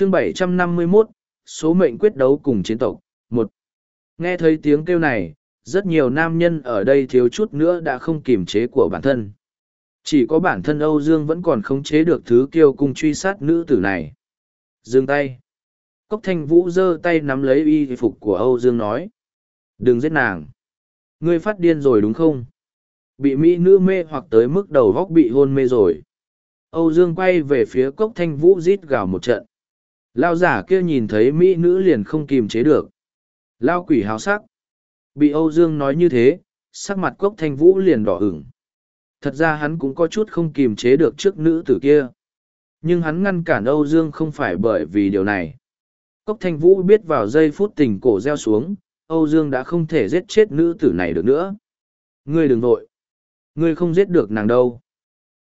chương 751, số mệnh quyết đấu cùng chiến tộc. một Nghe thấy tiếng kêu này, rất nhiều nam nhân ở đây thiếu chút nữa đã không kiềm chế của bản thân. Chỉ có bản thân Âu Dương vẫn còn khống chế được thứ kiêu cung truy sát nữ tử này. Dương tay. Cốc thanh vũ giơ tay nắm lấy y phục của Âu Dương nói. Đừng giết nàng. Ngươi phát điên rồi đúng không? Bị mỹ nữ mê hoặc tới mức đầu góc bị hôn mê rồi. Âu Dương quay về phía cốc thanh vũ rít gào một trận. Lao giả kia nhìn thấy mỹ nữ liền không kìm chế được. Lao quỷ háo sắc. Bị Âu Dương nói như thế, sắc mặt cốc thanh vũ liền đỏ ửng. Thật ra hắn cũng có chút không kìm chế được trước nữ tử kia. Nhưng hắn ngăn cản Âu Dương không phải bởi vì điều này. Cốc thanh vũ biết vào giây phút tình cổ gieo xuống, Âu Dương đã không thể giết chết nữ tử này được nữa. Ngươi đừng vội. Ngươi không giết được nàng đâu.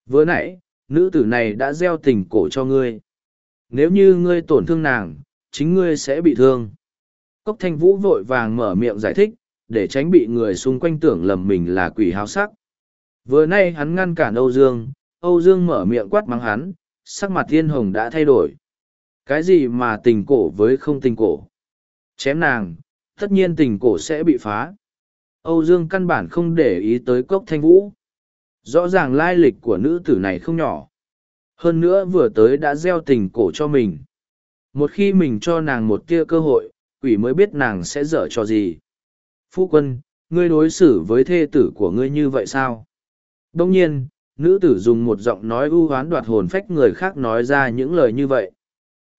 Vừa nãy, nữ tử này đã gieo tình cổ cho ngươi. Nếu như ngươi tổn thương nàng, chính ngươi sẽ bị thương. Cốc thanh vũ vội vàng mở miệng giải thích, để tránh bị người xung quanh tưởng lầm mình là quỷ háo sắc. Vừa nay hắn ngăn cản Âu Dương, Âu Dương mở miệng quát mắng hắn, sắc mặt thiên hồng đã thay đổi. Cái gì mà tình cổ với không tình cổ? Chém nàng, tất nhiên tình cổ sẽ bị phá. Âu Dương căn bản không để ý tới cốc thanh vũ. Rõ ràng lai lịch của nữ tử này không nhỏ. Hơn nữa vừa tới đã gieo tình cổ cho mình. Một khi mình cho nàng một tia cơ hội, quỷ mới biết nàng sẽ dở cho gì. Phu quân, ngươi đối xử với thê tử của ngươi như vậy sao? Đông nhiên, nữ tử dùng một giọng nói ưu hoán đoạt hồn phách người khác nói ra những lời như vậy.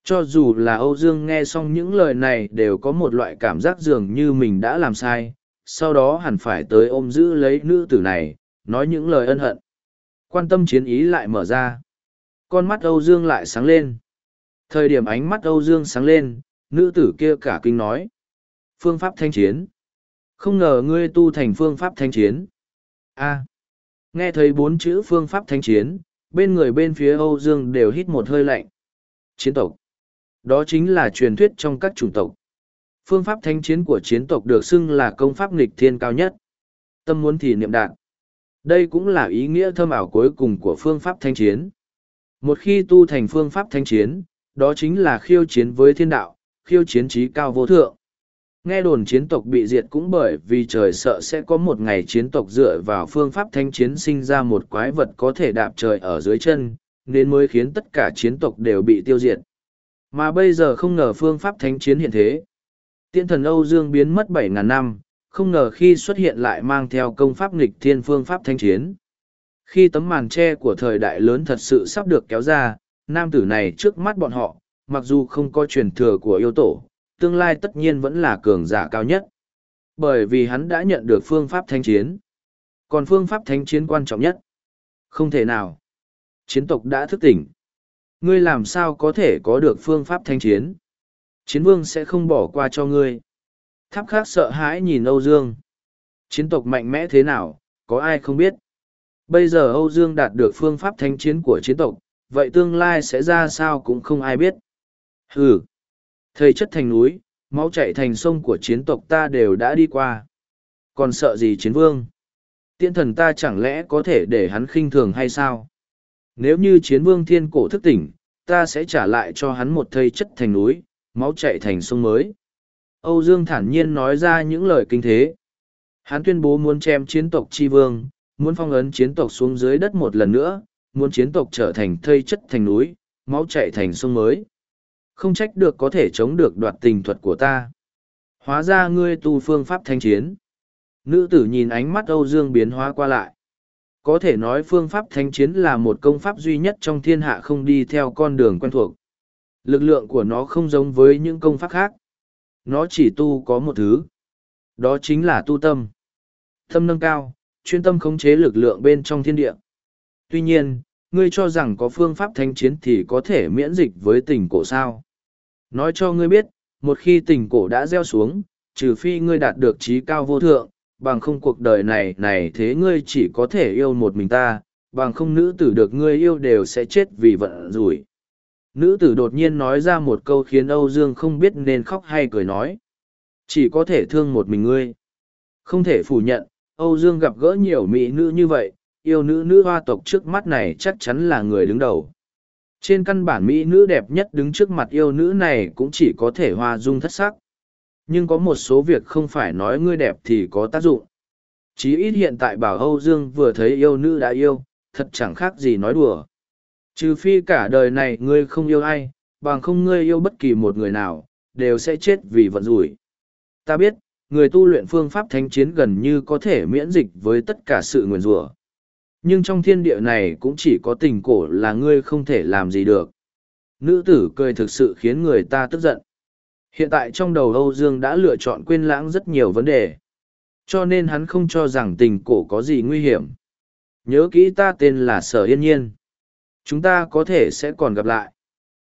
Cho dù là Âu Dương nghe xong những lời này đều có một loại cảm giác dường như mình đã làm sai, sau đó hẳn phải tới ôm giữ lấy nữ tử này, nói những lời ân hận. Quan tâm chiến ý lại mở ra. Con mắt Âu Dương lại sáng lên. Thời điểm ánh mắt Âu Dương sáng lên, nữ tử kia cả kinh nói. Phương pháp thanh chiến. Không ngờ ngươi tu thành phương pháp thanh chiến. a nghe thấy bốn chữ phương pháp thanh chiến, bên người bên phía Âu Dương đều hít một hơi lạnh. Chiến tộc. Đó chính là truyền thuyết trong các chủng tộc. Phương pháp thanh chiến của chiến tộc được xưng là công pháp nghịch thiên cao nhất. Tâm muốn thì niệm đạt. Đây cũng là ý nghĩa thâm ảo cuối cùng của phương pháp thanh chiến. Một khi tu thành phương pháp thanh chiến, đó chính là khiêu chiến với thiên đạo, khiêu chiến trí cao vô thượng. Nghe đồn chiến tộc bị diệt cũng bởi vì trời sợ sẽ có một ngày chiến tộc dựa vào phương pháp thanh chiến sinh ra một quái vật có thể đạp trời ở dưới chân, nên mới khiến tất cả chiến tộc đều bị tiêu diệt. Mà bây giờ không ngờ phương pháp thánh chiến hiện thế. Tiễn thần Âu Dương biến mất bảy ngàn năm, không ngờ khi xuất hiện lại mang theo công pháp nghịch thiên phương pháp thanh chiến. Khi tấm màn tre của thời đại lớn thật sự sắp được kéo ra, nam tử này trước mắt bọn họ, mặc dù không có truyền thừa của yêu tổ, tương lai tất nhiên vẫn là cường giả cao nhất. Bởi vì hắn đã nhận được phương pháp thanh chiến. Còn phương pháp thanh chiến quan trọng nhất. Không thể nào. Chiến tộc đã thức tỉnh. Ngươi làm sao có thể có được phương pháp thanh chiến? Chiến vương sẽ không bỏ qua cho ngươi. Tháp khác sợ hãi nhìn Âu Dương. Chiến tộc mạnh mẽ thế nào, có ai không biết. Bây giờ Âu Dương đạt được phương pháp thanh chiến của chiến tộc, vậy tương lai sẽ ra sao cũng không ai biết. Hừ, thầy chất thành núi, máu chạy thành sông của chiến tộc ta đều đã đi qua. Còn sợ gì chiến vương? Tiên thần ta chẳng lẽ có thể để hắn khinh thường hay sao? Nếu như chiến vương thiên cổ thức tỉnh, ta sẽ trả lại cho hắn một thây chất thành núi, máu chạy thành sông mới. Âu Dương thản nhiên nói ra những lời kinh thế. Hắn tuyên bố muốn chém chiến tộc chi vương, muốn phong ấn chiến tộc xuống dưới đất một lần nữa, muốn chiến tộc trở thành thây chất thành núi, máu chạy thành sông mới. Không trách được có thể chống được đoạt tình thuật của ta. Hóa ra ngươi tu phương pháp thanh chiến. Nữ tử nhìn ánh mắt Âu Dương biến hóa qua lại. Có thể nói phương pháp thanh chiến là một công pháp duy nhất trong thiên hạ không đi theo con đường quen thuộc. Lực lượng của nó không giống với những công pháp khác. Nó chỉ tu có một thứ. Đó chính là tu tâm. Tâm nâng cao, chuyên tâm khống chế lực lượng bên trong thiên địa. Tuy nhiên, ngươi cho rằng có phương pháp thanh chiến thì có thể miễn dịch với tình cổ sao. Nói cho ngươi biết, một khi tình cổ đã gieo xuống, trừ phi ngươi đạt được trí cao vô thượng, bằng không cuộc đời này này thế ngươi chỉ có thể yêu một mình ta, bằng không nữ tử được ngươi yêu đều sẽ chết vì vận rủi. Nữ tử đột nhiên nói ra một câu khiến Âu Dương không biết nên khóc hay cười nói. Chỉ có thể thương một mình ngươi. Không thể phủ nhận, Âu Dương gặp gỡ nhiều mỹ nữ như vậy, yêu nữ nữ hoa tộc trước mắt này chắc chắn là người đứng đầu. Trên căn bản Mỹ nữ đẹp nhất đứng trước mặt yêu nữ này cũng chỉ có thể hoa dung thất sắc. Nhưng có một số việc không phải nói ngươi đẹp thì có tác dụng. Chí ít hiện tại bảo Âu Dương vừa thấy yêu nữ đã yêu, thật chẳng khác gì nói đùa. Trừ phi cả đời này ngươi không yêu ai, bằng không ngươi yêu bất kỳ một người nào, đều sẽ chết vì vận rủi. Ta biết, người tu luyện phương pháp thánh chiến gần như có thể miễn dịch với tất cả sự nguyền rủa. Nhưng trong thiên địa này cũng chỉ có tình cổ là ngươi không thể làm gì được. Nữ tử cười thực sự khiến người ta tức giận. Hiện tại trong đầu Âu Dương đã lựa chọn quên lãng rất nhiều vấn đề. Cho nên hắn không cho rằng tình cổ có gì nguy hiểm. Nhớ kỹ ta tên là Sở Yên Nhiên. Chúng ta có thể sẽ còn gặp lại.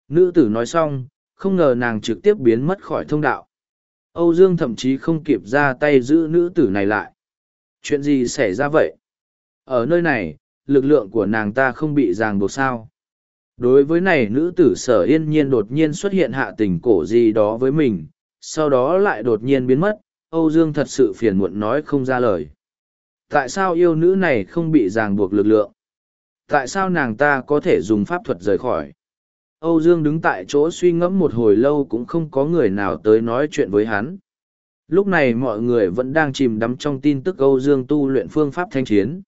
Nữ tử nói xong, không ngờ nàng trực tiếp biến mất khỏi thông đạo. Âu Dương thậm chí không kịp ra tay giữ nữ tử này lại. Chuyện gì xảy ra vậy? Ở nơi này, lực lượng của nàng ta không bị ràng buộc sao. Đối với này nữ tử sở yên nhiên đột nhiên xuất hiện hạ tình cổ gì đó với mình, sau đó lại đột nhiên biến mất, Âu Dương thật sự phiền muộn nói không ra lời. Tại sao yêu nữ này không bị ràng buộc lực lượng? Tại sao nàng ta có thể dùng pháp thuật rời khỏi? Âu Dương đứng tại chỗ suy ngẫm một hồi lâu cũng không có người nào tới nói chuyện với hắn. Lúc này mọi người vẫn đang chìm đắm trong tin tức Âu Dương tu luyện phương pháp thanh chiến.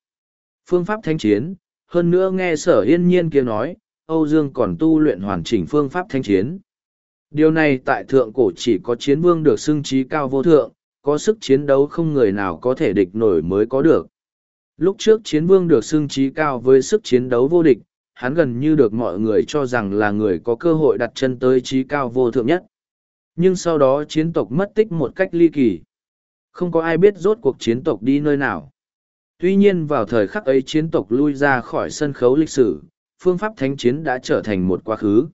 Phương pháp thanh chiến, hơn nữa nghe sở yên nhiên kia nói, Âu Dương còn tu luyện hoàn chỉnh phương pháp thanh chiến. Điều này tại thượng cổ chỉ có chiến vương được xưng trí cao vô thượng, có sức chiến đấu không người nào có thể địch nổi mới có được. Lúc trước chiến vương được xưng trí cao với sức chiến đấu vô địch, hắn gần như được mọi người cho rằng là người có cơ hội đặt chân tới trí cao vô thượng nhất. Nhưng sau đó chiến tộc mất tích một cách ly kỳ. Không có ai biết rốt cuộc chiến tộc đi nơi nào. Tuy nhiên vào thời khắc ấy chiến tộc lui ra khỏi sân khấu lịch sử, phương pháp thánh chiến đã trở thành một quá khứ.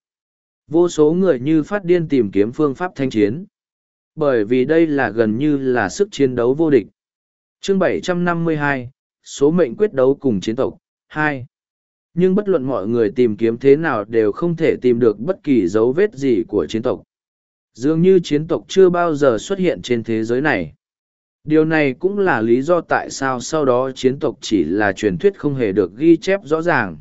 Vô số người như phát điên tìm kiếm phương pháp thánh chiến. Bởi vì đây là gần như là sức chiến đấu vô địch. Chương 752, số mệnh quyết đấu cùng chiến tộc, 2. Nhưng bất luận mọi người tìm kiếm thế nào đều không thể tìm được bất kỳ dấu vết gì của chiến tộc. Dường như chiến tộc chưa bao giờ xuất hiện trên thế giới này. Điều này cũng là lý do tại sao sau đó chiến tộc chỉ là truyền thuyết không hề được ghi chép rõ ràng.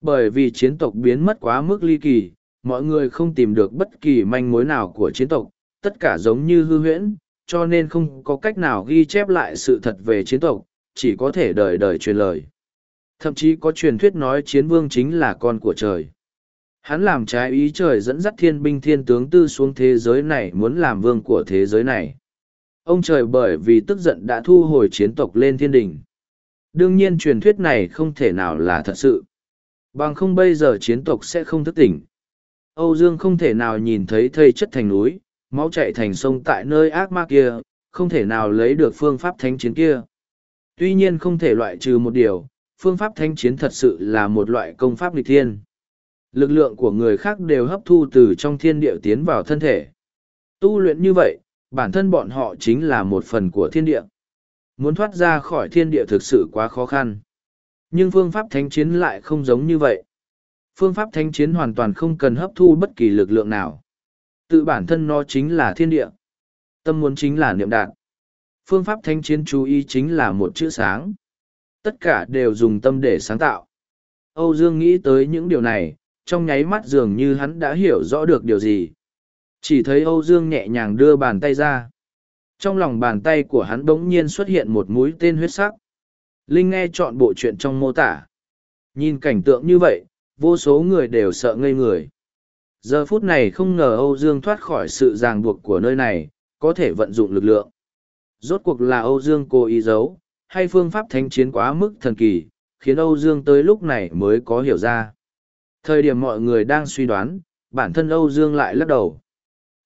Bởi vì chiến tộc biến mất quá mức ly kỳ, mọi người không tìm được bất kỳ manh mối nào của chiến tộc, tất cả giống như hư huyễn, cho nên không có cách nào ghi chép lại sự thật về chiến tộc, chỉ có thể đời đời truyền lời. Thậm chí có truyền thuyết nói chiến vương chính là con của trời. Hắn làm trái ý trời dẫn dắt thiên binh thiên tướng tư xuống thế giới này muốn làm vương của thế giới này. Ông trời bởi vì tức giận đã thu hồi chiến tộc lên thiên đình. Đương nhiên truyền thuyết này không thể nào là thật sự. Bằng không bây giờ chiến tộc sẽ không thức tỉnh. Âu Dương không thể nào nhìn thấy thây chất thành núi, máu chạy thành sông tại nơi ác ma kia, không thể nào lấy được phương pháp thánh chiến kia. Tuy nhiên không thể loại trừ một điều, phương pháp thanh chiến thật sự là một loại công pháp lịch thiên. Lực lượng của người khác đều hấp thu từ trong thiên địa tiến vào thân thể. Tu luyện như vậy, bản thân bọn họ chính là một phần của thiên địa. Muốn thoát ra khỏi thiên địa thực sự quá khó khăn. Nhưng phương pháp thánh chiến lại không giống như vậy. Phương pháp thánh chiến hoàn toàn không cần hấp thu bất kỳ lực lượng nào. Tự bản thân nó chính là thiên địa. Tâm muốn chính là niệm đạt. Phương pháp thánh chiến chú ý chính là một chữ sáng. Tất cả đều dùng tâm để sáng tạo. Âu Dương nghĩ tới những điều này, trong nháy mắt dường như hắn đã hiểu rõ được điều gì. Chỉ thấy Âu Dương nhẹ nhàng đưa bàn tay ra. Trong lòng bàn tay của hắn bỗng nhiên xuất hiện một mũi tên huyết sắc. Linh nghe chọn bộ chuyện trong mô tả. Nhìn cảnh tượng như vậy, vô số người đều sợ ngây người. Giờ phút này không ngờ Âu Dương thoát khỏi sự ràng buộc của nơi này, có thể vận dụng lực lượng. Rốt cuộc là Âu Dương cố ý giấu, hay phương pháp thánh chiến quá mức thần kỳ, khiến Âu Dương tới lúc này mới có hiểu ra. Thời điểm mọi người đang suy đoán, bản thân Âu Dương lại lắc đầu.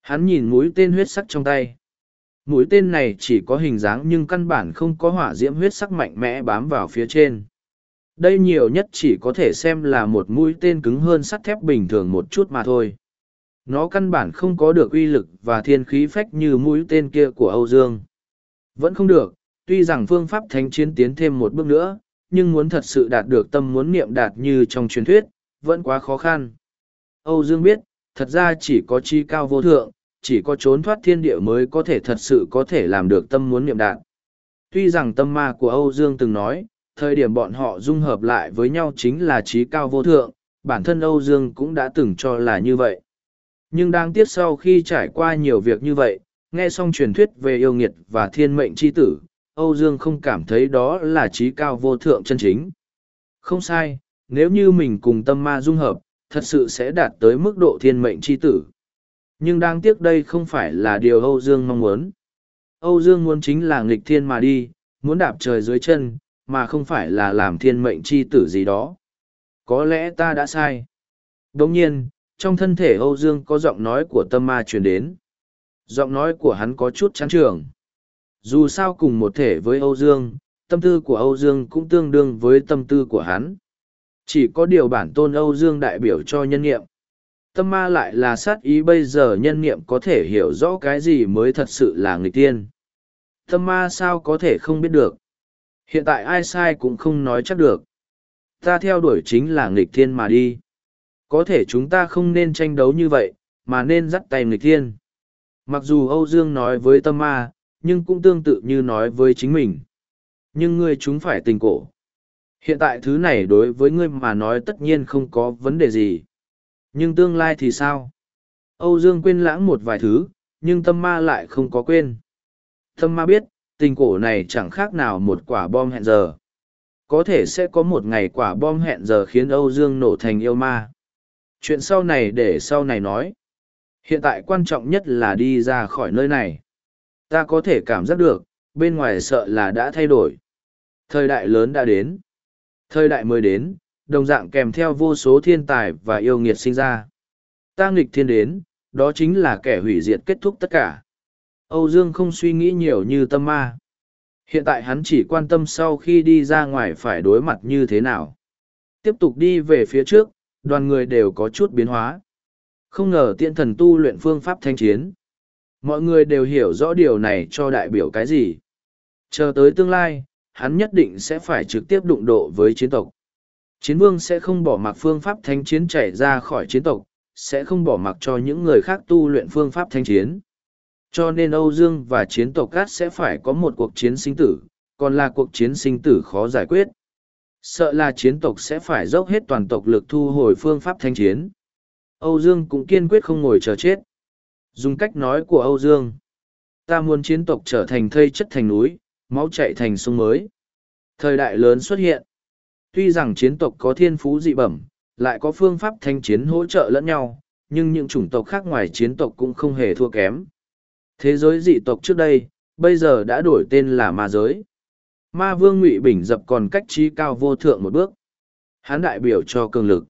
Hắn nhìn mũi tên huyết sắc trong tay. Mũi tên này chỉ có hình dáng nhưng căn bản không có hỏa diễm huyết sắc mạnh mẽ bám vào phía trên. Đây nhiều nhất chỉ có thể xem là một mũi tên cứng hơn sắt thép bình thường một chút mà thôi. Nó căn bản không có được uy lực và thiên khí phách như mũi tên kia của Âu Dương. Vẫn không được, tuy rằng phương pháp thánh chiến tiến thêm một bước nữa, nhưng muốn thật sự đạt được tâm muốn niệm đạt như trong truyền thuyết, vẫn quá khó khăn. Âu Dương biết, thật ra chỉ có chi cao vô thượng, chỉ có trốn thoát thiên địa mới có thể thật sự có thể làm được tâm muốn niệm đạt. Tuy rằng tâm ma của Âu Dương từng nói, thời điểm bọn họ dung hợp lại với nhau chính là trí cao vô thượng, bản thân Âu Dương cũng đã từng cho là như vậy. Nhưng đáng tiếc sau khi trải qua nhiều việc như vậy, nghe xong truyền thuyết về yêu nghiệt và thiên mệnh chi tử, Âu Dương không cảm thấy đó là trí cao vô thượng chân chính. Không sai, nếu như mình cùng tâm ma dung hợp, thật sự sẽ đạt tới mức độ thiên mệnh chi tử. Nhưng đáng tiếc đây không phải là điều Âu Dương mong muốn. Âu Dương muốn chính là nghịch thiên mà đi, muốn đạp trời dưới chân, mà không phải là làm thiên mệnh chi tử gì đó. Có lẽ ta đã sai. Đồng nhiên, trong thân thể Âu Dương có giọng nói của tâm ma truyền đến. Giọng nói của hắn có chút chán trường. Dù sao cùng một thể với Âu Dương, tâm tư của Âu Dương cũng tương đương với tâm tư của hắn. Chỉ có điều bản tôn Âu Dương đại biểu cho nhân nghiệm. Tâm ma lại là sát ý bây giờ nhân nghiệm có thể hiểu rõ cái gì mới thật sự là người tiên. Tâm ma sao có thể không biết được. Hiện tại ai sai cũng không nói chắc được. Ta theo đuổi chính là nghịch thiên mà đi. Có thể chúng ta không nên tranh đấu như vậy, mà nên dắt tay nghịch thiên. Mặc dù Âu Dương nói với tâm ma, nhưng cũng tương tự như nói với chính mình. Nhưng ngươi chúng phải tình cổ. Hiện tại thứ này đối với ngươi mà nói tất nhiên không có vấn đề gì. Nhưng tương lai thì sao? Âu Dương quên lãng một vài thứ, nhưng tâm ma lại không có quên. Tâm ma biết, tình cổ này chẳng khác nào một quả bom hẹn giờ. Có thể sẽ có một ngày quả bom hẹn giờ khiến Âu Dương nổ thành yêu ma. Chuyện sau này để sau này nói. Hiện tại quan trọng nhất là đi ra khỏi nơi này. Ta có thể cảm giác được, bên ngoài sợ là đã thay đổi. Thời đại lớn đã đến. Thời đại mới đến, đồng dạng kèm theo vô số thiên tài và yêu nghiệt sinh ra. Ta nghịch thiên đến, đó chính là kẻ hủy diệt kết thúc tất cả. Âu Dương không suy nghĩ nhiều như tâm ma. Hiện tại hắn chỉ quan tâm sau khi đi ra ngoài phải đối mặt như thế nào. Tiếp tục đi về phía trước, đoàn người đều có chút biến hóa. Không ngờ tiện thần tu luyện phương pháp thanh chiến. Mọi người đều hiểu rõ điều này cho đại biểu cái gì. Chờ tới tương lai, hắn nhất định sẽ phải trực tiếp đụng độ với chiến tộc. Chiến vương sẽ không bỏ mặc phương pháp thanh chiến chảy ra khỏi chiến tộc, sẽ không bỏ mặc cho những người khác tu luyện phương pháp thanh chiến. Cho nên Âu Dương và chiến tộc cát sẽ phải có một cuộc chiến sinh tử, còn là cuộc chiến sinh tử khó giải quyết. Sợ là chiến tộc sẽ phải dốc hết toàn tộc lực thu hồi phương pháp thanh chiến. Âu Dương cũng kiên quyết không ngồi chờ chết. Dùng cách nói của Âu Dương, ta muốn chiến tộc trở thành thây chất thành núi, máu chạy thành sông mới. Thời đại lớn xuất hiện. Tuy rằng chiến tộc có thiên phú dị bẩm, lại có phương pháp thanh chiến hỗ trợ lẫn nhau, nhưng những chủng tộc khác ngoài chiến tộc cũng không hề thua kém. Thế giới dị tộc trước đây, bây giờ đã đổi tên là ma giới. Ma vương Ngụy Bình dập còn cách trí cao vô thượng một bước. Hắn đại biểu cho cường lực.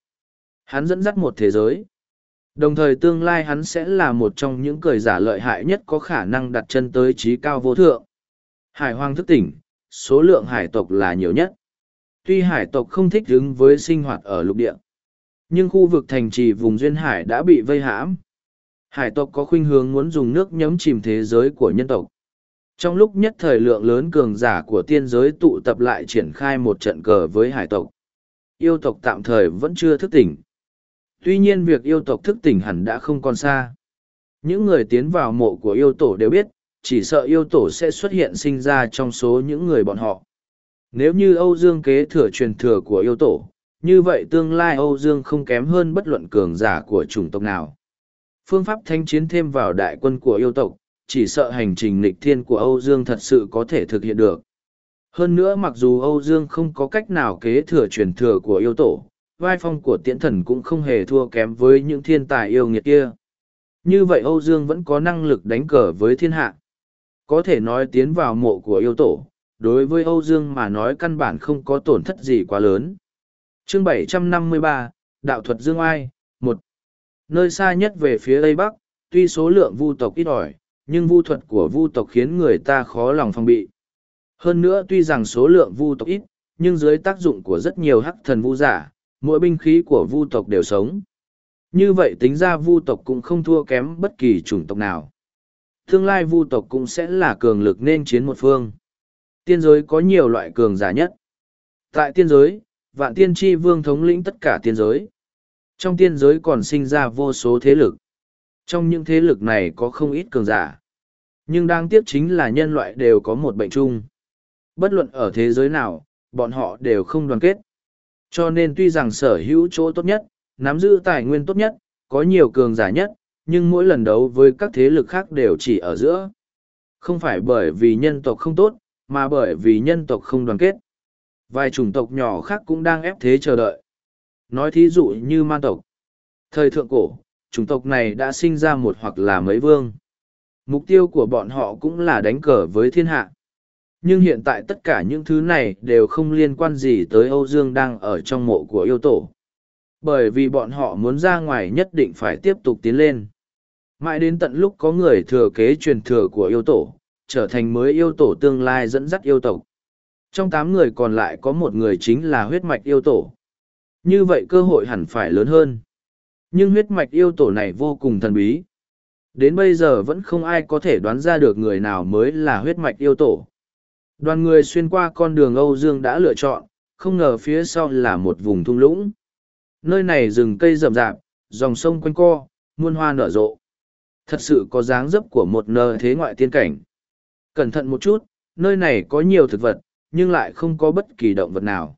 Hắn dẫn dắt một thế giới. Đồng thời tương lai hắn sẽ là một trong những cười giả lợi hại nhất có khả năng đặt chân tới trí cao vô thượng. Hải hoang thức tỉnh, số lượng hải tộc là nhiều nhất. Tuy hải tộc không thích ứng với sinh hoạt ở lục địa, nhưng khu vực thành trì vùng duyên hải đã bị vây hãm. Hải tộc có khuynh hướng muốn dùng nước nhấm chìm thế giới của nhân tộc. Trong lúc nhất thời lượng lớn cường giả của tiên giới tụ tập lại triển khai một trận cờ với hải tộc. Yêu tộc tạm thời vẫn chưa thức tỉnh. Tuy nhiên việc yêu tộc thức tỉnh hẳn đã không còn xa. Những người tiến vào mộ của yêu tổ đều biết, chỉ sợ yêu tổ sẽ xuất hiện sinh ra trong số những người bọn họ. Nếu như Âu Dương kế thừa truyền thừa của yêu tổ, như vậy tương lai Âu Dương không kém hơn bất luận cường giả của chủng tộc nào. Phương pháp thanh chiến thêm vào đại quân của yêu tộc, chỉ sợ hành trình lịch thiên của Âu Dương thật sự có thể thực hiện được. Hơn nữa mặc dù Âu Dương không có cách nào kế thừa truyền thừa của yêu tổ, vai phong của tiễn thần cũng không hề thua kém với những thiên tài yêu nghiệt kia. Như vậy Âu Dương vẫn có năng lực đánh cờ với thiên hạ. Có thể nói tiến vào mộ của yêu tổ, đối với Âu Dương mà nói căn bản không có tổn thất gì quá lớn. Chương 753, Đạo thuật Dương Ai, một Nơi xa nhất về phía Tây Bắc, tuy số lượng vu tộc ít ỏi, nhưng vu thuật của vu tộc khiến người ta khó lòng phòng bị. Hơn nữa tuy rằng số lượng vu tộc ít, nhưng dưới tác dụng của rất nhiều hắc thần vu giả, mỗi binh khí của vu tộc đều sống. Như vậy tính ra vu tộc cũng không thua kém bất kỳ chủng tộc nào. Tương lai vu tộc cũng sẽ là cường lực nên chiến một phương. Tiên giới có nhiều loại cường giả nhất. Tại tiên giới, vạn tiên tri vương thống lĩnh tất cả tiên giới. Trong tiên giới còn sinh ra vô số thế lực. Trong những thế lực này có không ít cường giả. Nhưng đáng tiếc chính là nhân loại đều có một bệnh chung. Bất luận ở thế giới nào, bọn họ đều không đoàn kết. Cho nên tuy rằng sở hữu chỗ tốt nhất, nắm giữ tài nguyên tốt nhất, có nhiều cường giả nhất, nhưng mỗi lần đấu với các thế lực khác đều chỉ ở giữa. Không phải bởi vì nhân tộc không tốt, mà bởi vì nhân tộc không đoàn kết. Vài chủng tộc nhỏ khác cũng đang ép thế chờ đợi. Nói thí dụ như man tộc. Thời thượng cổ, chủng tộc này đã sinh ra một hoặc là mấy vương. Mục tiêu của bọn họ cũng là đánh cờ với thiên hạ. Nhưng hiện tại tất cả những thứ này đều không liên quan gì tới Âu Dương đang ở trong mộ của yêu tổ. Bởi vì bọn họ muốn ra ngoài nhất định phải tiếp tục tiến lên. Mãi đến tận lúc có người thừa kế truyền thừa của yêu tổ, trở thành mới yêu tổ tương lai dẫn dắt yêu tộc. Trong tám người còn lại có một người chính là huyết mạch yêu tổ. Như vậy cơ hội hẳn phải lớn hơn. Nhưng huyết mạch yêu tổ này vô cùng thần bí. Đến bây giờ vẫn không ai có thể đoán ra được người nào mới là huyết mạch yêu tổ. Đoàn người xuyên qua con đường Âu Dương đã lựa chọn, không ngờ phía sau là một vùng thung lũng. Nơi này rừng cây rậm rạp, dòng sông quanh co, muôn hoa nở rộ. Thật sự có dáng dấp của một nơi thế ngoại tiên cảnh. Cẩn thận một chút, nơi này có nhiều thực vật, nhưng lại không có bất kỳ động vật nào.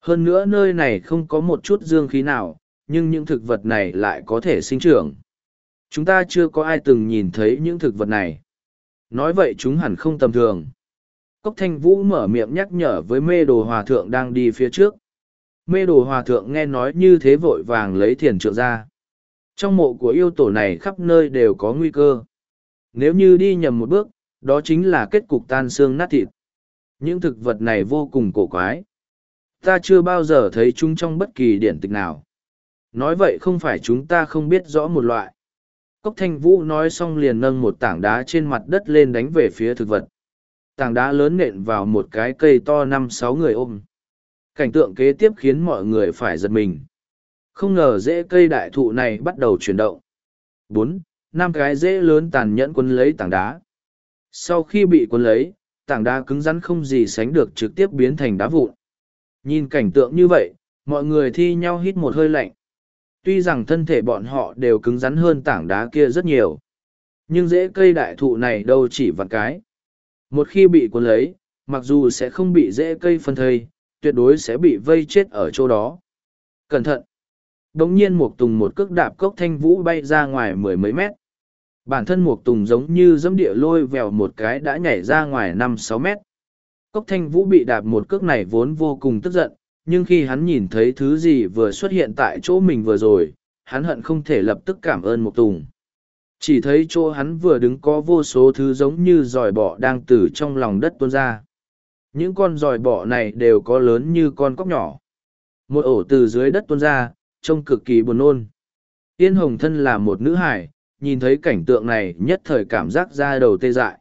Hơn nữa nơi này không có một chút dương khí nào, nhưng những thực vật này lại có thể sinh trưởng. Chúng ta chưa có ai từng nhìn thấy những thực vật này. Nói vậy chúng hẳn không tầm thường. Cốc thanh vũ mở miệng nhắc nhở với mê đồ hòa thượng đang đi phía trước. Mê đồ hòa thượng nghe nói như thế vội vàng lấy thiền trượng ra. Trong mộ của yêu tổ này khắp nơi đều có nguy cơ. Nếu như đi nhầm một bước, đó chính là kết cục tan xương nát thịt. Những thực vật này vô cùng cổ quái. Ta chưa bao giờ thấy chúng trong bất kỳ điển tịch nào. Nói vậy không phải chúng ta không biết rõ một loại. Cốc thanh vũ nói xong liền nâng một tảng đá trên mặt đất lên đánh về phía thực vật. Tảng đá lớn nện vào một cái cây to năm sáu người ôm. Cảnh tượng kế tiếp khiến mọi người phải giật mình. Không ngờ dễ cây đại thụ này bắt đầu chuyển động. bốn năm cái dễ lớn tàn nhẫn quấn lấy tảng đá. Sau khi bị quấn lấy, tảng đá cứng rắn không gì sánh được trực tiếp biến thành đá vụn. Nhìn cảnh tượng như vậy, mọi người thi nhau hít một hơi lạnh. Tuy rằng thân thể bọn họ đều cứng rắn hơn tảng đá kia rất nhiều. Nhưng dễ cây đại thụ này đâu chỉ vặn cái. Một khi bị cuốn lấy, mặc dù sẽ không bị rễ cây phân thây, tuyệt đối sẽ bị vây chết ở chỗ đó. Cẩn thận! Đống nhiên một tùng một cước đạp cốc thanh vũ bay ra ngoài mười mấy mét. Bản thân một tùng giống như dẫm địa lôi vèo một cái đã nhảy ra ngoài năm sáu mét. Cốc thanh vũ bị đạp một cước này vốn vô cùng tức giận, nhưng khi hắn nhìn thấy thứ gì vừa xuất hiện tại chỗ mình vừa rồi, hắn hận không thể lập tức cảm ơn một tùng. Chỉ thấy chỗ hắn vừa đứng có vô số thứ giống như giỏi bọ đang từ trong lòng đất tuôn ra. Những con giỏi bọ này đều có lớn như con cóc nhỏ. Một ổ từ dưới đất tuôn ra, trông cực kỳ buồn nôn. Yên Hồng Thân là một nữ hải, nhìn thấy cảnh tượng này nhất thời cảm giác ra đầu tê dại.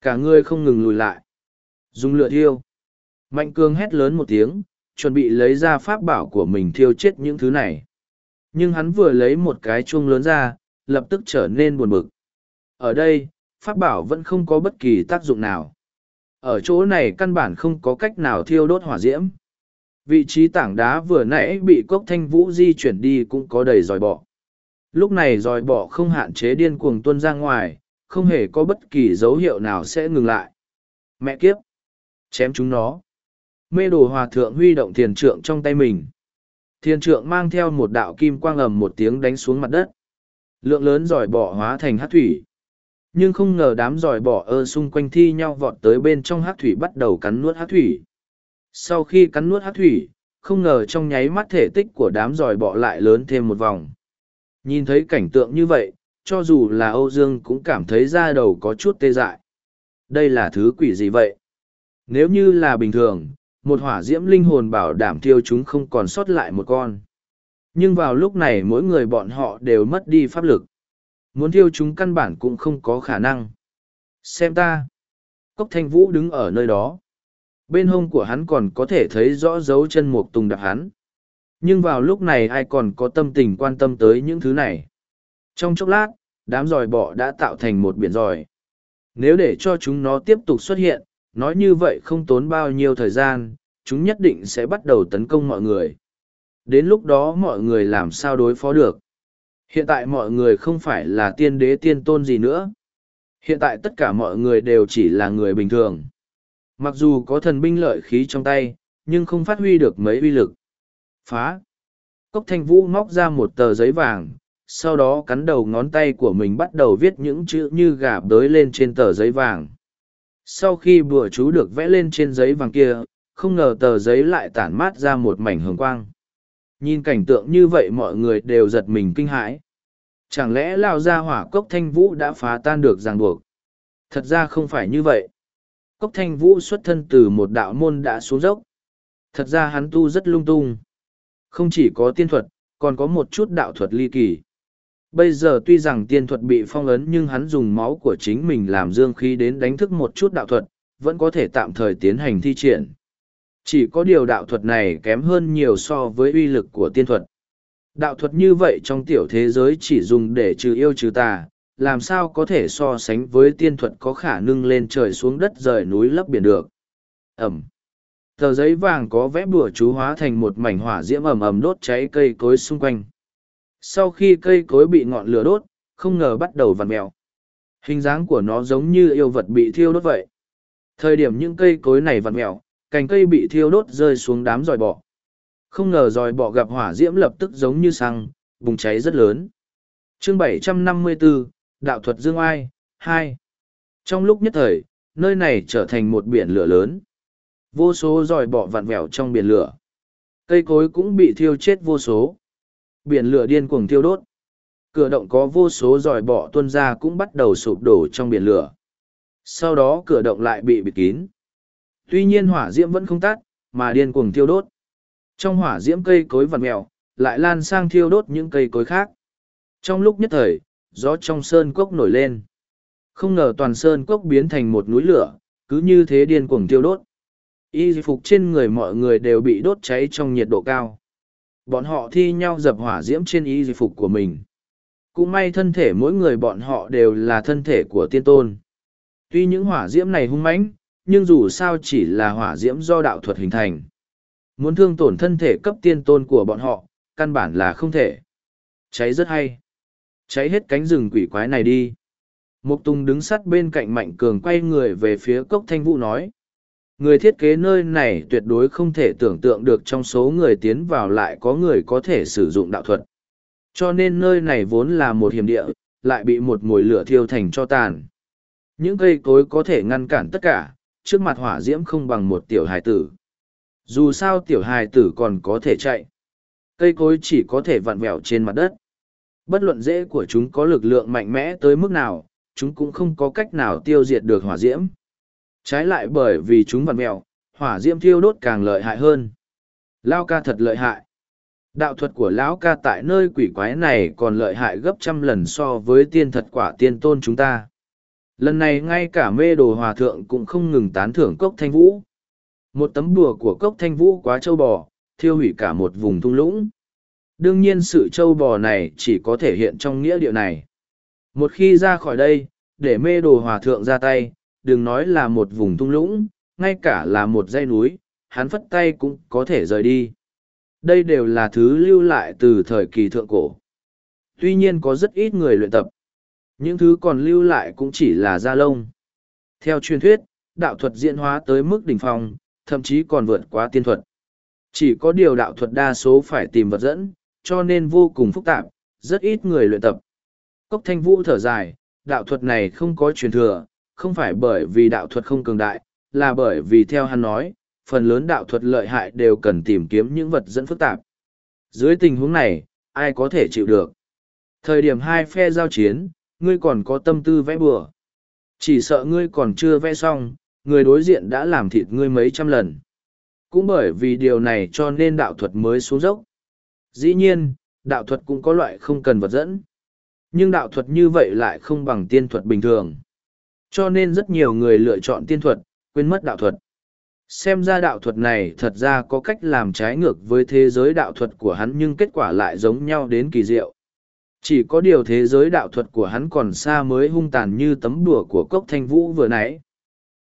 Cả người không ngừng lùi lại. Dùng lửa thiêu. Mạnh cương hét lớn một tiếng, chuẩn bị lấy ra pháp bảo của mình thiêu chết những thứ này. Nhưng hắn vừa lấy một cái chuông lớn ra, lập tức trở nên buồn bực. Ở đây, pháp bảo vẫn không có bất kỳ tác dụng nào. Ở chỗ này căn bản không có cách nào thiêu đốt hỏa diễm. Vị trí tảng đá vừa nãy bị cốc thanh vũ di chuyển đi cũng có đầy dòi bọ. Lúc này dòi bọ không hạn chế điên cuồng tuôn ra ngoài, không hề có bất kỳ dấu hiệu nào sẽ ngừng lại. Mẹ kiếp! Chém chúng nó! Mê đồ hòa thượng huy động thiền trượng trong tay mình. Thiền trượng mang theo một đạo kim quang ầm một tiếng đánh xuống mặt đất. Lượng lớn giỏi bọ hóa thành hát thủy. Nhưng không ngờ đám giỏi bọ ơ xung quanh thi nhau vọt tới bên trong hát thủy bắt đầu cắn nuốt hát thủy. Sau khi cắn nuốt hát thủy, không ngờ trong nháy mắt thể tích của đám giỏi bọ lại lớn thêm một vòng. Nhìn thấy cảnh tượng như vậy, cho dù là Âu Dương cũng cảm thấy da đầu có chút tê dại. Đây là thứ quỷ gì vậy? Nếu như là bình thường, một hỏa diễm linh hồn bảo đảm thiêu chúng không còn sót lại một con. Nhưng vào lúc này mỗi người bọn họ đều mất đi pháp lực. Muốn thiêu chúng căn bản cũng không có khả năng. Xem ta. Cốc thanh vũ đứng ở nơi đó. Bên hông của hắn còn có thể thấy rõ dấu chân mục tùng đạp hắn. Nhưng vào lúc này ai còn có tâm tình quan tâm tới những thứ này. Trong chốc lát, đám giòi bọ đã tạo thành một biển giòi. Nếu để cho chúng nó tiếp tục xuất hiện, nói như vậy không tốn bao nhiêu thời gian, chúng nhất định sẽ bắt đầu tấn công mọi người. Đến lúc đó mọi người làm sao đối phó được. Hiện tại mọi người không phải là tiên đế tiên tôn gì nữa. Hiện tại tất cả mọi người đều chỉ là người bình thường. Mặc dù có thần binh lợi khí trong tay, nhưng không phát huy được mấy uy lực. Phá! Cốc thanh vũ móc ra một tờ giấy vàng, sau đó cắn đầu ngón tay của mình bắt đầu viết những chữ như gà bới lên trên tờ giấy vàng. Sau khi bùa chú được vẽ lên trên giấy vàng kia, không ngờ tờ giấy lại tản mát ra một mảnh hường quang. Nhìn cảnh tượng như vậy mọi người đều giật mình kinh hãi. Chẳng lẽ lao ra hỏa cốc thanh vũ đã phá tan được ràng buộc? Thật ra không phải như vậy. Cốc thanh vũ xuất thân từ một đạo môn đã xuống dốc. Thật ra hắn tu rất lung tung. Không chỉ có tiên thuật, còn có một chút đạo thuật ly kỳ. Bây giờ tuy rằng tiên thuật bị phong ấn nhưng hắn dùng máu của chính mình làm dương khí đến đánh thức một chút đạo thuật, vẫn có thể tạm thời tiến hành thi triển. Chỉ có điều đạo thuật này kém hơn nhiều so với uy lực của tiên thuật. Đạo thuật như vậy trong tiểu thế giới chỉ dùng để trừ yêu trừ tà, làm sao có thể so sánh với tiên thuật có khả năng lên trời xuống đất rời núi lấp biển được. Ẩm. Tờ giấy vàng có vẽ bùa chú hóa thành một mảnh hỏa diễm ầm ầm đốt cháy cây cối xung quanh. Sau khi cây cối bị ngọn lửa đốt, không ngờ bắt đầu vặn mèo. Hình dáng của nó giống như yêu vật bị thiêu đốt vậy. Thời điểm những cây cối này vặn mèo, cành cây bị thiêu đốt rơi xuống đám dòi bọ. Không ngờ dòi bọ gặp hỏa diễm lập tức giống như xăng, bùng cháy rất lớn. Chương 754, Đạo thuật Dương Ai, 2. Trong lúc nhất thời, nơi này trở thành một biển lửa lớn. Vô số dòi bọ vặn vẹo trong biển lửa. Cây cối cũng bị thiêu chết vô số. Biển lửa điên cuồng thiêu đốt. Cửa động có vô số dòi bọ tuôn ra cũng bắt đầu sụp đổ trong biển lửa. Sau đó cửa động lại bị bịt kín. Tuy nhiên hỏa diễm vẫn không tắt, mà điên cuồng thiêu đốt. Trong hỏa diễm cây cối vằn mèo, lại lan sang thiêu đốt những cây cối khác. Trong lúc nhất thời, gió trong sơn cốc nổi lên. Không ngờ toàn sơn cốc biến thành một núi lửa, cứ như thế điên cuồng thiêu đốt. Y phục trên người mọi người đều bị đốt cháy trong nhiệt độ cao. Bọn họ thi nhau dập hỏa diễm trên y phục của mình. Cũng may thân thể mỗi người bọn họ đều là thân thể của tiên tôn. Tuy những hỏa diễm này hung mãnh, nhưng dù sao chỉ là hỏa diễm do đạo thuật hình thành. Muốn thương tổn thân thể cấp tiên tôn của bọn họ, căn bản là không thể. Cháy rất hay. Cháy hết cánh rừng quỷ quái này đi. Mục Tùng đứng sát bên cạnh Mạnh Cường quay người về phía cốc thanh vũ nói. Người thiết kế nơi này tuyệt đối không thể tưởng tượng được trong số người tiến vào lại có người có thể sử dụng đạo thuật. Cho nên nơi này vốn là một hiểm địa, lại bị một mùi lửa thiêu thành cho tàn. Những cây cối có thể ngăn cản tất cả, trước mặt hỏa diễm không bằng một tiểu hài tử. Dù sao tiểu hài tử còn có thể chạy. Cây cối chỉ có thể vặn vẹo trên mặt đất. Bất luận dễ của chúng có lực lượng mạnh mẽ tới mức nào, chúng cũng không có cách nào tiêu diệt được hỏa diễm. Trái lại bởi vì chúng vặn vẹo, hỏa diễm thiêu đốt càng lợi hại hơn. Lao ca thật lợi hại. Đạo thuật của lão ca tại nơi quỷ quái này còn lợi hại gấp trăm lần so với tiên thật quả tiên tôn chúng ta. Lần này ngay cả mê đồ hòa thượng cũng không ngừng tán thưởng cốc thanh vũ. Một tấm bùa của cốc thanh vũ quá trâu bò, thiêu hủy cả một vùng thung lũng. Đương nhiên sự trâu bò này chỉ có thể hiện trong nghĩa điệu này. Một khi ra khỏi đây, để mê đồ hòa thượng ra tay, đừng nói là một vùng thung lũng, ngay cả là một dãy núi, hắn phất tay cũng có thể rời đi. Đây đều là thứ lưu lại từ thời kỳ thượng cổ. Tuy nhiên có rất ít người luyện tập. Những thứ còn lưu lại cũng chỉ là da lông. Theo truyền thuyết, đạo thuật diễn hóa tới mức đỉnh phong, thậm chí còn vượt quá tiên thuật. Chỉ có điều đạo thuật đa số phải tìm vật dẫn, cho nên vô cùng phức tạp, rất ít người luyện tập. Cốc thanh vũ thở dài, đạo thuật này không có truyền thừa, không phải bởi vì đạo thuật không cường đại, là bởi vì theo hắn nói, phần lớn đạo thuật lợi hại đều cần tìm kiếm những vật dẫn phức tạp. Dưới tình huống này, ai có thể chịu được? Thời điểm hai phe giao chiến, ngươi còn có tâm tư vẽ bừa. Chỉ sợ ngươi còn chưa vẽ xong, người đối diện đã làm thịt ngươi mấy trăm lần. Cũng bởi vì điều này cho nên đạo thuật mới xuống dốc. Dĩ nhiên, đạo thuật cũng có loại không cần vật dẫn. Nhưng đạo thuật như vậy lại không bằng tiên thuật bình thường. Cho nên rất nhiều người lựa chọn tiên thuật, quên mất đạo thuật. Xem ra đạo thuật này thật ra có cách làm trái ngược với thế giới đạo thuật của hắn nhưng kết quả lại giống nhau đến kỳ diệu. Chỉ có điều thế giới đạo thuật của hắn còn xa mới hung tàn như tấm đùa của cốc thanh vũ vừa nãy.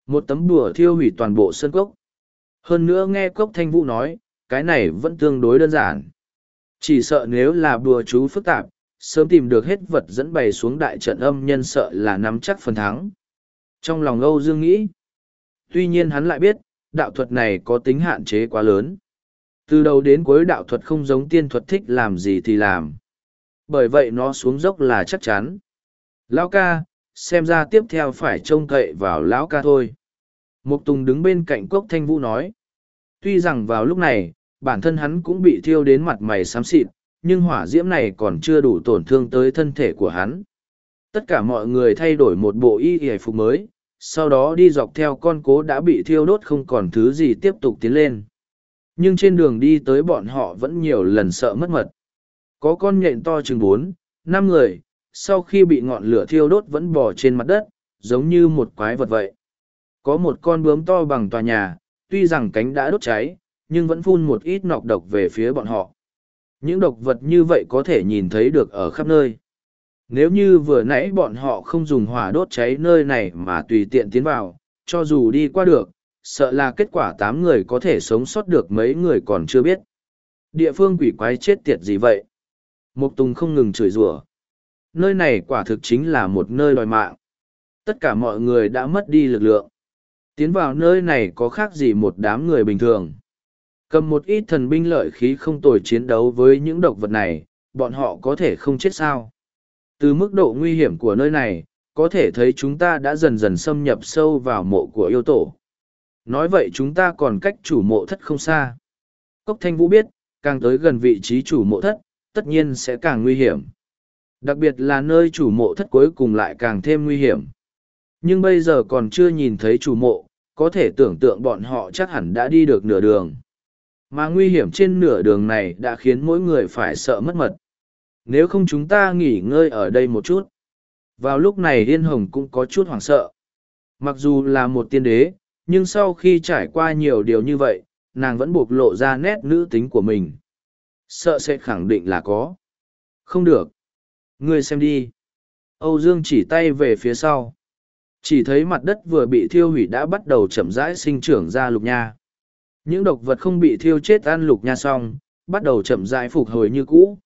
Một tấm đùa thiêu hủy toàn bộ sân cốc. Hơn nữa nghe cốc thanh vũ nói, cái này vẫn tương đối đơn giản. Chỉ sợ nếu là đùa chú phức tạp, sớm tìm được hết vật dẫn bày xuống đại trận âm nhân sợ là nắm chắc phần thắng. Trong lòng Âu Dương nghĩ, tuy nhiên hắn lại biết, đạo thuật này có tính hạn chế quá lớn. Từ đầu đến cuối đạo thuật không giống tiên thuật thích làm gì thì làm. Bởi vậy nó xuống dốc là chắc chắn. Lão ca, xem ra tiếp theo phải trông cậy vào lão ca thôi. Mục Tùng đứng bên cạnh Cốc Thanh Vũ nói. Tuy rằng vào lúc này, bản thân hắn cũng bị thiêu đến mặt mày xám xịt, nhưng hỏa diễm này còn chưa đủ tổn thương tới thân thể của hắn. Tất cả mọi người thay đổi một bộ y y phục mới, sau đó đi dọc theo con cố đã bị thiêu đốt không còn thứ gì tiếp tục tiến lên. Nhưng trên đường đi tới bọn họ vẫn nhiều lần sợ mất mật. Có con nhện to chừng bốn, năm người, sau khi bị ngọn lửa thiêu đốt vẫn bò trên mặt đất, giống như một quái vật vậy. Có một con bướm to bằng tòa nhà, tuy rằng cánh đã đốt cháy, nhưng vẫn phun một ít nọc độc về phía bọn họ. Những độc vật như vậy có thể nhìn thấy được ở khắp nơi. Nếu như vừa nãy bọn họ không dùng hỏa đốt cháy nơi này mà tùy tiện tiến vào, cho dù đi qua được, sợ là kết quả tám người có thể sống sót được mấy người còn chưa biết. Địa phương quỷ quái chết tiệt gì vậy? Mục Tùng không ngừng chửi rủa. Nơi này quả thực chính là một nơi đòi mạng. Tất cả mọi người đã mất đi lực lượng. Tiến vào nơi này có khác gì một đám người bình thường. Cầm một ít thần binh lợi khí không tồi chiến đấu với những độc vật này, bọn họ có thể không chết sao. Từ mức độ nguy hiểm của nơi này, có thể thấy chúng ta đã dần dần xâm nhập sâu vào mộ của yêu tổ. Nói vậy chúng ta còn cách chủ mộ thất không xa. Cốc Thanh Vũ biết, càng tới gần vị trí chủ mộ thất, tất nhiên sẽ càng nguy hiểm. Đặc biệt là nơi chủ mộ thất cuối cùng lại càng thêm nguy hiểm. Nhưng bây giờ còn chưa nhìn thấy chủ mộ, có thể tưởng tượng bọn họ chắc hẳn đã đi được nửa đường. Mà nguy hiểm trên nửa đường này đã khiến mỗi người phải sợ mất mật. Nếu không chúng ta nghỉ ngơi ở đây một chút. Vào lúc này Yên Hồng cũng có chút hoảng sợ. Mặc dù là một tiên đế, nhưng sau khi trải qua nhiều điều như vậy, nàng vẫn buộc lộ ra nét nữ tính của mình. Sợ sẽ khẳng định là có. Không được. Ngươi xem đi. Âu Dương chỉ tay về phía sau. Chỉ thấy mặt đất vừa bị thiêu hủy đã bắt đầu chậm rãi sinh trưởng ra lục nha. Những độc vật không bị thiêu chết ăn lục nha xong, bắt đầu chậm rãi phục hồi như cũ.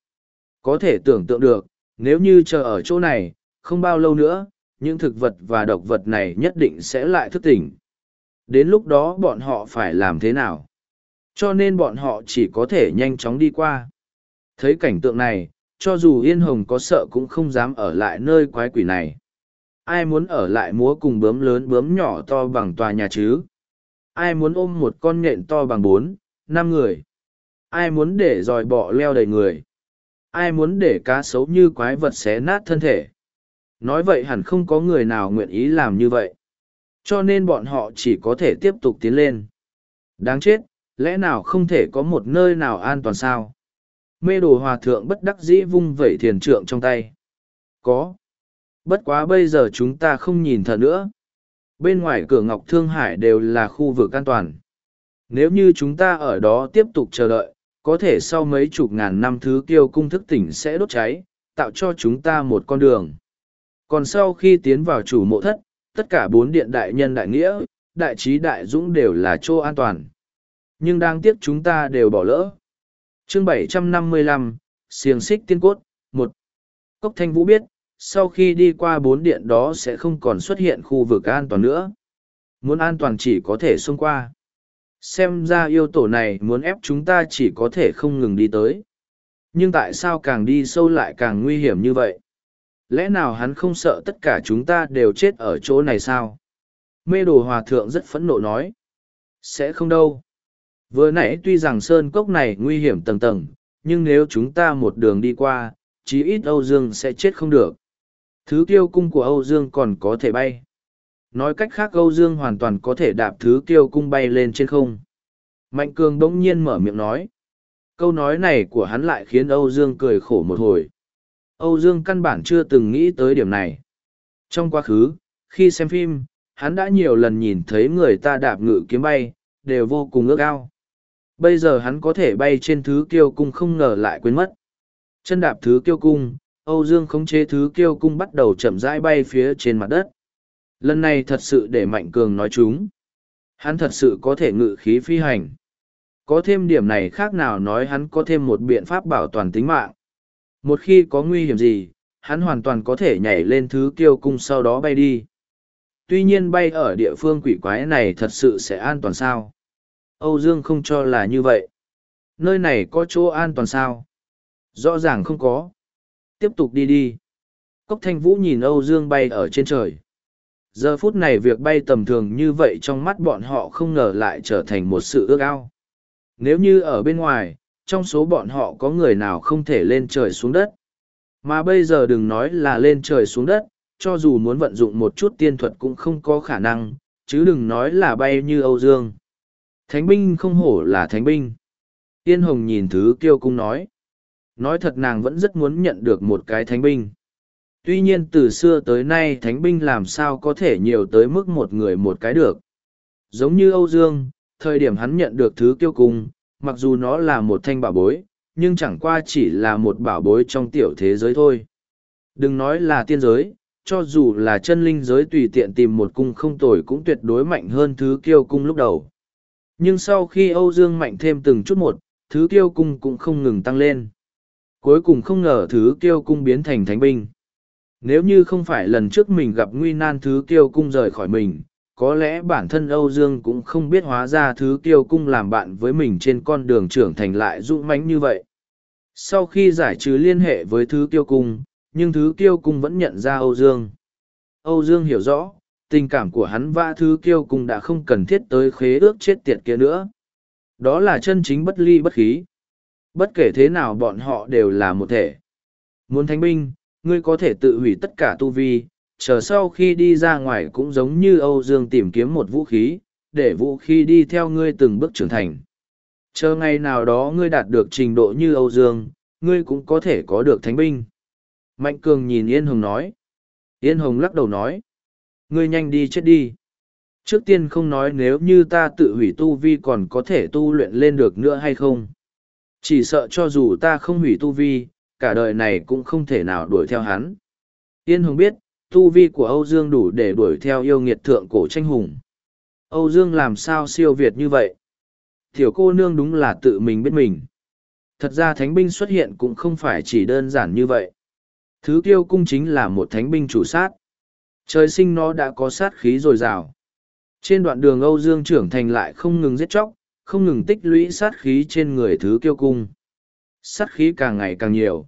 Có thể tưởng tượng được, nếu như chờ ở chỗ này, không bao lâu nữa, những thực vật và độc vật này nhất định sẽ lại thức tỉnh. Đến lúc đó bọn họ phải làm thế nào? Cho nên bọn họ chỉ có thể nhanh chóng đi qua. Thấy cảnh tượng này, cho dù Yên Hồng có sợ cũng không dám ở lại nơi quái quỷ này. Ai muốn ở lại múa cùng bướm lớn bướm nhỏ to bằng tòa nhà chứ? Ai muốn ôm một con nhện to bằng bốn, năm người? Ai muốn để dòi bọ leo đầy người? Ai muốn để cá sấu như quái vật xé nát thân thể? Nói vậy hẳn không có người nào nguyện ý làm như vậy. Cho nên bọn họ chỉ có thể tiếp tục tiến lên. Đáng chết, lẽ nào không thể có một nơi nào an toàn sao? Mê đồ hòa thượng bất đắc dĩ vung vẩy thiền trượng trong tay. Có. Bất quá bây giờ chúng ta không nhìn thở nữa. Bên ngoài cửa Ngọc Thương Hải đều là khu vực an toàn. Nếu như chúng ta ở đó tiếp tục chờ đợi, có thể sau mấy chục ngàn năm thứ kiêu cung thức tỉnh sẽ đốt cháy, tạo cho chúng ta một con đường. Còn sau khi tiến vào chủ mộ thất, tất cả bốn điện đại nhân đại nghĩa, đại trí đại dũng đều là chỗ an toàn. Nhưng đáng tiếc chúng ta đều bỏ lỡ. Chương 755, Siềng xích tiên cốt, một Cốc Thanh Vũ biết, sau khi đi qua bốn điện đó sẽ không còn xuất hiện khu vực an toàn nữa. Muốn an toàn chỉ có thể xông qua. Xem ra yêu tổ này muốn ép chúng ta chỉ có thể không ngừng đi tới. Nhưng tại sao càng đi sâu lại càng nguy hiểm như vậy? Lẽ nào hắn không sợ tất cả chúng ta đều chết ở chỗ này sao? Mê đồ hòa thượng rất phẫn nộ nói. Sẽ không đâu. Vừa nãy tuy rằng sơn cốc này nguy hiểm tầng tầng, nhưng nếu chúng ta một đường đi qua, chí ít Âu Dương sẽ chết không được. Thứ kiêu cung của Âu Dương còn có thể bay. Nói cách khác Âu Dương hoàn toàn có thể đạp thứ kiêu cung bay lên trên không. Mạnh Cường đống nhiên mở miệng nói. Câu nói này của hắn lại khiến Âu Dương cười khổ một hồi. Âu Dương căn bản chưa từng nghĩ tới điểm này. Trong quá khứ, khi xem phim, hắn đã nhiều lần nhìn thấy người ta đạp ngự kiếm bay, đều vô cùng ước ao. Bây giờ hắn có thể bay trên thứ kiêu cung không ngờ lại quên mất. Chân đạp thứ kiêu cung, Âu Dương khống chế thứ kiêu cung bắt đầu chậm rãi bay phía trên mặt đất. Lần này thật sự để Mạnh Cường nói chúng. Hắn thật sự có thể ngự khí phi hành. Có thêm điểm này khác nào nói hắn có thêm một biện pháp bảo toàn tính mạng. Một khi có nguy hiểm gì, hắn hoàn toàn có thể nhảy lên thứ kiêu cung sau đó bay đi. Tuy nhiên bay ở địa phương quỷ quái này thật sự sẽ an toàn sao. Âu Dương không cho là như vậy. Nơi này có chỗ an toàn sao? Rõ ràng không có. Tiếp tục đi đi. Cốc thanh vũ nhìn Âu Dương bay ở trên trời. Giờ phút này việc bay tầm thường như vậy trong mắt bọn họ không ngờ lại trở thành một sự ước ao. Nếu như ở bên ngoài, trong số bọn họ có người nào không thể lên trời xuống đất. Mà bây giờ đừng nói là lên trời xuống đất, cho dù muốn vận dụng một chút tiên thuật cũng không có khả năng, chứ đừng nói là bay như Âu Dương. Thánh binh không hổ là thánh binh. Tiên Hồng nhìn thứ kiêu cung nói. Nói thật nàng vẫn rất muốn nhận được một cái thánh binh. Tuy nhiên từ xưa tới nay thánh binh làm sao có thể nhiều tới mức một người một cái được. Giống như Âu Dương, thời điểm hắn nhận được thứ kiêu cung, mặc dù nó là một thanh bảo bối, nhưng chẳng qua chỉ là một bảo bối trong tiểu thế giới thôi. Đừng nói là tiên giới, cho dù là chân linh giới tùy tiện tìm một cung không tồi cũng tuyệt đối mạnh hơn thứ kiêu cung lúc đầu. Nhưng sau khi Âu Dương mạnh thêm từng chút một, thứ kiêu cung cũng không ngừng tăng lên. Cuối cùng không ngờ thứ kiêu cung biến thành thánh binh. Nếu như không phải lần trước mình gặp nguy nan thứ kiêu cung rời khỏi mình, có lẽ bản thân Âu Dương cũng không biết hóa ra thứ kiêu cung làm bạn với mình trên con đường trưởng thành lại dũng mãnh như vậy. Sau khi giải trừ liên hệ với thứ kiêu cung, nhưng thứ kiêu cung vẫn nhận ra Âu Dương. Âu Dương hiểu rõ, tình cảm của hắn và thứ kiêu cung đã không cần thiết tới khế ước chết tiệt kia nữa. Đó là chân chính bất ly bất khí. Bất kể thế nào bọn họ đều là một thể. Muốn thánh binh, ngươi có thể tự hủy tất cả tu vi, chờ sau khi đi ra ngoài cũng giống như Âu Dương tìm kiếm một vũ khí, để vũ khí đi theo ngươi từng bước trưởng thành. Chờ ngày nào đó ngươi đạt được trình độ như Âu Dương, ngươi cũng có thể có được thánh binh. Mạnh Cường nhìn Yên Hồng nói. Yên Hồng lắc đầu nói. Ngươi nhanh đi chết đi. Trước tiên không nói nếu như ta tự hủy tu vi còn có thể tu luyện lên được nữa hay không. Chỉ sợ cho dù ta không hủy tu vi, cả đời này cũng không thể nào đuổi theo hắn. Yên Hồng biết, tu vi của Âu Dương đủ để đuổi theo yêu nghiệt thượng cổ tranh hùng. Âu Dương làm sao siêu việt như vậy? Tiểu cô nương đúng là tự mình biết mình. Thật ra thánh binh xuất hiện cũng không phải chỉ đơn giản như vậy. Thứ tiêu cung chính là một thánh binh chủ sát. Trời sinh nó đã có sát khí dồi dào. Trên đoạn đường Âu Dương trưởng thành lại không ngừng giết chóc, không ngừng tích lũy sát khí trên người thứ kiêu cung. Sát khí càng ngày càng nhiều.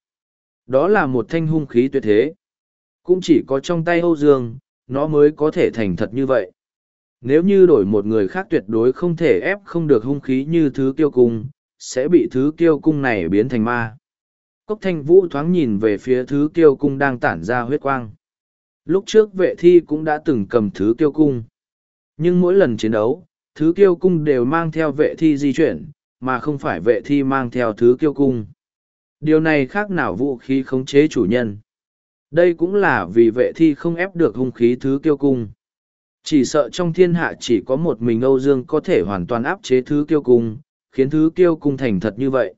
Đó là một thanh hung khí tuyệt thế. Cũng chỉ có trong tay Âu Dương, nó mới có thể thành thật như vậy. Nếu như đổi một người khác tuyệt đối không thể ép không được hung khí như thứ kiêu cung, sẽ bị thứ kiêu cung này biến thành ma. Cốc thanh vũ thoáng nhìn về phía thứ kiêu cung đang tản ra huyết quang. Lúc trước vệ thi cũng đã từng cầm thứ kiêu cung. Nhưng mỗi lần chiến đấu, thứ kiêu cung đều mang theo vệ thi di chuyển, mà không phải vệ thi mang theo thứ kiêu cung. Điều này khác nào vũ khí khống chế chủ nhân. Đây cũng là vì vệ thi không ép được hung khí thứ kiêu cung. Chỉ sợ trong thiên hạ chỉ có một mình Âu Dương có thể hoàn toàn áp chế thứ kiêu cung, khiến thứ kiêu cung thành thật như vậy.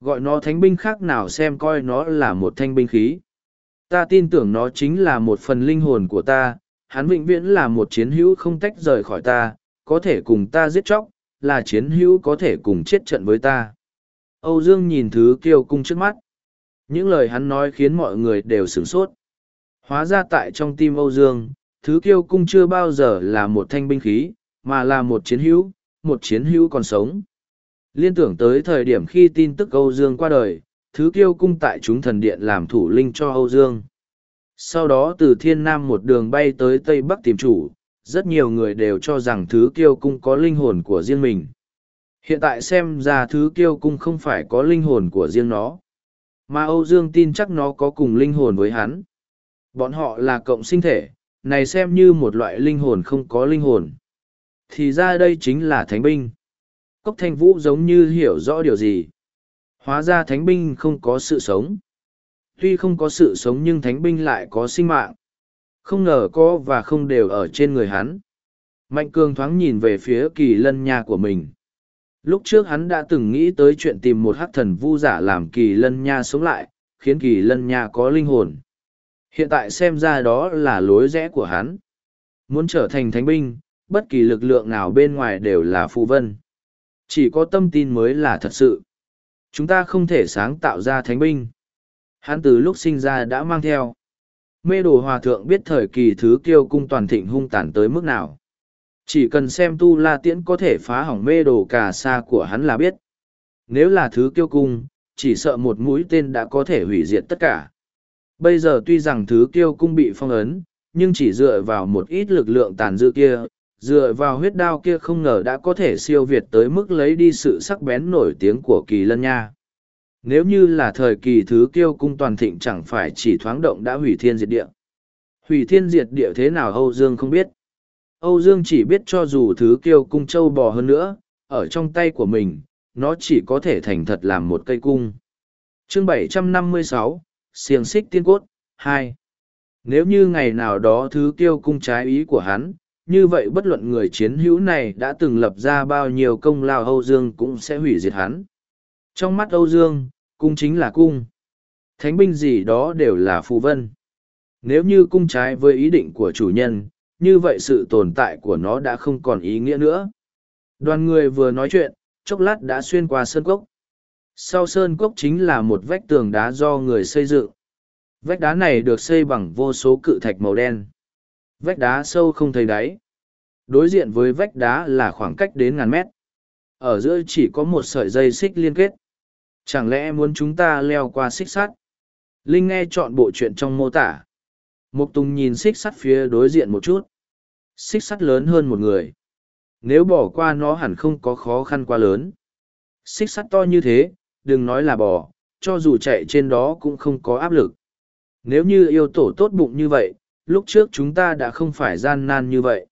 Gọi nó thánh binh khác nào xem coi nó là một thanh binh khí. Ta tin tưởng nó chính là một phần linh hồn của ta, hắn vĩnh viễn là một chiến hữu không tách rời khỏi ta, có thể cùng ta giết chóc, là chiến hữu có thể cùng chết trận với ta. Âu Dương nhìn thứ kiêu cung trước mắt. Những lời hắn nói khiến mọi người đều sửng sốt. Hóa ra tại trong tim Âu Dương, thứ kiêu cung chưa bao giờ là một thanh binh khí, mà là một chiến hữu, một chiến hữu còn sống. Liên tưởng tới thời điểm khi tin tức Âu Dương qua đời, thứ kiêu cung tại chúng thần điện làm thủ linh cho Âu Dương. Sau đó từ thiên nam một đường bay tới Tây Bắc tìm chủ, rất nhiều người đều cho rằng thứ kiêu cung có linh hồn của riêng mình. Hiện tại xem ra thứ kiêu cung không phải có linh hồn của riêng nó, mà Âu Dương tin chắc nó có cùng linh hồn với hắn. Bọn họ là cộng sinh thể, này xem như một loại linh hồn không có linh hồn. Thì ra đây chính là thánh binh. Cốc thanh vũ giống như hiểu rõ điều gì. Hóa ra thánh binh không có sự sống. Tuy không có sự sống nhưng thánh binh lại có sinh mạng. Không ngờ có và không đều ở trên người hắn. Mạnh cường thoáng nhìn về phía kỳ lân nha của mình. Lúc trước hắn đã từng nghĩ tới chuyện tìm một hắc thần vu giả làm kỳ lân nha sống lại, khiến kỳ lân nha có linh hồn. Hiện tại xem ra đó là lối rẽ của hắn. Muốn trở thành thánh binh, bất kỳ lực lượng nào bên ngoài đều là phù vân. Chỉ có tâm tin mới là thật sự. Chúng ta không thể sáng tạo ra thánh binh. Hắn từ lúc sinh ra đã mang theo. Mê đồ hòa thượng biết thời kỳ thứ kiêu cung toàn thịnh hung tàn tới mức nào. Chỉ cần xem tu la tiễn có thể phá hỏng mê đồ cà sa của hắn là biết. nếu là thứ kiêu cung, chỉ sợ một mũi tên đã có thể hủy diệt tất cả. Bây giờ tuy rằng thứ kiêu cung bị phong ấn, nhưng chỉ dựa vào một ít lực lượng tàn dư kia, dựa vào huyết đao kia không ngờ đã có thể siêu việt tới mức lấy đi sự sắc bén nổi tiếng của kỳ lân nha. Nếu như là thời kỳ thứ kiêu cung toàn thịnh chẳng phải chỉ thoáng động đã hủy thiên diệt địa. Hủy thiên diệt địa thế nào Âu Dương không biết. Âu Dương chỉ biết cho dù thứ kiêu cung châu bò hơn nữa, ở trong tay của mình, nó chỉ có thể thành thật làm một cây cung. Chương 756, xiềng xích tiên cốt, 2. Nếu như ngày nào đó thứ kiêu cung trái ý của hắn, như vậy bất luận người chiến hữu này đã từng lập ra bao nhiêu công lao Âu Dương cũng sẽ hủy diệt hắn. Trong mắt Âu Dương, cung chính là cung. Thánh binh gì đó đều là phù vân. Nếu như cung trái với ý định của chủ nhân, như vậy sự tồn tại của nó đã không còn ý nghĩa nữa. Đoàn người vừa nói chuyện, chốc lát đã xuyên qua sơn cốc. Sau sơn cốc chính là một vách tường đá do người xây dựng. Vách đá này được xây bằng vô số cự thạch màu đen. Vách đá sâu không thấy đáy. Đối diện với vách đá là khoảng cách đến ngàn mét. Ở giữa chỉ có một sợi dây xích liên kết. Chẳng lẽ muốn chúng ta leo qua xích sắt? Linh nghe chọn bộ chuyện trong mô tả. Mục Tùng nhìn xích sắt phía đối diện một chút. Xích sắt lớn hơn một người. Nếu bỏ qua nó hẳn không có khó khăn quá lớn. Xích sắt to như thế, đừng nói là bỏ, cho dù chạy trên đó cũng không có áp lực. Nếu như yêu tổ tốt bụng như vậy, lúc trước chúng ta đã không phải gian nan như vậy.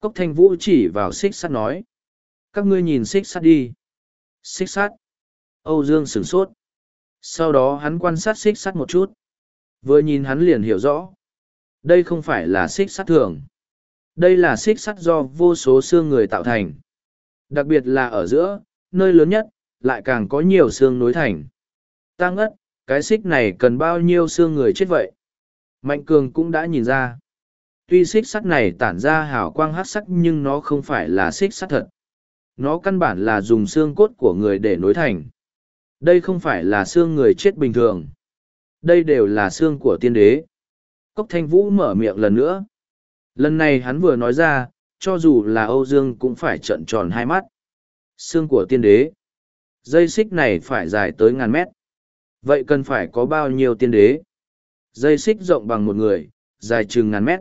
Cốc thanh vũ chỉ vào xích sắt nói. Các ngươi nhìn xích sắt đi. Xích sắt. Âu Dương sửng sốt. Sau đó hắn quan sát xích sắt một chút. Vừa nhìn hắn liền hiểu rõ. Đây không phải là xích sắt thường. Đây là xích sắt do vô số xương người tạo thành. Đặc biệt là ở giữa, nơi lớn nhất, lại càng có nhiều xương nối thành. Tăng ất, cái xích này cần bao nhiêu xương người chết vậy? Mạnh cường cũng đã nhìn ra. Tuy xích sắt này tản ra hào quang hát sắc nhưng nó không phải là xích sắt thật. Nó căn bản là dùng xương cốt của người để nối thành. Đây không phải là xương người chết bình thường. Đây đều là xương của tiên đế. Cốc thanh vũ mở miệng lần nữa. Lần này hắn vừa nói ra, cho dù là Âu Dương cũng phải trợn tròn hai mắt. Xương của tiên đế. Dây xích này phải dài tới ngàn mét. Vậy cần phải có bao nhiêu tiên đế? Dây xích rộng bằng một người, dài chừng ngàn mét.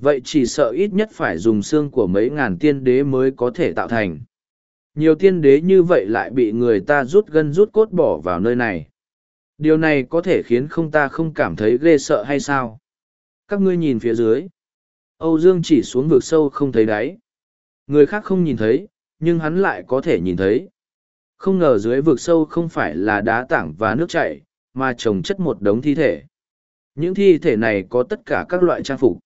Vậy chỉ sợ ít nhất phải dùng xương của mấy ngàn tiên đế mới có thể tạo thành. Nhiều tiên đế như vậy lại bị người ta rút gân rút cốt bỏ vào nơi này. Điều này có thể khiến không ta không cảm thấy ghê sợ hay sao? Các ngươi nhìn phía dưới. Âu Dương chỉ xuống vực sâu không thấy đáy. Người khác không nhìn thấy, nhưng hắn lại có thể nhìn thấy. Không ngờ dưới vực sâu không phải là đá tảng và nước chảy, mà trồng chất một đống thi thể. Những thi thể này có tất cả các loại trang phục.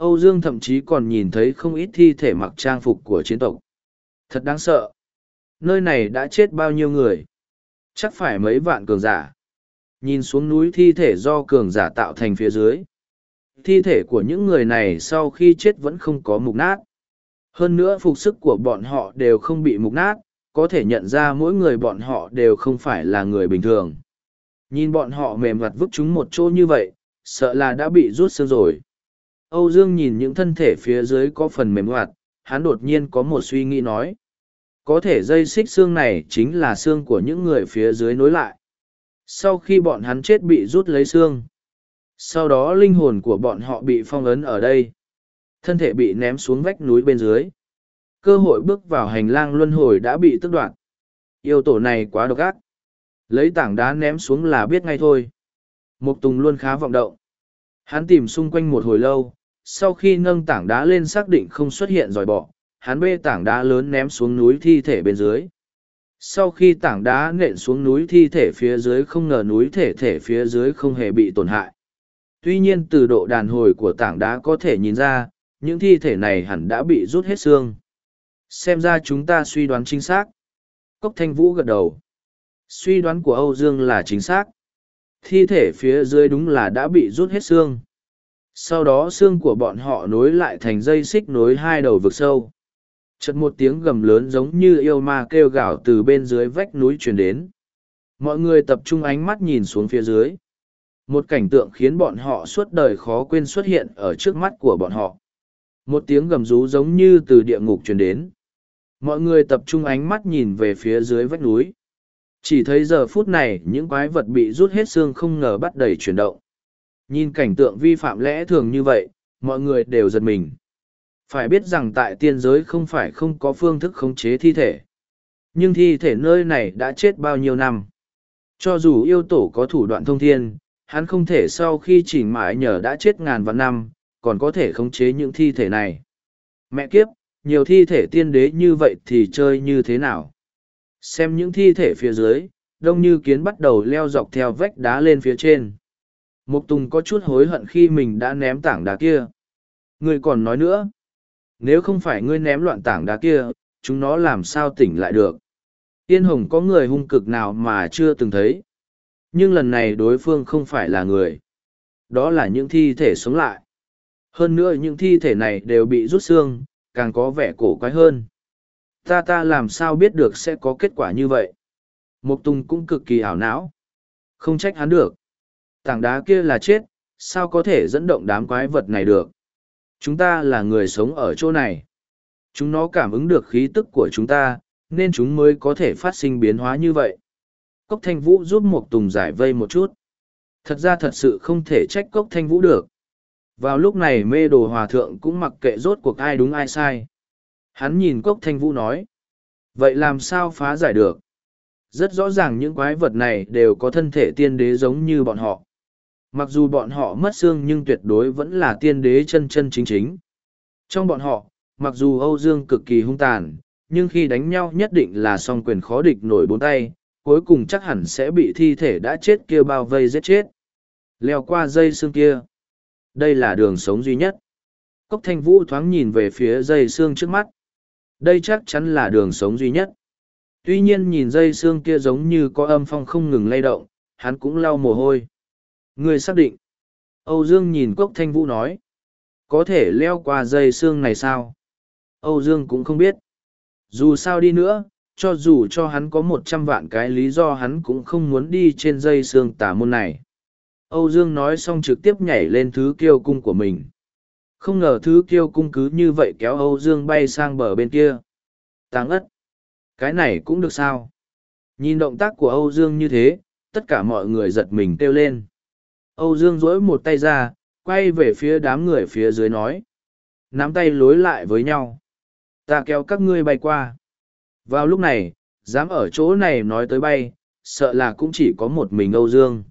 Âu Dương thậm chí còn nhìn thấy không ít thi thể mặc trang phục của chiến tộc. Thật đáng sợ. Nơi này đã chết bao nhiêu người? Chắc phải mấy vạn cường giả. Nhìn xuống núi thi thể do cường giả tạo thành phía dưới. Thi thể của những người này sau khi chết vẫn không có mục nát. Hơn nữa phục sức của bọn họ đều không bị mục nát, có thể nhận ra mỗi người bọn họ đều không phải là người bình thường. Nhìn bọn họ mềm mặt vứt chúng một chỗ như vậy, sợ là đã bị rút xương rồi. Âu Dương nhìn những thân thể phía dưới có phần mềm hoạt, hắn đột nhiên có một suy nghĩ nói. Có thể dây xích xương này chính là xương của những người phía dưới nối lại. Sau khi bọn hắn chết bị rút lấy xương. Sau đó linh hồn của bọn họ bị phong ấn ở đây. Thân thể bị ném xuống vách núi bên dưới. Cơ hội bước vào hành lang luân hồi đã bị tức đoạn. Yêu tổ này quá độc ác. Lấy tảng đá ném xuống là biết ngay thôi. Mục Tùng luôn khá vọng động. Hắn tìm xung quanh một hồi lâu, sau khi nâng tảng đá lên xác định không xuất hiện dòi bọ, hắn bê tảng đá lớn ném xuống núi thi thể bên dưới. Sau khi tảng đá nện xuống núi thi thể phía dưới không ngờ núi thể thể phía dưới không hề bị tổn hại. Tuy nhiên từ độ đàn hồi của tảng đá có thể nhìn ra, những thi thể này hẳn đã bị rút hết xương. Xem ra chúng ta suy đoán chính xác. Cốc Thanh Vũ gật đầu. Suy đoán của Âu Dương là chính xác. Thi thể phía dưới đúng là đã bị rút hết xương. Sau đó xương của bọn họ nối lại thành dây xích nối hai đầu vực sâu. Chật một tiếng gầm lớn giống như yêu ma kêu gào từ bên dưới vách núi truyền đến. Mọi người tập trung ánh mắt nhìn xuống phía dưới. Một cảnh tượng khiến bọn họ suốt đời khó quên xuất hiện ở trước mắt của bọn họ. Một tiếng gầm rú giống như từ địa ngục truyền đến. Mọi người tập trung ánh mắt nhìn về phía dưới vách núi. Chỉ thấy giờ phút này, những quái vật bị rút hết xương không ngờ bắt đầy chuyển động. Nhìn cảnh tượng vi phạm lẽ thường như vậy, mọi người đều giật mình. Phải biết rằng tại tiên giới không phải không có phương thức khống chế thi thể. Nhưng thi thể nơi này đã chết bao nhiêu năm. Cho dù yêu tổ có thủ đoạn thông thiên, hắn không thể sau khi chỉnh mãi nhờ đã chết ngàn vạn năm, còn có thể khống chế những thi thể này. Mẹ kiếp, nhiều thi thể tiên đế như vậy thì chơi như thế nào? Xem những thi thể phía dưới, đông như kiến bắt đầu leo dọc theo vách đá lên phía trên. Mục Tùng có chút hối hận khi mình đã ném tảng đá kia. Ngươi còn nói nữa. Nếu không phải ngươi ném loạn tảng đá kia, chúng nó làm sao tỉnh lại được. Yên Hồng có người hung cực nào mà chưa từng thấy. Nhưng lần này đối phương không phải là người. Đó là những thi thể sống lại. Hơn nữa những thi thể này đều bị rút xương, càng có vẻ cổ quái hơn. Ta ta làm sao biết được sẽ có kết quả như vậy. Mục Tùng cũng cực kỳ ảo não. Không trách hắn được. Tảng đá kia là chết, sao có thể dẫn động đám quái vật này được. Chúng ta là người sống ở chỗ này. Chúng nó cảm ứng được khí tức của chúng ta, nên chúng mới có thể phát sinh biến hóa như vậy. Cốc Thanh Vũ giúp Mộc Tùng giải vây một chút. Thật ra thật sự không thể trách Cốc Thanh Vũ được. Vào lúc này mê đồ hòa thượng cũng mặc kệ rốt cuộc ai đúng ai sai. Hắn nhìn Cốc Thanh Vũ nói. Vậy làm sao phá giải được? Rất rõ ràng những quái vật này đều có thân thể tiên đế giống như bọn họ. Mặc dù bọn họ mất xương nhưng tuyệt đối vẫn là tiên đế chân chân chính chính. Trong bọn họ, mặc dù Âu Dương cực kỳ hung tàn, nhưng khi đánh nhau nhất định là song quyền khó địch nổi bốn tay, cuối cùng chắc hẳn sẽ bị thi thể đã chết kia bao vây giết chết. Leo qua dây xương kia. Đây là đường sống duy nhất. Cốc thanh vũ thoáng nhìn về phía dây xương trước mắt. Đây chắc chắn là đường sống duy nhất. Tuy nhiên nhìn dây xương kia giống như có âm phong không ngừng lay động, hắn cũng lau mồ hôi. Ngươi xác định. Âu Dương nhìn Cốc Thanh Vũ nói. Có thể leo qua dây xương này sao? Âu Dương cũng không biết. Dù sao đi nữa, cho dù cho hắn có một trăm vạn cái lý do hắn cũng không muốn đi trên dây xương tả môn này. Âu Dương nói xong trực tiếp nhảy lên thứ kiêu cung của mình. Không ngờ thứ kiêu cung cứ như vậy kéo Âu Dương bay sang bờ bên kia. Táng ất. Cái này cũng được sao? Nhìn động tác của Âu Dương như thế, tất cả mọi người giật mình kêu lên. Âu Dương rỗi một tay ra, quay về phía đám người phía dưới nói. Nắm tay lối lại với nhau. Ta kéo các ngươi bay qua. Vào lúc này, dám ở chỗ này nói tới bay, sợ là cũng chỉ có một mình Âu Dương.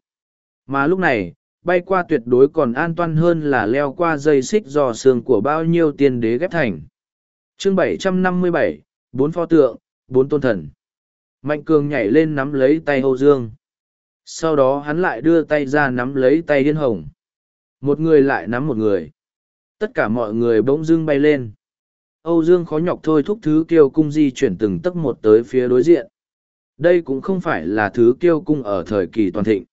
Mà lúc này, bay qua tuyệt đối còn an toàn hơn là leo qua dây xích dò xương của bao nhiêu tiên đế ghép thành. chương 757, bốn pho tượng, bốn tôn thần. Mạnh cường nhảy lên nắm lấy tay Âu Dương. Sau đó hắn lại đưa tay ra nắm lấy tay điên hồng. Một người lại nắm một người. Tất cả mọi người bỗng dưng bay lên. Âu Dương khó nhọc thôi thúc thứ kiêu cung di chuyển từng tấc một tới phía đối diện. Đây cũng không phải là thứ kiêu cung ở thời kỳ toàn thịnh.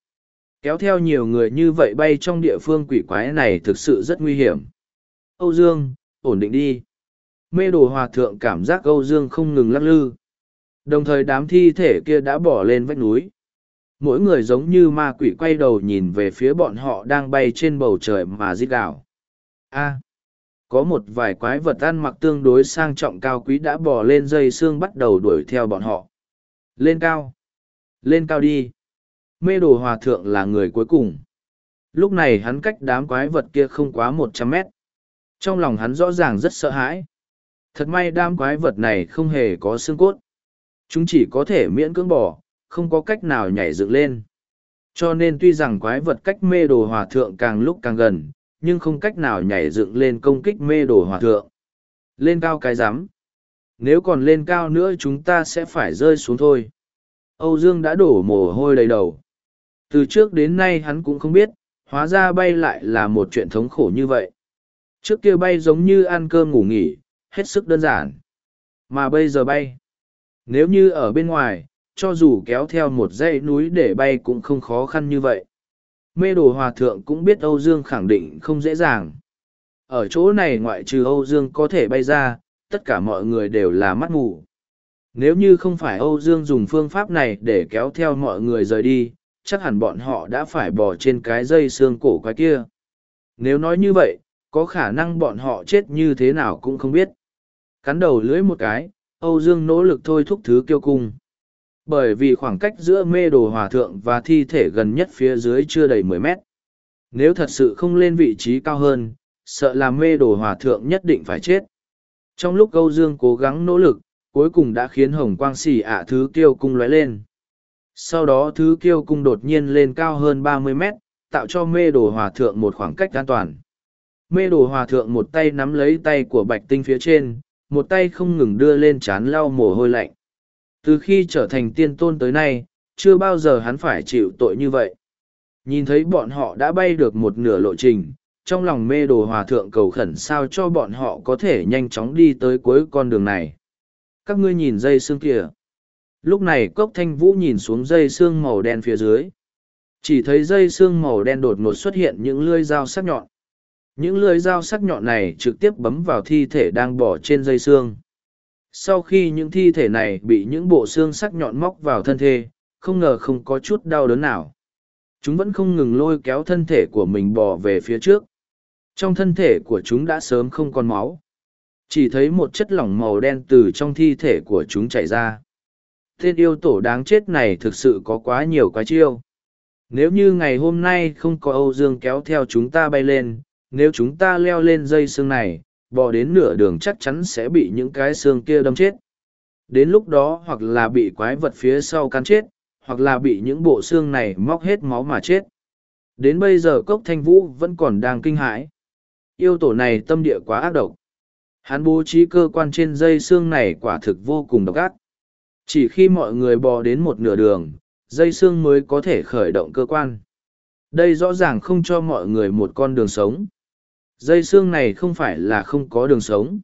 Kéo theo nhiều người như vậy bay trong địa phương quỷ quái này thực sự rất nguy hiểm. Âu Dương, ổn định đi. Mê đồ hòa thượng cảm giác Âu Dương không ngừng lắc lư. Đồng thời đám thi thể kia đã bỏ lên vách núi. Mỗi người giống như ma quỷ quay đầu nhìn về phía bọn họ đang bay trên bầu trời mà rít đảo. A. có một vài quái vật ăn mặc tương đối sang trọng cao quý đã bỏ lên dây xương bắt đầu đuổi theo bọn họ. Lên cao. Lên cao đi. Mê đồ hòa thượng là người cuối cùng. Lúc này hắn cách đám quái vật kia không quá một trăm mét. Trong lòng hắn rõ ràng rất sợ hãi. Thật may đám quái vật này không hề có xương cốt. Chúng chỉ có thể miễn cưỡng bỏ, không có cách nào nhảy dựng lên. Cho nên tuy rằng quái vật cách mê đồ hòa thượng càng lúc càng gần, nhưng không cách nào nhảy dựng lên công kích mê đồ hòa thượng. Lên cao cái rắm Nếu còn lên cao nữa chúng ta sẽ phải rơi xuống thôi. Âu Dương đã đổ mồ hôi đầy đầu. Từ trước đến nay hắn cũng không biết, hóa ra bay lại là một chuyện thống khổ như vậy. Trước kia bay giống như ăn cơm ngủ nghỉ, hết sức đơn giản. Mà bây giờ bay. Nếu như ở bên ngoài, cho dù kéo theo một dãy núi để bay cũng không khó khăn như vậy. Mê đồ hòa thượng cũng biết Âu Dương khẳng định không dễ dàng. Ở chỗ này ngoại trừ Âu Dương có thể bay ra, tất cả mọi người đều là mắt mù. Nếu như không phải Âu Dương dùng phương pháp này để kéo theo mọi người rời đi, chắc hẳn bọn họ đã phải bò trên cái dây xương cổ quái kia. Nếu nói như vậy, có khả năng bọn họ chết như thế nào cũng không biết. Cắn đầu lưỡi một cái, Âu Dương nỗ lực thôi thúc thứ kiêu cung. Bởi vì khoảng cách giữa mê đồ hòa thượng và thi thể gần nhất phía dưới chưa đầy mười mét. Nếu thật sự không lên vị trí cao hơn, sợ là mê đồ hòa thượng nhất định phải chết. Trong lúc Âu Dương cố gắng nỗ lực, cuối cùng đã khiến hồng quang xì ạ thứ kiêu cung lóe lên. Sau đó thứ kiêu cung đột nhiên lên cao hơn ba mươi mét, tạo cho mê đồ hòa thượng một khoảng cách an toàn. Mê đồ hòa thượng một tay nắm lấy tay của bạch tinh phía trên, một tay không ngừng đưa lên chán lau mồ hôi lạnh. Từ khi trở thành tiên tôn tới nay, chưa bao giờ hắn phải chịu tội như vậy. Nhìn thấy bọn họ đã bay được một nửa lộ trình, trong lòng mê đồ hòa thượng cầu khẩn sao cho bọn họ có thể nhanh chóng đi tới cuối con đường này. Các ngươi nhìn dây xương kìa. Lúc này cốc thanh vũ nhìn xuống dây xương màu đen phía dưới. Chỉ thấy dây xương màu đen đột ngột xuất hiện những lưỡi dao sắc nhọn. Những lưỡi dao sắc nhọn này trực tiếp bấm vào thi thể đang bỏ trên dây xương. Sau khi những thi thể này bị những bộ xương sắc nhọn móc vào thân thể, không ngờ không có chút đau đớn nào. Chúng vẫn không ngừng lôi kéo thân thể của mình bò về phía trước. Trong thân thể của chúng đã sớm không còn máu. Chỉ thấy một chất lỏng màu đen từ trong thi thể của chúng chảy ra. Tên yêu tổ đáng chết này thực sự có quá nhiều quái chiêu. Nếu như ngày hôm nay không có Âu Dương kéo theo chúng ta bay lên, nếu chúng ta leo lên dây xương này, bò đến nửa đường chắc chắn sẽ bị những cái xương kia đâm chết. Đến lúc đó hoặc là bị quái vật phía sau cắn chết, hoặc là bị những bộ xương này móc hết máu mà chết. Đến bây giờ cốc thanh vũ vẫn còn đang kinh hãi. Yêu tổ này tâm địa quá ác độc. Hắn bố trí cơ quan trên dây xương này quả thực vô cùng độc ác. Chỉ khi mọi người bò đến một nửa đường, dây xương mới có thể khởi động cơ quan. Đây rõ ràng không cho mọi người một con đường sống. Dây xương này không phải là không có đường sống.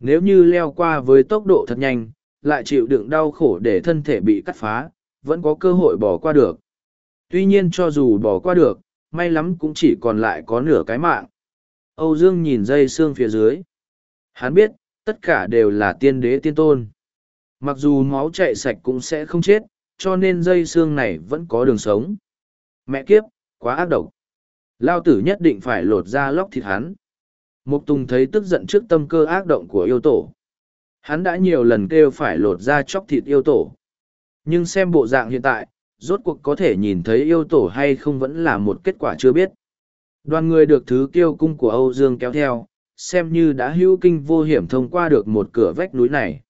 Nếu như leo qua với tốc độ thật nhanh, lại chịu đựng đau khổ để thân thể bị cắt phá, vẫn có cơ hội bỏ qua được. Tuy nhiên cho dù bỏ qua được, may lắm cũng chỉ còn lại có nửa cái mạng. Âu Dương nhìn dây xương phía dưới. Hắn biết, tất cả đều là tiên đế tiên tôn. Mặc dù máu chạy sạch cũng sẽ không chết, cho nên dây xương này vẫn có đường sống. Mẹ kiếp, quá ác độc. Lao tử nhất định phải lột ra lóc thịt hắn. Mục Tùng thấy tức giận trước tâm cơ ác động của yêu tổ. Hắn đã nhiều lần kêu phải lột ra chóc thịt yêu tổ. Nhưng xem bộ dạng hiện tại, rốt cuộc có thể nhìn thấy yêu tổ hay không vẫn là một kết quả chưa biết. Đoàn người được thứ kiêu cung của Âu Dương kéo theo, xem như đã hữu kinh vô hiểm thông qua được một cửa vách núi này.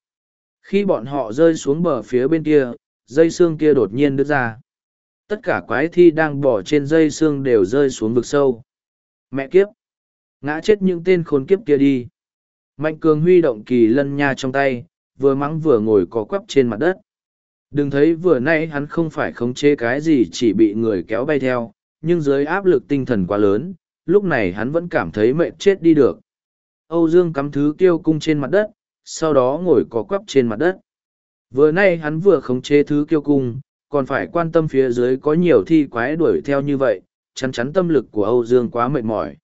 Khi bọn họ rơi xuống bờ phía bên kia, dây xương kia đột nhiên đứt ra. Tất cả quái thi đang bỏ trên dây xương đều rơi xuống vực sâu. Mẹ kiếp! Ngã chết những tên khốn kiếp kia đi. Mạnh cường huy động kỳ lân nha trong tay, vừa mắng vừa ngồi có quắp trên mặt đất. Đừng thấy vừa nay hắn không phải khống chế cái gì chỉ bị người kéo bay theo, nhưng dưới áp lực tinh thần quá lớn, lúc này hắn vẫn cảm thấy mệt chết đi được. Âu Dương cắm thứ kiêu cung trên mặt đất, sau đó ngồi có quắp trên mặt đất. Vừa nay hắn vừa khống chế thứ kiêu cung, còn phải quan tâm phía dưới có nhiều thi quái đuổi theo như vậy, chắn chắn tâm lực của Âu Dương quá mệt mỏi.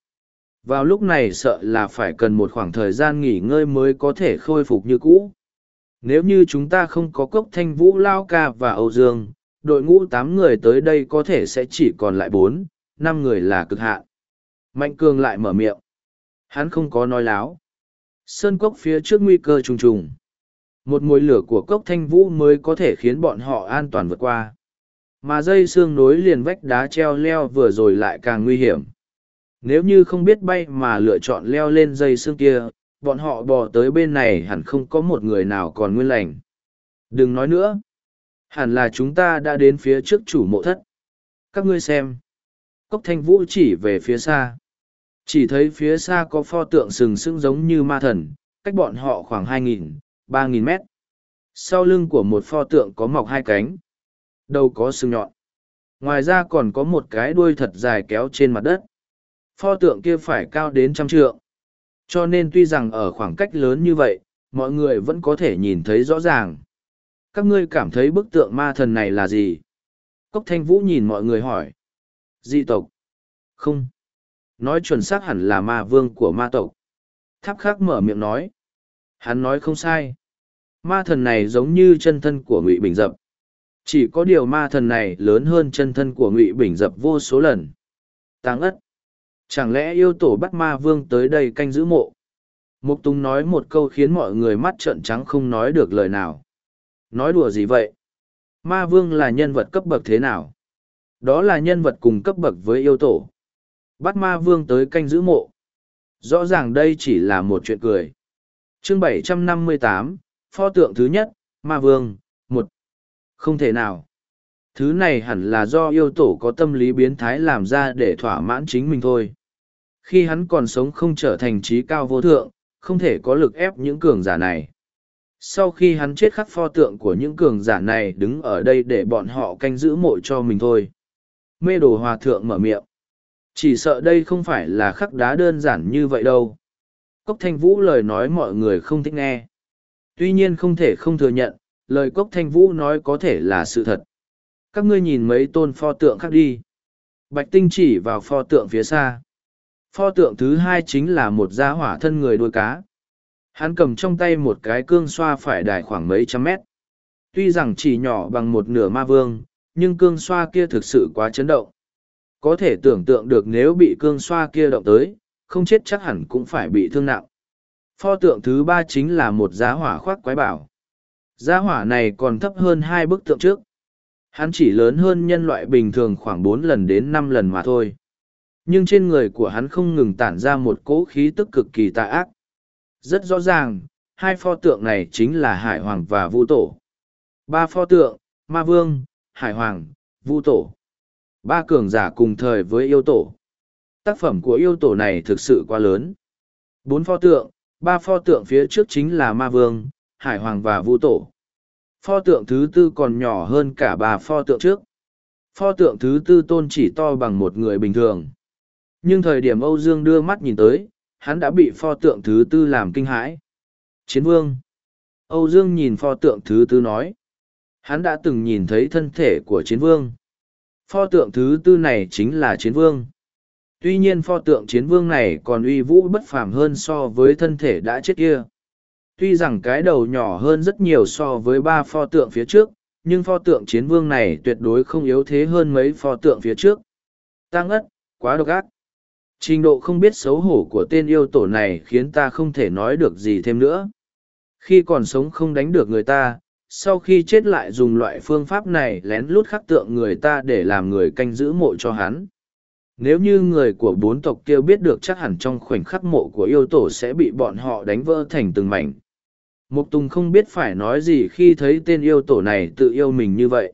Vào lúc này sợ là phải cần một khoảng thời gian nghỉ ngơi mới có thể khôi phục như cũ. Nếu như chúng ta không có cốc thanh vũ lao ca và Âu Dương, đội ngũ tám người tới đây có thể sẽ chỉ còn lại bốn, năm người là cực hạn. Mạnh cường lại mở miệng. Hắn không có nói láo. Sơn cốc phía trước nguy cơ trùng trùng. Một mùi lửa của cốc thanh vũ mới có thể khiến bọn họ an toàn vượt qua. Mà dây xương nối liền vách đá treo leo vừa rồi lại càng nguy hiểm. Nếu như không biết bay mà lựa chọn leo lên dây xương kia, bọn họ bò tới bên này hẳn không có một người nào còn nguyên lành. Đừng nói nữa. Hẳn là chúng ta đã đến phía trước chủ mộ thất. Các ngươi xem. Cốc thanh vũ chỉ về phía xa. Chỉ thấy phía xa có pho tượng sừng sững giống như ma thần, cách bọn họ khoảng hai nghìn, 3.000 mét. Sau lưng của một pho tượng có mọc hai cánh. Đầu có sừng nhọn. Ngoài ra còn có một cái đuôi thật dài kéo trên mặt đất. Pho tượng kia phải cao đến trăm trượng. Cho nên tuy rằng ở khoảng cách lớn như vậy, mọi người vẫn có thể nhìn thấy rõ ràng. Các ngươi cảm thấy bức tượng ma thần này là gì? Cốc thanh vũ nhìn mọi người hỏi. Dị tộc. Không. Nói chuẩn xác hẳn là ma vương của ma tộc. Tháp khác mở miệng nói. Hắn nói không sai. Ma thần này giống như chân thân của Ngụy Bình Dập. Chỉ có điều ma thần này lớn hơn chân thân của Ngụy Bình Dập vô số lần. Táng ất. Chẳng lẽ yêu tổ bắt ma vương tới đây canh giữ mộ? Mục Tùng nói một câu khiến mọi người mắt trợn trắng không nói được lời nào. Nói đùa gì vậy? Ma vương là nhân vật cấp bậc thế nào? Đó là nhân vật cùng cấp bậc với yêu tổ. Bắt ma vương tới canh giữ mộ. Rõ ràng đây chỉ là một chuyện cười chương 758, pho tượng thứ nhất, ma vương, một. Không thể nào. Thứ này hẳn là do yêu tổ có tâm lý biến thái làm ra để thỏa mãn chính mình thôi. Khi hắn còn sống không trở thành trí cao vô thượng, không thể có lực ép những cường giả này. Sau khi hắn chết khắc pho tượng của những cường giả này đứng ở đây để bọn họ canh giữ mộ cho mình thôi. Mê đồ hòa thượng mở miệng. Chỉ sợ đây không phải là khắc đá đơn giản như vậy đâu. Cốc thanh vũ lời nói mọi người không thích nghe. Tuy nhiên không thể không thừa nhận, lời cốc thanh vũ nói có thể là sự thật. Các ngươi nhìn mấy tôn pho tượng khác đi. Bạch tinh chỉ vào pho tượng phía xa. Pho tượng thứ hai chính là một gia hỏa thân người đuôi cá. Hắn cầm trong tay một cái cương xoa phải đài khoảng mấy trăm mét. Tuy rằng chỉ nhỏ bằng một nửa ma vương, nhưng cương xoa kia thực sự quá chấn động. Có thể tưởng tượng được nếu bị cương xoa kia động tới, không chết chắc hẳn cũng phải bị thương nặng. Pho tượng thứ ba chính là một giá hỏa khoác quái bảo. Giá hỏa này còn thấp hơn hai bức tượng trước. Hắn chỉ lớn hơn nhân loại bình thường khoảng bốn lần đến năm lần mà thôi. Nhưng trên người của hắn không ngừng tản ra một cỗ khí tức cực kỳ tà ác. Rất rõ ràng, hai pho tượng này chính là Hải Hoàng và Vu Tổ. Ba pho tượng, Ma Vương, Hải Hoàng, Vu Tổ. Ba cường giả cùng thời với yêu tổ. Tác phẩm của yêu tổ này thực sự quá lớn. Bốn pho tượng, ba pho tượng phía trước chính là Ma Vương, Hải Hoàng và Vũ Tổ. Pho tượng thứ tư còn nhỏ hơn cả ba pho tượng trước. Pho tượng thứ tư tôn chỉ to bằng một người bình thường. Nhưng thời điểm Âu Dương đưa mắt nhìn tới, hắn đã bị pho tượng thứ tư làm kinh hãi. Chiến vương. Âu Dương nhìn pho tượng thứ tư nói. Hắn đã từng nhìn thấy thân thể của chiến vương. Pho tượng thứ tư này chính là chiến vương. Tuy nhiên pho tượng chiến vương này còn uy vũ bất phàm hơn so với thân thể đã chết kia. Tuy rằng cái đầu nhỏ hơn rất nhiều so với ba pho tượng phía trước, nhưng pho tượng chiến vương này tuyệt đối không yếu thế hơn mấy pho tượng phía trước. Tăng ất, quá độc ác. Trình độ không biết xấu hổ của tên yêu tổ này khiến ta không thể nói được gì thêm nữa. Khi còn sống không đánh được người ta, sau khi chết lại dùng loại phương pháp này lén lút khắc tượng người ta để làm người canh giữ mộ cho hắn. Nếu như người của bốn tộc kia biết được chắc hẳn trong khoảnh khắc mộ của yêu tổ sẽ bị bọn họ đánh vỡ thành từng mảnh. Mục Tùng không biết phải nói gì khi thấy tên yêu tổ này tự yêu mình như vậy.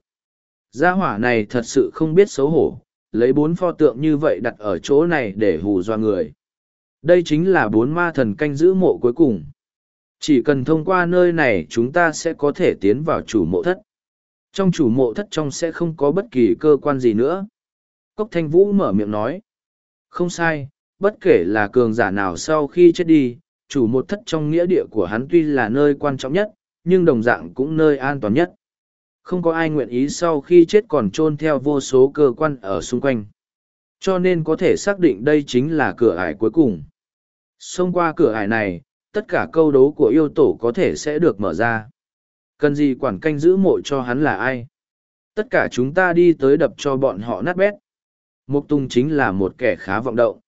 Gia hỏa này thật sự không biết xấu hổ, lấy bốn pho tượng như vậy đặt ở chỗ này để hù doa người. Đây chính là bốn ma thần canh giữ mộ cuối cùng. Chỉ cần thông qua nơi này chúng ta sẽ có thể tiến vào chủ mộ thất. Trong chủ mộ thất trong sẽ không có bất kỳ cơ quan gì nữa. Cốc Thanh Vũ mở miệng nói. Không sai, bất kể là cường giả nào sau khi chết đi, chủ một thất trong nghĩa địa của hắn tuy là nơi quan trọng nhất, nhưng đồng dạng cũng nơi an toàn nhất. Không có ai nguyện ý sau khi chết còn chôn theo vô số cơ quan ở xung quanh. Cho nên có thể xác định đây chính là cửa ải cuối cùng. Xông qua cửa ải này, tất cả câu đố của yêu tổ có thể sẽ được mở ra. Cần gì quản canh giữ mộ cho hắn là ai? Tất cả chúng ta đi tới đập cho bọn họ nát bét. Mục Tung chính là một kẻ khá vọng động.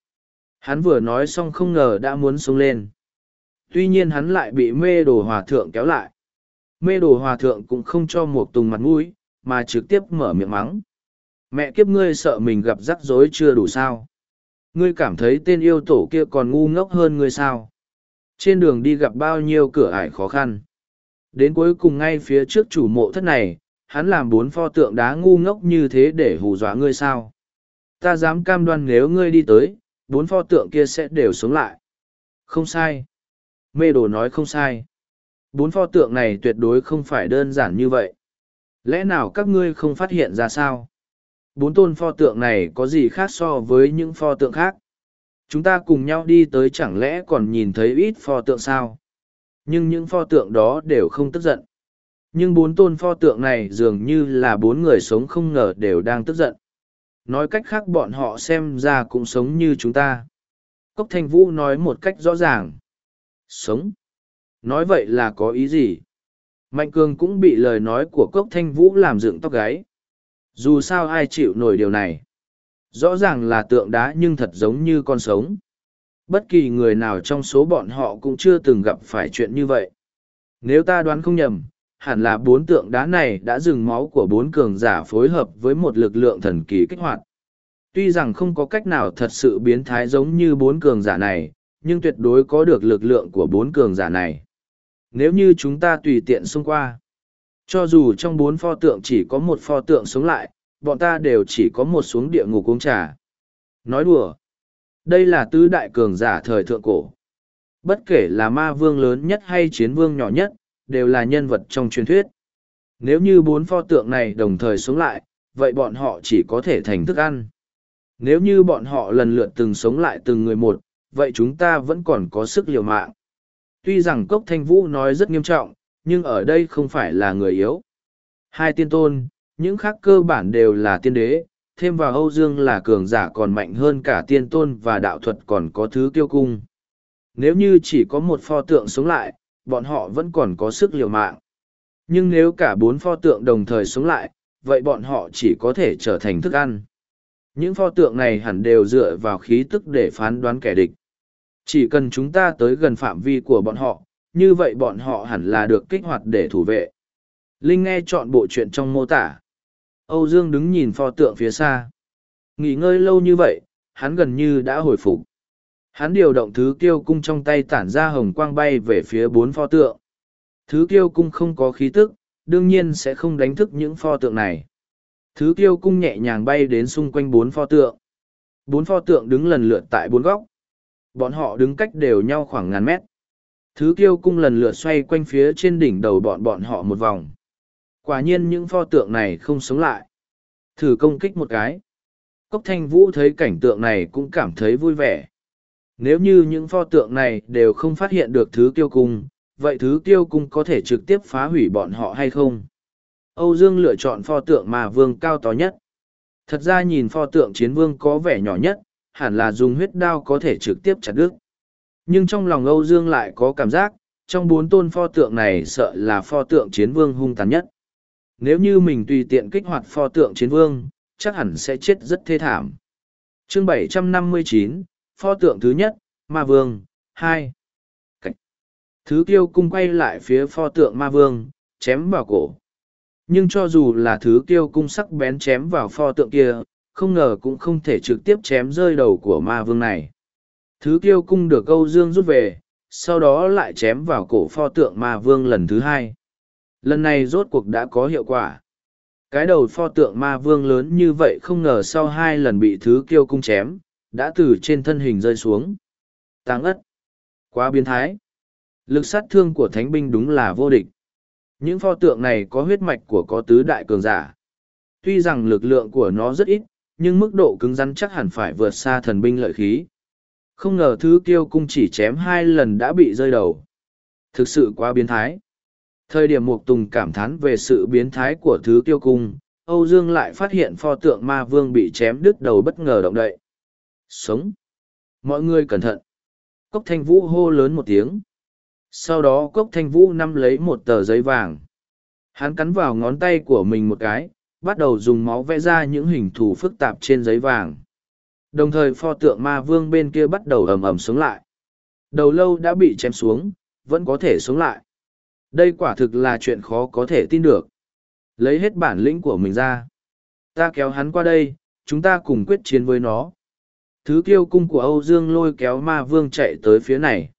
Hắn vừa nói xong không ngờ đã muốn xuống lên. Tuy nhiên hắn lại bị mê đồ hòa thượng kéo lại. Mê đồ hòa thượng cũng không cho Mục Tùng mặt mũi, mà trực tiếp mở miệng mắng. Mẹ kiếp ngươi sợ mình gặp rắc rối chưa đủ sao? Ngươi cảm thấy tên yêu tổ kia còn ngu ngốc hơn ngươi sao? trên đường đi gặp bao nhiêu cửa ải khó khăn. Đến cuối cùng ngay phía trước chủ mộ thất này, hắn làm bốn pho tượng đá ngu ngốc như thế để hù dọa ngươi sao. Ta dám cam đoan nếu ngươi đi tới, bốn pho tượng kia sẽ đều sống lại. Không sai. Mê đồ nói không sai. Bốn pho tượng này tuyệt đối không phải đơn giản như vậy. Lẽ nào các ngươi không phát hiện ra sao? Bốn tôn pho tượng này có gì khác so với những pho tượng khác? chúng ta cùng nhau đi tới chẳng lẽ còn nhìn thấy ít pho tượng sao nhưng những pho tượng đó đều không tức giận nhưng bốn tôn pho tượng này dường như là bốn người sống không ngờ đều đang tức giận nói cách khác bọn họ xem ra cũng sống như chúng ta. Cốc thanh vũ nói một cách rõ ràng. Sống? Nói vậy là có ý gì? Mạnh cường cũng bị lời nói của cốc thanh vũ làm dựng tóc gáy. Dù sao ai chịu nổi điều này? Rõ ràng là tượng đá nhưng thật giống như con sống. Bất kỳ người nào trong số bọn họ cũng chưa từng gặp phải chuyện như vậy. Nếu ta đoán không nhầm, hẳn là bốn tượng đá này đã dừng máu của bốn cường giả phối hợp với một lực lượng thần kỳ kích hoạt. Tuy rằng không có cách nào thật sự biến thái giống như bốn cường giả này, nhưng tuyệt đối có được lực lượng của bốn cường giả này. Nếu như chúng ta tùy tiện xông qua, cho dù trong bốn pho tượng chỉ có một pho tượng sống lại, bọn ta đều chỉ có một xuống địa ngục uống trà. Nói đùa, đây là tứ đại cường giả thời thượng cổ. Bất kể là ma vương lớn nhất hay chiến vương nhỏ nhất, đều là nhân vật trong truyền thuyết. Nếu như bốn pho tượng này đồng thời sống lại, vậy bọn họ chỉ có thể thành thức ăn. Nếu như bọn họ lần lượt từng sống lại từng người một, vậy chúng ta vẫn còn có sức liều mạng. Tuy rằng Cốc Thanh Vũ nói rất nghiêm trọng, nhưng ở đây không phải là người yếu. Hai tiên tôn, những khác cơ bản đều là tiên đế, thêm vào Âu Dương là cường giả còn mạnh hơn cả tiên tôn và đạo thuật còn có thứ kiêu cung. Nếu như chỉ có một pho tượng sống lại, bọn họ vẫn còn có sức liều mạng. Nhưng nếu cả bốn pho tượng đồng thời sống lại, vậy bọn họ chỉ có thể trở thành thức ăn. Những pho tượng này hẳn đều dựa vào khí tức để phán đoán kẻ địch. Chỉ cần chúng ta tới gần phạm vi của bọn họ, như vậy bọn họ hẳn là được kích hoạt để thủ vệ. Linh nghe chọn bộ chuyện trong mô tả. Âu Dương đứng nhìn pho tượng phía xa. Nghỉ ngơi lâu như vậy, hắn gần như đã hồi phục. Hắn điều động thứ kiêu cung trong tay tản ra hồng quang bay về phía bốn pho tượng. Thứ kiêu cung không có khí tức, đương nhiên sẽ không đánh thức những pho tượng này. Thứ kiêu cung nhẹ nhàng bay đến xung quanh bốn pho tượng. Bốn pho tượng đứng lần lượt tại bốn góc. Bọn họ đứng cách đều nhau khoảng ngàn mét. Thứ kiêu cung lần lượt xoay quanh phía trên đỉnh đầu bọn bọn họ một vòng. Quả nhiên những pho tượng này không sống lại. Thử công kích một cái. Cốc thanh vũ thấy cảnh tượng này cũng cảm thấy vui vẻ. Nếu như những pho tượng này đều không phát hiện được thứ kiêu cung, vậy thứ kiêu cung có thể trực tiếp phá hủy bọn họ hay không? Âu Dương lựa chọn pho tượng mà vương cao to nhất. Thật ra nhìn pho tượng chiến vương có vẻ nhỏ nhất, hẳn là dùng huyết đao có thể trực tiếp chặt đứt. Nhưng trong lòng Âu Dương lại có cảm giác, trong bốn tôn pho tượng này sợ là pho tượng chiến vương hung tàn nhất. Nếu như mình tùy tiện kích hoạt pho tượng chiến vương, chắc hẳn sẽ chết rất thê thảm. Chương 759, pho tượng thứ nhất, Ma Vương, hai Cách. Thứ kiêu cung quay lại phía pho tượng Ma Vương, chém vào cổ. Nhưng cho dù là thứ kiêu cung sắc bén chém vào pho tượng kia, không ngờ cũng không thể trực tiếp chém rơi đầu của ma vương này. Thứ kiêu cung được câu dương rút về, sau đó lại chém vào cổ pho tượng ma vương lần thứ hai. Lần này rốt cuộc đã có hiệu quả. Cái đầu pho tượng ma vương lớn như vậy không ngờ sau hai lần bị thứ kiêu cung chém, đã từ trên thân hình rơi xuống. Táng ất. Quá biến thái. Lực sát thương của thánh binh đúng là vô địch. Những pho tượng này có huyết mạch của có tứ đại cường giả. Tuy rằng lực lượng của nó rất ít, nhưng mức độ cứng rắn chắc hẳn phải vượt xa thần binh lợi khí. Không ngờ thứ kiêu cung chỉ chém hai lần đã bị rơi đầu. Thực sự quá biến thái. Thời điểm Mục Tùng cảm thán về sự biến thái của thứ kiêu cung, Âu Dương lại phát hiện pho tượng ma vương bị chém đứt đầu bất ngờ động đậy. Sống! Mọi người cẩn thận! Cốc thanh vũ hô lớn một tiếng. Sau đó cốc thanh vũ nắm lấy một tờ giấy vàng. Hắn cắn vào ngón tay của mình một cái, bắt đầu dùng máu vẽ ra những hình thù phức tạp trên giấy vàng. Đồng thời pho tượng ma vương bên kia bắt đầu ầm ầm sống lại. Đầu lâu đã bị chém xuống, vẫn có thể sống lại. Đây quả thực là chuyện khó có thể tin được. Lấy hết bản lĩnh của mình ra. Ta kéo hắn qua đây, chúng ta cùng quyết chiến với nó. Thứ kiêu cung của Âu Dương lôi kéo ma vương chạy tới phía này.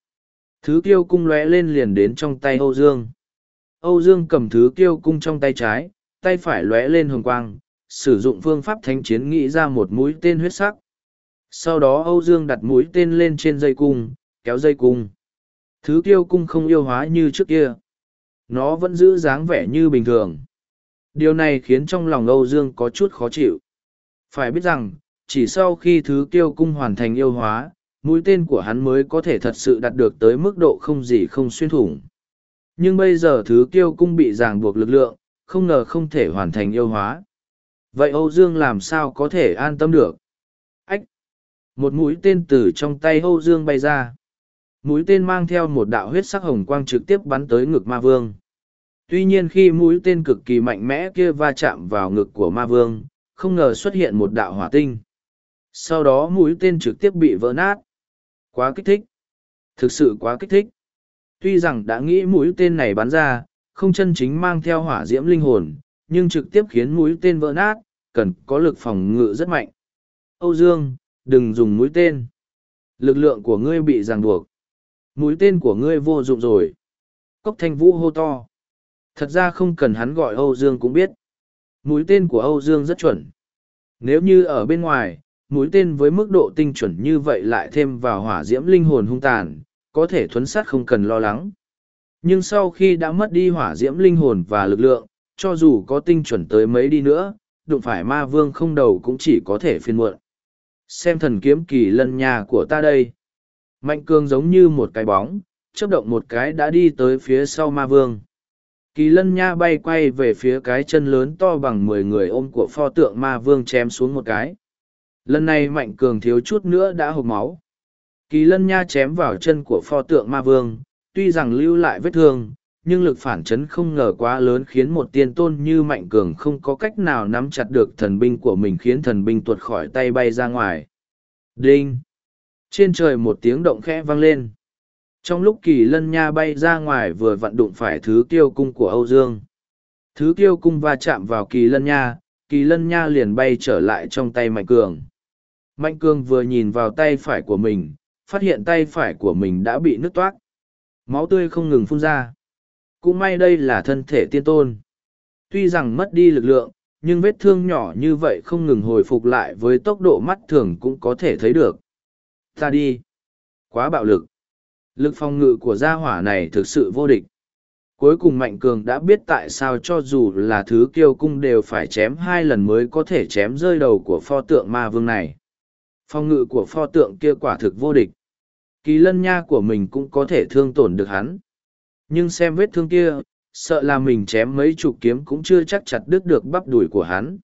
Thứ kiêu cung lóe lên liền đến trong tay Âu Dương. Âu Dương cầm thứ kiêu cung trong tay trái, tay phải lóe lên hồng quang, sử dụng phương pháp thánh chiến nghĩ ra một mũi tên huyết sắc. Sau đó Âu Dương đặt mũi tên lên trên dây cung, kéo dây cung. Thứ kiêu cung không yêu hóa như trước kia. Nó vẫn giữ dáng vẻ như bình thường. Điều này khiến trong lòng Âu Dương có chút khó chịu. Phải biết rằng, chỉ sau khi thứ kiêu cung hoàn thành yêu hóa, mũi tên của hắn mới có thể thật sự đạt được tới mức độ không gì không xuyên thủng. Nhưng bây giờ thứ kiêu cung bị ràng buộc lực lượng, không ngờ không thể hoàn thành yêu hóa. Vậy Âu Dương làm sao có thể an tâm được? Ách! Một mũi tên từ trong tay Âu Dương bay ra. Mũi tên mang theo một đạo huyết sắc hồng quang trực tiếp bắn tới ngực ma vương. Tuy nhiên khi mũi tên cực kỳ mạnh mẽ kia va chạm vào ngực của ma vương, không ngờ xuất hiện một đạo hỏa tinh. Sau đó mũi tên trực tiếp bị vỡ nát. Quá kích thích. Thực sự quá kích thích. Tuy rằng đã nghĩ mũi tên này bắn ra, không chân chính mang theo hỏa diễm linh hồn, nhưng trực tiếp khiến mũi tên vỡ nát, cần có lực phòng ngự rất mạnh. Âu Dương, đừng dùng mũi tên. Lực lượng của ngươi bị ràng buộc. Mũi tên của ngươi vô dụng rồi. Cốc thanh vũ hô to. Thật ra không cần hắn gọi Âu Dương cũng biết. Mũi tên của Âu Dương rất chuẩn. Nếu như ở bên ngoài, mũi tên với mức độ tinh chuẩn như vậy lại thêm vào hỏa diễm linh hồn hung tàn, có thể thuấn sát không cần lo lắng. Nhưng sau khi đã mất đi hỏa diễm linh hồn và lực lượng, cho dù có tinh chuẩn tới mấy đi nữa, đụng phải ma vương không đầu cũng chỉ có thể phiên muộn. Xem thần kiếm kỳ lân nhà của ta đây. Mạnh cương giống như một cái bóng, chớp động một cái đã đi tới phía sau ma vương. Kỳ lân nha bay quay về phía cái chân lớn to bằng mười người ôm của pho tượng ma vương chém xuống một cái. Lần này mạnh cường thiếu chút nữa đã hộp máu. Kỳ lân nha chém vào chân của pho tượng ma vương, tuy rằng lưu lại vết thương, nhưng lực phản chấn không ngờ quá lớn khiến một tiên tôn như mạnh cường không có cách nào nắm chặt được thần binh của mình khiến thần binh tuột khỏi tay bay ra ngoài. Đinh! Trên trời một tiếng động khẽ vang lên. Trong lúc kỳ lân nha bay ra ngoài vừa vặn đụng phải thứ tiêu cung của Âu Dương. Thứ tiêu cung va chạm vào kỳ lân nha, kỳ lân nha liền bay trở lại trong tay Mạnh Cường. Mạnh Cường vừa nhìn vào tay phải của mình, phát hiện tay phải của mình đã bị nứt toát. Máu tươi không ngừng phun ra. Cũng may đây là thân thể tiên tôn. Tuy rằng mất đi lực lượng, nhưng vết thương nhỏ như vậy không ngừng hồi phục lại với tốc độ mắt thường cũng có thể thấy được. Ta đi. Quá bạo lực. Lực phòng ngự của gia hỏa này thực sự vô địch. Cuối cùng Mạnh Cường đã biết tại sao cho dù là thứ kiêu cung đều phải chém hai lần mới có thể chém rơi đầu của pho tượng ma vương này. Phòng ngự của pho tượng kia quả thực vô địch. Kỳ lân nha của mình cũng có thể thương tổn được hắn. Nhưng xem vết thương kia, sợ là mình chém mấy chục kiếm cũng chưa chắc chặt đứt được bắp đùi của hắn.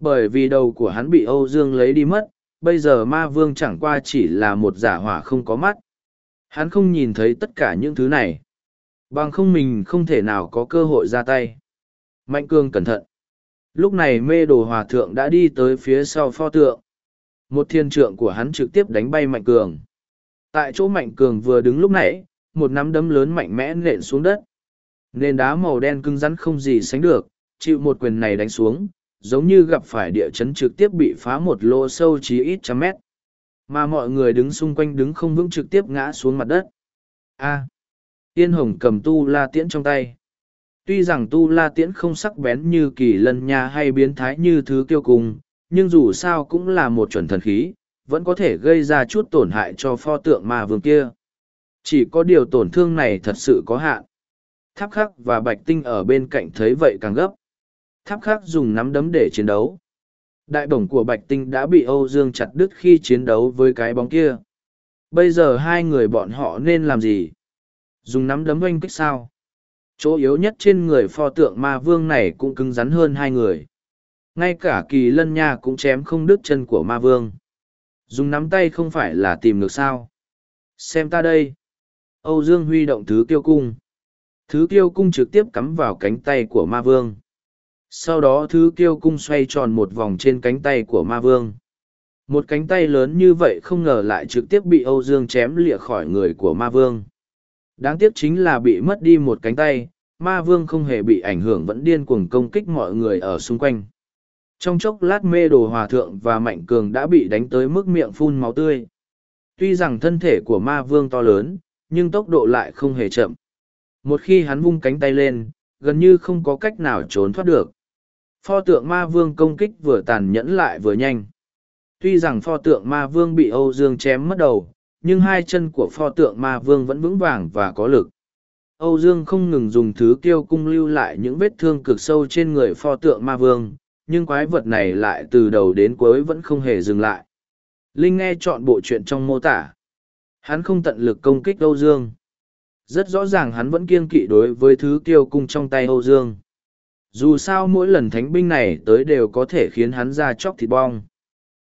Bởi vì đầu của hắn bị Âu Dương lấy đi mất, bây giờ ma vương chẳng qua chỉ là một giả hỏa không có mắt. Hắn không nhìn thấy tất cả những thứ này. Bằng không mình không thể nào có cơ hội ra tay. Mạnh cương cẩn thận. Lúc này mê đồ hòa thượng đã đi tới phía sau pho tượng. Một thiên trượng của hắn trực tiếp đánh bay mạnh cường. Tại chỗ mạnh cường vừa đứng lúc nãy, một nắm đấm lớn mạnh mẽ nện xuống đất. Nền đá màu đen cứng rắn không gì sánh được, chịu một quyền này đánh xuống, giống như gặp phải địa chấn trực tiếp bị phá một lô sâu chí ít trăm mét. Mà mọi người đứng xung quanh đứng không vững trực tiếp ngã xuống mặt đất. A. Tiên hồng cầm tu la tiễn trong tay. Tuy rằng tu la tiễn không sắc bén như kỳ lân nha hay biến thái như thứ kiêu cùng, nhưng dù sao cũng là một chuẩn thần khí, vẫn có thể gây ra chút tổn hại cho pho tượng ma vương kia. Chỉ có điều tổn thương này thật sự có hạn. Tháp khắc và bạch tinh ở bên cạnh thấy vậy càng gấp. Tháp khắc dùng nắm đấm để chiến đấu. Đại bổng của bạch tinh đã bị Âu Dương chặt đứt khi chiến đấu với cái bóng kia. Bây giờ hai người bọn họ nên làm gì? Dùng nắm đấm oanh kích sao? Chỗ yếu nhất trên người pho tượng ma vương này cũng cứng rắn hơn hai người. Ngay cả kỳ lân nha cũng chém không đứt chân của ma vương. Dùng nắm tay không phải là tìm được sao? Xem ta đây. Âu Dương huy động thứ kiêu cung. Thứ kiêu cung trực tiếp cắm vào cánh tay của ma vương. Sau đó thứ kiêu cung xoay tròn một vòng trên cánh tay của ma vương. Một cánh tay lớn như vậy không ngờ lại trực tiếp bị Âu Dương chém lịa khỏi người của ma vương. Đáng tiếc chính là bị mất đi một cánh tay, ma vương không hề bị ảnh hưởng vẫn điên cuồng công kích mọi người ở xung quanh. Trong chốc lát mê đồ hòa thượng và mạnh cường đã bị đánh tới mức miệng phun máu tươi. Tuy rằng thân thể của ma vương to lớn, nhưng tốc độ lại không hề chậm. Một khi hắn vung cánh tay lên, gần như không có cách nào trốn thoát được. Pho tượng ma vương công kích vừa tàn nhẫn lại vừa nhanh. Tuy rằng pho tượng ma vương bị Âu Dương chém mất đầu, nhưng hai chân của pho tượng ma vương vẫn vững vàng và có lực. Âu Dương không ngừng dùng thứ kiêu cung lưu lại những vết thương cực sâu trên người pho tượng ma vương, nhưng quái vật này lại từ đầu đến cuối vẫn không hề dừng lại. Linh nghe chọn bộ chuyện trong mô tả. Hắn không tận lực công kích Âu Dương. Rất rõ ràng hắn vẫn kiêng kỵ đối với thứ tiêu cung trong tay Âu Dương. Dù sao mỗi lần thánh binh này tới đều có thể khiến hắn ra chóc thịt bong.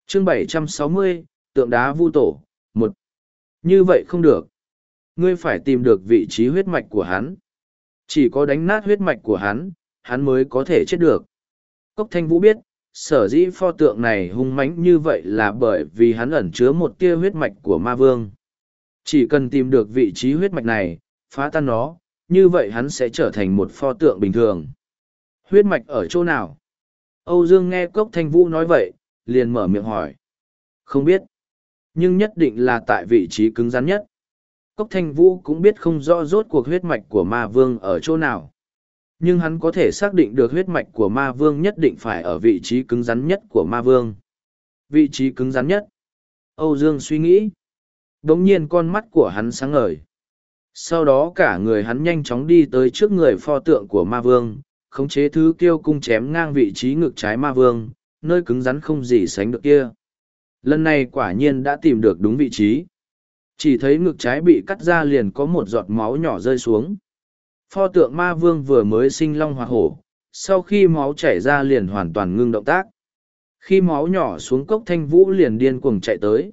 Chương 760, tượng đá vu tổ, một Như vậy không được. Ngươi phải tìm được vị trí huyết mạch của hắn. Chỉ có đánh nát huyết mạch của hắn, hắn mới có thể chết được. Cốc Thanh Vũ biết, sở dĩ pho tượng này hung mãnh như vậy là bởi vì hắn ẩn chứa một tia huyết mạch của ma vương. Chỉ cần tìm được vị trí huyết mạch này, phá tan nó, như vậy hắn sẽ trở thành một pho tượng bình thường. Huyết mạch ở chỗ nào? Âu Dương nghe Cốc Thanh Vũ nói vậy, liền mở miệng hỏi. Không biết, nhưng nhất định là tại vị trí cứng rắn nhất. Cốc Thanh Vũ cũng biết không rõ rốt cuộc huyết mạch của ma vương ở chỗ nào. Nhưng hắn có thể xác định được huyết mạch của ma vương nhất định phải ở vị trí cứng rắn nhất của ma vương. Vị trí cứng rắn nhất. Âu Dương suy nghĩ. Đống nhiên con mắt của hắn sáng ngời. Sau đó cả người hắn nhanh chóng đi tới trước người pho tượng của ma vương, khống chế thứ kiêu cung chém ngang vị trí ngực trái ma vương, nơi cứng rắn không gì sánh được kia. Lần này quả nhiên đã tìm được đúng vị trí. Chỉ thấy ngực trái bị cắt ra liền có một giọt máu nhỏ rơi xuống. Pho tượng ma vương vừa mới sinh long hoa hổ, sau khi máu chảy ra liền hoàn toàn ngưng động tác. Khi máu nhỏ xuống cốc thanh vũ liền điên cuồng chạy tới.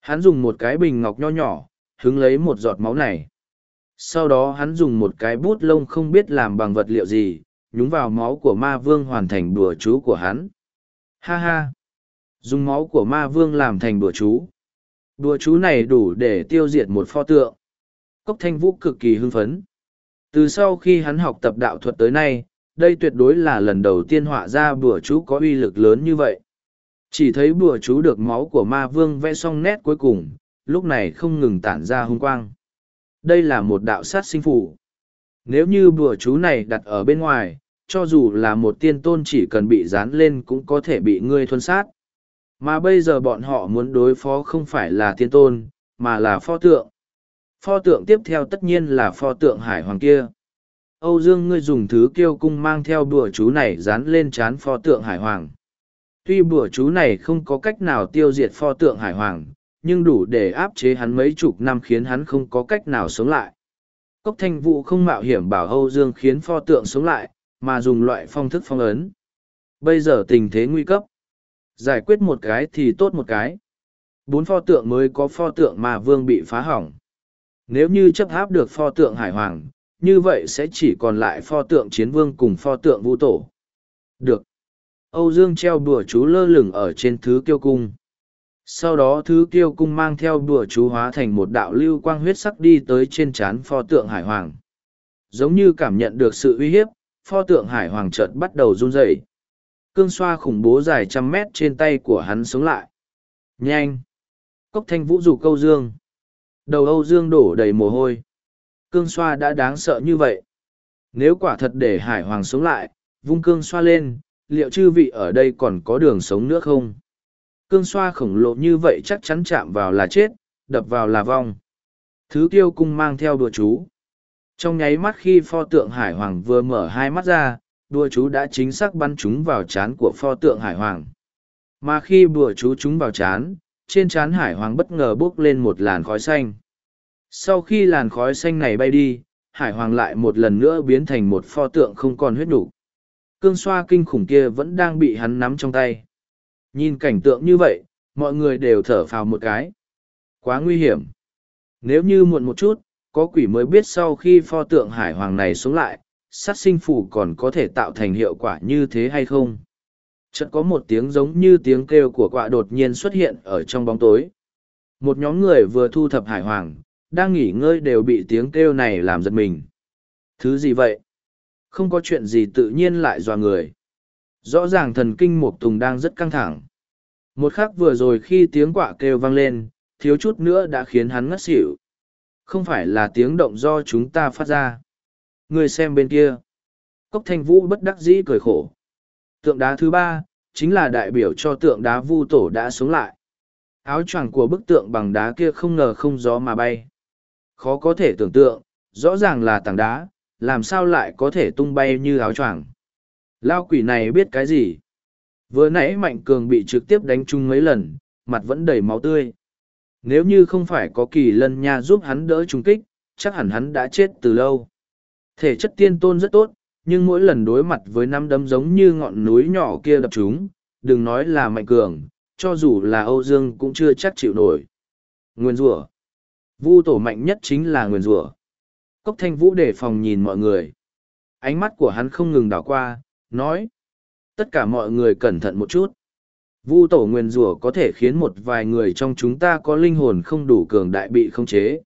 Hắn dùng một cái bình ngọc nho nhỏ, hứng lấy một giọt máu này. Sau đó hắn dùng một cái bút lông không biết làm bằng vật liệu gì, nhúng vào máu của ma vương hoàn thành đùa chú của hắn. Ha ha! Dùng máu của ma vương làm thành đùa chú. Đùa chú này đủ để tiêu diệt một pho tượng. Cốc thanh vũ cực kỳ hưng phấn. Từ sau khi hắn học tập đạo thuật tới nay, đây tuyệt đối là lần đầu tiên họa ra bùa chú có uy lực lớn như vậy. Chỉ thấy bùa chú được máu của ma vương vẽ xong nét cuối cùng, lúc này không ngừng tản ra hung quang. Đây là một đạo sát sinh phủ. Nếu như bùa chú này đặt ở bên ngoài, cho dù là một tiên tôn chỉ cần bị dán lên cũng có thể bị ngươi thuân sát. Mà bây giờ bọn họ muốn đối phó không phải là tiên tôn, mà là pho tượng. Pho tượng tiếp theo tất nhiên là pho tượng hải hoàng kia. Âu Dương ngươi dùng thứ kiêu cung mang theo bùa chú này dán lên chán pho tượng hải hoàng. Tuy bùa chú này không có cách nào tiêu diệt pho tượng hải hoàng, nhưng đủ để áp chế hắn mấy chục năm khiến hắn không có cách nào sống lại. Cốc thanh vụ không mạo hiểm bảo Âu Dương khiến pho tượng sống lại, mà dùng loại phong thức phong ấn. Bây giờ tình thế nguy cấp. Giải quyết một cái thì tốt một cái. Bốn pho tượng mới có pho tượng mà vương bị phá hỏng. Nếu như chấp háp được pho tượng hải hoàng, như vậy sẽ chỉ còn lại pho tượng chiến vương cùng pho tượng vũ tổ. Được. Âu Dương treo đùa chú lơ lửng ở trên thứ kiêu cung. Sau đó thứ kiêu cung mang theo đùa chú hóa thành một đạo lưu quang huyết sắc đi tới trên trán pho tượng hải hoàng. Giống như cảm nhận được sự uy hiếp, pho tượng hải hoàng chợt bắt đầu run rẩy. Cương xoa khủng bố dài trăm mét trên tay của hắn sống lại. Nhanh! Cốc thanh vũ rủ câu dương. Đầu Âu Dương đổ đầy mồ hôi. Cương xoa đã đáng sợ như vậy. Nếu quả thật để hải hoàng sống lại, vung cương xoa lên, liệu chư vị ở đây còn có đường sống nữa không? Cương xoa khổng lồ như vậy chắc chắn chạm vào là chết, đập vào là vong. Thứ tiêu cung mang theo đùa chú. Trong nháy mắt khi pho tượng hải hoàng vừa mở hai mắt ra, đùa chú đã chính xác bắn chúng vào chán của pho tượng hải hoàng. Mà khi bùa chú chúng vào chán, trên trán hải hoàng bất ngờ bốc lên một làn khói xanh. Sau khi làn khói xanh này bay đi, hải hoàng lại một lần nữa biến thành một pho tượng không còn huyết đủ. Cương xoa kinh khủng kia vẫn đang bị hắn nắm trong tay. Nhìn cảnh tượng như vậy, mọi người đều thở phào một cái. Quá nguy hiểm. Nếu như muộn một chút, có quỷ mới biết sau khi pho tượng hải hoàng này xuống lại, sát sinh phủ còn có thể tạo thành hiệu quả như thế hay không. Chợt có một tiếng giống như tiếng kêu của quạ đột nhiên xuất hiện ở trong bóng tối. Một nhóm người vừa thu thập hải hoàng, đang nghỉ ngơi đều bị tiếng kêu này làm giật mình. Thứ gì vậy? Không có chuyện gì tự nhiên lại dọa người. Rõ ràng thần kinh Mộc Tùng đang rất căng thẳng. Một khắc vừa rồi khi tiếng quạ kêu vang lên, thiếu chút nữa đã khiến hắn ngất xỉu. Không phải là tiếng động do chúng ta phát ra. Người xem bên kia. Cốc thanh vũ bất đắc dĩ cười khổ. Tượng đá thứ ba, chính là đại biểu cho tượng đá vu tổ đã sống lại. Áo choàng của bức tượng bằng đá kia không ngờ không gió mà bay. Khó có thể tưởng tượng, rõ ràng là tảng đá, làm sao lại có thể tung bay như áo choàng. Lao quỷ này biết cái gì? Vừa nãy Mạnh Cường bị trực tiếp đánh chung mấy lần, mặt vẫn đầy máu tươi. Nếu như không phải có kỳ lân nha giúp hắn đỡ trung kích, chắc hẳn hắn đã chết từ lâu. Thể chất tiên tôn rất tốt, nhưng mỗi lần đối mặt với năm đấm giống như ngọn núi nhỏ kia đập chúng, đừng nói là Mạnh Cường, cho dù là Âu Dương cũng chưa chắc chịu nổi. Nguyên rủa Vu tổ mạnh nhất chính là Nguyên rủa Cốc thanh vũ để phòng nhìn mọi người. Ánh mắt của hắn không ngừng đảo qua, nói. Tất cả mọi người cẩn thận một chút. Vu tổ nguyên rủa có thể khiến một vài người trong chúng ta có linh hồn không đủ cường đại bị khống chế.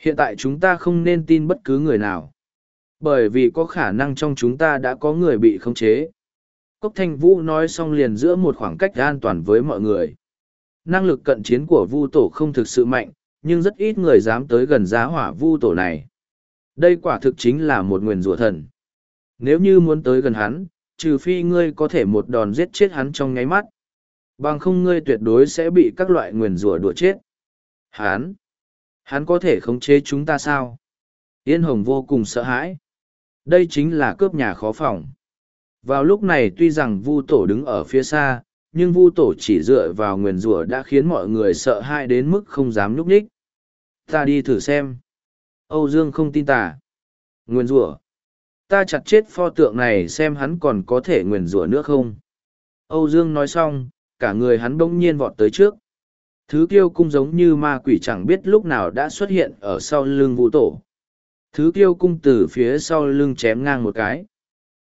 Hiện tại chúng ta không nên tin bất cứ người nào. Bởi vì có khả năng trong chúng ta đã có người bị khống chế. Cốc Thanh Vũ nói xong liền giữa một khoảng cách an toàn với mọi người. Năng lực cận chiến của Vu Tổ không thực sự mạnh, nhưng rất ít người dám tới gần giá hỏa Vu Tổ này. Đây quả thực chính là một nguyền rủa thần. Nếu như muốn tới gần hắn, trừ phi ngươi có thể một đòn giết chết hắn trong nháy mắt. Bằng không ngươi tuyệt đối sẽ bị các loại nguyền rủa đùa chết. Hắn! Hắn có thể khống chế chúng ta sao? Yên Hồng vô cùng sợ hãi. Đây chính là cướp nhà khó phòng. Vào lúc này tuy rằng Vu Tổ đứng ở phía xa, nhưng Vu Tổ chỉ dựa vào nguyền rủa đã khiến mọi người sợ hãi đến mức không dám nhúc nhích. Ta đi thử xem. Âu Dương không tin tả Nguyền rủa. Ta chặt chết pho tượng này xem hắn còn có thể nguyền rủa nữa không. Âu Dương nói xong, cả người hắn bỗng nhiên vọt tới trước. Thứ kiêu cung giống như ma quỷ chẳng biết lúc nào đã xuất hiện ở sau lưng vũ tổ. Thứ kiêu cung từ phía sau lưng chém ngang một cái.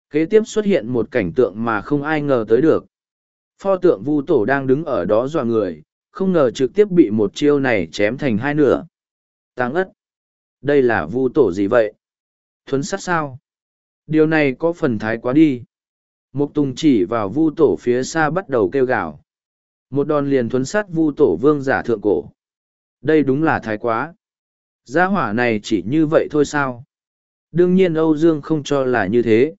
Kế tiếp xuất hiện một cảnh tượng mà không ai ngờ tới được. Pho tượng vu tổ đang đứng ở đó dọa người, không ngờ trực tiếp bị một chiêu này chém thành hai nửa. Tăng ất! Đây là vu tổ gì vậy? Thuấn sát sao? Điều này có phần thái quá đi. Mục Tùng chỉ vào vu tổ phía xa bắt đầu kêu gào. Một đòn liền thuấn sát vu tổ vương giả thượng cổ. Đây đúng là thái quá. Gia hỏa này chỉ như vậy thôi sao? Đương nhiên Âu Dương không cho là như thế.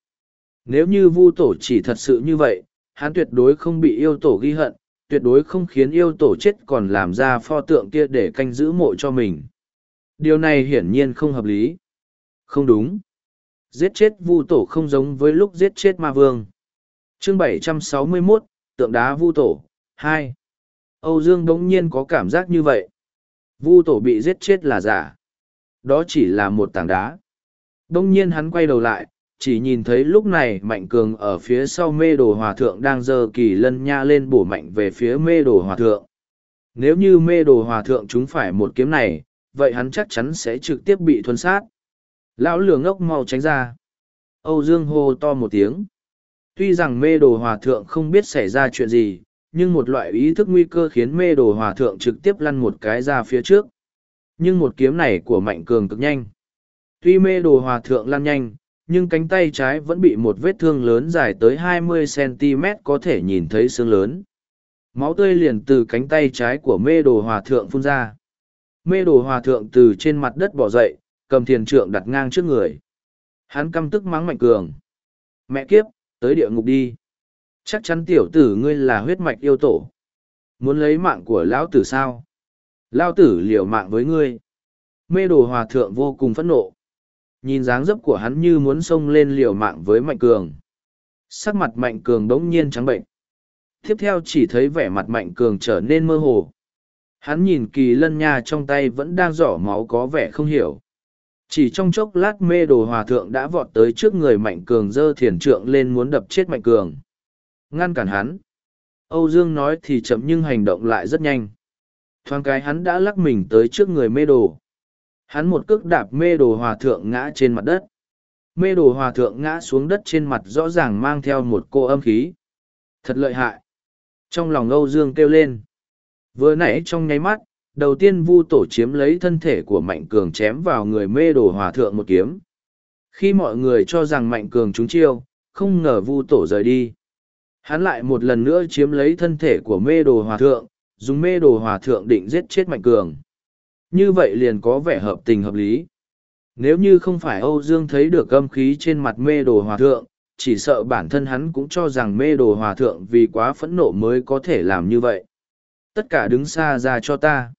Nếu như vu tổ chỉ thật sự như vậy, hắn tuyệt đối không bị yêu tổ ghi hận, tuyệt đối không khiến yêu tổ chết còn làm ra pho tượng kia để canh giữ mộ cho mình. Điều này hiển nhiên không hợp lý. Không đúng. Giết chết vu tổ không giống với lúc giết chết ma vương. chương 761, tượng đá vu tổ, hai âu dương đống nhiên có cảm giác như vậy vu tổ bị giết chết là giả. Đó chỉ là một tảng đá. Đông nhiên hắn quay đầu lại, chỉ nhìn thấy lúc này mạnh cường ở phía sau mê đồ hòa thượng đang giơ kỳ lân nha lên bổ mạnh về phía mê đồ hòa thượng. Nếu như mê đồ hòa thượng chúng phải một kiếm này, vậy hắn chắc chắn sẽ trực tiếp bị thuân sát. Lão lửa ngốc mau tránh ra. Âu dương hô to một tiếng. Tuy rằng mê đồ hòa thượng không biết xảy ra chuyện gì nhưng một loại ý thức nguy cơ khiến mê đồ hòa thượng trực tiếp lăn một cái ra phía trước. Nhưng một kiếm này của mạnh cường cực nhanh. Tuy mê đồ hòa thượng lăn nhanh, nhưng cánh tay trái vẫn bị một vết thương lớn dài tới 20cm có thể nhìn thấy xương lớn. Máu tươi liền từ cánh tay trái của mê đồ hòa thượng phun ra. Mê đồ hòa thượng từ trên mặt đất bỏ dậy, cầm thiền trượng đặt ngang trước người. Hắn căm tức mắng mạnh cường. Mẹ kiếp, tới địa ngục đi. Chắc chắn tiểu tử ngươi là huyết mạch yêu tổ. Muốn lấy mạng của lão tử sao? Lão tử liều mạng với ngươi. Mê đồ hòa thượng vô cùng phẫn nộ. Nhìn dáng dấp của hắn như muốn xông lên liều mạng với mạnh cường. Sắc mặt mạnh cường đống nhiên trắng bệnh. Tiếp theo chỉ thấy vẻ mặt mạnh cường trở nên mơ hồ. Hắn nhìn kỳ lân nha trong tay vẫn đang giỏ máu có vẻ không hiểu. Chỉ trong chốc lát mê đồ hòa thượng đã vọt tới trước người mạnh cường giơ thiền trượng lên muốn đập chết mạnh cường ngăn cản hắn. Âu Dương nói thì chậm nhưng hành động lại rất nhanh. Thoáng cái hắn đã lắc mình tới trước người mê đồ. Hắn một cước đạp mê đồ hòa thượng ngã trên mặt đất. Mê đồ hòa thượng ngã xuống đất trên mặt rõ ràng mang theo một cô âm khí. Thật lợi hại. Trong lòng Âu Dương kêu lên. Vừa nãy trong nháy mắt, đầu tiên vu tổ chiếm lấy thân thể của Mạnh Cường chém vào người mê đồ hòa thượng một kiếm. Khi mọi người cho rằng Mạnh Cường trúng chiêu, không ngờ vu tổ rời đi. Hắn lại một lần nữa chiếm lấy thân thể của mê đồ hòa thượng, dùng mê đồ hòa thượng định giết chết mạnh cường. Như vậy liền có vẻ hợp tình hợp lý. Nếu như không phải Âu Dương thấy được âm khí trên mặt mê đồ hòa thượng, chỉ sợ bản thân hắn cũng cho rằng mê đồ hòa thượng vì quá phẫn nộ mới có thể làm như vậy. Tất cả đứng xa ra cho ta.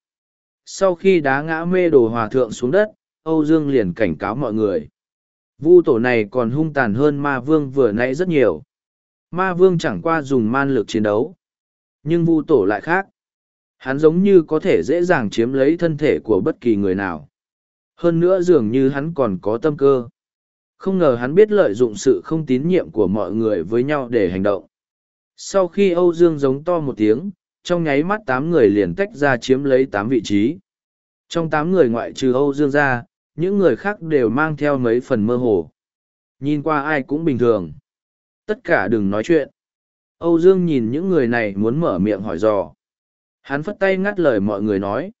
Sau khi đá ngã mê đồ hòa thượng xuống đất, Âu Dương liền cảnh cáo mọi người. Vu tổ này còn hung tàn hơn ma vương vừa nãy rất nhiều. Ma vương chẳng qua dùng man lực chiến đấu. Nhưng vu tổ lại khác. Hắn giống như có thể dễ dàng chiếm lấy thân thể của bất kỳ người nào. Hơn nữa dường như hắn còn có tâm cơ. Không ngờ hắn biết lợi dụng sự không tín nhiệm của mọi người với nhau để hành động. Sau khi Âu Dương giống to một tiếng, trong nháy mắt tám người liền tách ra chiếm lấy tám vị trí. Trong tám người ngoại trừ Âu Dương ra, những người khác đều mang theo mấy phần mơ hồ. Nhìn qua ai cũng bình thường tất cả đừng nói chuyện. Âu Dương nhìn những người này muốn mở miệng hỏi dò. Hắn phất tay ngắt lời mọi người nói.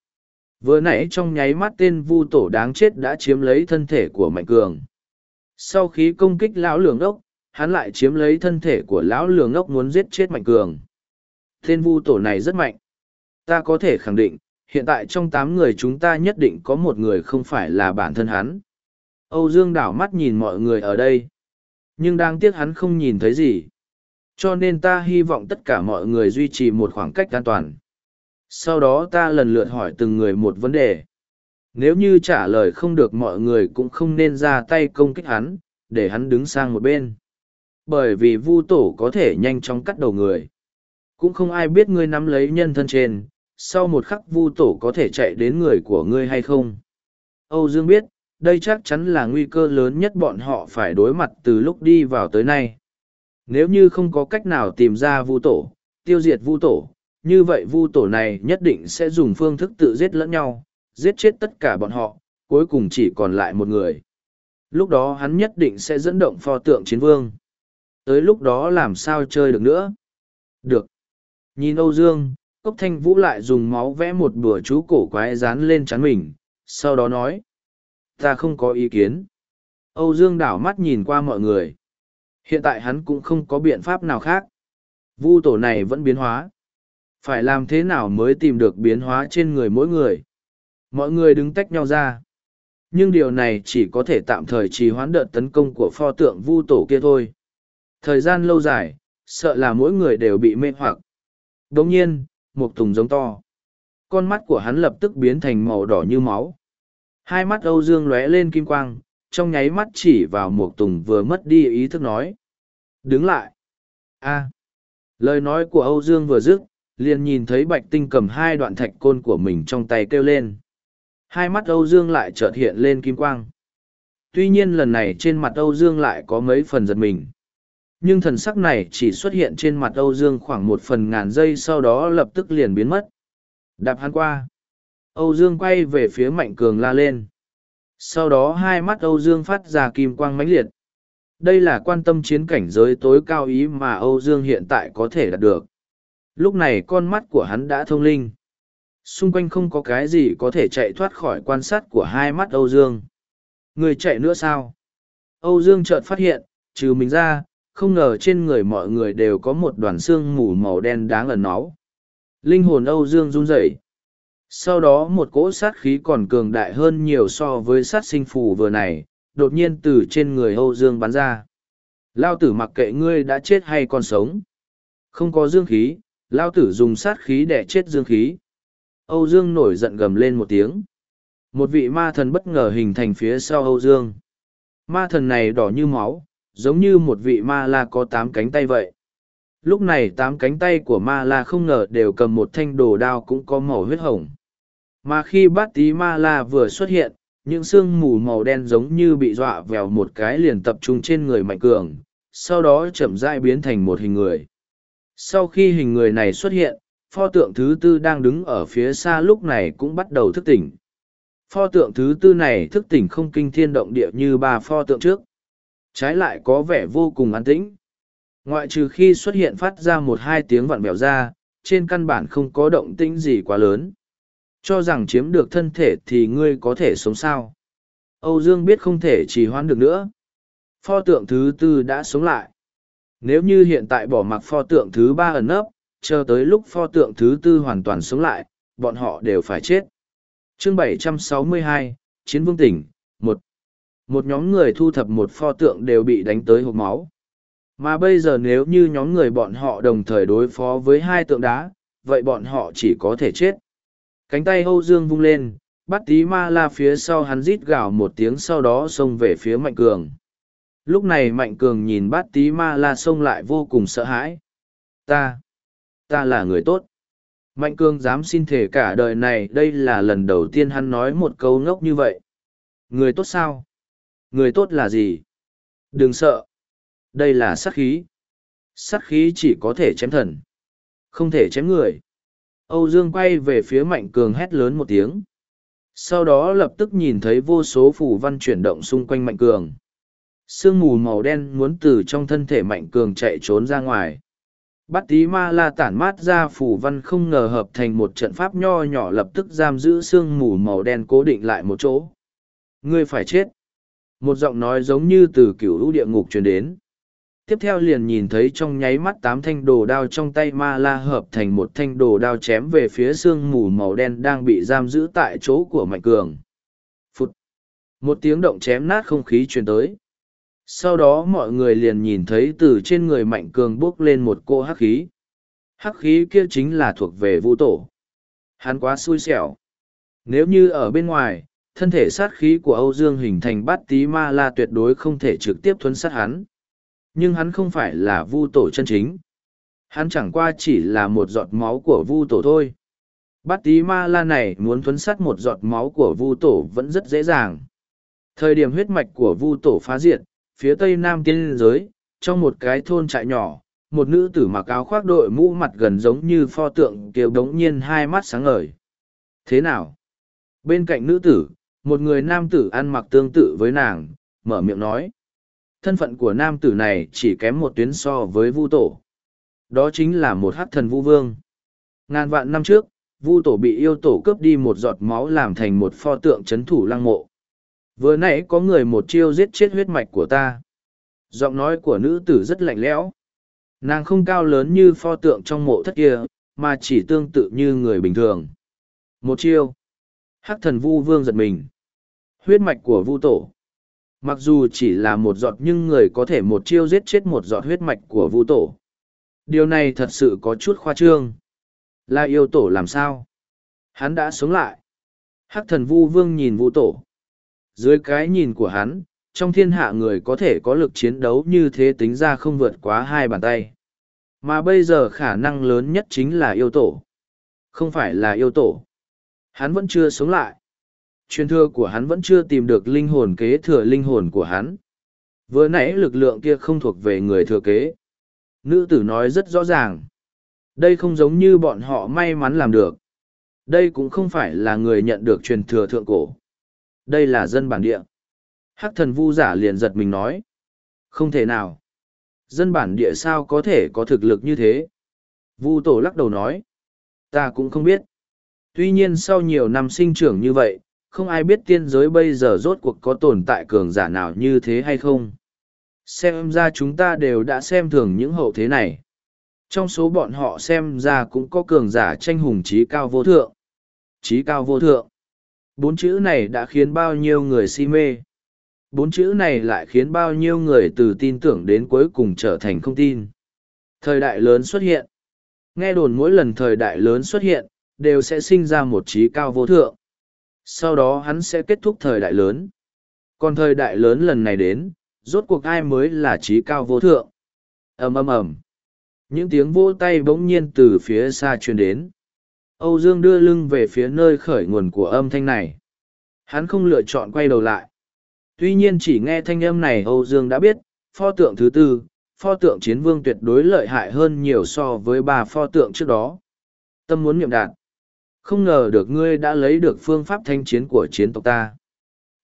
Vừa nãy trong nháy mắt tên vu tổ đáng chết đã chiếm lấy thân thể của Mạnh Cường. sau khi công kích lão lường ốc, hắn lại chiếm lấy thân thể của lão lường ốc muốn giết chết mạnh cường tên vu tổ này rất mạnh ta có thể khẳng định, hiện tại trong tám người chúng ta nhất định có một người không phải là bản thân hắn âu dương đảo mắt nhìn mọi người ở đây nhưng đáng tiếc hắn không nhìn thấy gì. Cho nên ta hy vọng tất cả mọi người duy trì một khoảng cách an toàn. Sau đó ta lần lượt hỏi từng người một vấn đề. Nếu như trả lời không được mọi người cũng không nên ra tay công kích hắn, để hắn đứng sang một bên. Bởi vì vu tổ có thể nhanh chóng cắt đầu người. Cũng không ai biết ngươi nắm lấy nhân thân trên, sau một khắc vu tổ có thể chạy đến người của ngươi hay không. Âu dương biết đây chắc chắn là nguy cơ lớn nhất bọn họ phải đối mặt từ lúc đi vào tới nay. Nếu như không có cách nào tìm ra vu tổ, tiêu diệt vu tổ, như vậy vu tổ này nhất định sẽ dùng phương thức tự giết lẫn nhau, giết chết tất cả bọn họ, cuối cùng chỉ còn lại một người. Lúc đó hắn nhất định sẽ dẫn động pho tượng chiến vương. Tới lúc đó làm sao chơi được nữa? Được. Nhìn âu dương, cốc thanh vũ lại dùng máu vẽ một bữa chú cổ quái dán lên chắn mình, sau đó nói ta không có ý kiến. Âu dương đảo mắt nhìn qua mọi người. Hiện tại hắn cũng không có biện pháp nào khác. Vu tổ này vẫn biến hóa. Phải làm thế nào mới tìm được biến hóa trên người mỗi người? Mọi người đứng tách nhau ra. Nhưng điều này chỉ có thể tạm thời trì hoãn đợt tấn công của pho tượng vu tổ kia thôi. Thời gian lâu dài, sợ là mỗi người đều bị mê hoặc. Đồng nhiên, một tùng giống to. Con mắt của hắn lập tức biến thành màu đỏ như máu hai mắt âu dương lóe lên kim quang, trong nháy mắt chỉ vào Mục tùng vừa mất đi ý thức nói. Đứng lại. A. Lời nói của âu dương vừa dứt, liền nhìn thấy bạch tinh cầm hai đoạn thạch côn của mình trong tay kêu lên. Hai mắt âu dương lại chợt hiện lên kim quang. Tuy nhiên lần này trên mặt âu dương lại có mấy phần giật mình. Nhưng thần sắc này chỉ xuất hiện trên mặt âu dương khoảng một phần ngàn giây sau đó lập tức liền biến mất. Đạp hắn qua âu dương quay về phía mạnh cường la lên. Sau đó hai mắt âu dương phát ra kim quang mãnh liệt. Đây là quan tâm chiến cảnh giới tối cao ý mà âu dương hiện tại có thể đạt được. Lúc này con mắt của hắn đã thông linh. Xung quanh không có cái gì có thể chạy thoát khỏi quan sát của hai mắt âu dương. Người chạy nữa sao? Âu dương chợt phát hiện, trừ mình ra, không ngờ trên người mọi người đều có một đoàn xương mù màu đen đáng ẩn náu. Linh hồn âu dương run rẩy sau đó một cỗ sát khí còn cường đại hơn nhiều so với sát sinh phù vừa này, đột nhiên từ trên người âu dương bắn ra. Lao tử mặc kệ ngươi đã chết hay còn sống. Không có dương khí, lao tử dùng sát khí để chết dương khí. Âu dương nổi giận gầm lên một tiếng. Một vị ma thần bất ngờ hình thành phía sau âu dương. Ma thần này đỏ như máu, giống như một vị ma la có tám cánh tay vậy lúc này tám cánh tay của ma la không ngờ đều cầm một thanh đồ đao cũng có màu huyết hồng mà khi bát tí ma la vừa xuất hiện những sương mù màu đen giống như bị dọa vèo một cái liền tập trung trên người mạnh cường sau đó chậm rãi biến thành một hình người sau khi hình người này xuất hiện, pho tượng thứ tư đang đứng ở phía xa lúc này cũng bắt đầu thức tỉnh. Pho tượng thứ tư này thức tỉnh không kinh thiên động địa như ba pho tượng trước. Trái lại có vẻ vô cùng an tĩnh. Ngoại trừ khi xuất hiện phát ra một hai tiếng vặn bèo ra, trên căn bản không có động tĩnh gì quá lớn. Cho rằng chiếm được thân thể thì ngươi có thể sống sao. Âu Dương biết không thể trì hoãn được nữa. Pho tượng thứ tư đã sống lại. Nếu như hiện tại bỏ mặc pho tượng thứ ba ẩn nấp, chờ tới lúc pho tượng thứ tư hoàn toàn sống lại, bọn họ đều phải chết. Chương 762, Chiến vương tỉnh, một Một nhóm người thu thập một pho tượng đều bị đánh tới hộp máu. Mà bây giờ nếu như nhóm người bọn họ đồng thời đối phó với hai tượng đá, vậy bọn họ chỉ có thể chết. Cánh tay Âu Dương vung lên, bắt tí ma la phía sau hắn rít gào một tiếng sau đó xông về phía mạnh cường. Lúc này mạnh cường nhìn bát tí ma la xông lại vô cùng sợ hãi. Ta ta là người tốt. Mạnh cường dám xin thể cả đời này đây là lần đầu tiên hắn nói một câu ngốc như vậy. Người tốt sao? Người tốt là gì? Đừng sợ đây là sát khí. Sát khí chỉ có thể chém thần, không thể chém người. Âu dương quay về phía mạnh cường hét lớn một tiếng. Sau đó lập tức nhìn thấy vô số phủ văn chuyển động xung quanh mạnh cường. Sương mù màu đen muốn từ trong thân thể mạnh cường chạy trốn ra ngoài. Bắt tí ma la tản mát ra phủ văn không ngờ hợp thành một trận pháp nho nhỏ lập tức giam giữ sương mù màu đen cố định lại một chỗ. Ngươi phải chết. Một giọng nói giống như từ cựu lũ địa ngục truyền đến tiếp theo liền nhìn thấy trong nháy mắt tám thanh đồ đao trong tay ma la hợp thành một thanh đồ đao chém về phía sương mù màu đen đang bị giam giữ tại chỗ của mạnh cường. Phút một tiếng động chém nát không khí truyền tới. Sau đó mọi người liền nhìn thấy từ trên người mạnh cường buốc lên một cô hắc khí. Hắc khí kia chính là thuộc về vũ tổ. Hắn quá xui xẻo. Nếu như ở bên ngoài, thân thể sát khí của âu dương hình thành bát tí ma la tuyệt đối không thể trực tiếp thuấn sát hắn nhưng hắn không phải là vu tổ chân chính. Hắn chẳng qua chỉ là một giọt máu của vu tổ thôi. Bát tí ma la này muốn thuấn sắt một giọt máu của vu tổ vẫn rất dễ dàng. Thời điểm huyết mạch của vu tổ phá diệt, phía tây nam tiên giới, trong một cái thôn trại nhỏ, một nữ tử mặc áo khoác đội mũ mặt gần giống như pho tượng kiều đống nhiên hai mắt sáng ngời. Thế nào? Bên cạnh nữ tử, một người nam tử ăn mặc tương tự với nàng, mở miệng nói thân phận của nam tử này chỉ kém một tuyến so với vu tổ. Đó chính là một hát thần vu vương. Ngàn vạn năm trước, vu tổ bị yêu tổ cướp đi một giọt máu làm thành một pho tượng c h ấ n thủ lăng mộ. Vừa nãy có người một chiêu giết chết huyết mạch của ta. Giọng nói của nữ tử rất lạnh lẽo. Nàng không cao lớn như pho tượng trong mộ thất kia, mà chỉ tương tự như người bình thường. Một chiêu. Hắc thần vu vương giật mình. Huyết mạch của vu tổ mặc dù chỉ là một giọt nhưng người có thể một chiêu giết chết một giọt huyết mạch của vu tổ. Điều này thật sự có chút khoa trương. Là yêu tổ làm sao? Hắn đã sống lại. Hắc thần vu vương nhìn vu tổ. Dưới cái nhìn của hắn, trong thiên hạ người có thể có lực chiến đấu như thế tính ra không vượt quá hai bàn tay. Mà bây giờ khả năng lớn nhất chính là yêu tổ. Không phải là yêu tổ. Hắn vẫn chưa sống lại truyền thừa của hắn vẫn chưa tìm được linh hồn kế thừa linh hồn của hắn. Vừa nãy lực lượng kia không thuộc về người thừa kế. Nữ tử nói rất rõ ràng. Đây không giống như bọn họ may mắn làm được. Đây cũng không phải là người nhận được truyền thừa thượng cổ. Đây là dân bản địa. Hắc thần vu giả liền giật mình nói. Không thể nào. Dân bản địa sao có thể có thực lực như thế? Vu tổ lắc đầu nói. Ta cũng không biết. Tuy nhiên sau nhiều năm sinh trưởng như vậy, không ai biết tiên giới bây giờ rốt cuộc có tồn tại cường giả nào như thế hay không. Xem ra chúng ta đều đã xem thường những hậu thế này. Trong số bọn họ xem ra cũng có cường giả tranh hùng trí cao vô thượng. Trí cao vô thượng. Bốn chữ này đã khiến bao nhiêu người si mê. Bốn chữ này lại khiến bao nhiêu người từ tin tưởng đến cuối cùng trở thành không tin. Thời đại lớn xuất hiện. Nghe đồn mỗi lần thời đại lớn xuất hiện, đều sẽ sinh ra một trí cao vô thượng sau đó hắn sẽ kết thúc thời đại lớn. Còn thời đại lớn lần này đến, rốt cuộc ai mới là trí cao vô thượng? Ầm ầm ầm. Những tiếng vỗ tay bỗng nhiên từ phía xa truyền đến. Âu dương đưa lưng về phía nơi khởi nguồn của âm thanh này. Hắn không lựa chọn quay đầu lại. Tuy nhiên chỉ nghe thanh âm này âu dương đã biết, pho tượng thứ tư, pho tượng chiến vương tuyệt đối lợi hại hơn nhiều so với ba pho tượng trước đó. Tâm muốn niệm đạt không ngờ được ngươi đã lấy được phương pháp thanh chiến của chiến tộc ta.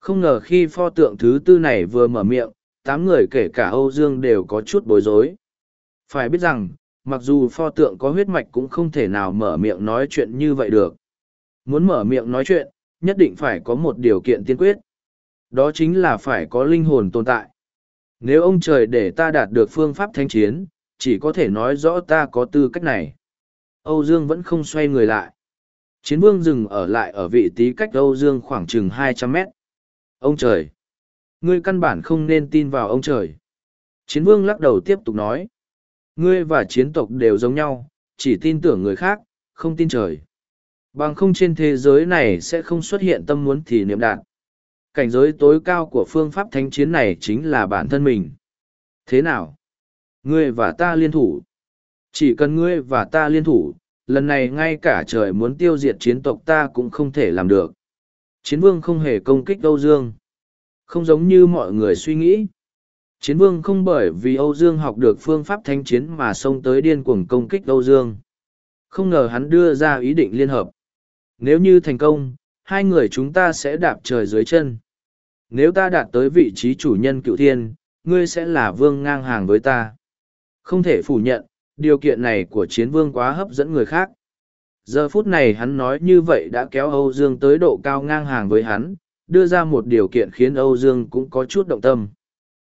Không ngờ khi pho tượng thứ tư này vừa mở miệng, tám người kể cả Âu Dương đều có chút bối rối. Phải biết rằng, mặc dù pho tượng có huyết mạch cũng không thể nào mở miệng nói chuyện như vậy được. Muốn mở miệng nói chuyện, nhất định phải có một điều kiện tiên quyết. Đó chính là phải có linh hồn tồn tại. Nếu ông trời để ta đạt được phương pháp thanh chiến, chỉ có thể nói rõ ta có tư cách này. Âu Dương vẫn không xoay người lại. Chiến vương dừng ở lại ở vị trí cách Âu Dương khoảng chừng hai trăm mét. Ông trời! Ngươi căn bản không nên tin vào ông trời. Chiến vương lắc đầu tiếp tục nói. Ngươi và chiến tộc đều giống nhau, chỉ tin tưởng người khác, không tin trời. Bằng không trên thế giới này sẽ không xuất hiện tâm muốn thì niệm đạt. Cảnh giới tối cao của phương pháp thánh chiến này chính là bản thân mình. Thế nào? Ngươi và ta liên thủ. Chỉ cần ngươi và ta liên thủ, lần này ngay cả trời muốn tiêu diệt chiến tộc ta cũng không thể làm được. Chiến vương không hề công kích Âu Dương. Không giống như mọi người suy nghĩ. Chiến vương không bởi vì Âu Dương học được phương pháp thánh chiến mà xông tới điên cuồng công kích Âu Dương. Không ngờ hắn đưa ra ý định liên hợp. Nếu như thành công, hai người chúng ta sẽ đạp trời dưới chân. Nếu ta đạt tới vị trí chủ nhân cựu thiên, ngươi sẽ là vương ngang hàng với ta. Không thể phủ nhận, điều kiện này của chiến vương quá hấp dẫn người khác. Giờ phút này hắn nói như vậy đã kéo Âu Dương tới độ cao ngang hàng với hắn, đưa ra một điều kiện khiến Âu Dương cũng có chút động tâm.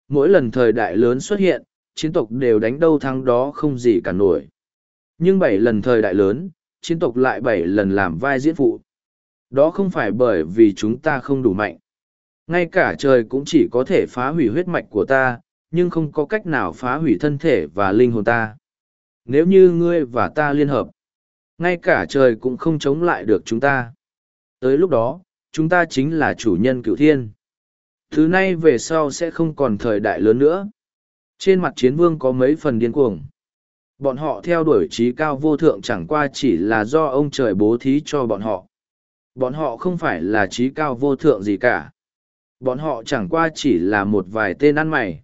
Mỗi lần thời đại lớn xuất hiện, chiến tộc đều đánh đâu thắng đó không gì cả nổi. Nhưng bảy lần thời đại lớn, chiến tộc lại bảy lần làm vai diễn phụ. Đó không phải bởi vì chúng ta không đủ mạnh. Ngay cả trời cũng chỉ có thể phá hủy huyết mạch của ta, nhưng không có cách nào phá hủy thân thể và linh hồn ta. Nếu như ngươi và ta liên hợp, ngay cả trời cũng không chống lại được chúng ta. Tới lúc đó, chúng ta chính là chủ nhân cựu thiên. Thứ nay về sau sẽ không còn thời đại lớn nữa. Trên mặt chiến vương có mấy phần điên cuồng. Bọn họ theo đuổi trí cao vô thượng chẳng qua chỉ là do ông trời bố thí cho bọn họ. Bọn họ không phải là trí cao vô thượng gì cả. Bọn họ chẳng qua chỉ là một vài tên ăn mày.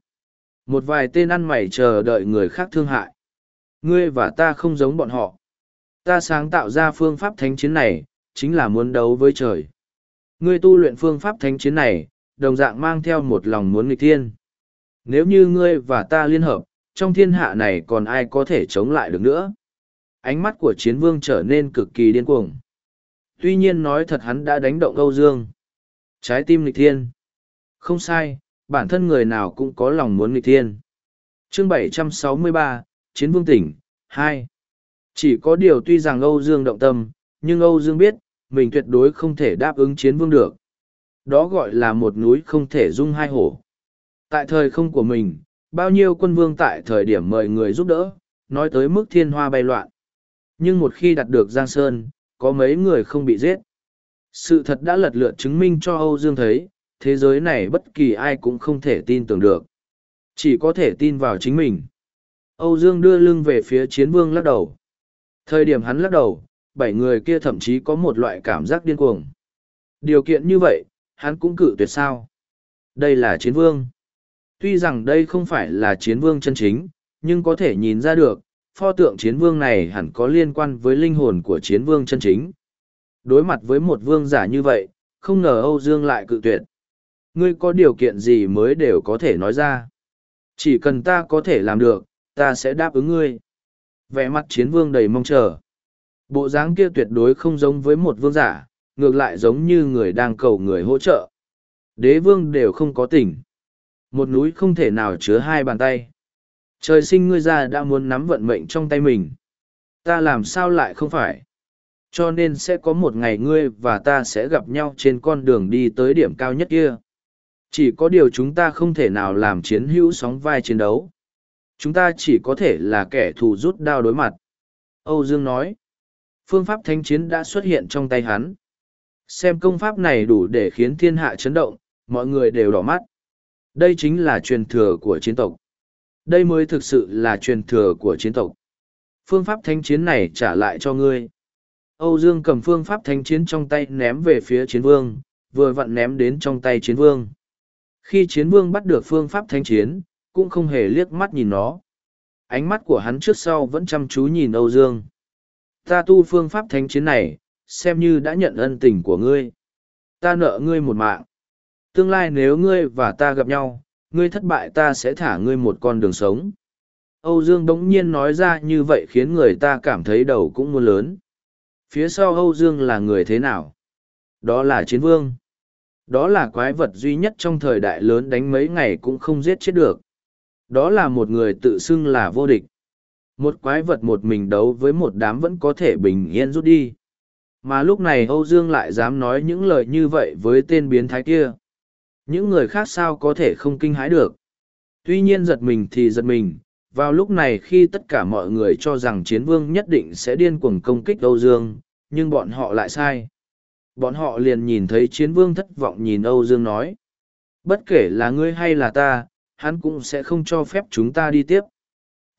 Một vài tên ăn mày chờ đợi người khác thương hại. Ngươi và ta không giống bọn họ. Ta sáng tạo ra phương pháp thánh chiến này, chính là muốn đấu với trời. Ngươi tu luyện phương pháp thánh chiến này, đồng dạng mang theo một lòng muốn nghịch thiên. Nếu như ngươi và ta liên hợp, trong thiên hạ này còn ai có thể chống lại được nữa. Ánh mắt của chiến vương trở nên cực kỳ điên cuồng. Tuy nhiên nói thật hắn đã đánh động Âu Dương. Trái tim nghịch thiên. Không sai, bản thân người nào cũng có lòng muốn nghịch thiên. Chương 763, Chiến vương tỉnh, hai, Chỉ có điều tuy rằng Âu Dương động tâm, nhưng Âu Dương biết, mình tuyệt đối không thể đáp ứng chiến vương được. Đó gọi là một núi không thể dung hai hổ. Tại thời không của mình, bao nhiêu quân vương tại thời điểm mời người giúp đỡ, nói tới mức thiên hoa bay loạn. Nhưng một khi đặt được Giang Sơn, có mấy người không bị giết. Sự thật đã lật lượt chứng minh cho Âu Dương thấy, thế giới này bất kỳ ai cũng không thể tin tưởng được. Chỉ có thể tin vào chính mình. Âu Dương đưa lưng về phía chiến vương lắc đầu. Thời điểm hắn lắc đầu, bảy người kia thậm chí có một loại cảm giác điên cuồng. Điều kiện như vậy, hắn cũng cự tuyệt sao. Đây là chiến vương. Tuy rằng đây không phải là chiến vương chân chính, nhưng có thể nhìn ra được, pho tượng chiến vương này hẳn có liên quan với linh hồn của chiến vương chân chính. Đối mặt với một vương giả như vậy, không ngờ Âu Dương lại cự tuyệt. Ngươi có điều kiện gì mới đều có thể nói ra. Chỉ cần ta có thể làm được, ta sẽ đáp ứng ngươi. Vẻ mặt chiến vương đầy mong chờ. Bộ dáng kia tuyệt đối không giống với một vương giả, ngược lại giống như người đang cầu người hỗ trợ. Đế vương đều không có tỉnh. Một núi không thể nào chứa hai bàn tay. Trời sinh ngươi ra đã muốn nắm vận mệnh trong tay mình. Ta làm sao lại không phải? Cho nên sẽ có một ngày ngươi và ta sẽ gặp nhau trên con đường đi tới điểm cao nhất kia. Chỉ có điều chúng ta không thể nào làm chiến hữu sóng vai chiến đấu. Chúng ta chỉ có thể là kẻ thù rút đao đối mặt. Âu Dương nói. Phương pháp thanh chiến đã xuất hiện trong tay hắn. Xem công pháp này đủ để khiến thiên hạ chấn động, mọi người đều đỏ mắt. Đây chính là truyền thừa của chiến tộc. Đây mới thực sự là truyền thừa của chiến tộc. Phương pháp thanh chiến này trả lại cho ngươi. Âu Dương cầm phương pháp thanh chiến trong tay ném về phía chiến vương, vừa vặn ném đến trong tay chiến vương. Khi chiến vương bắt được phương pháp thanh chiến, cũng không hề liếc mắt nhìn nó. Ánh mắt của hắn trước sau vẫn chăm chú nhìn Âu Dương. Ta tu phương pháp thánh chiến này, xem như đã nhận ân tình của ngươi. Ta nợ ngươi một mạng. Tương lai nếu ngươi và ta gặp nhau, ngươi thất bại ta sẽ thả ngươi một con đường sống. Âu Dương đống nhiên nói ra như vậy khiến người ta cảm thấy đầu cũng muốn lớn. Phía sau Âu Dương là người thế nào? Đó là chiến vương. Đó là quái vật duy nhất trong thời đại lớn đánh mấy ngày cũng không giết chết được. Đó là một người tự xưng là vô địch. Một quái vật một mình đấu với một đám vẫn có thể bình yên rút đi. Mà lúc này Âu Dương lại dám nói những lời như vậy với tên biến thái kia. Những người khác sao có thể không kinh hãi được. Tuy nhiên giật mình thì giật mình, vào lúc này khi tất cả mọi người cho rằng chiến vương nhất định sẽ điên cuồng công kích Âu Dương, nhưng bọn họ lại sai. Bọn họ liền nhìn thấy chiến vương thất vọng nhìn Âu Dương nói. Bất kể là ngươi hay là ta, hắn cũng sẽ không cho phép chúng ta đi tiếp.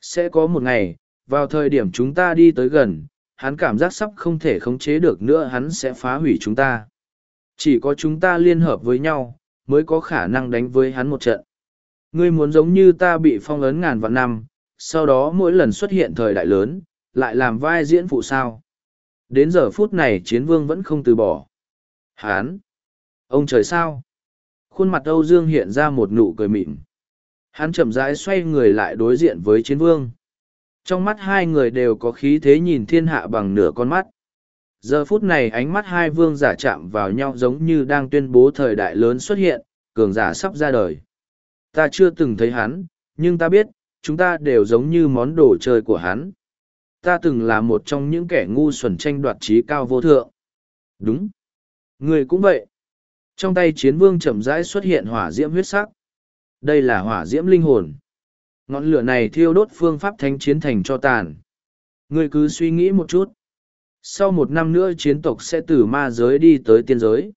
Sẽ có một ngày, vào thời điểm chúng ta đi tới gần, hắn cảm giác sắp không thể khống chế được nữa hắn sẽ phá hủy chúng ta. Chỉ có chúng ta liên hợp với nhau, mới có khả năng đánh với hắn một trận. Ngươi muốn giống như ta bị phong ấn ngàn vạn năm, sau đó mỗi lần xuất hiện thời đại lớn, lại làm vai diễn phụ sao. Đến giờ phút này chiến vương vẫn không từ bỏ. Hán! Ông trời sao? Khuôn mặt Âu Dương hiện ra một nụ cười mịn. Hắn chậm rãi xoay người lại đối diện với chiến vương. Trong mắt hai người đều có khí thế nhìn thiên hạ bằng nửa con mắt. Giờ phút này ánh mắt hai vương giả chạm vào nhau giống như đang tuyên bố thời đại lớn xuất hiện, cường giả sắp ra đời. Ta chưa từng thấy hắn, nhưng ta biết, chúng ta đều giống như món đồ chơi của hắn. Ta từng là một trong những kẻ ngu xuẩn tranh đoạt trí cao vô thượng. Đúng. Người cũng vậy. Trong tay chiến vương chậm rãi xuất hiện hỏa diễm huyết sắc. Đây là hỏa diễm linh hồn. Ngọn lửa này thiêu đốt phương pháp thánh chiến thành cho tàn. Ngươi cứ suy nghĩ một chút. Sau một năm nữa chiến tộc sẽ từ ma giới đi tới tiên giới.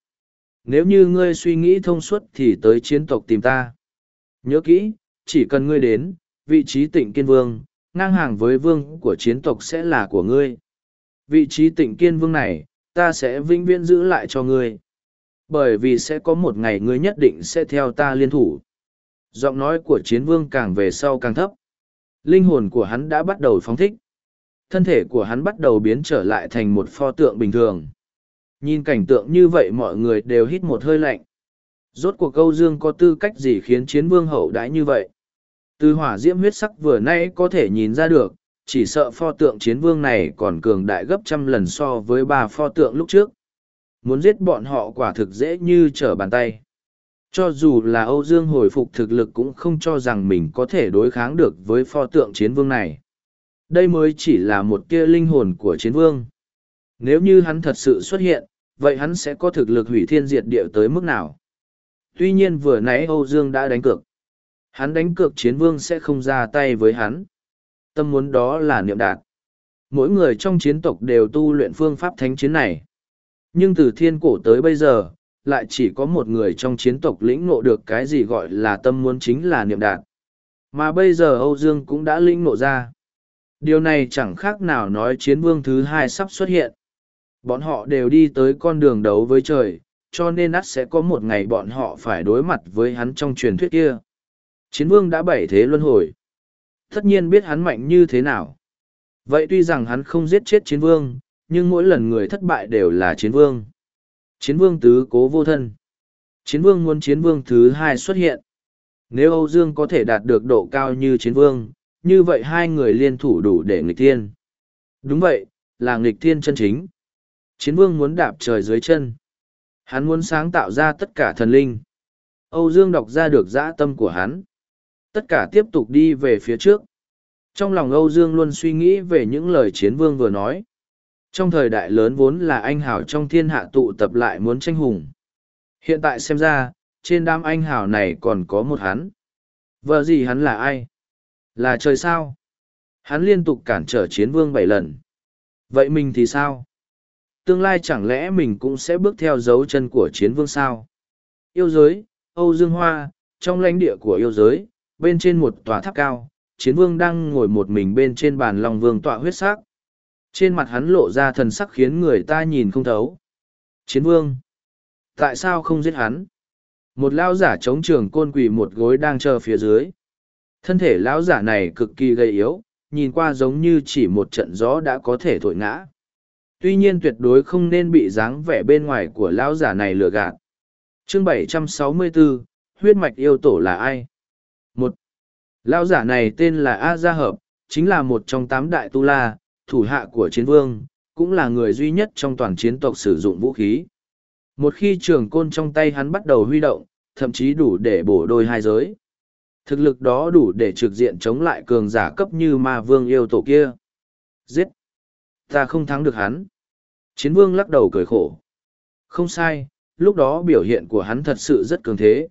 Nếu như ngươi suy nghĩ thông suốt thì tới chiến tộc tìm ta. Nhớ kỹ, chỉ cần ngươi đến, vị trí tịnh kiên vương, ngang hàng với vương của chiến tộc sẽ là của ngươi. Vị trí tịnh kiên vương này, ta sẽ vĩnh viễn giữ lại cho ngươi. Bởi vì sẽ có một ngày ngươi nhất định sẽ theo ta liên thủ. Giọng nói của chiến vương càng về sau càng thấp. Linh hồn của hắn đã bắt đầu phóng thích. Thân thể của hắn bắt đầu biến trở lại thành một pho tượng bình thường. Nhìn cảnh tượng như vậy mọi người đều hít một hơi lạnh. Rốt cuộc câu dương có tư cách gì khiến chiến vương hậu đãi như vậy? Từ hỏa diễm huyết sắc vừa nãy có thể nhìn ra được, chỉ sợ pho tượng chiến vương này còn cường đại gấp trăm lần so với ba pho tượng lúc trước. Muốn giết bọn họ quả thực dễ như trở bàn tay. Cho dù là Âu Dương hồi phục thực lực cũng không cho rằng mình có thể đối kháng được với pho tượng chiến vương này. Đây mới chỉ là một tia linh hồn của chiến vương. Nếu như hắn thật sự xuất hiện, vậy hắn sẽ có thực lực hủy thiên diệt địa tới mức nào? Tuy nhiên vừa nãy Âu Dương đã đánh cược. Hắn đánh cược chiến vương sẽ không ra tay với hắn. Tâm muốn đó là niệm đạt. Mỗi người trong chiến tộc đều tu luyện phương pháp thánh chiến này. Nhưng từ thiên cổ tới bây giờ, lại chỉ có một người trong chiến tộc lĩnh ngộ được cái gì gọi là tâm muốn chính là niệm đạt. Mà bây giờ Âu Dương cũng đã lĩnh ngộ ra. Điều này chẳng khác nào nói chiến vương thứ hai sắp xuất hiện. Bọn họ đều đi tới con đường đấu với trời, cho nên ắt sẽ có một ngày bọn họ phải đối mặt với hắn trong truyền thuyết kia. Chiến vương đã bảy thế luân hồi. Tất nhiên biết hắn mạnh như thế nào. Vậy tuy rằng hắn không giết chết chiến vương, nhưng mỗi lần người thất bại đều là chiến vương. Chiến vương tứ cố vô thân. Chiến vương muốn chiến vương thứ hai xuất hiện. Nếu Âu Dương có thể đạt được độ cao như chiến vương, như vậy hai người liên thủ đủ để nghịch thiên. Đúng vậy, là nghịch thiên chân chính. Chiến vương muốn đạp trời dưới chân. Hắn muốn sáng tạo ra tất cả thần linh. Âu Dương đọc ra được dã tâm của hắn. Tất cả tiếp tục đi về phía trước. Trong lòng Âu Dương luôn suy nghĩ về những lời chiến vương vừa nói. Trong thời đại lớn vốn là anh hào trong thiên hạ tụ tập lại muốn tranh hùng. Hiện tại xem ra, trên đám anh hào này còn có một hắn. Vợ gì hắn là ai? Là trời sao? Hắn liên tục cản trở chiến vương bảy lần. Vậy mình thì sao? Tương lai chẳng lẽ mình cũng sẽ bước theo dấu chân của chiến vương sao? Yêu giới, Âu Dương Hoa, trong lãnh địa của yêu giới, bên trên một tòa tháp cao, chiến vương đang ngồi một mình bên trên bàn lòng vương tọa huyết sắc. Trên mặt hắn lộ ra thần sắc khiến người ta nhìn không thấu. Chiến vương! Tại sao không giết hắn? Một lão giả chống trường côn quỳ một gối đang chờ phía dưới. Thân thể lão giả này cực kỳ gầy yếu, nhìn qua giống như chỉ một trận gió đã có thể thổi ngã. Tuy nhiên tuyệt đối không nên bị dáng vẻ bên ngoài của lão giả này lừa gạt. Chương 764, huyết mạch yêu tổ là ai? Một, Lão giả này tên là A Gia Hợp, chính là một trong tám đại tu la, thủ hạ của chiến vương, cũng là người duy nhất trong toàn chiến tộc sử dụng vũ khí. Một khi trường côn trong tay hắn bắt đầu huy động, thậm chí đủ để bổ đôi hai giới. Thực lực đó đủ để trực diện chống lại cường giả cấp như ma vương yêu tổ kia. Giết! Ta không thắng được hắn. Chiến vương lắc đầu cười khổ. Không sai, lúc đó biểu hiện của hắn thật sự rất cường thế.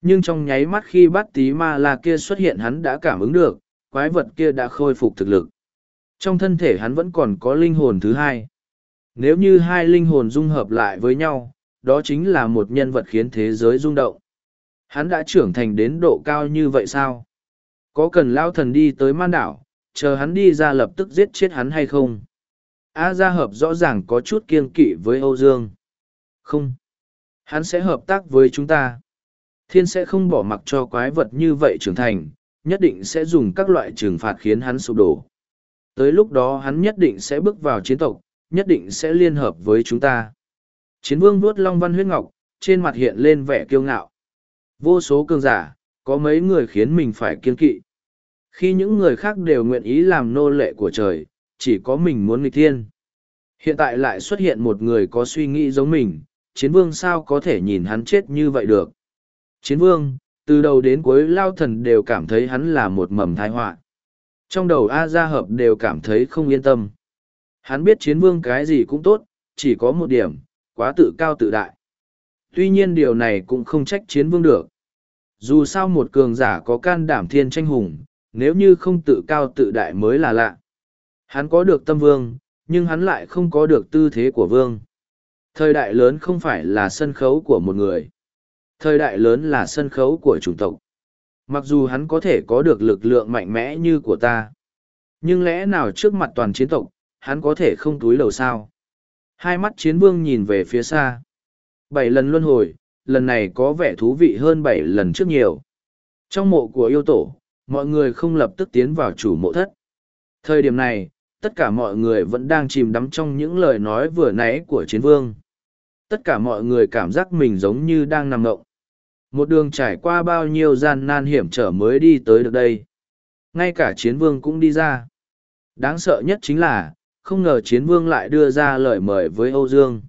Nhưng trong nháy mắt khi bắt tí ma la kia xuất hiện hắn đã cảm ứng được, quái vật kia đã khôi phục thực lực. Trong thân thể hắn vẫn còn có linh hồn thứ hai. Nếu như hai linh hồn dung hợp lại với nhau, đó chính là một nhân vật khiến thế giới rung động. Hắn đã trưởng thành đến độ cao như vậy sao? Có cần lao thần đi tới man đảo, chờ hắn đi ra lập tức giết chết hắn hay không? A Gia Hợp rõ ràng có chút kiên kỵ với Âu Dương. Không. Hắn sẽ hợp tác với chúng ta. Thiên sẽ không bỏ mặc cho quái vật như vậy trưởng thành, nhất định sẽ dùng các loại trừng phạt khiến hắn sụp đổ. Tới lúc đó hắn nhất định sẽ bước vào chiến tộc, nhất định sẽ liên hợp với chúng ta. Chiến vương vuốt long văn huyết ngọc, trên mặt hiện lên vẻ kiêu ngạo. Vô số cường giả, có mấy người khiến mình phải kiên kỵ. Khi những người khác đều nguyện ý làm nô lệ của trời, chỉ có mình muốn nghịch thiên. Hiện tại lại xuất hiện một người có suy nghĩ giống mình, chiến vương sao có thể nhìn hắn chết như vậy được. Chiến vương, từ đầu đến cuối lao thần đều cảm thấy hắn là một mầm thai họa trong đầu a gia hợp đều cảm thấy không yên tâm. Hắn biết chiến vương cái gì cũng tốt, chỉ có một điểm, quá tự cao tự đại. Tuy nhiên điều này cũng không trách chiến vương được. Dù sao một cường giả có can đảm thiên tranh hùng, nếu như không tự cao tự đại mới là lạ. Hắn có được tâm vương, nhưng hắn lại không có được tư thế của vương. Thời đại lớn không phải là sân khấu của một người. Thời đại lớn là sân khấu của chủng tộc mặc dù hắn có thể có được lực lượng mạnh mẽ như của ta, nhưng lẽ nào trước mặt toàn chiến tộc, hắn có thể không túi lầu sao? Hai mắt chiến vương nhìn về phía xa. Bảy lần luân hồi, lần này có vẻ thú vị hơn bảy lần trước nhiều. Trong mộ của yêu tổ, mọi người không lập tức tiến vào chủ mộ thất. Thời điểm này, tất cả mọi người vẫn đang chìm đắm trong những lời nói vừa nãy của chiến vương. Tất cả mọi người cảm giác mình giống như đang nằm ngộng một đường trải qua bao nhiêu gian nan hiểm trở mới đi tới được đây. Ngay cả chiến vương cũng đi ra. Đáng sợ nhất chính là, không ngờ chiến vương lại đưa ra lời mời với âu dương.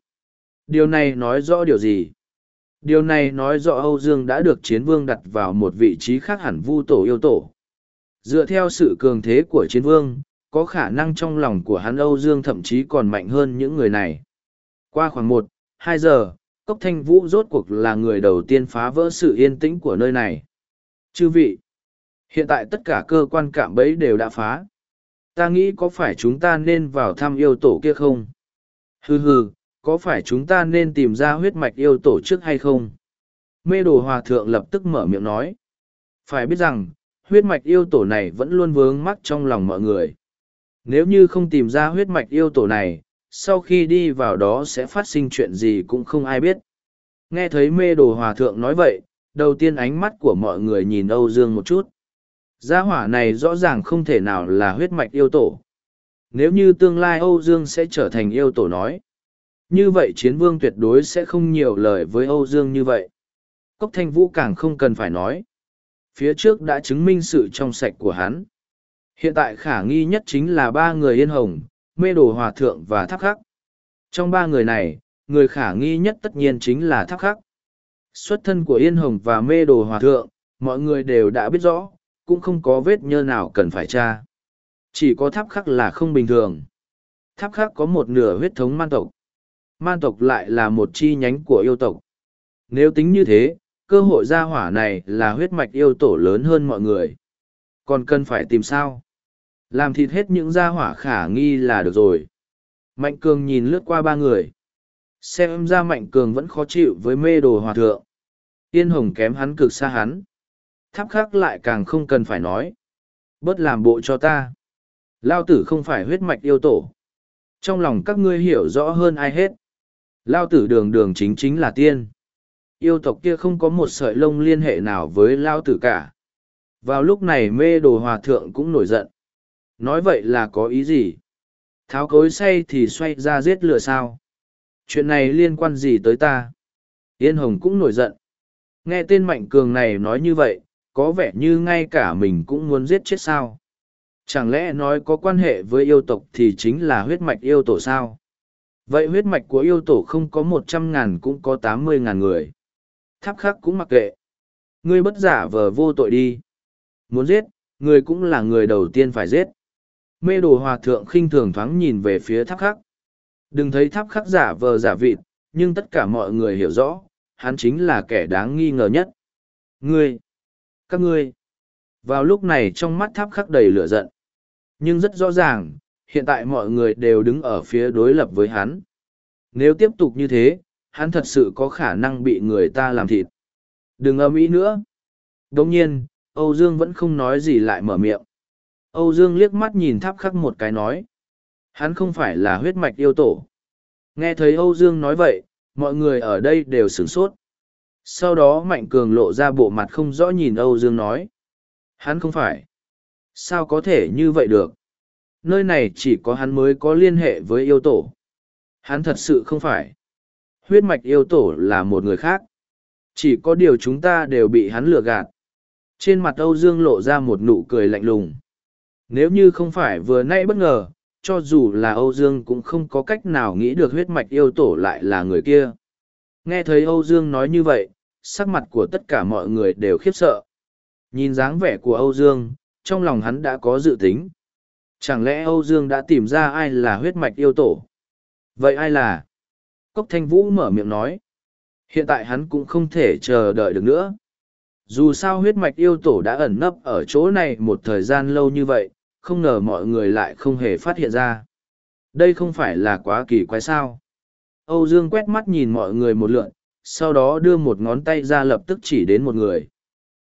Điều này nói rõ điều gì? Điều này nói rõ âu dương đã được chiến vương đặt vào một vị trí khác hẳn vu tổ yêu tổ. Dựa theo sự cường thế của chiến vương, có khả năng trong lòng của hắn âu dương thậm chí còn mạnh hơn những người này. Qua khoảng một, hai giờ Cốc Thanh Vũ rốt cuộc là người đầu tiên phá vỡ sự yên tĩnh của nơi này. Chư vị, hiện tại tất cả cơ quan cạm bẫy đều đã phá. Ta nghĩ có phải chúng ta nên vào thăm yêu tổ kia không? Hừ hừ, có phải chúng ta nên tìm ra huyết mạch yêu tổ trước hay không? Mê đồ hòa thượng lập tức mở miệng nói. Phải biết rằng, huyết mạch yêu tổ này vẫn luôn vướng mắc trong lòng mọi người. Nếu như không tìm ra huyết mạch yêu tổ này, sau khi đi vào đó sẽ phát sinh chuyện gì cũng không ai biết. Nghe thấy mê đồ hòa thượng nói vậy, đầu tiên ánh mắt của mọi người nhìn Âu Dương một chút. Gia hỏa này rõ ràng không thể nào là huyết mạch yêu tổ. Nếu như tương lai Âu Dương sẽ trở thành yêu tổ nói. Như vậy chiến vương tuyệt đối sẽ không nhiều lời với Âu Dương như vậy. Cốc thanh vũ càng không cần phải nói. Phía trước đã chứng minh sự trong sạch của hắn. Hiện tại khả nghi nhất chính là ba người yên hồng, mê đồ hòa thượng và tháp khắc. Trong ba người này, người khả nghi nhất tất nhiên chính là tháp khắc. Xuất thân của Yên Hồng và mê đồ hòa thượng, mọi người đều đã biết rõ, cũng không có vết nhơ nào cần phải tra. Chỉ có tháp khắc là không bình thường. Tháp khắc có một nửa huyết thống man tộc. Man tộc lại là một chi nhánh của yêu tộc. Nếu tính như thế, cơ hội gia hỏa này là huyết mạch yêu tổ lớn hơn mọi người. Còn cần phải tìm sao? Làm thịt hết những gia hỏa khả nghi là được rồi. Mạnh cường nhìn lướt qua ba người. Xem ra mạnh cường vẫn khó chịu với mê đồ hòa thượng. Yên hồng kém hắn cực xa hắn. Tháp khác lại càng không cần phải nói. Bớt làm bộ cho ta. Lao tử không phải huyết mạch yêu tổ. Trong lòng các ngươi hiểu rõ hơn ai hết. Lao tử đường đường chính chính là tiên. Yêu tộc kia không có một sợi lông liên hệ nào với Lao tử cả. Vào lúc này mê đồ hòa thượng cũng nổi giận. Nói vậy là có ý gì? Tháo cối say thì xoay ra giết lửa sao? Chuyện này liên quan gì tới ta? Yên Hồng cũng nổi giận. Nghe tên Mạnh Cường này nói như vậy, có vẻ như ngay cả mình cũng muốn giết chết sao? Chẳng lẽ nói có quan hệ với yêu tộc thì chính là huyết mạch yêu tổ sao? Vậy huyết mạch của yêu tổ không có một trăm ngàn cũng có tám mươi ngàn người. Tháp khác cũng mặc kệ. Ngươi bất giả vờ vô tội đi. Muốn giết, ngươi cũng là người đầu tiên phải giết mê đồ hòa thượng khinh thường thoáng nhìn về phía tháp khắc. Đừng thấy tháp khắc giả vờ giả vịt, nhưng tất cả mọi người hiểu rõ, hắn chính là kẻ đáng nghi ngờ nhất. Ngươi, các ngươi. Vào lúc này trong mắt tháp khắc đầy lửa giận. Nhưng rất rõ ràng, hiện tại mọi người đều đứng ở phía đối lập với hắn. Nếu tiếp tục như thế, hắn thật sự có khả năng bị người ta làm thịt. Đừng âm ý nữa. Đ ỗ n g nhiên, âu dương vẫn không nói gì lại mở miệng. Âu Dương liếc mắt nhìn tháp khắc một cái nói. Hắn không phải là huyết mạch yêu tổ. Nghe thấy Âu Dương nói vậy, mọi người ở đây đều sửng sốt. Sau đó Mạnh Cường lộ ra bộ mặt không rõ nhìn Âu Dương nói. Hắn không phải. Sao có thể như vậy được? Nơi này chỉ có hắn mới có liên hệ với yêu tổ. Hắn thật sự không phải. Huyết mạch yêu tổ là một người khác. Chỉ có điều chúng ta đều bị hắn lừa gạt. Trên mặt Âu Dương lộ ra một nụ cười lạnh lùng nếu như không phải vừa nay bất ngờ, cho dù là Âu Dương cũng không có cách nào nghĩ được huyết mạch yêu tổ lại là người kia. Nghe thấy Âu Dương nói như vậy, sắc mặt của tất cả mọi người đều khiếp sợ. Nhìn dáng vẻ của Âu Dương, trong lòng hắn đã có dự tính. Chẳng lẽ Âu Dương đã tìm ra ai là huyết mạch yêu tổ? Vậy ai là? Cốc Thanh Vũ mở miệng nói. Hiện tại hắn cũng không thể chờ đợi được nữa. Dù sao huyết mạch yêu tổ đã ẩn nấp ở chỗ này một thời gian lâu như vậy, không ngờ mọi người lại không hề phát hiện ra. Đây không phải là quá kỳ quái sao. Âu Dương quét mắt nhìn mọi người một lượn, sau đó đưa một ngón tay ra lập tức chỉ đến một người.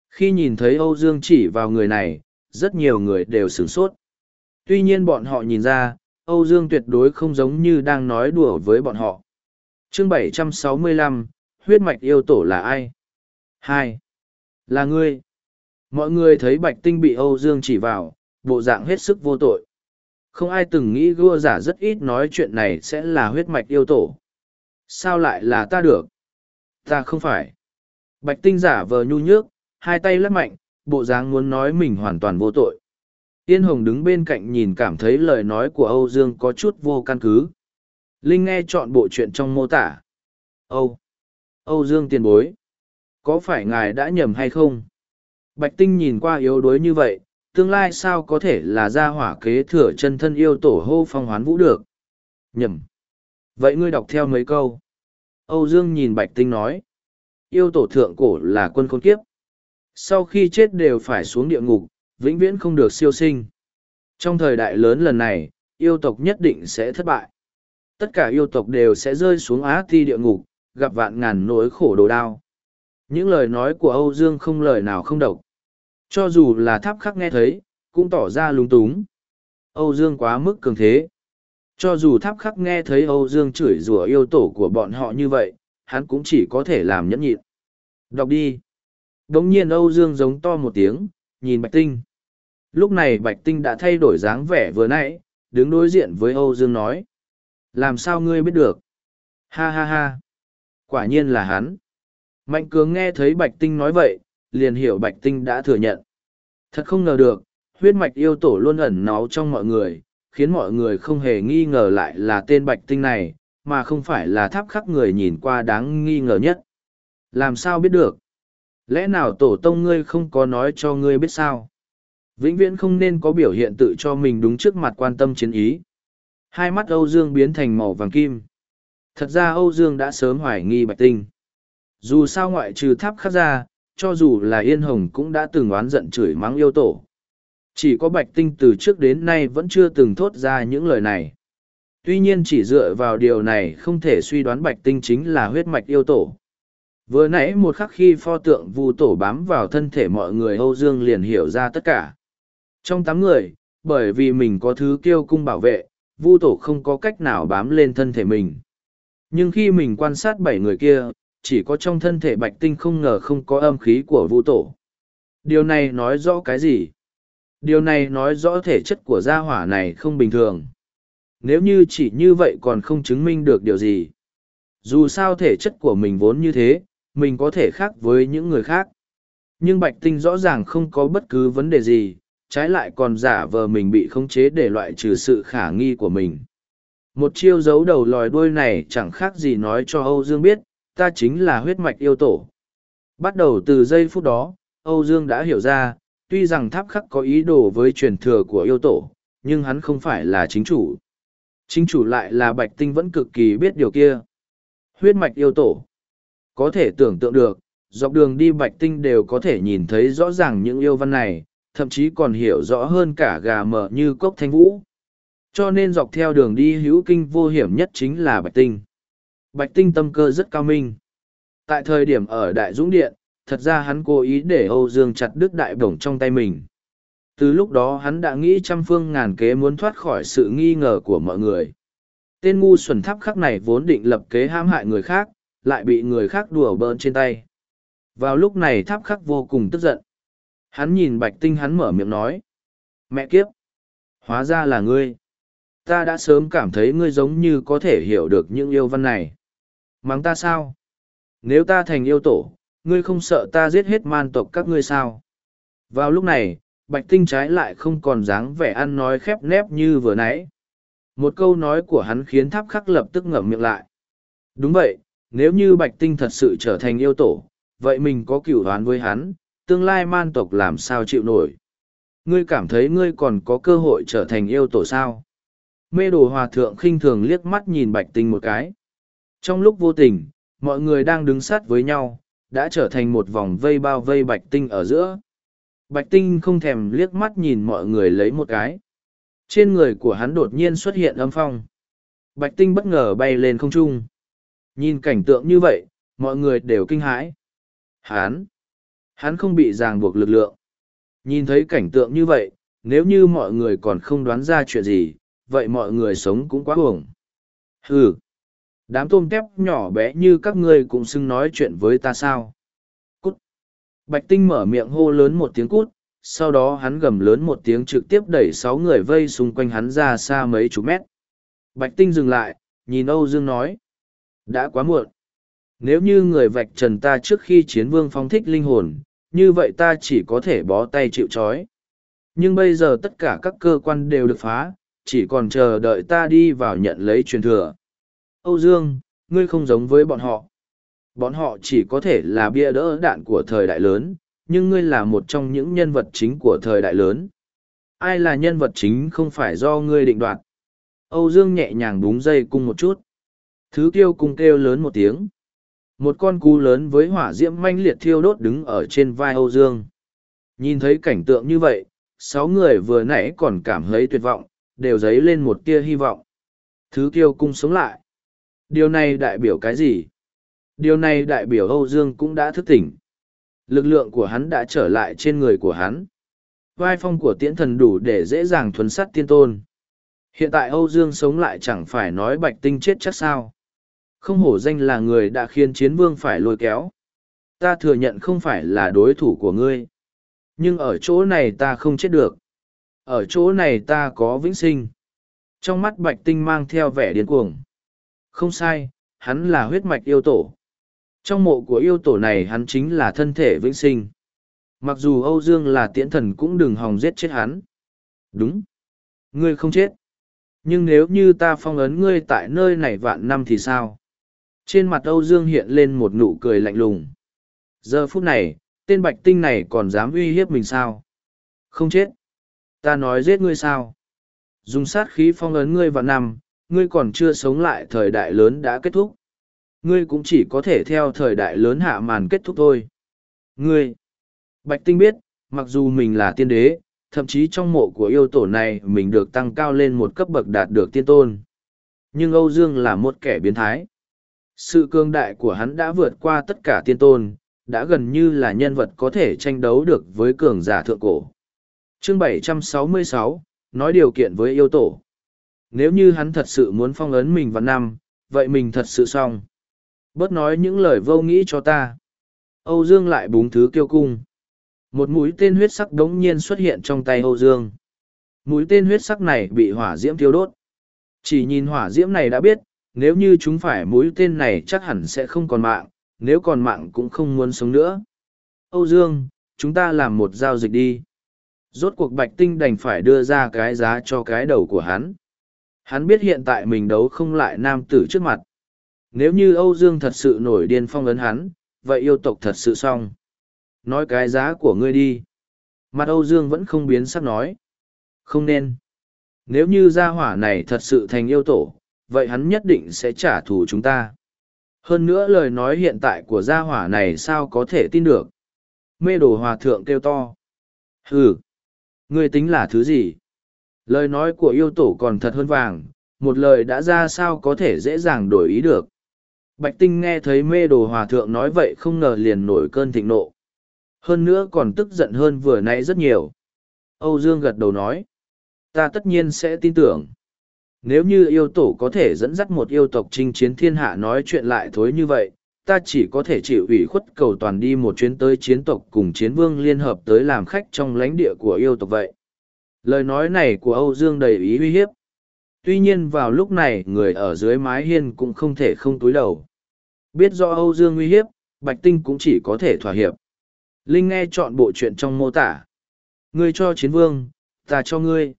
Khi nhìn thấy Âu Dương chỉ vào người này, rất nhiều người đều sửng sốt. Tuy nhiên bọn họ nhìn ra, Âu Dương tuyệt đối không giống như đang nói đùa với bọn họ. chương 765, huyết mạch yêu tổ là ai? Hai là ngươi. Mọi người thấy Bạch Tinh bị Âu Dương chỉ vào, bộ dạng hết sức vô tội. Không ai từng nghĩ gua giả rất ít nói chuyện này sẽ là huyết mạch yêu tổ. Sao lại là ta được? Ta không phải. Bạch Tinh giả vờ nhu nhước, hai tay lắc mạnh, bộ dáng muốn nói mình hoàn toàn vô tội. Yên Hồng đứng bên cạnh nhìn cảm thấy lời nói của Âu Dương có chút vô căn cứ. Linh nghe chọn bộ chuyện trong mô tả. Âu. Âu Dương tiền bối. Có phải ngài đã nhầm hay không? Bạch Tinh nhìn qua yếu đuối như vậy, tương lai sao có thể là gia hỏa kế thừa chân thân yêu tổ hô phong hoán vũ được? Nhầm. Vậy ngươi đọc theo mấy câu. Âu Dương nhìn Bạch Tinh nói. Yêu tổ thượng cổ là quân khôn kiếp. Sau khi chết đều phải xuống địa ngục, vĩnh viễn không được siêu sinh. Trong thời đại lớn lần này, yêu tộc nhất định sẽ thất bại. Tất cả yêu tộc đều sẽ rơi xuống á thi địa ngục, gặp vạn ngàn nỗi khổ đồ đao. Những lời nói của Âu Dương không lời nào không độc. Cho dù là tháp khắc nghe thấy, cũng tỏ ra lúng túng. Âu Dương quá mức cường thế. Cho dù tháp khắc nghe thấy Âu Dương chửi rủa yêu tổ của bọn họ như vậy, hắn cũng chỉ có thể làm nhẫn nhịn. Đọc đi. Đống nhiên Âu Dương giống to một tiếng, nhìn Bạch Tinh. Lúc này Bạch Tinh đã thay đổi dáng vẻ vừa nãy, đứng đối diện với Âu Dương nói. Làm sao ngươi biết được? Ha ha ha. Quả nhiên là hắn. Mạnh cường nghe thấy Bạch Tinh nói vậy, liền hiểu Bạch Tinh đã thừa nhận. Thật không ngờ được, huyết mạch yêu tổ luôn ẩn náu trong mọi người, khiến mọi người không hề nghi ngờ lại là tên Bạch Tinh này, mà không phải là tháp khắc người nhìn qua đáng nghi ngờ nhất. Làm sao biết được? Lẽ nào tổ tông ngươi không có nói cho ngươi biết sao? Vĩnh viễn không nên có biểu hiện tự cho mình đúng trước mặt quan tâm chiến ý. Hai mắt Âu Dương biến thành màu vàng kim. Thật ra Âu Dương đã sớm hoài nghi Bạch Tinh. Dù sao ngoại trừ tháp khắc ra, cho dù là Yên Hồng cũng đã từng oán giận chửi mắng yêu tổ. Chỉ có Bạch Tinh từ trước đến nay vẫn chưa từng thốt ra những lời này. Tuy nhiên chỉ dựa vào điều này không thể suy đoán Bạch Tinh chính là huyết mạch yêu tổ. Vừa nãy một khắc khi pho tượng vu tổ bám vào thân thể mọi người Âu Dương liền hiểu ra tất cả. Trong tám người, bởi vì mình có thứ kiêu cung bảo vệ, vu tổ không có cách nào bám lên thân thể mình. Nhưng khi mình quan sát bảy người kia, chỉ có trong thân thể bạch tinh không ngờ không có âm khí của vũ tổ. Điều này nói rõ cái gì? Điều này nói rõ thể chất của gia hỏa này không bình thường. Nếu như chỉ như vậy còn không chứng minh được điều gì. Dù sao thể chất của mình vốn như thế, mình có thể khác với những người khác. Nhưng bạch tinh rõ ràng không có bất cứ vấn đề gì, trái lại còn giả vờ mình bị khống chế để loại trừ sự khả nghi của mình. Một chiêu giấu đầu lòi đuôi này chẳng khác gì nói cho Âu Dương biết, ta chính là huyết mạch yêu tổ. Bắt đầu từ giây phút đó, Âu Dương đã hiểu ra, tuy rằng tháp khắc có ý đồ với truyền thừa của yêu tổ, nhưng hắn không phải là chính chủ. Chính chủ lại là bạch tinh vẫn cực kỳ biết điều kia. Huyết mạch yêu tổ. Có thể tưởng tượng được, dọc đường đi bạch tinh đều có thể nhìn thấy rõ ràng những yêu văn này, thậm chí còn hiểu rõ hơn cả gà mờ như cốc thanh vũ. Cho nên dọc theo đường đi hữu kinh vô hiểm nhất chính là bạch tinh. Bạch tinh tâm cơ rất cao minh. Tại thời điểm ở Đại Dũng Điện, thật ra hắn cố ý để Âu Dương chặt đứt đại bổng trong tay mình. Từ lúc đó hắn đã nghĩ trăm phương ngàn kế muốn thoát khỏi sự nghi ngờ của mọi người. Tên ngu xuẩn tháp khắc này vốn định lập kế hãm hại người khác, lại bị người khác đùa bỡn trên tay. Vào lúc này tháp khắc vô cùng tức giận. Hắn nhìn bạch tinh hắn mở miệng nói. Mẹ kiếp! Hóa ra là ngươi. Ta đã sớm cảm thấy ngươi giống như có thể hiểu được những yêu văn này. Mắng ta sao? Nếu ta thành yêu tổ, ngươi không sợ ta giết hết man tộc các ngươi sao? Vào lúc này, bạch tinh trái lại không còn dáng vẻ ăn nói khép nép như vừa nãy. Một câu nói của hắn khiến tháp khắc lập tức ngậm miệng lại. Đúng vậy, nếu như bạch tinh thật sự trở thành yêu tổ, vậy mình có cửu đoán với hắn, tương lai man tộc làm sao chịu nổi. Ngươi cảm thấy ngươi còn có cơ hội trở thành yêu tổ sao? Mê đồ hòa thượng khinh thường liếc mắt nhìn bạch tinh một cái. Trong lúc vô tình, mọi người đang đứng sát với nhau, đã trở thành một vòng vây bao vây bạch tinh ở giữa. Bạch tinh không thèm liếc mắt nhìn mọi người lấy một cái. Trên người của hắn đột nhiên xuất hiện âm phong. Bạch tinh bất ngờ bay lên không trung. Nhìn cảnh tượng như vậy, mọi người đều kinh hãi. Hắn! Hắn không bị ràng buộc lực lượng. Nhìn thấy cảnh tượng như vậy, nếu như mọi người còn không đoán ra chuyện gì, vậy mọi người sống cũng quá hưởng. Hừ! Đám tôm tép nhỏ bé như các ngươi cũng xưng nói chuyện với ta sao? Cút! Bạch Tinh mở miệng hô lớn một tiếng cút, sau đó hắn gầm lớn một tiếng trực tiếp đẩy sáu người vây xung quanh hắn ra xa mấy chục mét. Bạch Tinh dừng lại, nhìn Âu Dương nói. Đã quá muộn. Nếu như người vạch trần ta trước khi chiến vương phóng thích linh hồn, như vậy ta chỉ có thể bó tay chịu trói. Nhưng bây giờ tất cả các cơ quan đều được phá, chỉ còn chờ đợi ta đi vào nhận lấy truyền thừa. Âu Dương, ngươi không giống với bọn họ. Bọn họ chỉ có thể là bia đỡ đạn của thời đại lớn, nhưng ngươi là một trong những nhân vật chính của thời đại lớn. Ai là nhân vật chính không phải do ngươi định đoạt. Âu Dương nhẹ nhàng búng dây cung một chút. Thứ kêu cung kêu lớn một tiếng. Một con cú lớn với hỏa diễm manh liệt thiêu đốt đứng ở trên vai Âu Dương. Nhìn thấy cảnh tượng như vậy, sáu người vừa nãy còn cảm thấy tuyệt vọng, đều dấy lên một tia hy vọng. Thứ tiêu cung sống lại. Điều này đại biểu cái gì? Điều này đại biểu Âu Dương cũng đã thức tỉnh. Lực lượng của hắn đã trở lại trên người của hắn. Vai phong của tiễn thần đủ để dễ dàng thuấn sắt tiên tôn. Hiện tại Âu Dương sống lại chẳng phải nói bạch tinh chết chắc sao. Không hổ danh là người đã khiến chiến vương phải lôi kéo. Ta thừa nhận không phải là đối thủ của ngươi. Nhưng ở chỗ này ta không chết được. Ở chỗ này ta có vĩnh sinh. Trong mắt bạch tinh mang theo vẻ điên cuồng. Không sai, hắn là huyết mạch yêu tổ. Trong mộ của yêu tổ này hắn chính là thân thể vĩnh sinh. Mặc dù Âu Dương là tiễn thần cũng đừng hòng giết chết hắn. Đúng. Ngươi không chết. Nhưng nếu như ta phong ấn ngươi tại nơi này vạn năm thì sao? Trên mặt Âu Dương hiện lên một nụ cười lạnh lùng. Giờ phút này, tên bạch tinh này còn dám uy hiếp mình sao? Không chết. Ta nói giết ngươi sao? Dùng sát khí phong ấn ngươi vạn năm, ngươi còn chưa sống lại thời đại lớn đã kết thúc. Ngươi cũng chỉ có thể theo thời đại lớn hạ màn kết thúc thôi. Ngươi! Bạch tinh biết, mặc dù mình là tiên đế, thậm chí trong mộ của yêu tổ này mình được tăng cao lên một cấp bậc đạt được tiên tôn. Nhưng Âu Dương là một kẻ biến thái. Sự cương đại của hắn đã vượt qua tất cả tiên tôn, đã gần như là nhân vật có thể tranh đấu được với cường giả thượng cổ. Chương 766, nói điều kiện với yêu tổ. Nếu như hắn thật sự muốn phong ấn mình vào năm, vậy mình thật sự xong. Bớt nói những lời vô nghĩ cho ta. Âu Dương lại búng thứ kiêu cung. Một mũi tên huyết sắc đống nhiên xuất hiện trong tay Âu Dương. Mũi tên huyết sắc này bị hỏa diễm thiêu đốt. Chỉ nhìn hỏa diễm này đã biết, nếu như chúng phải mũi tên này chắc hẳn sẽ không còn mạng, nếu còn mạng cũng không muốn sống nữa. Âu Dương, chúng ta làm một giao dịch đi. Rốt cuộc Bạch Tinh đành phải đưa ra cái giá cho cái đầu của hắn. Hắn biết hiện tại mình đấu không lại nam tử trước mặt. Nếu như Âu Dương thật sự nổi điên phong ấn hắn, vậy yêu tộc thật sự xong. Nói cái giá của ngươi đi. Mặt Âu Dương vẫn không biến sắc nói. Không nên. Nếu như gia hỏa này thật sự thành yêu tổ, vậy hắn nhất định sẽ trả thù chúng ta. Hơn nữa lời nói hiện tại của gia hỏa này sao có thể tin được. Mê đồ hòa thượng kêu to. Hừ, ngươi tính là thứ gì? Lời nói của yêu tổ còn thật hơn vàng, một lời đã ra sao có thể dễ dàng đổi ý được. Bạch Tinh nghe thấy mê đồ hòa thượng nói vậy không ngờ liền nổi cơn thịnh nộ. Hơn nữa còn tức giận hơn vừa nãy rất nhiều. Âu Dương gật đầu nói. Ta tất nhiên sẽ tin tưởng nếu như yêu tổ có thể dẫn dắt một yêu tộc chinh chiến thiên hạ nói chuyện lại thối như vậy, ta chỉ có thể chịu ủy khuất cầu toàn đi một chuyến tới chiến tộc cùng chiến vương liên hợp tới làm khách trong lãnh địa của yêu tộc vậy. Lời nói này của Âu Dương đầy ý uy hiếp. Tuy nhiên vào lúc này người ở dưới mái hiên cũng không thể không túi đầu. Biết do Âu Dương uy hiếp, Bạch Tinh cũng chỉ có thể thỏa hiệp. Linh nghe chọn bộ chuyện trong mô tả. Ngươi cho chiến vương, ta cho ngươi.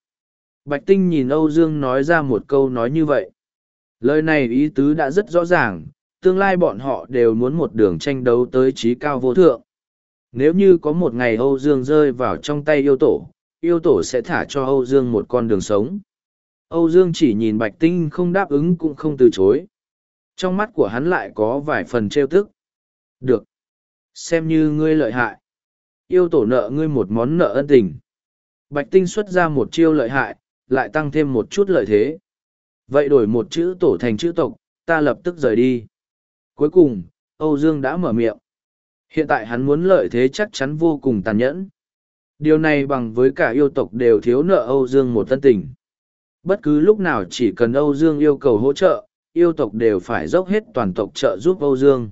Bạch Tinh nhìn Âu Dương nói ra một câu nói như vậy. Lời này ý tứ đã rất rõ ràng, tương lai bọn họ đều muốn một đường tranh đấu tới trí cao vô thượng. Nếu như có một ngày Âu Dương rơi vào trong tay yêu tổ, yêu tổ sẽ thả cho Âu Dương một con đường sống. Âu Dương chỉ nhìn Bạch Tinh không đáp ứng cũng không từ chối. Trong mắt của hắn lại có vài phần trêu tức. Được. Xem như ngươi lợi hại. Yêu tổ nợ ngươi một món nợ ân tình. Bạch Tinh xuất ra một chiêu lợi hại, lại tăng thêm một chút lợi thế. Vậy đổi một chữ tổ thành chữ tộc, ta lập tức rời đi. Cuối cùng, Âu Dương đã mở miệng. Hiện tại hắn muốn lợi thế chắc chắn vô cùng tàn nhẫn. Điều này bằng với cả yêu tộc đều thiếu nợ Âu Dương một tân tình. Bất cứ lúc nào chỉ cần Âu Dương yêu cầu hỗ trợ, yêu tộc đều phải dốc hết toàn tộc trợ giúp Âu Dương.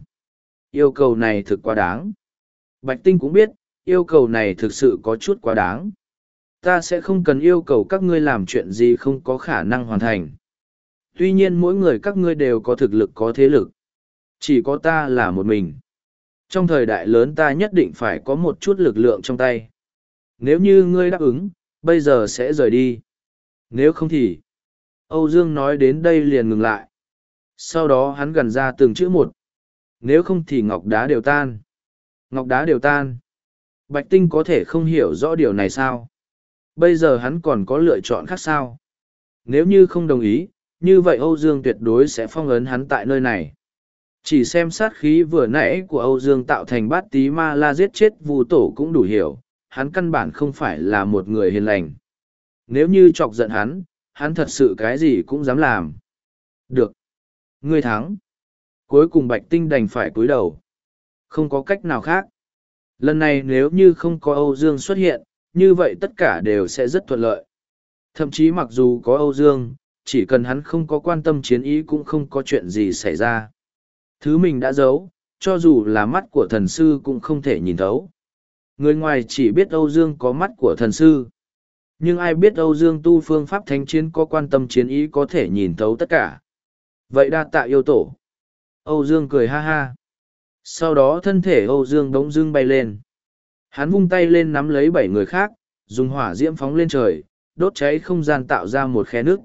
Yêu cầu này thực quá đáng. Bạch Tinh cũng biết, yêu cầu này thực sự có chút quá đáng. Ta sẽ không cần yêu cầu các ngươi làm chuyện gì không có khả năng hoàn thành. Tuy nhiên mỗi người các ngươi đều có thực lực có thế lực. Chỉ có ta là một mình. Trong thời đại lớn ta nhất định phải có một chút lực lượng trong tay. Nếu như ngươi đáp ứng, bây giờ sẽ rời đi. Nếu không thì... Âu Dương nói đến đây liền ngừng lại. Sau đó hắn gần ra từng chữ một. Nếu không thì ngọc đá đều tan. Ngọc đá đều tan. Bạch Tinh có thể không hiểu rõ điều này sao? Bây giờ hắn còn có lựa chọn khác sao? Nếu như không đồng ý, như vậy Âu Dương tuyệt đối sẽ phong ấn hắn tại nơi này. Chỉ xem sát khí vừa nãy của Âu Dương tạo thành bát tí ma la giết chết vu tổ cũng đủ hiểu, hắn căn bản không phải là một người hiền lành. Nếu như chọc giận hắn, hắn thật sự cái gì cũng dám làm. Được. Ngươi thắng. Cuối cùng Bạch Tinh đành phải cúi đầu. Không có cách nào khác. Lần này nếu như không có Âu Dương xuất hiện, như vậy tất cả đều sẽ rất thuận lợi. Thậm chí mặc dù có Âu Dương, chỉ cần hắn không có quan tâm chiến ý cũng không có chuyện gì xảy ra. Thứ mình đã giấu, cho dù là mắt của thần sư cũng không thể nhìn thấu. Người ngoài chỉ biết Âu Dương có mắt của thần sư. Nhưng ai biết Âu Dương tu phương pháp thánh chiến có quan tâm chiến ý có thể nhìn thấu tất cả. Vậy đa tạ yêu tổ. Âu Dương cười ha ha. Sau đó thân thể Âu Dương đống dưng bay lên. Hắn vung tay lên nắm lấy bảy người khác, dùng hỏa diễm phóng lên trời, đốt cháy không gian tạo ra một khe nước.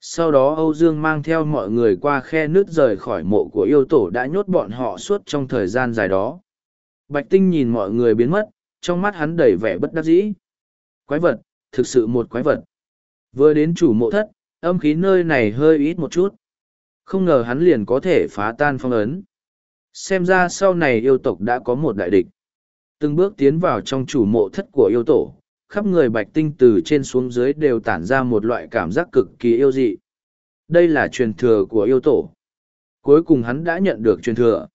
Sau đó Âu Dương mang theo mọi người qua khe nước rời khỏi mộ của yêu tổ đã nhốt bọn họ suốt trong thời gian dài đó. Bạch Tinh nhìn mọi người biến mất, trong mắt hắn đầy vẻ bất đắc dĩ. Quái vật, thực sự một quái vật. Vừa đến chủ mộ thất, âm khí nơi này hơi ít một chút. Không ngờ hắn liền có thể phá tan phong ấn. Xem ra sau này yêu tộc đã có một đại địch. Từng bước tiến vào trong chủ mộ thất của yêu tổ, khắp người bạch tinh từ trên xuống dưới đều tản ra một loại cảm giác cực kỳ yêu dị. Đây là truyền thừa của yêu tổ. Cuối cùng hắn đã nhận được truyền thừa.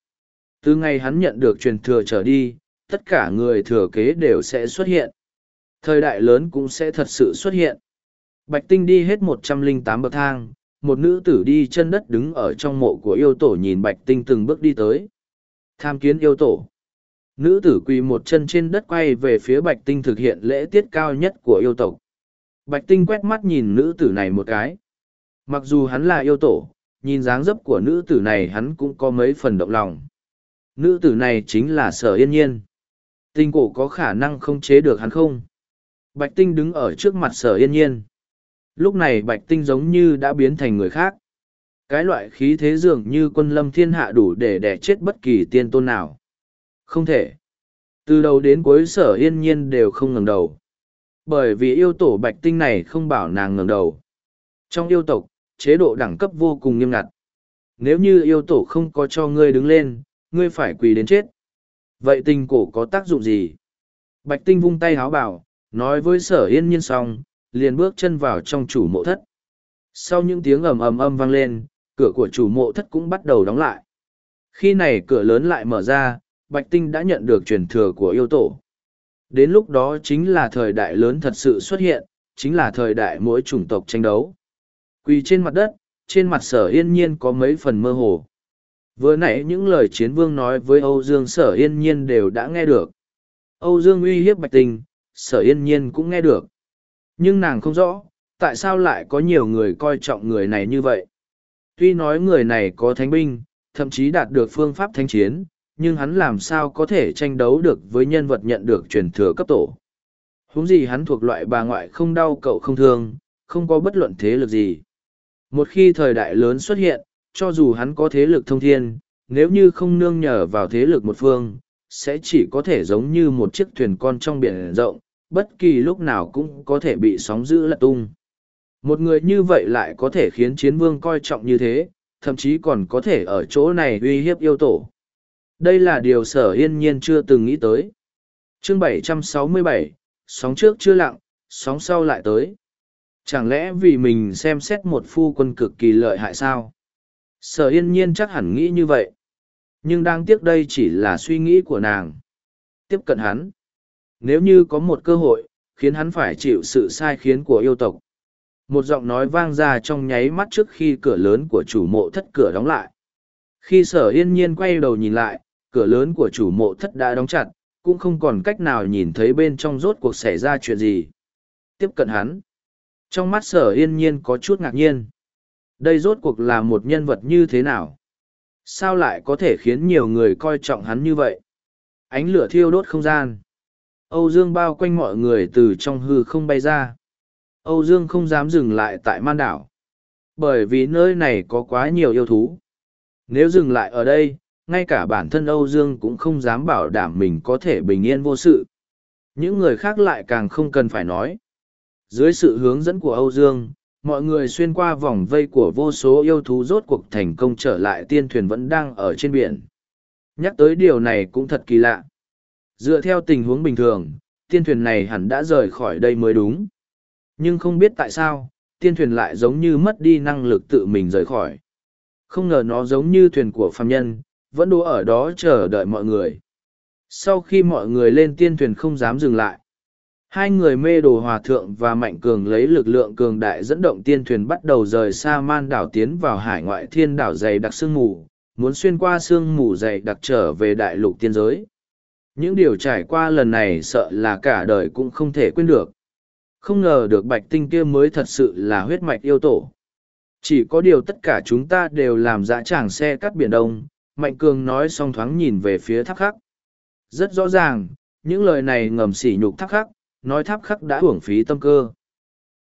Từ ngày hắn nhận được truyền thừa trở đi, tất cả người thừa kế đều sẽ xuất hiện. Thời đại lớn cũng sẽ thật sự xuất hiện. Bạch tinh đi hết một trăm linh tám bậc thang, một nữ tử đi chân đất đứng ở trong mộ của yêu tổ nhìn bạch tinh từng bước đi tới. Tham kiến yêu tổ. Nữ tử quỳ một chân trên đất quay về phía bạch tinh thực hiện lễ tiết cao nhất của yêu tộc. Bạch tinh quét mắt nhìn nữ tử này một cái. Mặc dù hắn là yêu tổ, nhìn dáng dấp của nữ tử này hắn cũng có mấy phần động lòng. Nữ tử này chính là sở yên nhiên. Tinh cổ có khả năng không chế được hắn không? Bạch tinh đứng ở trước mặt sở yên nhiên. Lúc này bạch tinh giống như đã biến thành người khác. Cái loại khí thế dường như quân lâm thiên hạ đủ để đẻ chết bất kỳ tiên tôn nào. Không thể. Từ đầu đến cuối sở yên nhiên đều không ngẩng đầu. Bởi vì yêu tổ bạch tinh này không bảo nàng ngẩng đầu. Trong yêu tộc, chế độ đẳng cấp vô cùng nghiêm ngặt. Nếu như yêu tổ không có cho ngươi đứng lên, ngươi phải quỳ đến chết. Vậy tình cổ có tác dụng gì? Bạch tinh vung tay háo bảo, nói với sở yên nhiên xong, liền bước chân vào trong chủ mộ thất. Sau những tiếng ầm ầm âm vang lên, cửa của chủ mộ thất cũng bắt đầu đóng lại. Khi này cửa lớn lại mở ra, Bạch Tinh đã nhận được truyền thừa của yêu tổ. Đến lúc đó chính là thời đại lớn thật sự xuất hiện, chính là thời đại mỗi chủng tộc tranh đấu. Quỳ trên mặt đất, trên mặt sở yên nhiên có mấy phần mơ hồ. Vừa nãy những lời chiến vương nói với Âu Dương sở yên nhiên đều đã nghe được. Âu Dương uy hiếp Bạch Tình, sở yên nhiên cũng nghe được. Nhưng nàng không rõ, tại sao lại có nhiều người coi trọng người này như vậy. Tuy nói người này có thánh binh, thậm chí đạt được phương pháp thánh chiến, nhưng hắn làm sao có thể tranh đấu được với nhân vật nhận được truyền thừa cấp tổ. Húng gì hắn thuộc loại bà ngoại không đau cậu không thương, không có bất luận thế lực gì. Một khi thời đại lớn xuất hiện, cho dù hắn có thế lực thông thiên, nếu như không nương nhờ vào thế lực một phương, sẽ chỉ có thể giống như một chiếc thuyền con trong biển rộng, bất kỳ lúc nào cũng có thể bị sóng dữ lật tung. Một người như vậy lại có thể khiến chiến vương coi trọng như thế, thậm chí còn có thể ở chỗ này uy hiếp yêu tổ. Đây là điều sở yên nhiên chưa từng nghĩ tới. chương 767, sóng trước chưa lặng, sóng sau lại tới. Chẳng lẽ vì mình xem xét một phu quân cực kỳ lợi hại sao? Sở yên nhiên chắc hẳn nghĩ như vậy. Nhưng đang tiếc đây chỉ là suy nghĩ của nàng. Tiếp cận hắn. Nếu như có một cơ hội, khiến hắn phải chịu sự sai khiến của yêu tộc. Một giọng nói vang ra trong nháy mắt trước khi cửa lớn của chủ mộ thất cửa đóng lại. Khi sở yên nhiên quay đầu nhìn lại, cửa lớn của chủ mộ thất đã đóng chặt, cũng không còn cách nào nhìn thấy bên trong rốt cuộc xảy ra chuyện gì. Tiếp cận hắn. Trong mắt sở yên nhiên có chút ngạc nhiên. Đây rốt cuộc là một nhân vật như thế nào? Sao lại có thể khiến nhiều người coi trọng hắn như vậy? Ánh lửa thiêu đốt không gian. Âu Dương bao quanh mọi người từ trong hư không bay ra. Âu Dương không dám dừng lại tại man đảo. Bởi vì nơi này có quá nhiều yêu thú. Nếu dừng lại ở đây, ngay cả bản thân Âu Dương cũng không dám bảo đảm mình có thể bình yên vô sự. Những người khác lại càng không cần phải nói. Dưới sự hướng dẫn của Âu Dương, mọi người xuyên qua vòng vây của vô số yêu thú rốt cuộc thành công trở lại tiên thuyền vẫn đang ở trên biển. Nhắc tới điều này cũng thật kỳ lạ. Dựa theo tình huống bình thường, tiên thuyền này hẳn đã rời khỏi đây mới đúng. Nhưng không biết tại sao, tiên thuyền lại giống như mất đi năng lực tự mình rời khỏi. Không ngờ nó giống như thuyền của phàm nhân, vẫn đỗ ở đó chờ đợi mọi người. Sau khi mọi người lên tiên thuyền không dám dừng lại, hai người mê đồ hòa thượng và mạnh cường lấy lực lượng cường đại dẫn động tiên thuyền bắt đầu rời xa man đảo tiến vào hải ngoại thiên đảo dày đặc sương mù, muốn xuyên qua sương mù dày đặc trở về đại lục tiên giới. Những điều trải qua lần này sợ là cả đời cũng không thể quên được. Không ngờ được bạch tinh kia mới thật sự là huyết mạch yêu tổ. Chỉ có điều tất cả chúng ta đều làm dã tràng xe cắt biển đông, Mạnh Cường nói song thoáng nhìn về phía tháp khắc. Rất rõ ràng, những lời này ngầm sỉ nhục tháp khắc, nói tháp khắc đã uổng phí tâm cơ.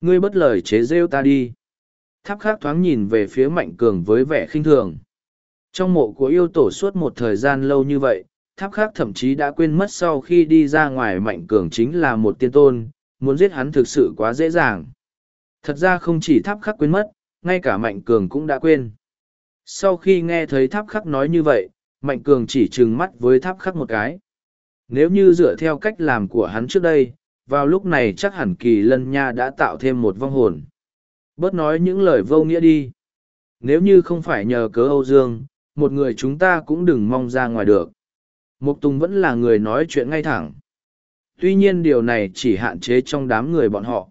Ngươi bất lời chế rêu ta đi. Tháp khắc thoáng nhìn về phía Mạnh Cường với vẻ khinh thường. Trong mộ của yêu tổ suốt một thời gian lâu như vậy, tháp khắc thậm chí đã quên mất sau khi đi ra ngoài Mạnh Cường chính là một tiên tôn, muốn giết hắn thực sự quá dễ dàng. Thật ra không chỉ tháp khắc quên mất, ngay cả Mạnh Cường cũng đã quên. Sau khi nghe thấy tháp khắc nói như vậy, Mạnh Cường chỉ trừng mắt với tháp khắc một cái. Nếu như dựa theo cách làm của hắn trước đây, vào lúc này chắc hẳn kỳ lân nha đã tạo thêm một vong hồn. Bớt nói những lời vô nghĩa đi. Nếu như không phải nhờ cớ Âu Dương, một người chúng ta cũng đừng mong ra ngoài được. Mục Tùng vẫn là người nói chuyện ngay thẳng. Tuy nhiên điều này chỉ hạn chế trong đám người bọn họ.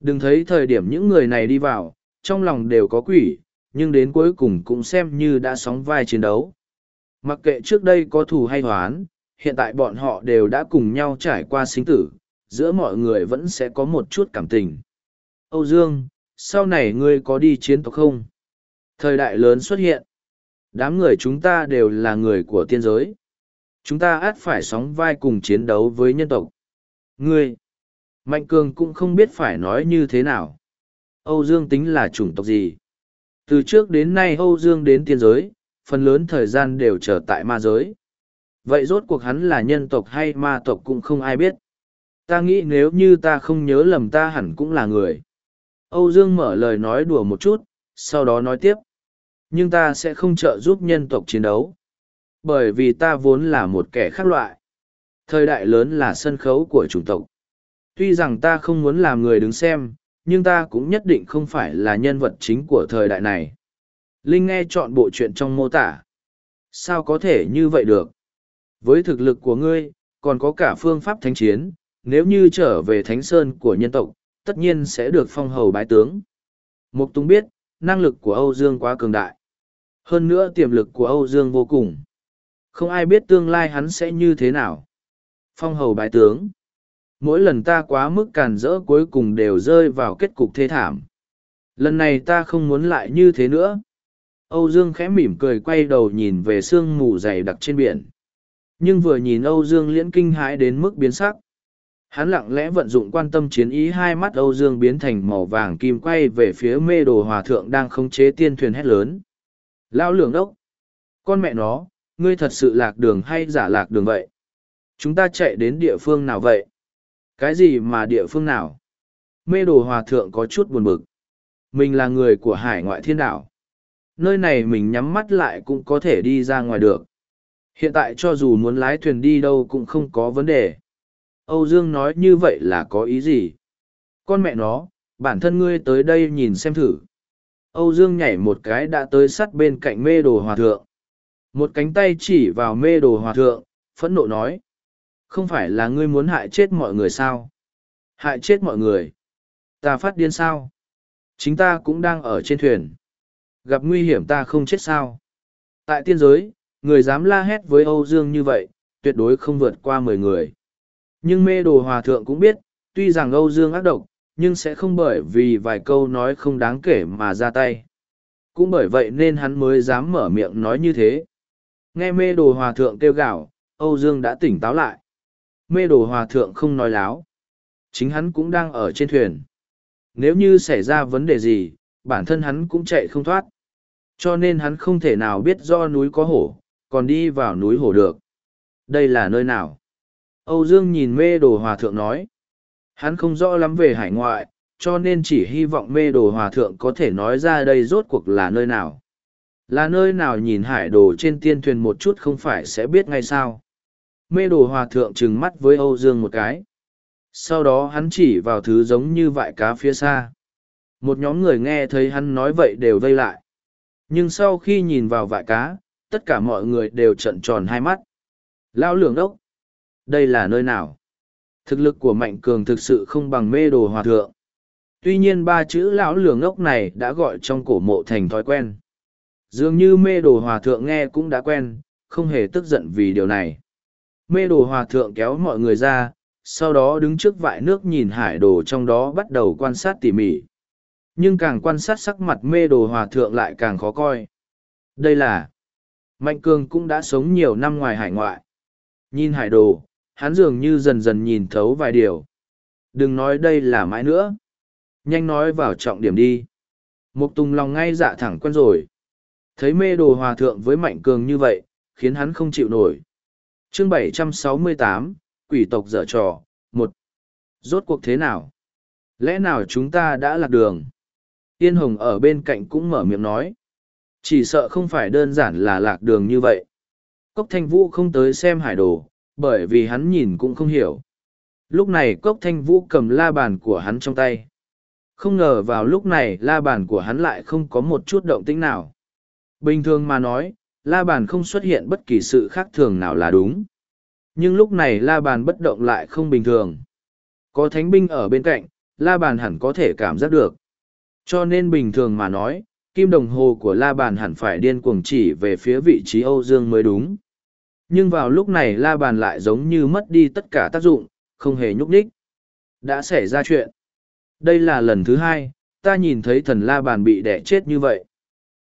Đừng thấy thời điểm những người này đi vào, trong lòng đều có quỷ, nhưng đến cuối cùng cũng xem như đã sóng vai chiến đấu. Mặc kệ trước đây có thù hay hoán, hiện tại bọn họ đều đã cùng nhau trải qua sinh tử, giữa mọi người vẫn sẽ có một chút cảm tình. Âu Dương, sau này ngươi có đi chiến tộc không? Thời đại lớn xuất hiện. Đám người chúng ta đều là người của tiên giới. Chúng ta át phải sóng vai cùng chiến đấu với nhân tộc. Ngươi, Mạnh Cường cũng không biết phải nói như thế nào. Âu Dương tính là chủng tộc gì? Từ trước đến nay Âu Dương đến tiên giới, phần lớn thời gian đều trở tại ma giới. Vậy rốt cuộc hắn là nhân tộc hay ma tộc cũng không ai biết. Ta nghĩ nếu như ta không nhớ lầm ta hẳn cũng là người. Âu Dương mở lời nói đùa một chút, sau đó nói tiếp. Nhưng ta sẽ không trợ giúp nhân tộc chiến đấu. Bởi vì ta vốn là một kẻ khác loại. Thời đại lớn là sân khấu của chủng tộc. Tuy rằng ta không muốn làm người đứng xem, nhưng ta cũng nhất định không phải là nhân vật chính của thời đại này. Linh nghe chọn bộ chuyện trong mô tả. Sao có thể như vậy được? Với thực lực của ngươi, còn có cả phương pháp thánh chiến, nếu như trở về thánh sơn của nhân tộc, tất nhiên sẽ được phong hầu bái tướng. Mục Tùng biết, năng lực của Âu Dương quá cường đại. Hơn nữa tiềm lực của Âu Dương vô cùng. Không ai biết tương lai hắn sẽ như thế nào. Phong hầu bái tướng mỗi lần ta quá mức càn rỡ cuối cùng đều rơi vào kết cục thê thảm lần này ta không muốn lại như thế nữa âu dương khẽ mỉm cười quay đầu nhìn về sương mù dày đặc trên biển nhưng vừa nhìn âu dương liễn kinh hãi đến mức biến sắc Hắn lặng lẽ vận dụng quan tâm chiến ý hai mắt Âu Dương biến thành màu vàng kim quay về phía mê đồ hòa thượng đang khống chế tiên thuyền hét lớn. Lao lường đốc! Con mẹ nó, ngươi thật sự lạc đường hay giả lạc đường vậy? Chúng ta chạy đến địa phương nào vậy? Cái gì mà địa phương nào? Mê đồ hòa thượng có chút buồn bực. Mình là người của hải ngoại thiên đảo. Nơi này mình nhắm mắt lại cũng có thể đi ra ngoài được. Hiện tại cho dù muốn lái thuyền đi đâu cũng không có vấn đề. Âu Dương nói như vậy là có ý gì? Con mẹ nó, bản thân ngươi tới đây nhìn xem thử. Âu Dương nhảy một cái đã tới sắt bên cạnh mê đồ hòa thượng. Một cánh tay chỉ vào mê đồ hòa thượng, phẫn nộ nói. Không phải là ngươi muốn hại chết mọi người sao? Hại chết mọi người. Ta phát điên sao? Chính ta cũng đang ở trên thuyền. Gặp nguy hiểm ta không chết sao? Tại tiên giới, người dám la hét với Âu Dương như vậy, tuyệt đối không vượt qua mười người. Nhưng mê đồ hòa thượng cũng biết, tuy rằng Âu Dương ác độc, nhưng sẽ không bởi vì vài câu nói không đáng kể mà ra tay. Cũng bởi vậy nên hắn mới dám mở miệng nói như thế. Nghe mê đồ hòa thượng kêu gào, Âu Dương đã tỉnh táo lại. Mê đồ hòa thượng không nói láo. Chính hắn cũng đang ở trên thuyền. Nếu như xảy ra vấn đề gì, bản thân hắn cũng chạy không thoát. Cho nên hắn không thể nào biết do núi có hổ, còn đi vào núi hổ được. Đây là nơi nào? Âu Dương nhìn mê đồ hòa thượng nói. Hắn không rõ lắm về hải ngoại, cho nên chỉ hy vọng mê đồ hòa thượng có thể nói ra đây rốt cuộc là nơi nào. Là nơi nào nhìn hải đồ trên tiên thuyền một chút không phải sẽ biết ngay sao. Mê đồ hòa thượng trừng mắt với Âu Dương một cái. Sau đó hắn chỉ vào thứ giống như vại cá phía xa. Một nhóm người nghe thấy hắn nói vậy đều vây lại. Nhưng sau khi nhìn vào vại cá, tất cả mọi người đều trận tròn hai mắt. Lao lường đốc. Đây là nơi nào? Thực lực của Mạnh Cường thực sự không bằng mê đồ hòa thượng. Tuy nhiên ba chữ lão lường ngốc này đã gọi trong cổ mộ thành thói quen. Dường như mê đồ hòa thượng nghe cũng đã quen, không hề tức giận vì điều này. Mê đồ hòa thượng kéo mọi người ra, sau đó đứng trước vại nước nhìn hải đồ trong đó bắt đầu quan sát tỉ mỉ. Nhưng càng quan sát sắc mặt mê đồ hòa thượng lại càng khó coi. Đây là... Mạnh Cường cũng đã sống nhiều năm ngoài hải ngoại. Nhìn hải đồ, hắn dường như dần dần nhìn thấu vài điều. Đừng nói đây là mãi nữa. Nhanh nói vào trọng điểm đi. Mục Tùng lòng ngay dạ thẳng quen rồi. Thấy mê đồ hòa thượng với mạnh cường như vậy, khiến hắn không chịu nổi. chương 768, quỷ tộc dở trò, một Rốt cuộc thế nào? Lẽ nào chúng ta đã lạc đường? Tiên Hồng ở bên cạnh cũng mở miệng nói. Chỉ sợ không phải đơn giản là lạc đường như vậy. Cốc thanh vũ không tới xem hải đồ, bởi vì hắn nhìn cũng không hiểu. Lúc này cốc thanh vũ cầm la bàn của hắn trong tay. Không ngờ vào lúc này la bàn của hắn lại không có một chút động tĩnh nào. Bình thường mà nói, la bàn không xuất hiện bất kỳ sự khác thường nào là đúng. Nhưng lúc này la bàn bất động lại không bình thường. Có thánh binh ở bên cạnh, la bàn hẳn có thể cảm giác được. Cho nên bình thường mà nói, kim đồng hồ của la bàn hẳn phải điên cuồng chỉ về phía vị trí Âu Dương mới đúng. Nhưng vào lúc này la bàn lại giống như mất đi tất cả tác dụng, không hề nhúc nhích. Đã xảy ra chuyện. Đây là lần thứ hai, ta nhìn thấy thần la bàn bị đẻ chết như vậy.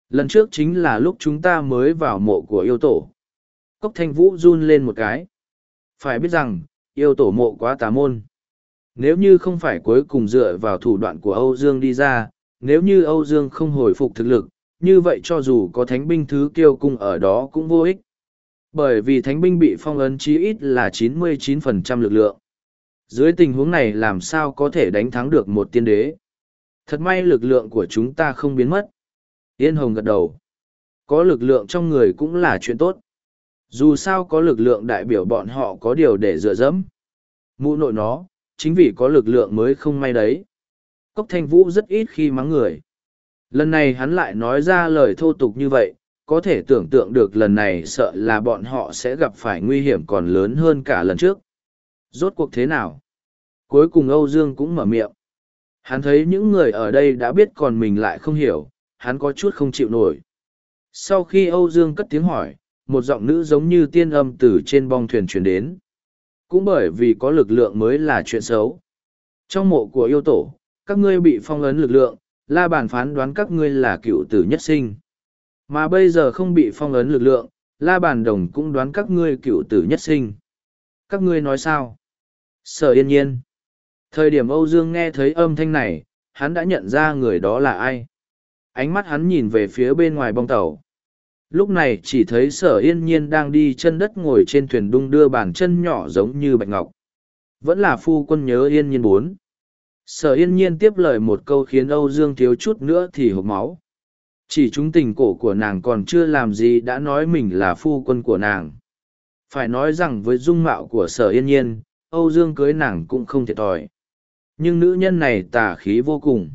Lần trước chính là lúc chúng ta mới vào mộ của yêu tổ. Cốc thanh vũ run lên một cái. Phải biết rằng, yêu tổ mộ quá tà môn. Nếu như không phải cuối cùng dựa vào thủ đoạn của Âu Dương đi ra, nếu như Âu Dương không hồi phục thực lực, như vậy cho dù có thánh binh thứ kiêu cung ở đó cũng vô ích. Bởi vì thánh binh bị phong ấn chí ít là 99% lực lượng. Dưới tình huống này làm sao có thể đánh thắng được một tiên đế? Thật may lực lượng của chúng ta không biến mất. Yên Hồng gật đầu. Có lực lượng trong người cũng là chuyện tốt. Dù sao có lực lượng đại biểu bọn họ có điều để dựa dẫm. Mụ nội nó, chính vì có lực lượng mới không may đấy. Cốc thanh vũ rất ít khi mắng người. Lần này hắn lại nói ra lời thô tục như vậy, có thể tưởng tượng được lần này sợ là bọn họ sẽ gặp phải nguy hiểm còn lớn hơn cả lần trước. Rốt cuộc thế nào? Cuối cùng Âu Dương cũng mở miệng. Hắn thấy những người ở đây đã biết còn mình lại không hiểu, hắn có chút không chịu nổi. Sau khi Âu Dương cất tiếng hỏi, một giọng nữ giống như tiên âm từ trên bong thuyền truyền đến. Cũng bởi vì có lực lượng mới là chuyện xấu. Trong mộ của yêu tổ, các ngươi bị phong ấn lực lượng, la bàn phán đoán các ngươi là cựu tử nhất sinh. Mà bây giờ không bị phong ấn lực lượng, la bàn đồng cũng đoán các ngươi cựu tử nhất sinh. Các ngươi nói sao? Sở yên nhiên. Thời điểm Âu Dương nghe thấy âm thanh này, hắn đã nhận ra người đó là ai. Ánh mắt hắn nhìn về phía bên ngoài bong tàu. Lúc này chỉ thấy sở yên nhiên đang đi chân đất ngồi trên thuyền đung đưa bàn chân nhỏ giống như bạch ngọc. Vẫn là phu quân nhớ yên nhiên bốn. Sở yên nhiên tiếp lời một câu khiến Âu Dương thiếu chút nữa thì hộp máu. Chỉ chúng tình cổ của nàng còn chưa làm gì đã nói mình là phu quân của nàng. Phải nói rằng với dung mạo của sở yên nhiên, Âu Dương cưới nàng cũng không thiệt thòi. Nhưng nữ nhân này tà khí vô cùng.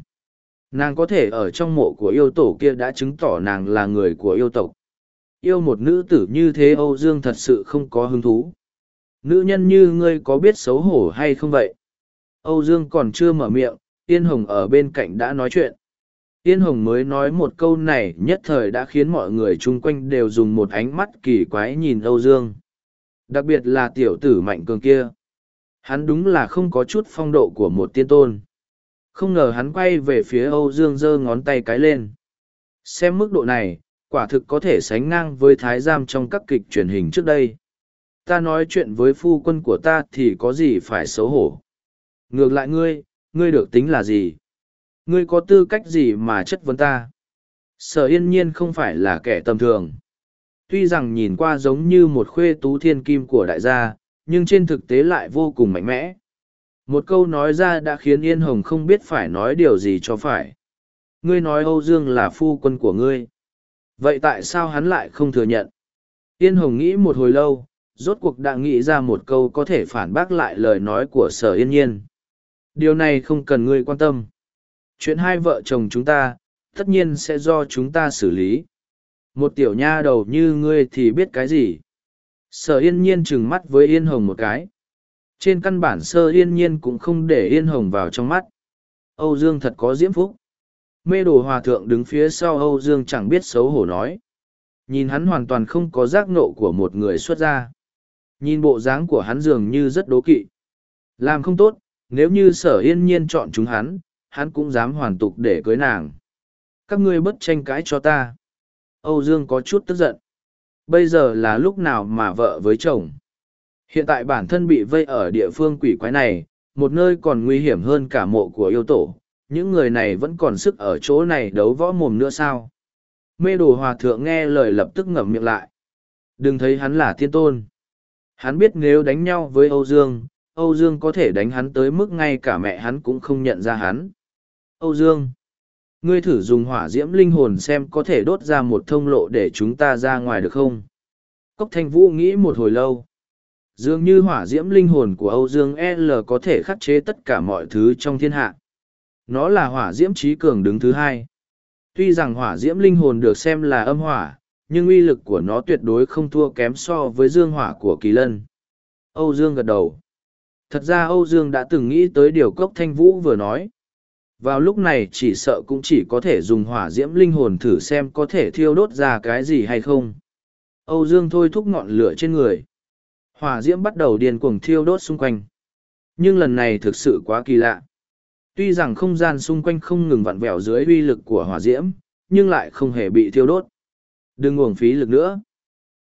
Nàng có thể ở trong mộ của yêu tổ kia đã chứng tỏ nàng là người của yêu tộc. Yêu một nữ tử như thế Âu Dương thật sự không có hứng thú. Nữ nhân như ngươi có biết xấu hổ hay không vậy? Âu Dương còn chưa mở miệng, Yên Hồng ở bên cạnh đã nói chuyện. Yên Hồng mới nói một câu này nhất thời đã khiến mọi người chung quanh đều dùng một ánh mắt kỳ quái nhìn Âu Dương. Đặc biệt là tiểu tử mạnh cường kia. Hắn đúng là không có chút phong độ của một tiên tôn. Không ngờ hắn quay về phía Âu Dương giơ ngón tay cái lên. Xem mức độ này, quả thực có thể sánh ngang với thái giam trong các kịch truyền hình trước đây. Ta nói chuyện với phu quân của ta thì có gì phải xấu hổ. Ngược lại ngươi, ngươi được tính là gì? Ngươi có tư cách gì mà chất vấn ta? Sở yên nhiên không phải là kẻ tầm thường. Tuy rằng nhìn qua giống như một khuê tú thiên kim của đại gia, nhưng trên thực tế lại vô cùng mạnh mẽ. Một câu nói ra đã khiến Yên Hồng không biết phải nói điều gì cho phải. Ngươi nói Âu Dương là phu quân của ngươi. Vậy tại sao hắn lại không thừa nhận? Yên Hồng nghĩ một hồi lâu, rốt cuộc đã nghĩ ra một câu có thể phản bác lại lời nói của sở yên nhiên. Điều này không cần ngươi quan tâm. Chuyện hai vợ chồng chúng ta, tất nhiên sẽ do chúng ta xử lý. Một tiểu nha đầu như ngươi thì biết cái gì? Sở yên nhiên trừng mắt với Yên Hồng một cái. Trên căn bản sơ yên nhiên cũng không để Yên Hồng vào trong mắt. Âu Dương thật có diễm phúc. Mê đồ hòa thượng đứng phía sau Âu Dương chẳng biết xấu hổ nói. Nhìn hắn hoàn toàn không có giác nộ của một người xuất gia. Nhìn bộ dáng của hắn dường như rất đố kỵ. Làm không tốt, nếu như sở yên nhiên chọn chúng hắn, hắn cũng dám hoàn tục để cưới nàng. Các ngươi bất tranh cãi cho ta. Âu Dương có chút tức giận. Bây giờ là lúc nào mà vợ với chồng. Hiện tại bản thân bị vây ở địa phương quỷ quái này, một nơi còn nguy hiểm hơn cả mộ của yêu tổ. Những người này vẫn còn sức ở chỗ này đấu võ mồm nữa sao? Mê đồ hòa thượng nghe lời lập tức ngậm miệng lại. Đừng thấy hắn là thiên tôn. Hắn biết nếu đánh nhau với Âu Dương, Âu Dương có thể đánh hắn tới mức ngay cả mẹ hắn cũng không nhận ra hắn. Âu Dương, ngươi thử dùng hỏa diễm linh hồn xem có thể đốt ra một thông lộ để chúng ta ra ngoài được không? Cốc Thanh Vũ nghĩ một hồi lâu. Dường như hỏa diễm linh hồn của Âu Dương L có thể khắc chế tất cả mọi thứ trong thiên hạ. Nó là hỏa diễm trí cường đứng thứ hai. Tuy rằng hỏa diễm linh hồn được xem là âm hỏa, nhưng uy lực của nó tuyệt đối không thua kém so với dương hỏa của kỳ lân. Âu Dương gật đầu. Thật ra Âu Dương đã từng nghĩ tới điều cốc thanh vũ vừa nói. Vào lúc này chỉ sợ cũng chỉ có thể dùng hỏa diễm linh hồn thử xem có thể thiêu đốt ra cái gì hay không. Âu Dương thôi thúc ngọn lửa trên người. Hỏa diễm bắt đầu điên cuồng thiêu đốt xung quanh. Nhưng lần này thực sự quá kỳ lạ. Tuy rằng không gian xung quanh không ngừng vặn vẹo dưới uy lực của hỏa diễm, nhưng lại không hề bị thiêu đốt. Đừng uổng phí lực nữa.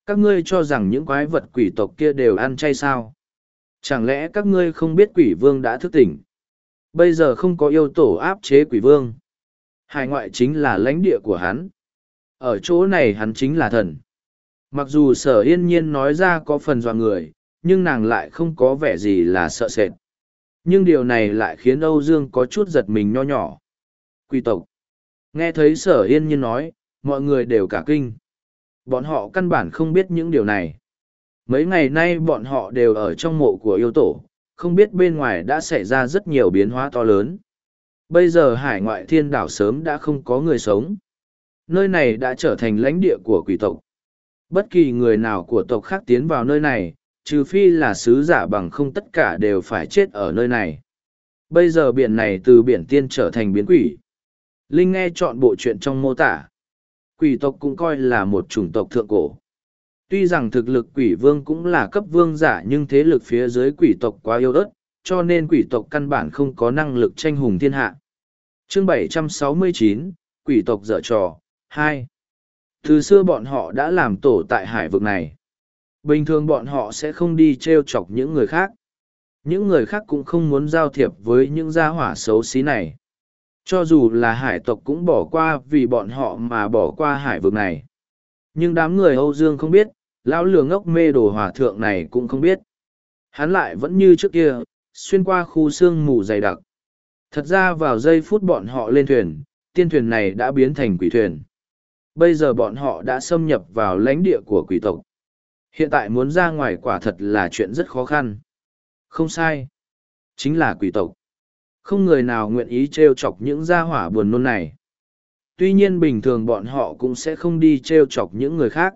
Các ngươi cho rằng những quái vật quỷ tộc kia đều ăn chay sao? Chẳng lẽ các ngươi không biết quỷ vương đã thức tỉnh? Bây giờ không có yêu tổ áp chế quỷ vương. Hải ngoại chính là lãnh địa của hắn. Ở chỗ này hắn chính là thần. Mặc dù sở yên nhiên nói ra có phần dọa người, nhưng nàng lại không có vẻ gì là sợ sệt. Nhưng điều này lại khiến Âu Dương có chút giật mình nho nhỏ. Quỷ tộc. Nghe thấy sở yên nhiên nói, mọi người đều cả kinh. Bọn họ căn bản không biết những điều này. Mấy ngày nay bọn họ đều ở trong mộ của yêu tổ, không biết bên ngoài đã xảy ra rất nhiều biến hóa to lớn. Bây giờ hải ngoại thiên đảo sớm đã không có người sống. Nơi này đã trở thành lãnh địa của quỷ tộc. Bất kỳ người nào của tộc khác tiến vào nơi này, trừ phi là sứ giả bằng không tất cả đều phải chết ở nơi này. Bây giờ biển này từ biển tiên trở thành biến quỷ. Linh nghe chọn bộ chuyện trong mô tả. Quỷ tộc cũng coi là một chủng tộc thượng cổ. Tuy rằng thực lực quỷ vương cũng là cấp vương giả nhưng thế lực phía dưới quỷ tộc quá yếu ớt, cho nên quỷ tộc căn bản không có năng lực tranh hùng thiên hạ. Chương 769, Quỷ tộc dở trò, 2. Từ xưa bọn họ đã làm tổ tại hải vực này. Bình thường bọn họ sẽ không đi treo chọc những người khác. Những người khác cũng không muốn giao thiệp với những gia hỏa xấu xí này. Cho dù là hải tộc cũng bỏ qua vì bọn họ mà bỏ qua hải vực này. Nhưng đám người Âu Dương không biết, lão lừa ngốc mê đồ hòa thượng này cũng không biết. Hắn lại vẫn như trước kia, xuyên qua khu sương mù dày đặc. Thật ra vào giây phút bọn họ lên thuyền, tiên thuyền này đã biến thành quỷ thuyền. Bây giờ bọn họ đã xâm nhập vào lãnh địa của quỷ tộc. Hiện tại muốn ra ngoài quả thật là chuyện rất khó khăn. Không sai. Chính là quỷ tộc. Không người nào nguyện ý trêu chọc những gia hỏa buồn nôn này. Tuy nhiên bình thường bọn họ cũng sẽ không đi trêu chọc những người khác.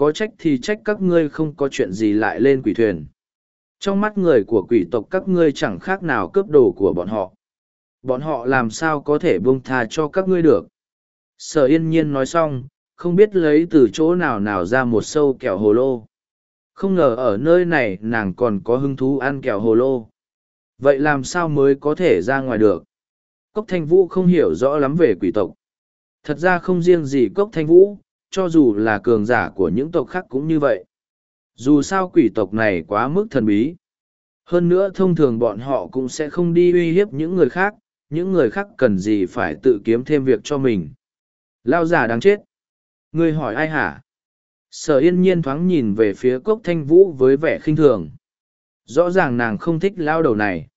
Có trách thì trách các ngươi không có chuyện gì lại lên quỷ thuyền. Trong mắt người của quỷ tộc các ngươi chẳng khác nào cướp đồ của bọn họ. Bọn họ làm sao có thể buông tha cho các ngươi được. Sở yên nhiên nói xong, không biết lấy từ chỗ nào nào ra một sâu kẹo hồ lô. Không ngờ ở nơi này nàng còn có hứng thú ăn kẹo hồ lô. Vậy làm sao mới có thể ra ngoài được? Cốc Thanh Vũ không hiểu rõ lắm về quỷ tộc. Thật ra không riêng gì Cốc Thanh Vũ, cho dù là cường giả của những tộc khác cũng như vậy. Dù sao quỷ tộc này quá mức thần bí. Hơn nữa thông thường bọn họ cũng sẽ không đi uy hiếp những người khác, những người khác cần gì phải tự kiếm thêm việc cho mình. Lao giả đáng chết. Ngươi hỏi ai hả? Sở yên nhiên thoáng nhìn về phía cốc thanh vũ với vẻ khinh thường. Rõ ràng nàng không thích lao đầu này.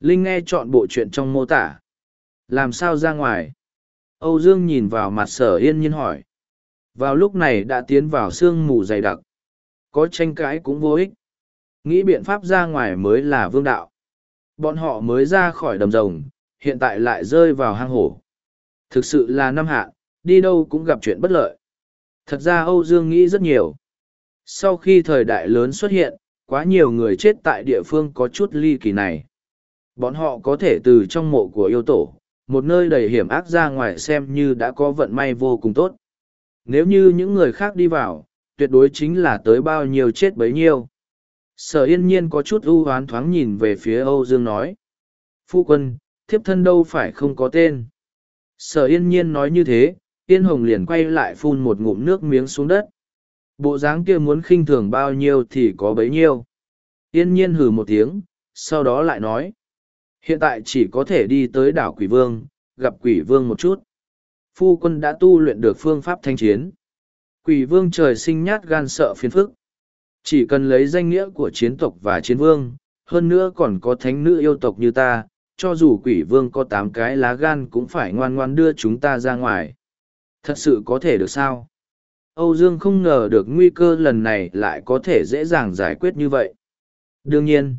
Linh nghe chọn bộ chuyện trong mô tả. Làm sao ra ngoài? Âu Dương nhìn vào mặt sở yên nhiên hỏi. Vào lúc này đã tiến vào sương mù dày đặc. Có tranh cãi cũng vô ích. Nghĩ biện pháp ra ngoài mới là vương đạo. Bọn họ mới ra khỏi đầm rồng, hiện tại lại rơi vào hang hổ. Thực sự là năm hạ, đi đâu cũng gặp chuyện bất lợi. Thật ra Âu Dương nghĩ rất nhiều. Sau khi thời đại lớn xuất hiện, quá nhiều người chết tại địa phương có chút ly kỳ này. Bọn họ có thể từ trong mộ của yêu tổ, một nơi đầy hiểm ác ra ngoài xem như đã có vận may vô cùng tốt. Nếu như những người khác đi vào, tuyệt đối chính là tới bao nhiêu chết bấy nhiêu. Sở yên nhiên có chút ưu hoán thoáng nhìn về phía Âu Dương nói. Phu quân, thiếp thân đâu phải không có tên. Sở yên nhiên nói như thế, Yên Hồng liền quay lại phun một ngụm nước miếng xuống đất. Bộ dáng kia muốn khinh thường bao nhiêu thì có bấy nhiêu. Yên nhiên hừ một tiếng, sau đó lại nói. Hiện tại chỉ có thể đi tới đảo Quỷ Vương, gặp Quỷ Vương một chút. Phu quân đã tu luyện được phương pháp thanh chiến. Quỷ Vương trời sinh nhát gan sợ phiền phức. Chỉ cần lấy danh nghĩa của chiến tộc và chiến vương, hơn nữa còn có thánh nữ yêu tộc như ta, cho dù quỷ vương có tám cái lá gan cũng phải ngoan ngoan đưa chúng ta ra ngoài. Thật sự có thể được sao? Âu Dương không ngờ được nguy cơ lần này lại có thể dễ dàng giải quyết như vậy. Đương nhiên,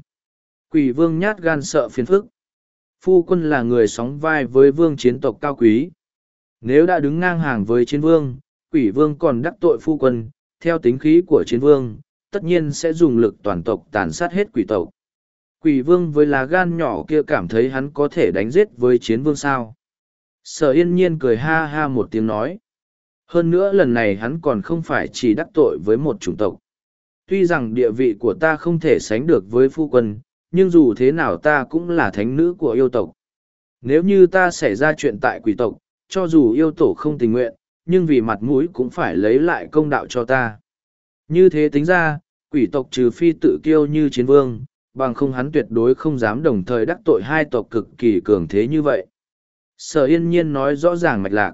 quỷ vương nhát gan sợ phiền phức. Phu quân là người sóng vai với vương chiến tộc cao quý. Nếu đã đứng ngang hàng với chiến vương, quỷ vương còn đắc tội phu quân, theo tính khí của chiến vương, tất nhiên sẽ dùng lực toàn tộc tàn sát hết quỷ tộc. Quỷ vương với lá gan nhỏ kia cảm thấy hắn có thể đánh giết với chiến vương sao. Sở yên nhiên cười ha ha một tiếng nói. Hơn nữa lần này hắn còn không phải chỉ đắc tội với một chủng tộc. Tuy rằng địa vị của ta không thể sánh được với phu quân, nhưng dù thế nào ta cũng là thánh nữ của yêu tộc. Nếu như ta xảy ra chuyện tại quỷ tộc, cho dù yêu tổ không tình nguyện, nhưng vì mặt mũi cũng phải lấy lại công đạo cho ta. Như thế tính ra, quỷ tộc trừ phi tự kiêu như chiến vương, bằng không hắn tuyệt đối không dám đồng thời đắc tội hai tộc cực kỳ cường thế như vậy. Sở yên nhiên nói rõ ràng mạch lạc.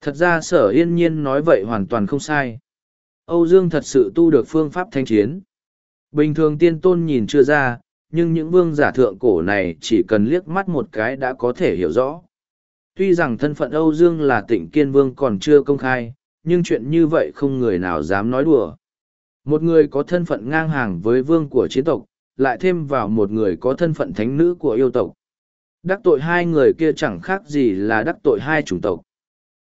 Thật ra sở yên nhiên nói vậy hoàn toàn không sai. Âu Dương thật sự tu được phương pháp thanh chiến. Bình thường tiên tôn nhìn chưa ra, nhưng những vương giả thượng cổ này chỉ cần liếc mắt một cái đã có thể hiểu rõ. Tuy rằng thân phận Âu Dương là tịnh kiên vương còn chưa công khai, nhưng chuyện như vậy không người nào dám nói đùa. Một người có thân phận ngang hàng với vương của chiến tộc, lại thêm vào một người có thân phận thánh nữ của yêu tộc. Đắc tội hai người kia chẳng khác gì là đắc tội hai chủng tộc.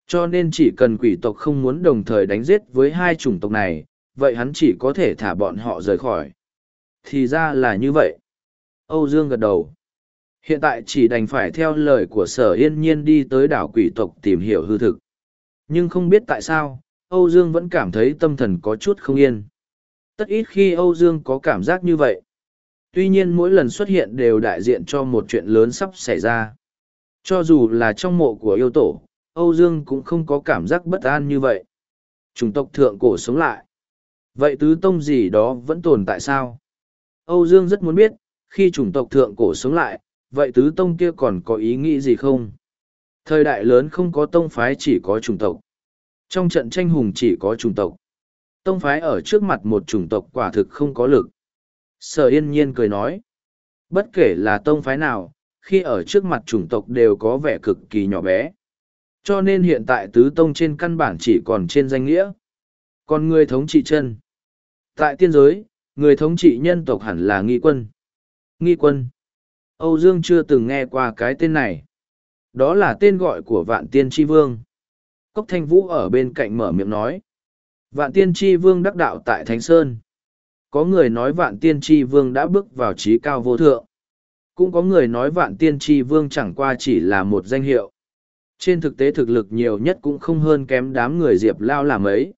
Cho nên chỉ cần quỷ tộc không muốn đồng thời đánh giết với hai chủng tộc này, vậy hắn chỉ có thể thả bọn họ rời khỏi. Thì ra là như vậy. Âu Dương gật đầu. Hiện tại chỉ đành phải theo lời của sở yên nhiên đi tới đảo quỷ tộc tìm hiểu hư thực. Nhưng không biết tại sao, Âu Dương vẫn cảm thấy tâm thần có chút không yên. Tất ít khi Âu Dương có cảm giác như vậy. Tuy nhiên mỗi lần xuất hiện đều đại diện cho một chuyện lớn sắp xảy ra. Cho dù là trong mộ của yêu tổ, Âu Dương cũng không có cảm giác bất an như vậy. Chủng tộc thượng cổ sống lại. Vậy tứ tông gì đó vẫn tồn tại sao? Âu Dương rất muốn biết, khi chủng tộc thượng cổ sống lại, vậy tứ tông kia còn có ý nghĩ gì không? Thời đại lớn không có tông phái chỉ có chủng tộc. Trong trận tranh hùng chỉ có chủng tộc. Tông phái ở trước mặt một chủng tộc quả thực không có lực. Sở yên nhiên cười nói. Bất kể là tông phái nào, khi ở trước mặt chủng tộc đều có vẻ cực kỳ nhỏ bé. Cho nên hiện tại tứ tông trên căn bản chỉ còn trên danh nghĩa. Còn người thống trị chân. Tại tiên giới, người thống trị nhân tộc hẳn là nghi quân. Nghi quân. Âu Dương chưa từng nghe qua cái tên này. Đó là tên gọi của vạn tiên tri vương. Cốc thanh vũ ở bên cạnh mở miệng nói. Vạn tiên tri vương đắc đạo tại Thánh Sơn. Có người nói vạn tiên tri vương đã bước vào trí cao vô thượng. Cũng có người nói vạn tiên tri vương chẳng qua chỉ là một danh hiệu. Trên thực tế thực lực nhiều nhất cũng không hơn kém đám người diệp lao làm ấy.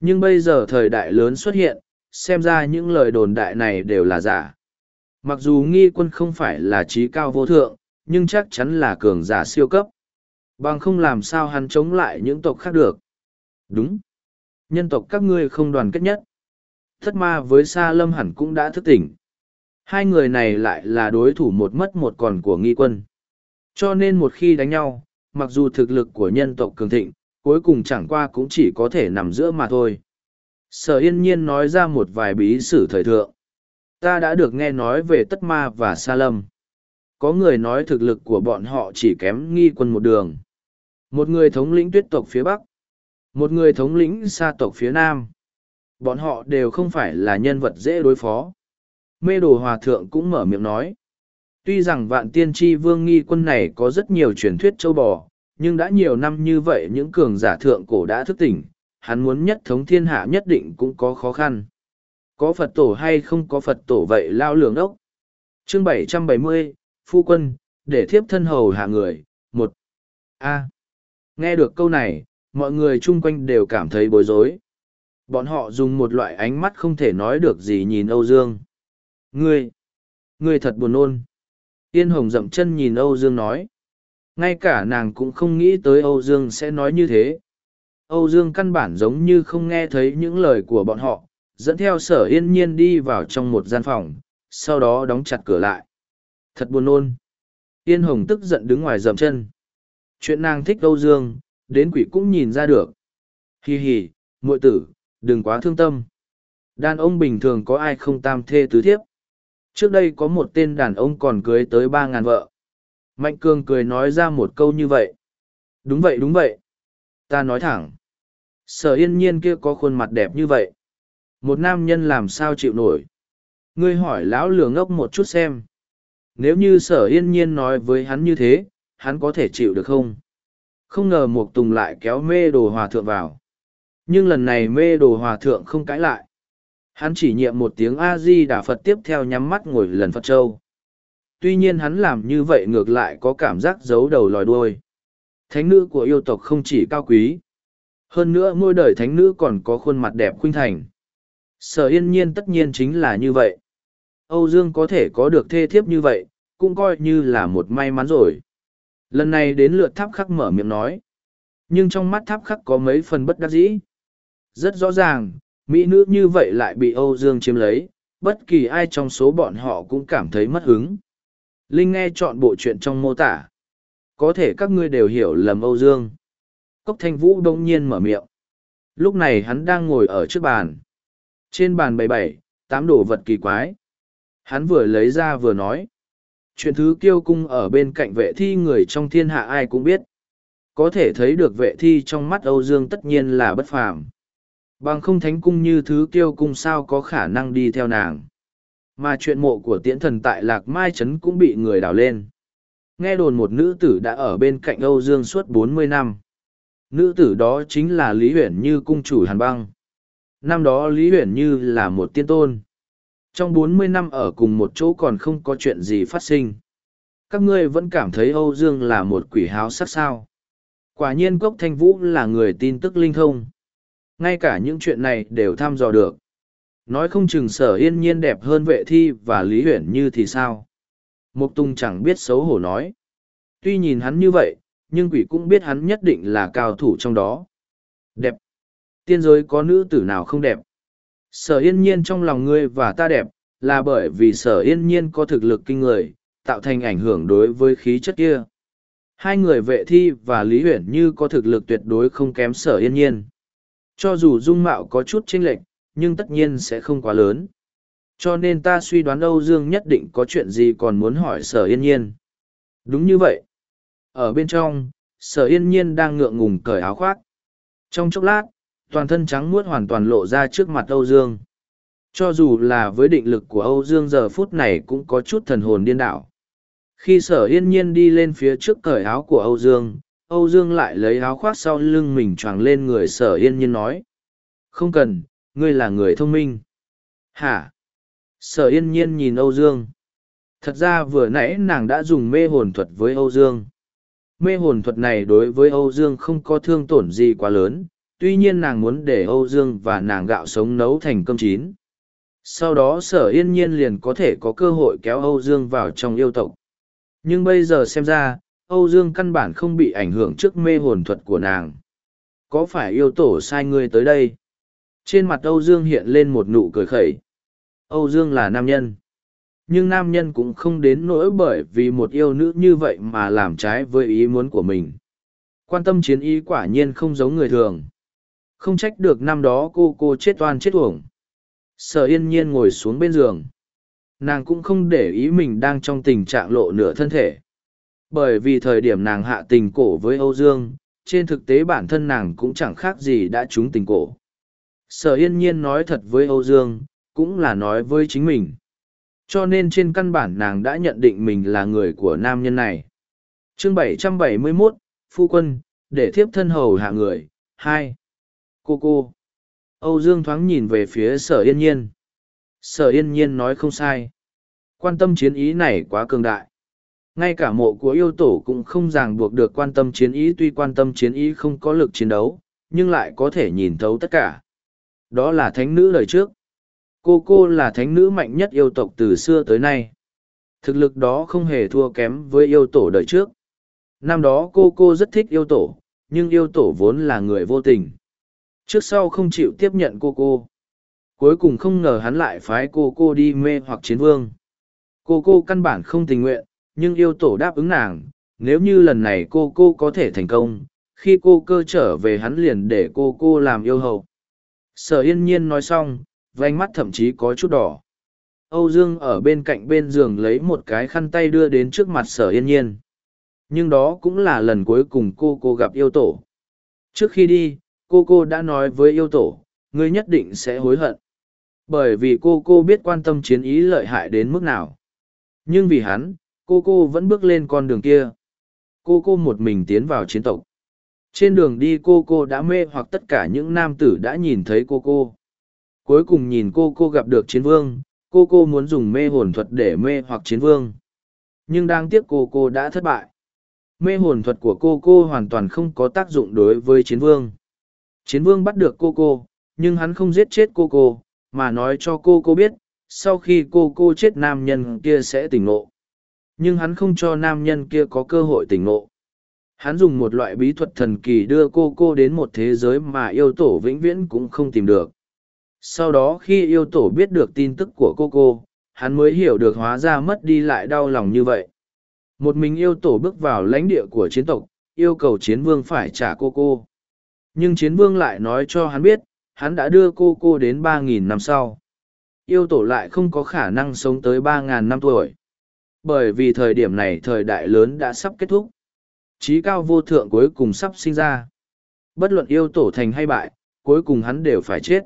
Nhưng bây giờ thời đại lớn xuất hiện, xem ra những lời đồn đại này đều là giả. Mặc dù nghi quân không phải là trí cao vô thượng, nhưng chắc chắn là cường giả siêu cấp. Bằng không làm sao hắn chống lại những tộc khác được. Đúng. Nhân tộc các ngươi không đoàn kết nhất. Thất ma với Sa Lâm hẳn cũng đã thức tỉnh. Hai người này lại là đối thủ một mất một còn của nghi quân. Cho nên một khi đánh nhau, mặc dù thực lực của nhân tộc cường thịnh, cuối cùng chẳng qua cũng chỉ có thể nằm giữa mà thôi. Sở yên nhiên nói ra một vài bí sử thời thượng. Ta đã được nghe nói về Tất Ma và Sa Lâm. Có người nói thực lực của bọn họ chỉ kém nghi quân một đường. Một người thống lĩnh tuyết tộc phía Bắc. Một người thống lĩnh sa tộc phía Nam. Bọn họ đều không phải là nhân vật dễ đối phó. Mê đồ hòa thượng cũng mở miệng nói. Tuy rằng vạn tiên tri vương nghi quân này có rất nhiều truyền thuyết châu bò, nhưng đã nhiều năm như vậy những cường giả thượng cổ đã thức tỉnh, hắn muốn nhất thống thiên hạ nhất định cũng có khó khăn. Có Phật tổ hay không có Phật tổ vậy lao lường ốc. Chương 770, Phu quân, để thiếp thân hầu hạ người, một A. Nghe được câu này, mọi người chung quanh đều cảm thấy bối rối. Bọn họ dùng một loại ánh mắt không thể nói được gì nhìn Âu Dương. Ngươi, ngươi thật buồn nôn. Yên Hồng dậm chân nhìn Âu Dương nói. Ngay cả nàng cũng không nghĩ tới Âu Dương sẽ nói như thế. Âu Dương căn bản giống như không nghe thấy những lời của bọn họ, dẫn theo sở yên nhiên đi vào trong một gian phòng, sau đó đóng chặt cửa lại. Thật buồn nôn. Yên Hồng tức giận đứng ngoài dầm chân. Chuyện nàng thích Âu Dương, đến quỷ cũng nhìn ra được. Hi hi, muội tử, đừng quá thương tâm. Đàn ông bình thường có ai không tam thê tứ thiếp. Trước đây có một tên đàn ông còn cưới tới ba ngàn vợ. Mạnh Cương cười nói ra một câu như vậy. Đúng vậy đúng vậy. Ta nói thẳng. Sở yên nhiên kia có khuôn mặt đẹp như vậy. Một nam nhân làm sao chịu nổi. Ngươi hỏi lão lừa ngốc một chút xem. Nếu như sở yên nhiên nói với hắn như thế, hắn có thể chịu được không? Không ngờ Mục Tùng lại kéo mê đồ hòa thượng vào. Nhưng lần này mê đồ hòa thượng không cãi lại. Hắn chỉ nhiệm một tiếng A-di đà Phật tiếp theo nhắm mắt ngồi lần Phật Châu. Tuy nhiên hắn làm như vậy ngược lại có cảm giác giấu đầu lòi đuôi. Thánh nữ của yêu tộc không chỉ cao quý. Hơn nữa ngôi đời thánh nữ còn có khuôn mặt đẹp khuynh thành. Sở yên nhiên tất nhiên chính là như vậy. Âu Dương có thể có được thê thiếp như vậy, cũng coi như là một may mắn rồi. Lần này đến lượt tháp khắc mở miệng nói. Nhưng trong mắt tháp khắc có mấy phần bất đắc dĩ. Rất rõ ràng, mỹ nữ như vậy lại bị Âu Dương chiếm lấy, bất kỳ ai trong số bọn họ cũng cảm thấy mất hứng. Linh nghe chọn bộ chuyện trong mô tả. Có thể các ngươi đều hiểu lầm Âu Dương. Cốc thanh vũ đông nhiên mở miệng. Lúc này hắn đang ngồi ở trước bàn. Trên bàn bày bảy, tám đồ vật kỳ quái. Hắn vừa lấy ra vừa nói. Chuyện thứ kiêu cung ở bên cạnh vệ thi người trong thiên hạ ai cũng biết. Có thể thấy được vệ thi trong mắt Âu Dương tất nhiên là bất phàm. Bằng không thánh cung như thứ kiêu cung sao có khả năng đi theo nàng. Mà chuyện mộ của tiễn thần tại Lạc Mai Trấn cũng bị người đào lên. Nghe đồn một nữ tử đã ở bên cạnh Âu Dương suốt bốn mươi năm. Nữ tử đó chính là Lý Huyển Như cung chủ Hàn Băng. Năm đó Lý Huyền Như là một tiên tôn. Trong bốn mươi năm ở cùng một chỗ còn không có chuyện gì phát sinh. Các ngươi vẫn cảm thấy Âu Dương là một quỷ háo sắc sao. Quả nhiên Cốc Thanh Vũ là người tin tức linh thông. Ngay cả những chuyện này đều thăm dò được. Nói không chừng sở yên nhiên đẹp hơn vệ thi và Lý Huyền Như thì sao. Mục tùng chẳng biết xấu hổ nói. Tuy nhìn hắn như vậy, nhưng quỷ cũng biết hắn nhất định là cao thủ trong đó. Đẹp. Tiên giới có nữ tử nào không đẹp? Sở yên nhiên trong lòng ngươi và ta đẹp, là bởi vì sở yên nhiên có thực lực kinh người, tạo thành ảnh hưởng đối với khí chất kia. Hai người vệ thi và Lý Huyển như có thực lực tuyệt đối không kém sở yên nhiên. Cho dù dung mạo có chút chênh lệch, nhưng tất nhiên sẽ không quá lớn. Cho nên ta suy đoán Âu Dương nhất định có chuyện gì còn muốn hỏi sở yên nhiên. Đúng như vậy. Ở bên trong, sở yên nhiên đang ngượng ngùng cởi áo khoác. Trong chốc lát, toàn thân trắng muốt hoàn toàn lộ ra trước mặt Âu Dương. Cho dù là với định lực của Âu Dương giờ phút này cũng có chút thần hồn điên đảo. Khi sở yên nhiên đi lên phía trước cởi áo của Âu Dương, Âu Dương lại lấy áo khoác sau lưng mình choàng lên người sở yên nhiên nói. Không cần, ngươi là người thông minh. Hả? Sở yên nhiên nhìn Âu Dương. Thật ra vừa nãy nàng đã dùng mê hồn thuật với Âu Dương. Mê hồn thuật này đối với Âu Dương không có thương tổn gì quá lớn, tuy nhiên nàng muốn để Âu Dương và nàng gạo sống nấu thành cơm chín. Sau đó sở yên nhiên liền có thể có cơ hội kéo Âu Dương vào trong yêu tộc. Nhưng bây giờ xem ra, Âu Dương căn bản không bị ảnh hưởng trước mê hồn thuật của nàng. Có phải yêu tổ sai ngươi tới đây? Trên mặt Âu Dương hiện lên một nụ cười khẩy. Âu Dương là nam nhân. Nhưng nam nhân cũng không đến nỗi bởi vì một yêu nữ như vậy mà làm trái với ý muốn của mình. Quan tâm chiến ý quả nhiên không giống người thường. Không trách được năm đó cô cô chết oan chết uổng. Sở yên nhiên ngồi xuống bên giường. Nàng cũng không để ý mình đang trong tình trạng lộ nửa thân thể. Bởi vì thời điểm nàng hạ tình cổ với Âu Dương, trên thực tế bản thân nàng cũng chẳng khác gì đã trúng tình cổ. Sở yên nhiên nói thật với Âu Dương, cũng là nói với chính mình. Cho nên trên căn bản nàng đã nhận định mình là người của nam nhân này. chương 771, Phu Quân, để thiếp thân hầu hạ người, hai Cô cô. Âu Dương thoáng nhìn về phía sở yên nhiên. Sở yên nhiên nói không sai. Quan tâm chiến ý này quá cường đại. Ngay cả mộ của yêu tổ cũng không ràng buộc được quan tâm chiến ý tuy quan tâm chiến ý không có lực chiến đấu, nhưng lại có thể nhìn thấu tất cả. Đó là thánh nữ lời trước. Cô cô là thánh nữ mạnh nhất yêu tộc từ xưa tới nay. Thực lực đó không hề thua kém với yêu tổ đời trước. Năm đó cô cô rất thích yêu tổ, nhưng yêu tổ vốn là người vô tình. Trước sau không chịu tiếp nhận cô cô. Cuối cùng không ngờ hắn lại phái cô cô đi mê hoặc chiến vương. Cô cô căn bản không tình nguyện, nhưng yêu tổ đáp ứng nàng, nếu như lần này cô cô có thể thành công, khi cô cơ trở về hắn liền để cô cô làm yêu hầu. Sở yên nhiên nói xong, vánh mắt thậm chí có chút đỏ. Âu Dương ở bên cạnh bên giường lấy một cái khăn tay đưa đến trước mặt sở yên nhiên. Nhưng đó cũng là lần cuối cùng cô cô gặp yêu tổ. Trước khi đi, cô cô đã nói với yêu tổ, ngươi nhất định sẽ hối hận. Bởi vì cô cô biết quan tâm chiến ý lợi hại đến mức nào. Nhưng vì hắn, cô cô vẫn bước lên con đường kia. Cô cô một mình tiến vào chiến tộc. Trên đường đi cô cô đã mê hoặc tất cả những nam tử đã nhìn thấy cô cô. Cuối cùng nhìn cô cô gặp được chiến vương, cô cô muốn dùng mê hồn thuật để mê hoặc chiến vương. Nhưng đáng tiếc cô cô đã thất bại. Mê hồn thuật của cô cô hoàn toàn không có tác dụng đối với chiến vương. Chiến vương bắt được cô cô, nhưng hắn không giết chết cô cô, mà nói cho cô cô biết, sau khi cô cô chết nam nhân kia sẽ tỉnh ngộ. Nhưng hắn không cho nam nhân kia có cơ hội tỉnh ngộ. Hắn dùng một loại bí thuật thần kỳ đưa cô cô đến một thế giới mà yêu tổ vĩnh viễn cũng không tìm được. Sau đó khi yêu tổ biết được tin tức của cô cô, hắn mới hiểu được hóa ra mất đi lại đau lòng như vậy. Một mình yêu tổ bước vào lãnh địa của chiến tộc, yêu cầu chiến vương phải trả cô cô. Nhưng chiến vương lại nói cho hắn biết, hắn đã đưa cô cô đến ba nghìn năm sau. Yêu tổ lại không có khả năng sống tới ba ngàn năm tuổi. Bởi vì thời điểm này thời đại lớn đã sắp kết thúc. Trí cao vô thượng cuối cùng sắp sinh ra. Bất luận yêu tổ thành hay bại, cuối cùng hắn đều phải chết.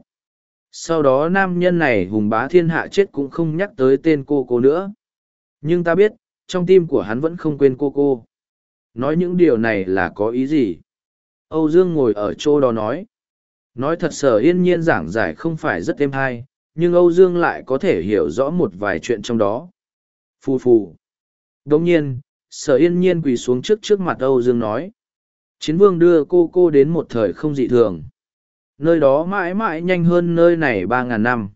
Sau đó nam nhân này hùng bá thiên hạ chết cũng không nhắc tới tên cô cô nữa. Nhưng ta biết, trong tim của hắn vẫn không quên cô cô. Nói những điều này là có ý gì? Âu Dương ngồi ở chỗ đó nói. Nói thật sở yên nhiên giảng giải không phải rất êm hay, nhưng Âu Dương lại có thể hiểu rõ một vài chuyện trong đó. Phù phù. Đồng nhiên, sở yên nhiên quỳ xuống trước trước mặt Âu Dương nói. Chiến vương đưa cô cô đến một thời không dị thường. Nơi đó mãi mãi nhanh hơn nơi này ba ngàn năm.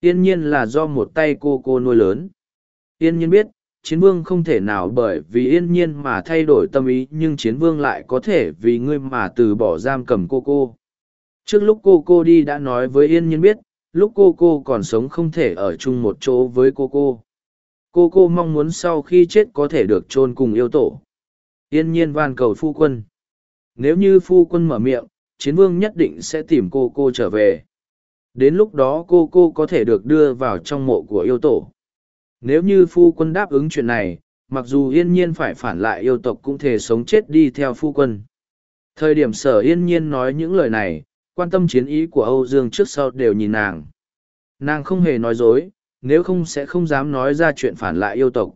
Yên nhiên là do một tay cô cô nuôi lớn. Yên nhiên biết, chiến vương không thể nào bởi vì yên nhiên mà thay đổi tâm ý nhưng chiến vương lại có thể vì ngươi mà từ bỏ giam cầm cô cô. Trước lúc cô cô đi đã nói với yên nhiên biết, lúc cô cô còn sống không thể ở chung một chỗ với cô cô. Cô cô mong muốn sau khi chết có thể được chôn cùng yêu tổ. Yên nhiên van cầu phu quân. Nếu như phu quân mở miệng chiến vương nhất định sẽ tìm cô cô trở về. Đến lúc đó cô cô có thể được đưa vào trong mộ của yêu tổ nếu như phu quân đáp ứng chuyện này, mặc dù yên nhiên phải phản lại yêu tộc cũng thể sống chết đi theo phu quân. Thời điểm sở yên nhiên nói những lời này, quan tâm chiến ý của âu dương trước sau đều nhìn nàng. Nàng không hề nói dối, nếu không sẽ không dám nói ra chuyện phản lại yêu tộc.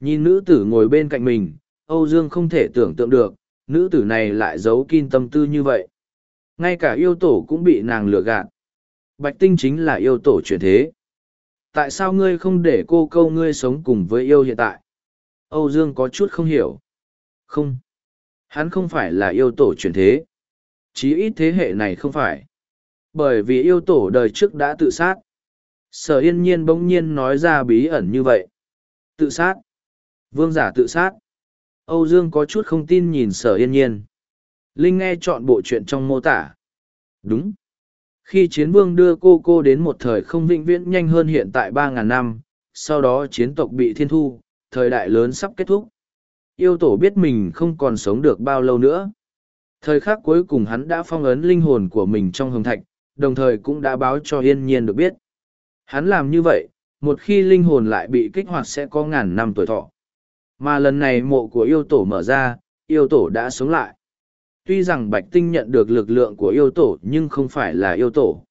Nhìn nữ tử ngồi bên cạnh mình, âu dương không thể tưởng tượng được, nữ tử này lại giấu kín tâm tư như vậy. Ngay cả yêu tổ cũng bị nàng lừa gạt. Bạch tinh chính là yêu tổ chuyển thế tại sao ngươi không để cô câu ngươi sống cùng với yêu hiện tại? Âu dương có chút không hiểu. Không. Hắn không phải là yêu tổ truyền thế. Chí ít thế hệ này không phải. Bởi vì yêu tổ đời trước đã tự sát. Sở yên nhiên bỗng nhiên nói ra bí ẩn như vậy. Tự sát. Vương giả tự sát. Âu dương có chút không tin nhìn sở yên nhiên. Linh nghe chọn bộ chuyện trong mô tả. Đúng khi chiến vương đưa cô cô đến một thời không vĩnh viễn nhanh hơn hiện tại ba ngàn năm, sau đó chiến tộc bị thiên thu, thời đại lớn sắp kết thúc. Yêu tổ biết mình không còn sống được bao lâu nữa. Thời khắc cuối cùng hắn đã phong ấn linh hồn của mình trong hồng thạch, đồng thời cũng đã báo cho yên nhiên được biết. Hắn làm như vậy, một khi linh hồn lại bị kích hoạt sẽ có ngàn năm tuổi thọ. Mà lần này mộ của yêu tổ mở ra, yêu tổ đã sống lại tuy rằng bạch tinh nhận được lực lượng của yêu tổ, nhưng không phải là yêu tổ.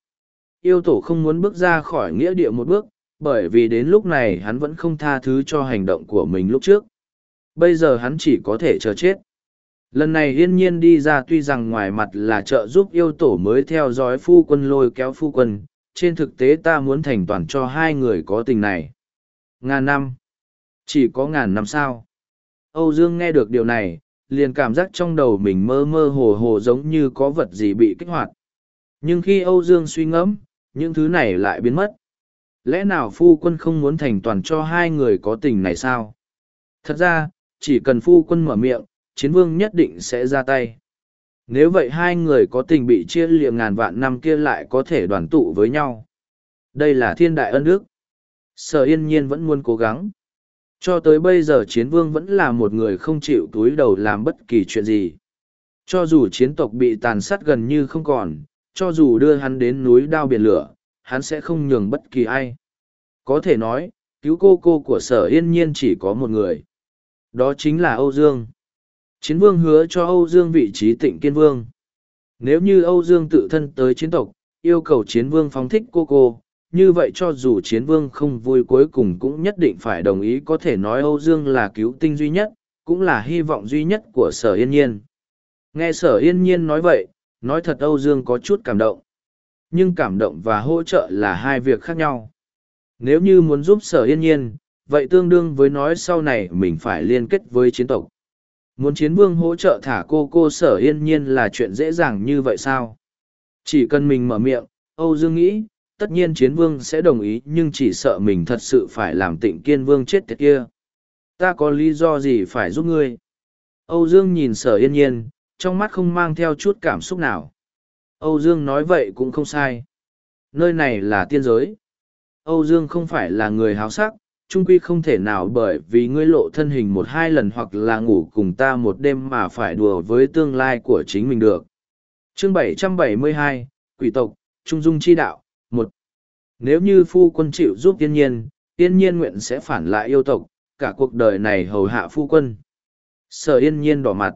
Yêu tổ không muốn bước ra khỏi nghĩa địa một bước, bởi vì đến lúc này hắn vẫn không tha thứ cho hành động của mình lúc trước. Bây giờ hắn chỉ có thể chờ chết. Lần này yên nhiên đi ra tuy rằng ngoài mặt là trợ giúp yêu tổ mới theo dõi phu quân lôi kéo phu quân, trên thực tế ta muốn thành toàn cho hai người có tình này. Ngàn năm. Chỉ có ngàn năm sao? Âu dương nghe được điều này liền cảm giác trong đầu mình mơ mơ hồ hồ giống như có vật gì bị kích hoạt. Nhưng khi âu dương suy ngẫm, những thứ này lại biến mất. Lẽ nào phu quân không muốn thành toàn cho hai người có tình này sao? Thật ra, chỉ cần phu quân mở miệng, chiến vương nhất định sẽ ra tay. Nếu vậy hai người có tình bị chia liệm ngàn vạn năm kia lại có thể đoàn tụ với nhau. Đây là thiên đại ân đức. Sở yên nhiên vẫn muốn cố gắng cho tới bây giờ chiến vương vẫn là một người không chịu túi đầu làm bất kỳ chuyện gì. Cho dù chiến tộc bị tàn sát gần như không còn, cho dù đưa hắn đến núi đao biển lửa, hắn sẽ không nhường bất kỳ ai. Có thể nói, cứu cô cô của sở yên nhiên chỉ có một người. Đó chính là âu dương. Chiến vương hứa cho âu dương vị trí tịnh kiên vương. Nếu như âu dương tự thân tới chiến tộc, yêu cầu chiến vương phóng thích cô cô như vậy cho dù chiến vương không vui cuối cùng cũng nhất định phải đồng ý có thể nói âu dương là cứu tinh duy nhất, cũng là hy vọng duy nhất của sở yên nhiên. Nghe sở yên nhiên nói vậy, nói thật âu dương có chút cảm động. Nhưng cảm động và hỗ trợ là hai việc khác nhau. Nếu như muốn giúp sở yên nhiên, vậy tương đương với nói sau này mình phải liên kết với chiến tộc. Muốn chiến vương hỗ trợ thả cô cô sở yên nhiên là chuyện dễ dàng như vậy sao? Chỉ cần mình mở miệng, âu dương nghĩ tất nhiên chiến vương sẽ đồng ý nhưng chỉ sợ mình thật sự phải làm tịnh kiên vương chết tiệt kia. Ta có lý do gì phải giúp ngươi? Âu dương nhìn sở yên nhiên trong mắt không mang theo chút cảm xúc nào. Âu dương nói vậy cũng không sai. Nơi này là tiên giới. Âu dương không phải là người háo sắc trung quy không thể nào bởi vì ngươi lộ thân hình một hai lần hoặc là ngủ cùng ta một đêm mà phải đùa với tương lai của chính mình được. Chương 772, quỷ tộc trung dung chi đạo một, nếu như phu quân chịu giúp tiên nhiên tiên nhiên nguyện sẽ phản lại yêu tộc, cả cuộc đời này hầu hạ phu quân. Sở yên nhiên đỏ mặt.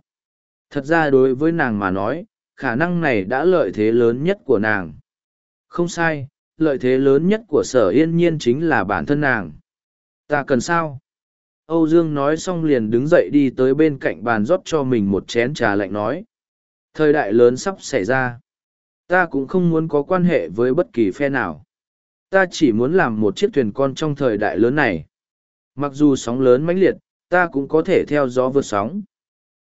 Thật ra đối với nàng mà nói, khả năng này đã lợi thế lớn nhất của nàng. Không sai, lợi thế lớn nhất của sở yên nhiên chính là bản thân nàng. Ta cần sao? Âu dương nói xong liền đứng dậy đi tới bên cạnh bàn rót cho mình một chén trà lạnh nói. Thời đại lớn sắp xảy ra ta cũng không muốn có quan hệ với bất kỳ phe nào. Ta chỉ muốn làm một chiếc thuyền con trong thời đại lớn này. Mặc dù sóng lớn mãnh liệt, ta cũng có thể theo gió vượt sóng.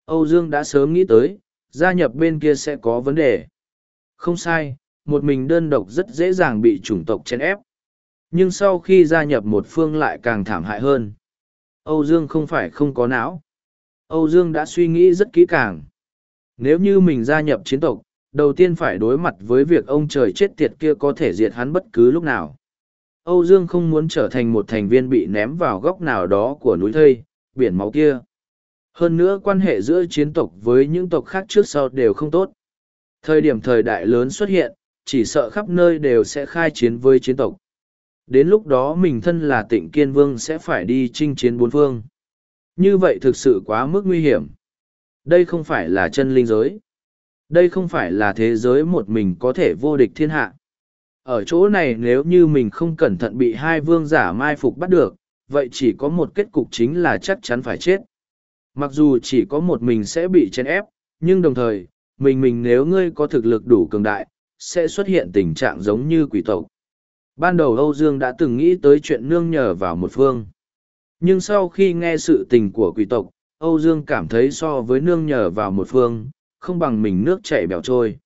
Âu dương đã sớm nghĩ tới, gia nhập bên kia sẽ có vấn đề. Không sai, một mình đơn độc rất dễ dàng bị chủng tộc chèn ép. Nhưng sau khi gia nhập một phương lại càng thảm hại hơn. Âu dương không phải không có não. Âu dương đã suy nghĩ rất kỹ càng. Nếu như mình gia nhập chiến tộc đầu tiên phải đối mặt với việc ông trời chết tiệt kia có thể diệt hắn bất cứ lúc nào. Âu Dương không muốn trở thành một thành viên bị ném vào góc nào đó của núi thây, biển máu kia. Hơn nữa quan hệ giữa chiến tộc với những tộc khác trước sau đều không tốt. Thời điểm thời đại lớn xuất hiện, chỉ sợ khắp nơi đều sẽ khai chiến với chiến tộc. Đến lúc đó mình thân là tịnh kiên vương sẽ phải đi chinh chiến bốn phương. Như vậy thực sự quá mức nguy hiểm. Đây không phải là chân linh giới. Đây không phải là thế giới một mình có thể vô địch thiên hạ. Ở chỗ này nếu như mình không cẩn thận bị hai vương giả mai phục bắt được, vậy chỉ có một kết cục chính là chắc chắn phải chết. Mặc dù chỉ có một mình sẽ bị chèn ép, nhưng đồng thời, mình mình nếu ngươi có thực lực đủ cường đại, sẽ xuất hiện tình trạng giống như quỷ tộc. Ban đầu Âu Dương đã từng nghĩ tới chuyện nương nhờ vào một phương. Nhưng sau khi nghe sự tình của quỷ tộc, Âu Dương cảm thấy so với nương nhờ vào một phương, không bằng mình nước chảy bèo trôi.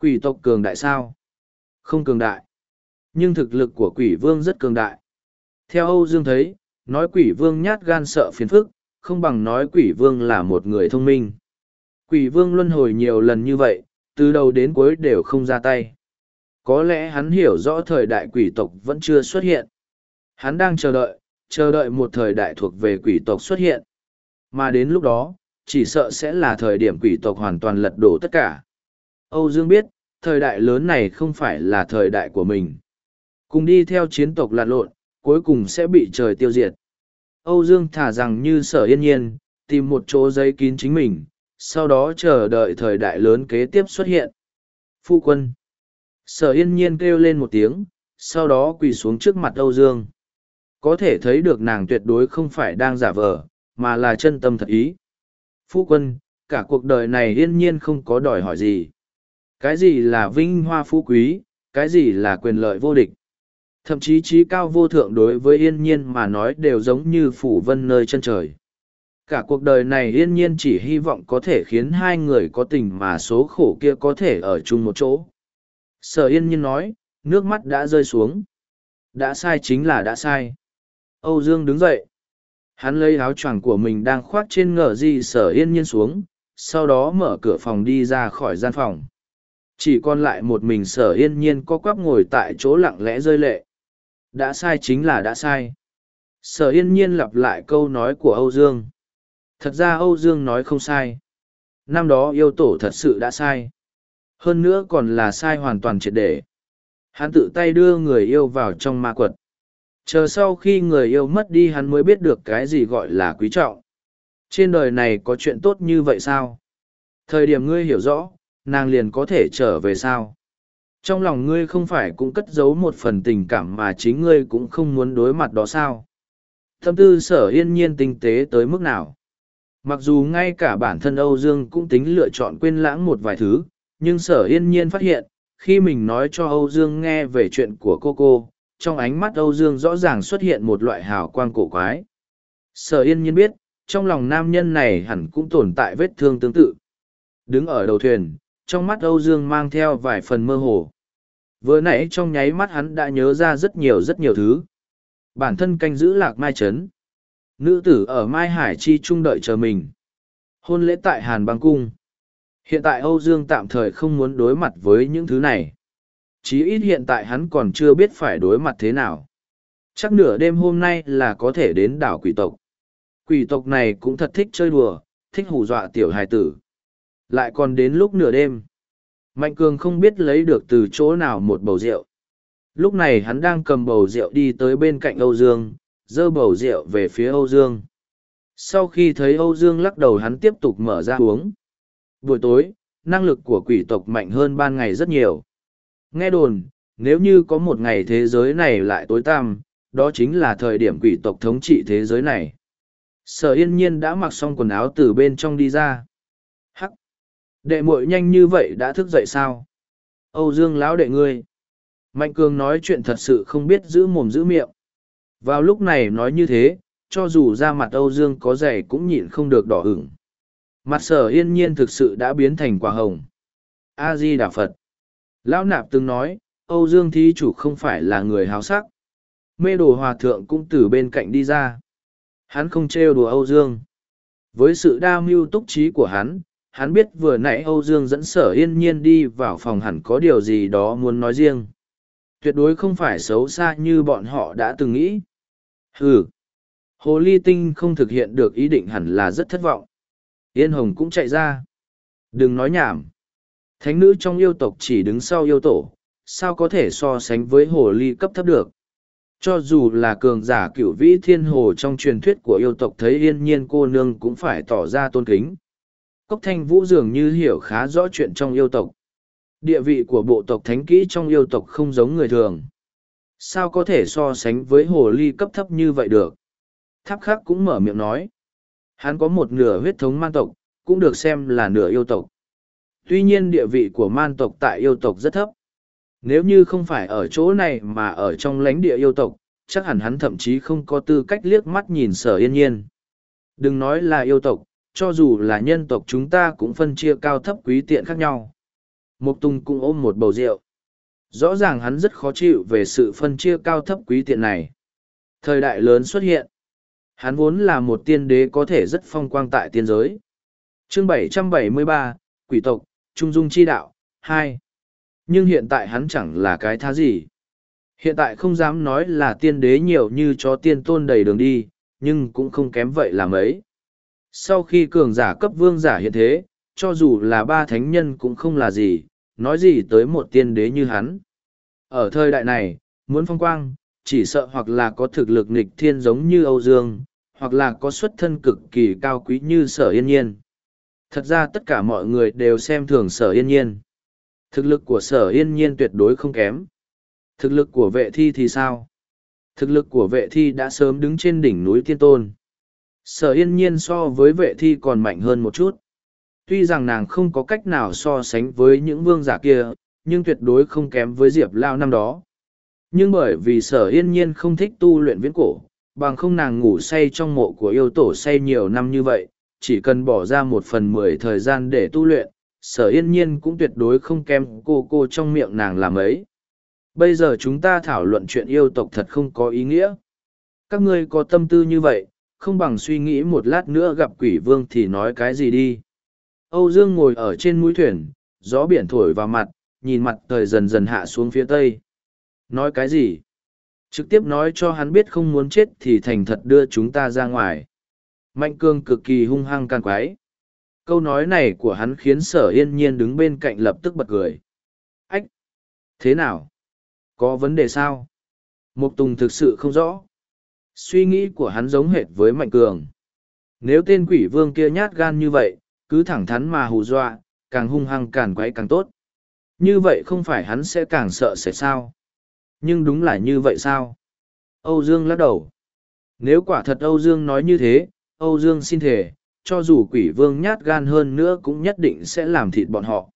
Quỷ tộc cường đại sao? Không cường đại. Nhưng thực lực của quỷ vương rất cường đại. Theo Âu Dương thấy, nói quỷ vương nhát gan sợ phiền phức, không bằng nói quỷ vương là một người thông minh. Quỷ vương luân hồi nhiều lần như vậy, từ đầu đến cuối đều không ra tay. Có lẽ hắn hiểu rõ thời đại quỷ tộc vẫn chưa xuất hiện. Hắn đang chờ đợi, chờ đợi một thời đại thuộc về quỷ tộc xuất hiện. Mà đến lúc đó, chỉ sợ sẽ là thời điểm quỷ tộc hoàn toàn lật đổ tất cả. Âu Dương biết, thời đại lớn này không phải là thời đại của mình. Cùng đi theo chiến tộc lạt lộn, cuối cùng sẽ bị trời tiêu diệt. Âu Dương thả rằng như sở yên nhiên, tìm một chỗ giấy kín chính mình, sau đó chờ đợi thời đại lớn kế tiếp xuất hiện. Phu quân. Sở yên nhiên kêu lên một tiếng, sau đó quỳ xuống trước mặt Âu Dương. Có thể thấy được nàng tuyệt đối không phải đang giả vờ, mà là chân tâm thật ý. Phu quân, cả cuộc đời này yên nhiên không có đòi hỏi gì. Cái gì là vinh hoa phú quý, cái gì là quyền lợi vô địch. Thậm chí trí cao vô thượng đối với yên nhiên mà nói đều giống như phủ vân nơi chân trời. Cả cuộc đời này yên nhiên chỉ hy vọng có thể khiến hai người có tình mà số khổ kia có thể ở chung một chỗ. Sở yên nhiên nói, nước mắt đã rơi xuống. Đã sai chính là đã sai. Âu Dương đứng dậy. Hắn lấy áo choàng của mình đang khoác trên ngờ di sở yên nhiên xuống, sau đó mở cửa phòng đi ra khỏi gian phòng. Chỉ còn lại một mình sở yên nhiên có quắp ngồi tại chỗ lặng lẽ rơi lệ. Đã sai chính là đã sai. Sở yên nhiên lặp lại câu nói của Âu Dương. Thật ra Âu Dương nói không sai. Năm đó yêu tổ thật sự đã sai. Hơn nữa còn là sai hoàn toàn triệt để. Hắn tự tay đưa người yêu vào trong ma quật. Chờ sau khi người yêu mất đi hắn mới biết được cái gì gọi là quý trọng. Trên đời này có chuyện tốt như vậy sao? Thời điểm ngươi hiểu rõ, nàng liền có thể trở về sao? Trong lòng ngươi không phải cũng cất giấu một phần tình cảm mà chính ngươi cũng không muốn đối mặt đó sao? Tâm tư sở yên nhiên tinh tế tới mức nào? Mặc dù ngay cả bản thân Âu Dương cũng tính lựa chọn quên lãng một vài thứ, nhưng sở yên nhiên phát hiện, khi mình nói cho Âu Dương nghe về chuyện của cô cô, trong ánh mắt Âu Dương rõ ràng xuất hiện một loại hào quang cổ quái. Sở yên nhiên biết, trong lòng nam nhân này hẳn cũng tồn tại vết thương tương tự. Đứng ở đầu thuyền, trong mắt Âu Dương mang theo vài phần mơ hồ. Vừa nãy trong nháy mắt hắn đã nhớ ra rất nhiều rất nhiều thứ. Bản thân canh giữ lạc mai trấn. Nữ tử ở Mai Hải Chi trung đợi chờ mình. Hôn lễ tại Hàn Bang cung. Hiện tại Âu Dương tạm thời không muốn đối mặt với những thứ này. Chí ít hiện tại hắn còn chưa biết phải đối mặt thế nào. Chắc nửa đêm hôm nay là có thể đến đảo quỷ tộc. Quỷ tộc này cũng thật thích chơi đùa, thích hù dọa tiểu hài tử. Lại còn đến lúc nửa đêm. Mạnh cường không biết lấy được từ chỗ nào một bầu rượu. Lúc này hắn đang cầm bầu rượu đi tới bên cạnh Âu Dương, dơ bầu rượu về phía Âu Dương. Sau khi thấy Âu Dương lắc đầu hắn tiếp tục mở ra uống. Buổi tối, năng lực của quỷ tộc mạnh hơn ban ngày rất nhiều. Nghe đồn, nếu như có một ngày thế giới này lại tối tăm, đó chính là thời điểm quỷ tộc thống trị thế giới này. Sở yên nhiên đã mặc xong quần áo từ bên trong đi ra. Hắc! Đệ muội nhanh như vậy đã thức dậy sao? Âu Dương lão đệ ngươi. Mạnh cường nói chuyện thật sự không biết giữ mồm giữ miệng. Vào lúc này nói như thế, cho dù ra mặt Âu Dương có dày cũng nhịn không được đỏ ửng. Mặt sở yên nhiên thực sự đã biến thành quả hồng. A-di Đà Phật. Lão nạp từng nói, Âu Dương thí chủ không phải là người háo sắc. Mê đồ hòa thượng cũng từ bên cạnh đi ra. Hắn không trêu đùa Âu Dương. Với sự đa mưu túc trí của hắn, hắn biết vừa nãy âu dương dẫn sở yên nhiên đi vào phòng hẳn có điều gì đó muốn nói riêng tuyệt đối không phải xấu xa như bọn họ đã từng nghĩ ừ hồ ly tinh không thực hiện được ý định hẳn là rất thất vọng yên hồng cũng chạy ra đừng nói nhảm thánh nữ trong yêu tộc chỉ đứng sau yêu tổ, sao có thể so sánh với hồ ly cấp thấp được? Cho dù là cường giả cựu vĩ thiên hồ trong truyền thuyết của yêu tộc thấy yên nhiên cô nương cũng phải tỏ ra tôn kính. Cốc thanh vũ dường như hiểu khá rõ chuyện trong yêu tộc. Địa vị của bộ tộc thánh kỹ trong yêu tộc không giống người thường. Sao có thể so sánh với hồ ly cấp thấp như vậy được? Tháp khắc cũng mở miệng nói. Hắn có một nửa huyết thống man tộc, cũng được xem là nửa yêu tộc tuy nhiên địa vị của man tộc tại yêu tộc rất thấp. Nếu như không phải ở chỗ này mà ở trong lãnh địa yêu tộc chắc hẳn hắn thậm chí không có tư cách liếc mắt nhìn sở yên nhiên. Đừng nói là yêu tộc cho dù là nhân tộc chúng ta cũng phân chia cao thấp quý tiện khác nhau. Mục tùng cũng ôm một bầu rượu. Rõ ràng hắn rất khó chịu về sự phân chia cao thấp quý tiện này. Thời đại lớn xuất hiện. Hắn vốn là một tiên đế có thể rất phong quang tại tiên giới. Chương 773, quỷ tộc trung dung chi đạo hai nhưng hiện tại hắn chẳng là cái thá gì. Hiện tại không dám nói là tiên đế nhiều như cho tiên tôn đầy đường đi, nhưng cũng không kém vậy làm ấy. Sau khi cường giả cấp vương giả hiện thế, cho dù là ba thánh nhân cũng không là gì, nói gì tới một tiên đế như hắn. Ở thời đại này, muốn phong quang, chỉ sợ hoặc là có thực lực nghịch thiên giống như Âu Dương, hoặc là có xuất thân cực kỳ cao quý như sở yên nhiên. Thật ra tất cả mọi người đều xem thường sở yên nhiên. Thực lực của sở yên nhiên tuyệt đối không kém. Thực lực của vệ thi thì sao? Thực lực của vệ thi đã sớm đứng trên đỉnh núi Tiên Tôn. Sở yên nhiên so với vệ thi còn mạnh hơn một chút. Tuy rằng nàng không có cách nào so sánh với những vương giả kia, nhưng tuyệt đối không kém với Diệp Lao năm đó. Nhưng bởi vì sở yên nhiên không thích tu luyện viễn cổ, bằng không nàng ngủ say trong mộ của yêu tổ say nhiều năm như vậy, chỉ cần bỏ ra một phần mười thời gian để tu luyện, sở yên nhiên cũng tuyệt đối không kém cô cô trong miệng nàng làm ấy. Bây giờ chúng ta thảo luận chuyện yêu tộc thật không có ý nghĩa. Các ngươi có tâm tư như vậy không bằng suy nghĩ một lát nữa gặp quỷ vương thì nói cái gì đi. Âu dương ngồi ở trên mũi thuyền gió biển thổi vào mặt nhìn mặt thời dần dần hạ xuống phía tây. Nói cái gì? Trực tiếp nói cho hắn biết không muốn chết thì thành thật đưa chúng ta ra ngoài mạnh cương cực kỳ hung hăng can quái. Câu nói này của hắn khiến sở yên nhiên đứng bên cạnh lập tức bật cười. Ách! Thế nào? Có vấn đề sao? Mục tùng thực sự không rõ. Suy nghĩ của hắn giống hệt với mạnh cường. Nếu tên quỷ vương kia nhát gan như vậy, cứ thẳng thắn mà hù dọa, càng hung hăng càng quấy càng tốt. Như vậy không phải hắn sẽ càng sợ sẽ sao? Nhưng đúng là như vậy sao? Âu dương lắc đầu. Nếu quả thật âu dương nói như thế âu dương xin thể cho dù quỷ vương nhát gan hơn nữa cũng nhất định sẽ làm thịt bọn họ.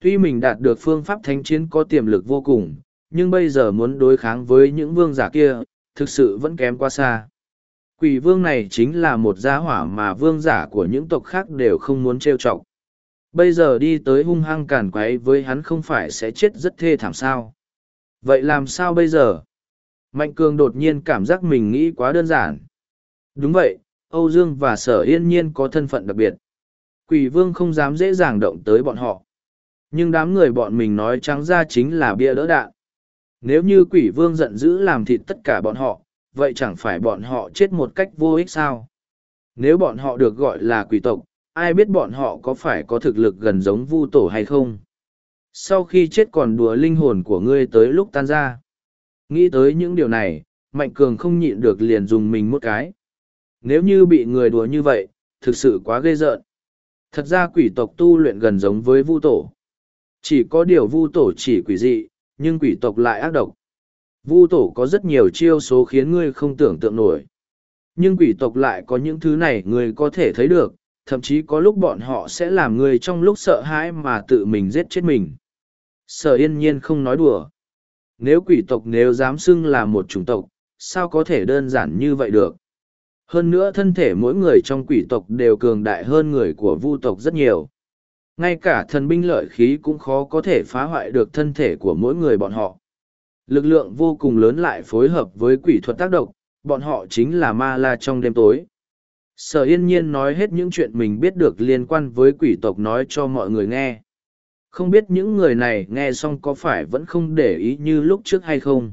Tuy mình đạt được phương pháp thánh chiến có tiềm lực vô cùng, nhưng bây giờ muốn đối kháng với những vương giả kia, thực sự vẫn kém quá xa. Quỷ vương này chính là một gia hỏa mà vương giả của những tộc khác đều không muốn trêu chọc. Bây giờ đi tới hung hăng cản quấy với hắn không phải sẽ chết rất thê thảm sao. Vậy làm sao bây giờ? Mạnh cường đột nhiên cảm giác mình nghĩ quá đơn giản. Đúng vậy, Âu Dương và Sở Yên Nhiên có thân phận đặc biệt. Quỷ vương không dám dễ dàng động tới bọn họ. Nhưng đám người bọn mình nói trắng ra chính là bia đỡ đạn. Nếu như quỷ vương giận dữ làm thịt tất cả bọn họ, vậy chẳng phải bọn họ chết một cách vô ích sao? Nếu bọn họ được gọi là quỷ tộc, ai biết bọn họ có phải có thực lực gần giống vu tổ hay không? Sau khi chết còn đùa linh hồn của ngươi tới lúc tan ra. Nghĩ tới những điều này, Mạnh Cường không nhịn được liền dùng mình một cái. Nếu như bị người đùa như vậy, thực sự quá ghê rợn. Thật ra quỷ tộc tu luyện gần giống với vu tổ. Chỉ có điều vu tổ chỉ quỷ dị, nhưng quỷ tộc lại ác độc. Vu tổ có rất nhiều chiêu số khiến ngươi không tưởng tượng nổi. Nhưng quỷ tộc lại có những thứ này ngươi có thể thấy được, thậm chí có lúc bọn họ sẽ làm ngươi trong lúc sợ hãi mà tự mình giết chết mình. Sở yên nhiên không nói đùa. Nếu quỷ tộc nếu dám xưng là một chủng tộc, sao có thể đơn giản như vậy được? Hơn nữa thân thể mỗi người trong quỷ tộc đều cường đại hơn người của vu tộc rất nhiều. Ngay cả thần binh lợi khí cũng khó có thể phá hoại được thân thể của mỗi người bọn họ. Lực lượng vô cùng lớn lại phối hợp với quỷ thuật tác động, bọn họ chính là ma la trong đêm tối. Sở yên nhiên nói hết những chuyện mình biết được liên quan với quỷ tộc nói cho mọi người nghe. Không biết những người này nghe xong có phải vẫn không để ý như lúc trước hay không?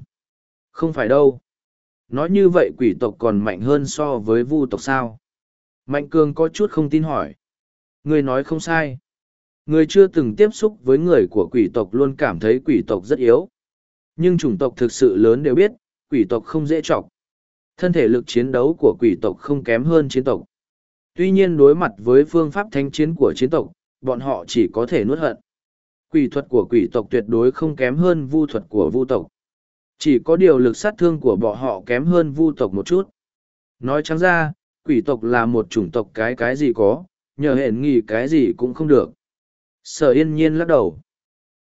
Không phải đâu. Nói như vậy quỷ tộc còn mạnh hơn so với vu tộc sao? Mạnh cường có chút không tin hỏi. Người nói không sai. Người chưa từng tiếp xúc với người của quỷ tộc luôn cảm thấy quỷ tộc rất yếu. Nhưng chủng tộc thực sự lớn đều biết, quỷ tộc không dễ chọc. Thân thể lực chiến đấu của quỷ tộc không kém hơn chiến tộc. Tuy nhiên đối mặt với phương pháp thanh chiến của chiến tộc, bọn họ chỉ có thể nuốt hận. Quỷ thuật của quỷ tộc tuyệt đối không kém hơn vu thuật của vu tộc. Chỉ có điều lực sát thương của bọn họ kém hơn vu tộc một chút. Nói trắng ra, quỷ tộc là một chủng tộc cái cái gì có, nhờ hẹn nghỉ cái gì cũng không được. Sở yên nhiên lắc đầu.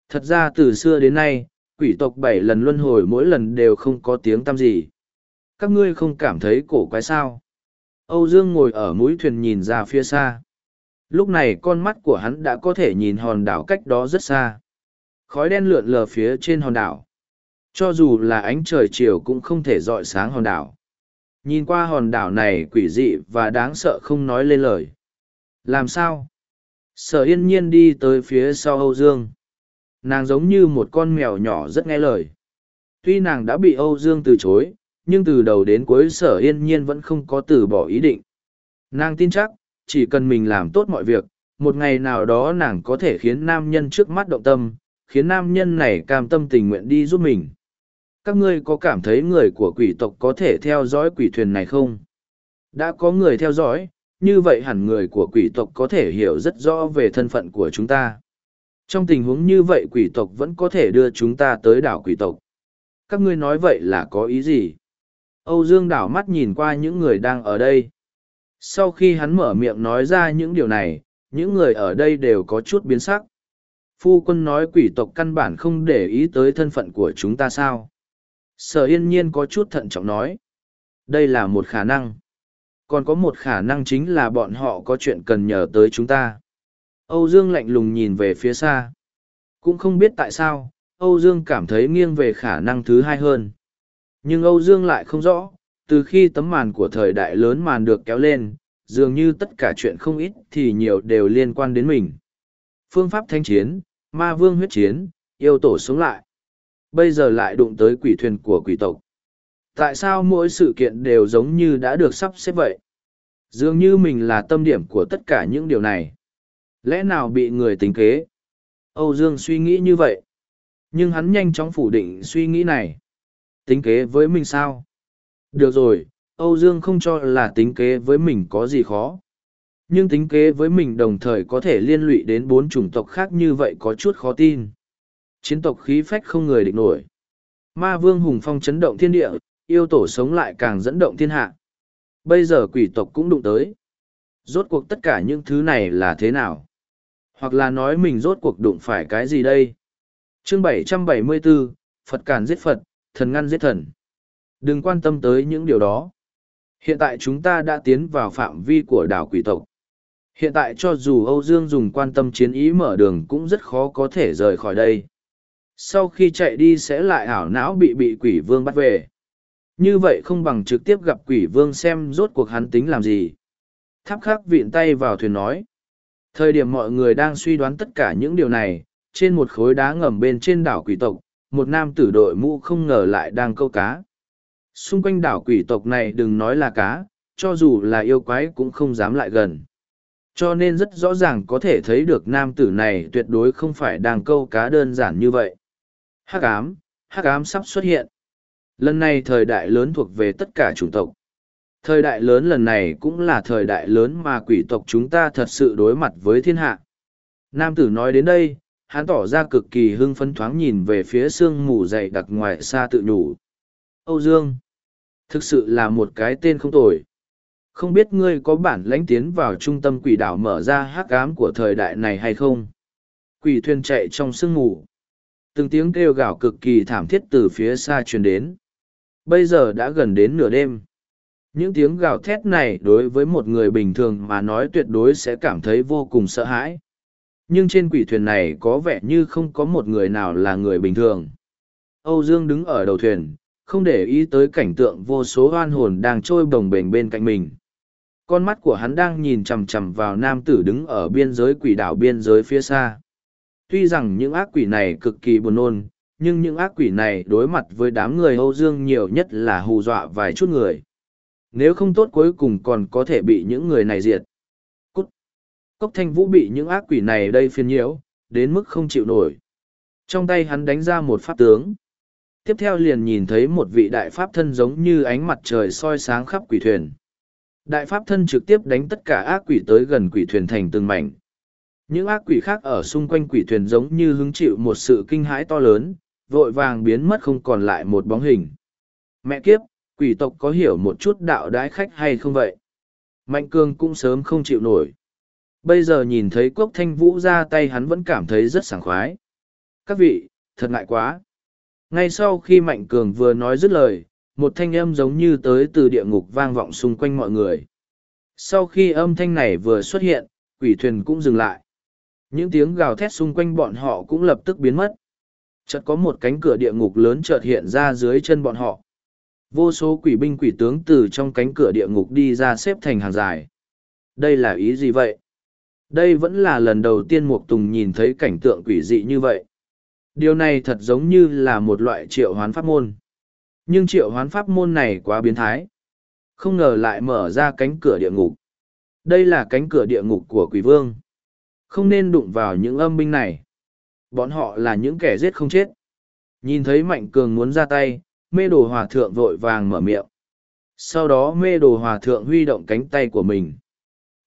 Thật ra từ xưa đến nay, quỷ tộc bảy lần luân hồi mỗi lần đều không có tiếng tăm gì. Các ngươi không cảm thấy cổ quái sao? Âu Dương ngồi ở mũi thuyền nhìn ra phía xa. Lúc này con mắt của hắn đã có thể nhìn hòn đảo cách đó rất xa. Khói đen lượn lờ phía trên hòn đảo. Cho dù là ánh trời chiều cũng không thể dọi sáng hòn đảo. Nhìn qua hòn đảo này quỷ dị và đáng sợ không nói lên lời. Làm sao? Sở yên nhiên đi tới phía sau Âu Dương. Nàng giống như một con mèo nhỏ rất nghe lời. Tuy nàng đã bị Âu Dương từ chối, nhưng từ đầu đến cuối sở yên nhiên vẫn không có từ bỏ ý định. Nàng tin chắc, chỉ cần mình làm tốt mọi việc, một ngày nào đó nàng có thể khiến nam nhân trước mắt động tâm, khiến nam nhân này cam tâm tình nguyện đi giúp mình. Các ngươi có cảm thấy người của quỷ tộc có thể theo dõi quỷ thuyền này không? Đã có người theo dõi, như vậy hẳn người của quỷ tộc có thể hiểu rất rõ về thân phận của chúng ta. Trong tình huống như vậy quỷ tộc vẫn có thể đưa chúng ta tới đảo quỷ tộc. Các ngươi nói vậy là có ý gì? Âu Dương đảo mắt nhìn qua những người đang ở đây. Sau khi hắn mở miệng nói ra những điều này, những người ở đây đều có chút biến sắc. Phu quân nói quỷ tộc căn bản không để ý tới thân phận của chúng ta sao? Sở yên nhiên có chút thận trọng nói. Đây là một khả năng. Còn có một khả năng chính là bọn họ có chuyện cần nhờ tới chúng ta. Âu Dương lạnh lùng nhìn về phía xa. Cũng không biết tại sao, Âu Dương cảm thấy nghiêng về khả năng thứ hai hơn. Nhưng Âu Dương lại không rõ, từ khi tấm màn của thời đại lớn màn được kéo lên, dường như tất cả chuyện không ít thì nhiều đều liên quan đến mình. Phương pháp thanh chiến, ma vương huyết chiến, yêu tổ sống lại. Bây giờ lại đụng tới quỷ thuyền của quỷ tộc. Tại sao mỗi sự kiện đều giống như đã được sắp xếp vậy? Dường như mình là tâm điểm của tất cả những điều này. Lẽ nào bị người tính kế? Âu Dương suy nghĩ như vậy. Nhưng hắn nhanh chóng phủ định suy nghĩ này. Tính kế với mình sao? Được rồi, Âu Dương không cho là tính kế với mình có gì khó. Nhưng tính kế với mình đồng thời có thể liên lụy đến bốn chủng tộc khác như vậy có chút khó tin. Chiến tộc khí phách không người địch nổi. Ma vương hùng phong chấn động thiên địa, yêu tổ sống lại càng dẫn động thiên hạ. Bây giờ quỷ tộc cũng đụng tới. Rốt cuộc tất cả những thứ này là thế nào? Hoặc là nói mình rốt cuộc đụng phải cái gì đây? Chương 774, Phật Càn giết Phật, Thần ngăn giết thần. Đừng quan tâm tới những điều đó. Hiện tại chúng ta đã tiến vào phạm vi của đảo quỷ tộc. Hiện tại cho dù Âu Dương dùng quan tâm chiến ý mở đường cũng rất khó có thể rời khỏi đây. Sau khi chạy đi sẽ lại ảo não bị bị quỷ vương bắt về. Như vậy không bằng trực tiếp gặp quỷ vương xem rốt cuộc hắn tính làm gì. Tháp khắc vịn tay vào thuyền nói. Thời điểm mọi người đang suy đoán tất cả những điều này, trên một khối đá ngầm bên trên đảo quỷ tộc, một nam tử đội mũ không ngờ lại đang câu cá. Xung quanh đảo quỷ tộc này đừng nói là cá, cho dù là yêu quái cũng không dám lại gần. Cho nên rất rõ ràng có thể thấy được nam tử này tuyệt đối không phải đang câu cá đơn giản như vậy. Hắc ám, hắc ám sắp xuất hiện. Lần này thời đại lớn thuộc về tất cả chủng tộc. Thời đại lớn lần này cũng là thời đại lớn mà quỷ tộc chúng ta thật sự đối mặt với thiên hạ. Nam tử nói đến đây, hắn tỏ ra cực kỳ hưng phấn thoáng nhìn về phía sương mù dày đặc ngoài xa tự nhủ. Âu Dương, thực sự là một cái tên không tồi. Không biết ngươi có bản lãnh tiến vào trung tâm quỷ đảo mở ra hắc ám của thời đại này hay không? Quỷ thuyền chạy trong sương mù. Từng tiếng kêu gào cực kỳ thảm thiết từ phía xa truyền đến. Bây giờ đã gần đến nửa đêm. Những tiếng gào thét này đối với một người bình thường mà nói tuyệt đối sẽ cảm thấy vô cùng sợ hãi. Nhưng trên quỷ thuyền này có vẻ như không có một người nào là người bình thường. Âu Dương đứng ở đầu thuyền, không để ý tới cảnh tượng vô số oan hồn đang trôi bồng bềnh bên cạnh mình. Con mắt của hắn đang nhìn chằm chằm vào nam tử đứng ở biên giới quỷ đảo biên giới phía xa. Tuy rằng những ác quỷ này cực kỳ buồn nôn, nhưng những ác quỷ này đối mặt với đám người Âu Dương nhiều nhất là hù dọa vài chút người. Nếu không tốt cuối cùng còn có thể bị những người này diệt. Cút! Cốc thanh vũ bị những ác quỷ này đây phiền nhiễu, đến mức không chịu nổi. Trong tay hắn đánh ra một pháp tướng. Tiếp theo liền nhìn thấy một vị đại pháp thân giống như ánh mặt trời soi sáng khắp quỷ thuyền. Đại pháp thân trực tiếp đánh tất cả ác quỷ tới gần quỷ thuyền thành từng mảnh. Những ác quỷ khác ở xung quanh quỷ thuyền giống như hứng chịu một sự kinh hãi to lớn, vội vàng biến mất không còn lại một bóng hình. Mẹ kiếp, quỷ tộc có hiểu một chút đạo đái khách hay không vậy? Mạnh cương cũng sớm không chịu nổi. Bây giờ nhìn thấy quốc thanh vũ ra tay hắn vẫn cảm thấy rất sảng khoái. Các vị, thật ngại quá. Ngay sau khi Mạnh Cường vừa nói dứt lời, một thanh âm giống như tới từ địa ngục vang vọng xung quanh mọi người. Sau khi âm thanh này vừa xuất hiện, quỷ thuyền cũng dừng lại. Những tiếng gào thét xung quanh bọn họ cũng lập tức biến mất. Chợt có một cánh cửa địa ngục lớn chợt hiện ra dưới chân bọn họ. Vô số quỷ binh quỷ tướng từ trong cánh cửa địa ngục đi ra xếp thành hàng dài. Đây là ý gì vậy? Đây vẫn là lần đầu tiên Mục Tùng nhìn thấy cảnh tượng quỷ dị như vậy. Điều này thật giống như là một loại triệu hoán pháp môn. Nhưng triệu hoán pháp môn này quá biến thái. Không ngờ lại mở ra cánh cửa địa ngục. Đây là cánh cửa địa ngục của quỷ vương. Không nên đụng vào những âm binh này. Bọn họ là những kẻ giết không chết. Nhìn thấy Mạnh Cường muốn ra tay, mê đồ hòa thượng vội vàng mở miệng. Sau đó mê đồ hòa thượng huy động cánh tay của mình.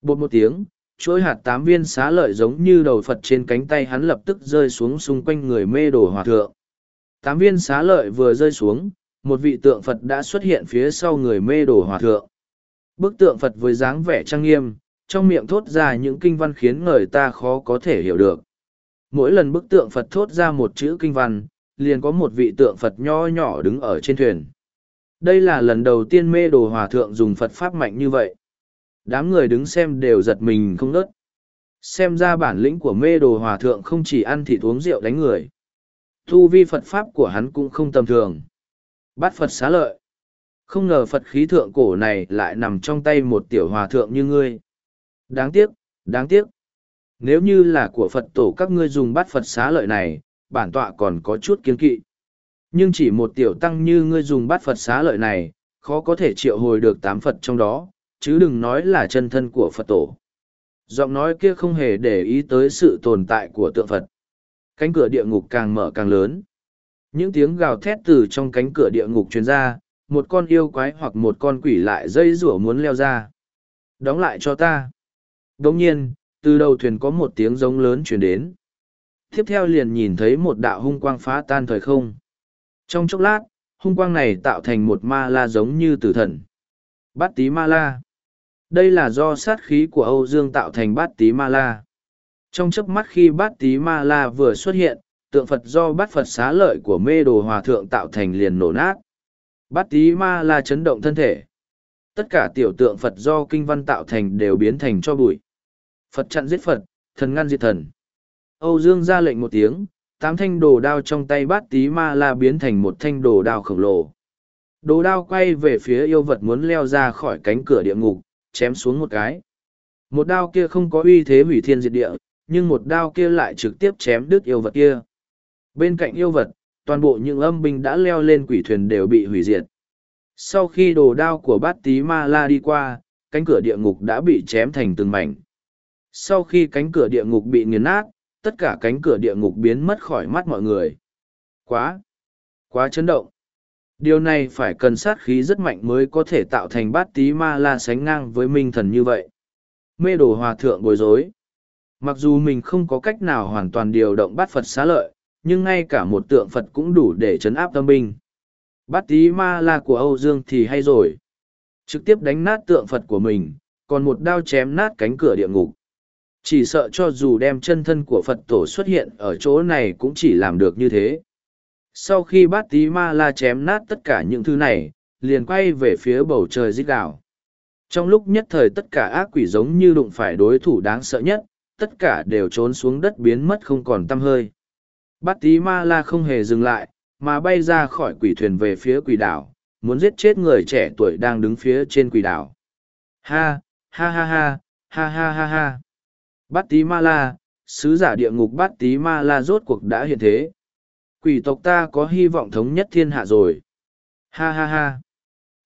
Bột một tiếng, chuỗi hạt tám viên xá lợi giống như đầu Phật trên cánh tay hắn lập tức rơi xuống xung quanh người mê đồ hòa thượng. Tám viên xá lợi vừa rơi xuống, một vị tượng Phật đã xuất hiện phía sau người mê đồ hòa thượng. Bức tượng Phật với dáng vẻ trang nghiêm, trong miệng thốt ra những kinh văn khiến người ta khó có thể hiểu được. Mỗi lần bức tượng Phật thốt ra một chữ kinh văn, liền có một vị tượng Phật nho nhỏ đứng ở trên thuyền. Đây là lần đầu tiên mê đồ hòa thượng dùng Phật Pháp mạnh như vậy. Đám người đứng xem đều giật mình không nớt. Xem ra bản lĩnh của mê đồ hòa thượng không chỉ ăn thịt uống rượu đánh người. Thu vi Phật Pháp của hắn cũng không tầm thường. Bát Phật xá lợi. Không ngờ Phật khí thượng cổ này lại nằm trong tay một tiểu hòa thượng như ngươi. Đáng tiếc, đáng tiếc. Nếu như là của Phật tổ các ngươi dùng bát Phật xá lợi này, bản tọa còn có chút kiến kỵ. Nhưng chỉ một tiểu tăng như ngươi dùng bát Phật xá lợi này, khó có thể triệu hồi được tám Phật trong đó, chứ đừng nói là chân thân của Phật tổ. Giọng nói kia không hề để ý tới sự tồn tại của tượng Phật. Cánh cửa địa ngục càng mở càng lớn. Những tiếng gào thét từ trong cánh cửa địa ngục truyền ra, một con yêu quái hoặc một con quỷ lại dây rủa muốn leo ra. Đóng lại cho ta. Đồng nhiên, từ đầu thuyền có một tiếng giống lớn truyền đến. Tiếp theo liền nhìn thấy một đạo hung quang phá tan thời không. Trong chốc lát, hung quang này tạo thành một ma la giống như tử thần. Bát tí ma la. Đây là do sát khí của Âu Dương tạo thành bát tí ma la. Trong chớp mắt khi bát tí ma la vừa xuất hiện, tượng Phật do bát Phật xá lợi của mê đồ hòa thượng tạo thành liền nổ nát. Bát tí ma la chấn động thân thể. Tất cả tiểu tượng Phật do kinh văn tạo thành đều biến thành cho bụi. Phật chặn giết Phật, thần ngăn diệt thần. Âu Dương ra lệnh một tiếng, tám thanh đồ đao trong tay bát tí ma la biến thành một thanh đồ đao khổng lồ. Đồ đao quay về phía yêu vật muốn leo ra khỏi cánh cửa địa ngục, chém xuống một cái. Một đao kia không có uy thế hủy thiên diệt địa, nhưng một đao kia lại trực tiếp chém đứt yêu vật kia. Bên cạnh yêu vật, toàn bộ những âm binh đã leo lên quỷ thuyền đều bị hủy diệt. Sau khi đồ đao của bát tí ma la đi qua, cánh cửa địa ngục đã bị chém thành từng mảnh. Sau khi cánh cửa địa ngục bị nghiền nát, tất cả cánh cửa địa ngục biến mất khỏi mắt mọi người. Quá! Quá chấn động! Điều này phải cần sát khí rất mạnh mới có thể tạo thành bát tí ma la sánh ngang với minh thần như vậy. Mê đồ hòa thượng bối rối. Mặc dù mình không có cách nào hoàn toàn điều động bát Phật xá lợi, nhưng ngay cả một tượng Phật cũng đủ để chấn áp tâm binh. Bát tí ma la của Âu Dương thì hay rồi. Trực tiếp đánh nát tượng Phật của mình, còn một đao chém nát cánh cửa địa ngục. Chỉ sợ cho dù đem chân thân của Phật tổ xuất hiện ở chỗ này cũng chỉ làm được như thế. Sau khi bát tí ma la chém nát tất cả những thứ này liền quay về phía bầu trời rít gào trong lúc nhất thời tất cả ác quỷ giống như đụng phải đối thủ đáng sợ nhất tất cả đều trốn xuống đất biến mất không còn t hơi. Bát tí ma la không hề dừng lại mà bay ra khỏi quỷ thuyền về phía quỷ đảo muốn giết chết người trẻ tuổi đang đứng phía trên quỷ đảo. Ha ha ha ha, ha ha ha ha. Bát tí ma la, sứ giả địa ngục bát tí ma la rốt cuộc đã hiện thế. Quỷ tộc ta có hy vọng thống nhất thiên hạ rồi. Ha ha ha.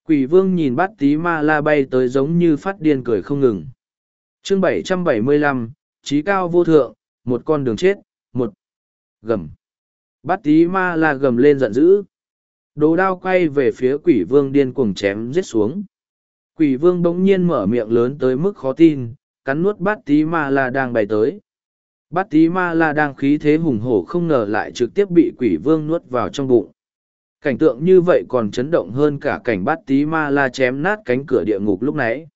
Quỷ vương nhìn bát tí ma la bay tới giống như phát điên cười không ngừng. chương 775, trí cao vô thượng, một con đường chết, một gầm. Bát tí ma la gầm lên giận dữ. Đồ đao quay về phía quỷ vương điên cuồng chém giết xuống. Quỷ vương bỗng nhiên mở miệng lớn tới mức khó tin, cắn nuốt bát tí ma la đang bày tới. Bát tí ma la đang khí thế hùng hổ không ngờ lại trực tiếp bị quỷ vương nuốt vào trong bụng. Cảnh tượng như vậy còn chấn động hơn cả cảnh bát tí ma la chém nát cánh cửa địa ngục lúc nãy.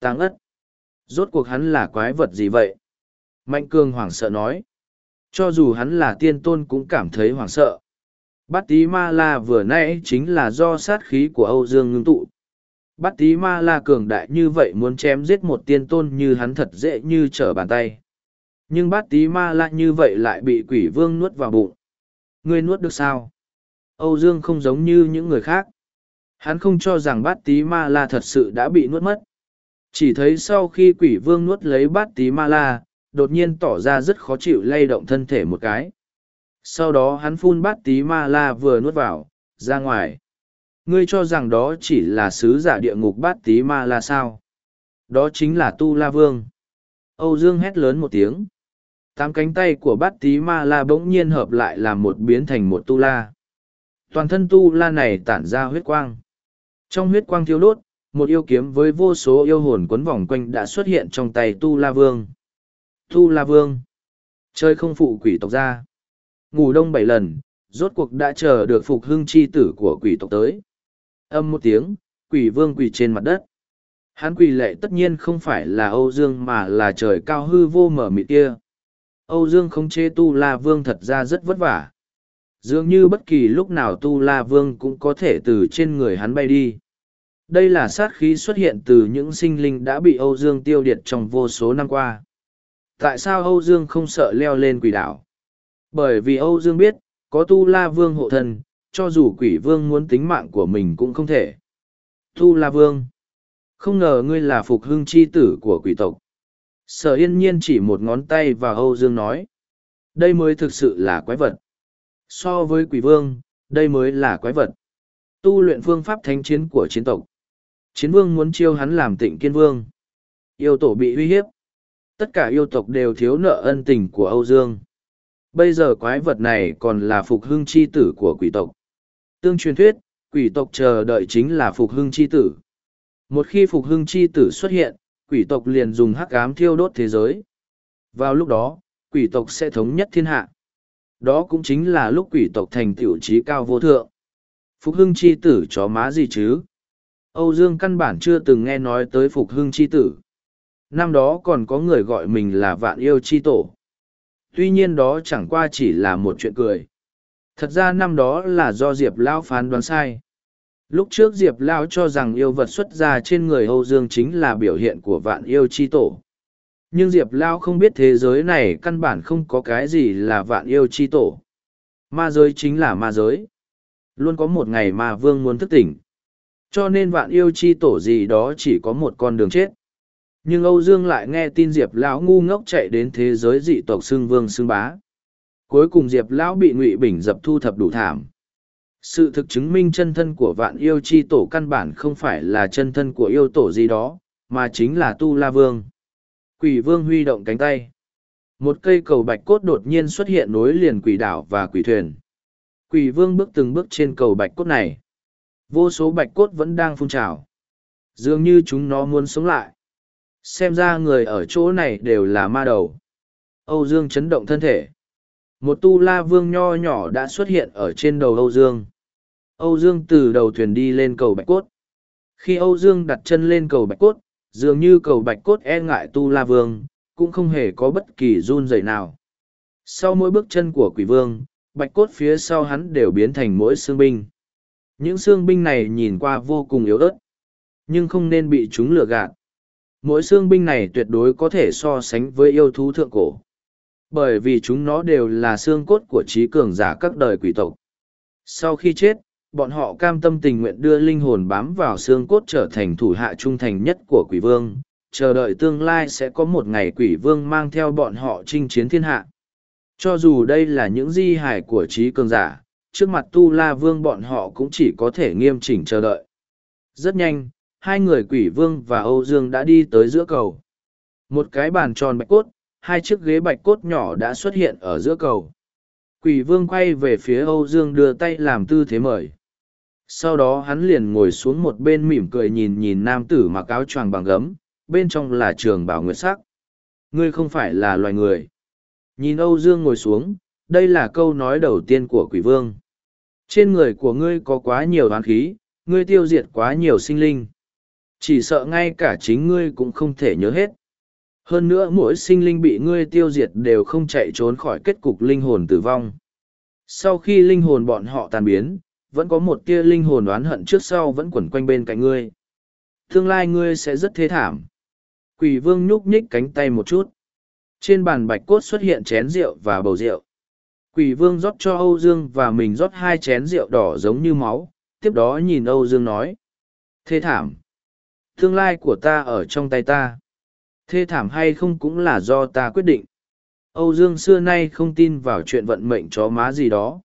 Táng ất. Rốt cuộc hắn là quái vật gì vậy? Mạnh cương hoảng sợ nói. Cho dù hắn là tiên tôn cũng cảm thấy hoảng sợ. Bát tí ma la vừa nãy chính là do sát khí của Âu Dương ngưng tụ. Bát tí ma la cường đại như vậy muốn chém giết một tiên tôn như hắn thật dễ như trở bàn tay. Nhưng bát tí ma la như vậy lại bị quỷ vương nuốt vào bụng. Ngươi nuốt được sao? Âu Dương không giống như những người khác. Hắn không cho rằng bát tí ma la thật sự đã bị nuốt mất. Chỉ thấy sau khi quỷ vương nuốt lấy bát tí ma la, đột nhiên tỏ ra rất khó chịu lay động thân thể một cái. Sau đó hắn phun bát tí ma la vừa nuốt vào, ra ngoài. Ngươi cho rằng đó chỉ là sứ giả địa ngục bát tí ma la sao? Đó chính là Tu La Vương. Âu Dương hét lớn một tiếng. Tám cánh tay của bát tí ma la bỗng nhiên hợp lại làm một biến thành một Tu La. Toàn thân Tu La này tản ra huyết quang. Trong huyết quang thiêu đốt, một yêu kiếm với vô số yêu hồn quấn vòng quanh đã xuất hiện trong tay Tu La Vương. Tu La Vương. Chơi không phụ quỷ tộc ra. Ngủ đông bảy lần, rốt cuộc đã chờ được phục hưng chi tử của quỷ tộc tới. Âm một tiếng, quỷ vương quỳ trên mặt đất. Hắn quỳ lệ tất nhiên không phải là Âu Dương mà là trời cao hư vô mở mịt kia. Âu Dương không chế Tu La Vương thật ra rất vất vả. Dường như bất kỳ lúc nào Tu La Vương cũng có thể từ trên người hắn bay đi. Đây là sát khí xuất hiện từ những sinh linh đã bị Âu Dương tiêu diệt trong vô số năm qua. Tại sao Âu Dương không sợ leo lên quỷ đảo? Bởi vì Âu Dương biết, có Tu La Vương hộ thân, cho dù quỷ vương muốn tính mạng của mình cũng không thể. Tu La Vương. Không ngờ ngươi là phục hưng chi tử của quỷ tộc. Sở yên nhiên chỉ một ngón tay vào Âu Dương nói. Đây mới thực sự là quái vật. So với quỷ vương, đây mới là quái vật. Tu luyện phương pháp thánh chiến của chiến tộc. Chiến vương muốn chiêu hắn làm tịnh kiên vương. Yêu tổ bị uy hiếp. Tất cả yêu tộc đều thiếu nợ ân tình của Âu Dương. Bây giờ quái vật này còn là phục hưng chi tử của quỷ tộc. Tương truyền thuyết, quỷ tộc chờ đợi chính là phục hưng chi tử. Một khi phục hưng chi tử xuất hiện, quỷ tộc liền dùng hắc ám thiêu đốt thế giới. Vào lúc đó, quỷ tộc sẽ thống nhất thiên hạ. Đó cũng chính là lúc quỷ tộc thành tiểu trí cao vô thượng. Phục hưng chi tử chó má gì chứ? Âu Dương căn bản chưa từng nghe nói tới phục hưng chi tử. Năm đó còn có người gọi mình là vạn yêu chi tổ. Tuy nhiên đó chẳng qua chỉ là một chuyện cười. Thật ra năm đó là do Diệp Lão phán đoán sai. Lúc trước Diệp Lão cho rằng yêu vật xuất ra trên người Âu Dương chính là biểu hiện của vạn yêu chi tổ. Nhưng Diệp Lão không biết thế giới này căn bản không có cái gì là vạn yêu chi tổ. Ma giới chính là ma giới. Luôn có một ngày mà vương muốn thức tỉnh. Cho nên vạn yêu chi tổ gì đó chỉ có một con đường chết. Nhưng Âu Dương lại nghe tin Diệp Lão ngu ngốc chạy đến thế giới dị tộc xưng vương xưng bá cuối cùng diệp lão bị ngụy bình dập thu thập đủ thảm. Sự thực chứng minh chân thân của vạn yêu chi tổ căn bản không phải là chân thân của yêu tổ gì đó, mà chính là tu la vương. Quỷ vương huy động cánh tay. Một cây cầu bạch cốt đột nhiên xuất hiện nối liền quỷ đảo và quỷ thuyền. Quỷ vương bước từng bước trên cầu bạch cốt này. Vô số bạch cốt vẫn đang phun trào. Dường như chúng nó muốn sống lại. Xem ra người ở chỗ này đều là ma đầu. Âu dương chấn động thân thể một tu la vương nho nhỏ đã xuất hiện ở trên đầu âu dương. Âu dương từ đầu thuyền đi lên cầu bạch cốt. Khi âu dương đặt chân lên cầu bạch cốt, dường như cầu bạch cốt e ngại tu la vương, cũng không hề có bất kỳ run rẩy nào. Sau mỗi bước chân của quỷ vương, bạch cốt phía sau hắn đều biến thành mỗi xương binh. Những xương binh này nhìn qua vô cùng yếu ớt, nhưng không nên bị chúng lừa gạt. Mỗi xương binh này tuyệt đối có thể so sánh với yêu thú thượng cổ bởi vì chúng nó đều là xương cốt của trí cường giả các đời quỷ tộc. Sau khi chết, bọn họ cam tâm tình nguyện đưa linh hồn bám vào xương cốt trở thành thủ hạ trung thành nhất của quỷ vương, chờ đợi tương lai sẽ có một ngày quỷ vương mang theo bọn họ chinh chiến thiên hạ. Cho dù đây là những di hài của trí cường giả, trước mặt tu la vương bọn họ cũng chỉ có thể nghiêm chỉnh chờ đợi. Rất nhanh, hai người quỷ vương và Âu Dương đã đi tới giữa cầu. Một cái bàn tròn bạch cốt, hai chiếc ghế bạch cốt nhỏ đã xuất hiện ở giữa cầu. Quỷ vương quay về phía Âu Dương đưa tay làm tư thế mời. Sau đó hắn liền ngồi xuống một bên mỉm cười nhìn nhìn nam tử mặc áo choàng bằng gấm, bên trong là trường bảo nguyệt sắc. Ngươi không phải là loài người. Nhìn Âu Dương ngồi xuống, đây là câu nói đầu tiên của quỷ vương. Trên người của ngươi có quá nhiều đoán khí, ngươi tiêu diệt quá nhiều sinh linh. Chỉ sợ ngay cả chính ngươi cũng không thể nhớ hết. Hơn nữa mỗi sinh linh bị ngươi tiêu diệt đều không chạy trốn khỏi kết cục linh hồn tử vong. Sau khi linh hồn bọn họ tàn biến, vẫn có một tia linh hồn oán hận trước sau vẫn quẩn quanh bên cạnh ngươi. Tương lai ngươi sẽ rất thế thảm. Quỷ vương nhúc nhích cánh tay một chút. Trên bàn bạch cốt xuất hiện chén rượu và bầu rượu. Quỷ vương rót cho Âu Dương và mình rót hai chén rượu đỏ giống như máu, tiếp đó nhìn Âu Dương nói. Thế thảm. Tương lai của ta ở trong tay ta. Thế thảm hay không cũng là do ta quyết định. Âu Dương xưa nay không tin vào chuyện vận mệnh chó má gì đó.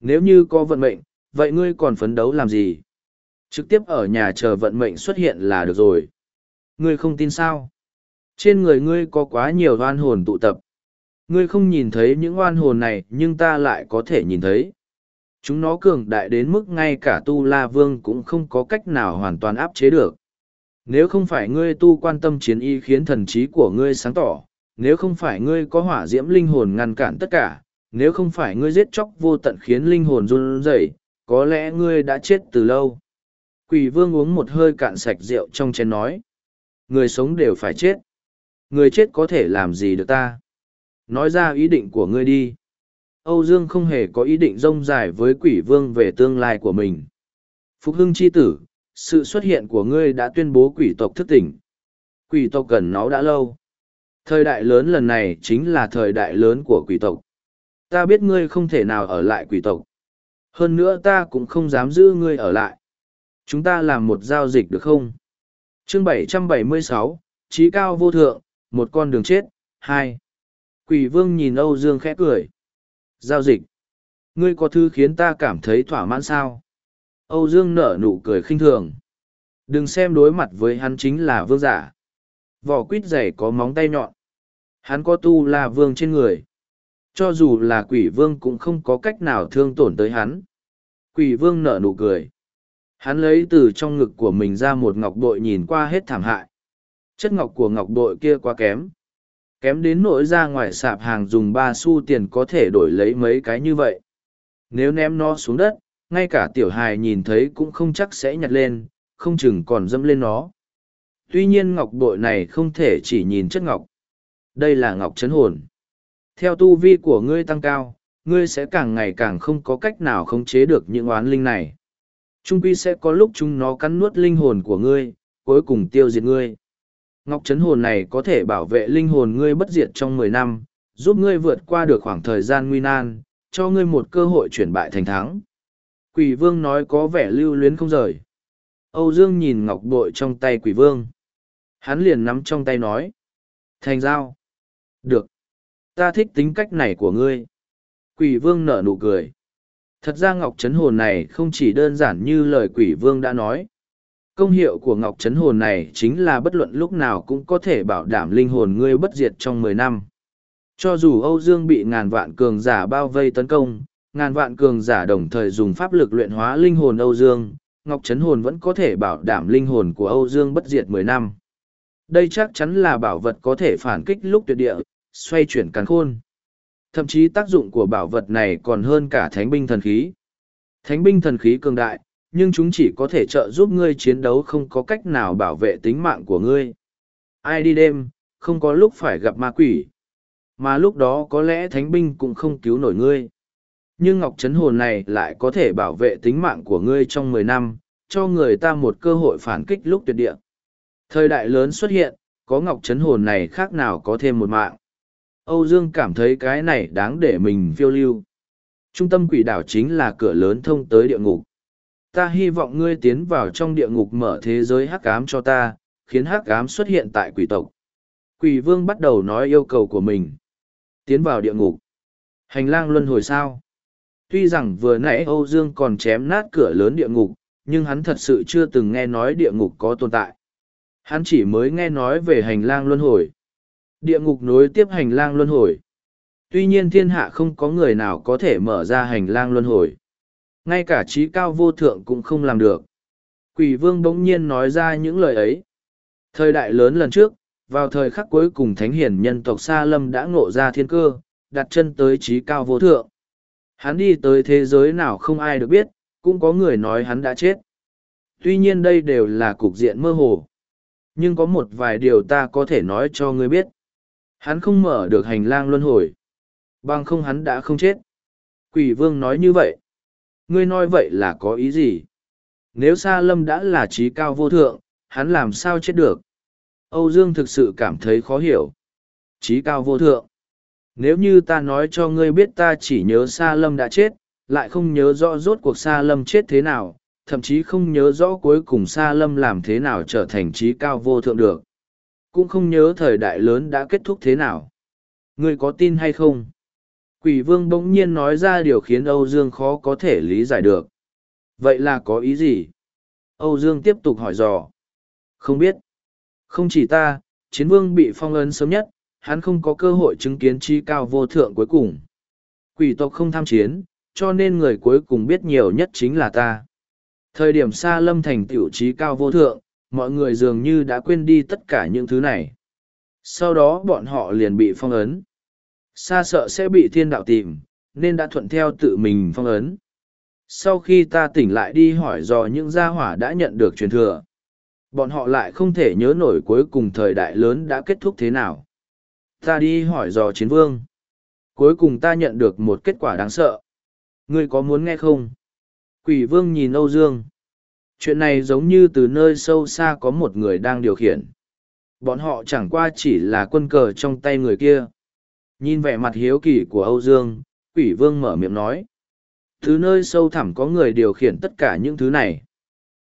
Nếu như có vận mệnh, vậy ngươi còn phấn đấu làm gì? Trực tiếp ở nhà chờ vận mệnh xuất hiện là được rồi. Ngươi không tin sao? Trên người ngươi có quá nhiều oan hồn tụ tập. Ngươi không nhìn thấy những oan hồn này nhưng ta lại có thể nhìn thấy. Chúng nó cường đại đến mức ngay cả tu la vương cũng không có cách nào hoàn toàn áp chế được. Nếu không phải ngươi tu quan tâm chiến y khiến thần trí của ngươi sáng tỏ, nếu không phải ngươi có hỏa diễm linh hồn ngăn cản tất cả, nếu không phải ngươi giết chóc vô tận khiến linh hồn run rẩy, có lẽ ngươi đã chết từ lâu. Quỷ vương uống một hơi cạn sạch rượu trong chén nói. Người sống đều phải chết. Người chết có thể làm gì được ta? Nói ra ý định của ngươi đi. Âu Dương không hề có ý định rông dài với quỷ vương về tương lai của mình. Phục hưng chi tử, sự xuất hiện của ngươi đã tuyên bố quỷ tộc thức tỉnh. Quỷ tộc cần nó đã lâu. Thời đại lớn lần này chính là thời đại lớn của quỷ tộc. Ta biết ngươi không thể nào ở lại quỷ tộc. Hơn nữa ta cũng không dám giữ ngươi ở lại. Chúng ta làm một giao dịch được không? chương 776, trí cao vô thượng, một con đường chết, hai. Quỷ vương nhìn Âu Dương khẽ cười. Giao dịch. Ngươi có thư khiến ta cảm thấy thỏa mãn sao? Âu Dương nở nụ cười khinh thường. Đừng xem đối mặt với hắn chính là vương giả. Vỏ quýt dày có móng tay nhọn. Hắn có tu là vương trên người. Cho dù là quỷ vương cũng không có cách nào thương tổn tới hắn. Quỷ vương nở nụ cười. Hắn lấy từ trong ngực của mình ra một ngọc bội nhìn qua hết thảm hại. Chất ngọc của ngọc bội kia quá kém. Kém đến nỗi ra ngoài sạp hàng dùng ba xu tiền có thể đổi lấy mấy cái như vậy. Nếu ném nó xuống đất, ngay cả tiểu hài nhìn thấy cũng không chắc sẽ nhặt lên, không chừng còn dâm lên nó. Tuy nhiên ngọc bội này không thể chỉ nhìn chất ngọc. Đây là ngọc chấn hồn. Theo tu vi của ngươi tăng cao, ngươi sẽ càng ngày càng không có cách nào khống chế được những oán linh này. Trung quy sẽ có lúc chúng nó cắn nuốt linh hồn của ngươi, cuối cùng tiêu diệt ngươi. Ngọc chấn hồn này có thể bảo vệ linh hồn ngươi bất diệt trong mười năm, giúp ngươi vượt qua được khoảng thời gian nguy nan, cho ngươi một cơ hội chuyển bại thành thắng. Quỷ vương nói có vẻ lưu luyến không rời. Âu Dương nhìn ngọc bội trong tay quỷ vương. Hắn liền nắm trong tay nói. Thành giao. Được. Ta thích tính cách này của ngươi. Quỷ vương nở nụ cười. Thật ra ngọc Trấn hồn này không chỉ đơn giản như lời quỷ vương đã nói. Công hiệu của ngọc Trấn hồn này chính là bất luận lúc nào cũng có thể bảo đảm linh hồn ngươi bất diệt trong mười năm. Cho dù Âu Dương bị ngàn vạn cường giả bao vây tấn công, ngàn vạn cường giả đồng thời dùng pháp lực luyện hóa linh hồn Âu Dương, Ngọc Trấn Hồn vẫn có thể bảo đảm linh hồn của Âu Dương bất diệt mười năm. Đây chắc chắn là bảo vật có thể phản kích lúc tuyệt địa, xoay chuyển càn khôn. Thậm chí tác dụng của bảo vật này còn hơn cả thánh binh thần khí. Thánh binh thần khí cường đại, nhưng chúng chỉ có thể trợ giúp ngươi chiến đấu không có cách nào bảo vệ tính mạng của ngươi. Ai đi đêm, không có lúc phải gặp ma quỷ. Mà lúc đó có lẽ thánh binh cũng không cứu nổi ngươi. Nhưng ngọc chấn hồn này lại có thể bảo vệ tính mạng của ngươi trong mười năm, cho người ta một cơ hội phản kích lúc tuyệt địa. Thời đại lớn xuất hiện, có ngọc chấn hồn này khác nào có thêm một mạng. Âu Dương cảm thấy cái này đáng để mình phiêu lưu. Trung tâm quỷ đảo chính là cửa lớn thông tới địa ngục. Ta hy vọng ngươi tiến vào trong địa ngục mở thế giới hắc ám cho ta, khiến hắc ám xuất hiện tại quỷ tộc. Quỷ vương bắt đầu nói yêu cầu của mình. Tiến vào địa ngục. Hành lang luân hồi sao? Tuy rằng vừa nãy Âu Dương còn chém nát cửa lớn địa ngục, nhưng hắn thật sự chưa từng nghe nói địa ngục có tồn tại. Hắn chỉ mới nghe nói về hành lang luân hồi. Địa ngục nối tiếp hành lang luân hồi. Tuy nhiên thiên hạ không có người nào có thể mở ra hành lang luân hồi. Ngay cả trí cao vô thượng cũng không làm được. Quỷ vương bỗng nhiên nói ra những lời ấy. Thời đại lớn lần trước, vào thời khắc cuối cùng thánh hiển nhân tộc Sa Lâm đã ngộ ra thiên cơ, đặt chân tới trí cao vô thượng. Hắn đi tới thế giới nào không ai được biết, cũng có người nói hắn đã chết. Tuy nhiên đây đều là cục diện mơ hồ. Nhưng có một vài điều ta có thể nói cho ngươi biết. Hắn không mở được hành lang luân hồi. Bằng không hắn đã không chết. Quỷ vương nói như vậy. Ngươi nói vậy là có ý gì? Nếu Sa Lâm đã là trí cao vô thượng, hắn làm sao chết được? Âu Dương thực sự cảm thấy khó hiểu. Trí cao vô thượng. Nếu như ta nói cho ngươi biết ta chỉ nhớ Sa Lâm đã chết, lại không nhớ rõ rốt cuộc Sa Lâm chết thế nào, thậm chí không nhớ rõ cuối cùng Sa Lâm làm thế nào trở thành trí cao vô thượng được. Cũng không nhớ thời đại lớn đã kết thúc thế nào. Ngươi có tin hay không? Quỷ vương bỗng nhiên nói ra điều khiến Âu Dương khó có thể lý giải được. Vậy là có ý gì? Âu Dương tiếp tục hỏi dò. Không biết. Không chỉ ta, chiến vương bị phong ấn sớm nhất, hắn không có cơ hội chứng kiến chi cao vô thượng cuối cùng. Quỷ tộc không tham chiến, cho nên người cuối cùng biết nhiều nhất chính là ta. Thời điểm xa lâm thành tiểu trí cao vô thượng, mọi người dường như đã quên đi tất cả những thứ này. Sau đó bọn họ liền bị phong ấn. Xa sợ sẽ bị thiên đạo tìm, nên đã thuận theo tự mình phong ấn. Sau khi ta tỉnh lại đi hỏi dò những gia hỏa đã nhận được truyền thừa, bọn họ lại không thể nhớ nổi cuối cùng thời đại lớn đã kết thúc thế nào. Ta đi hỏi dò chiến vương. Cuối cùng ta nhận được một kết quả đáng sợ. Ngươi có muốn nghe không? Quỷ vương nhìn Âu Dương. Chuyện này giống như từ nơi sâu xa có một người đang điều khiển. Bọn họ chẳng qua chỉ là quân cờ trong tay người kia. Nhìn vẻ mặt hiếu kỳ của Âu Dương, quỷ vương mở miệng nói. Từ nơi sâu thẳm có người điều khiển tất cả những thứ này.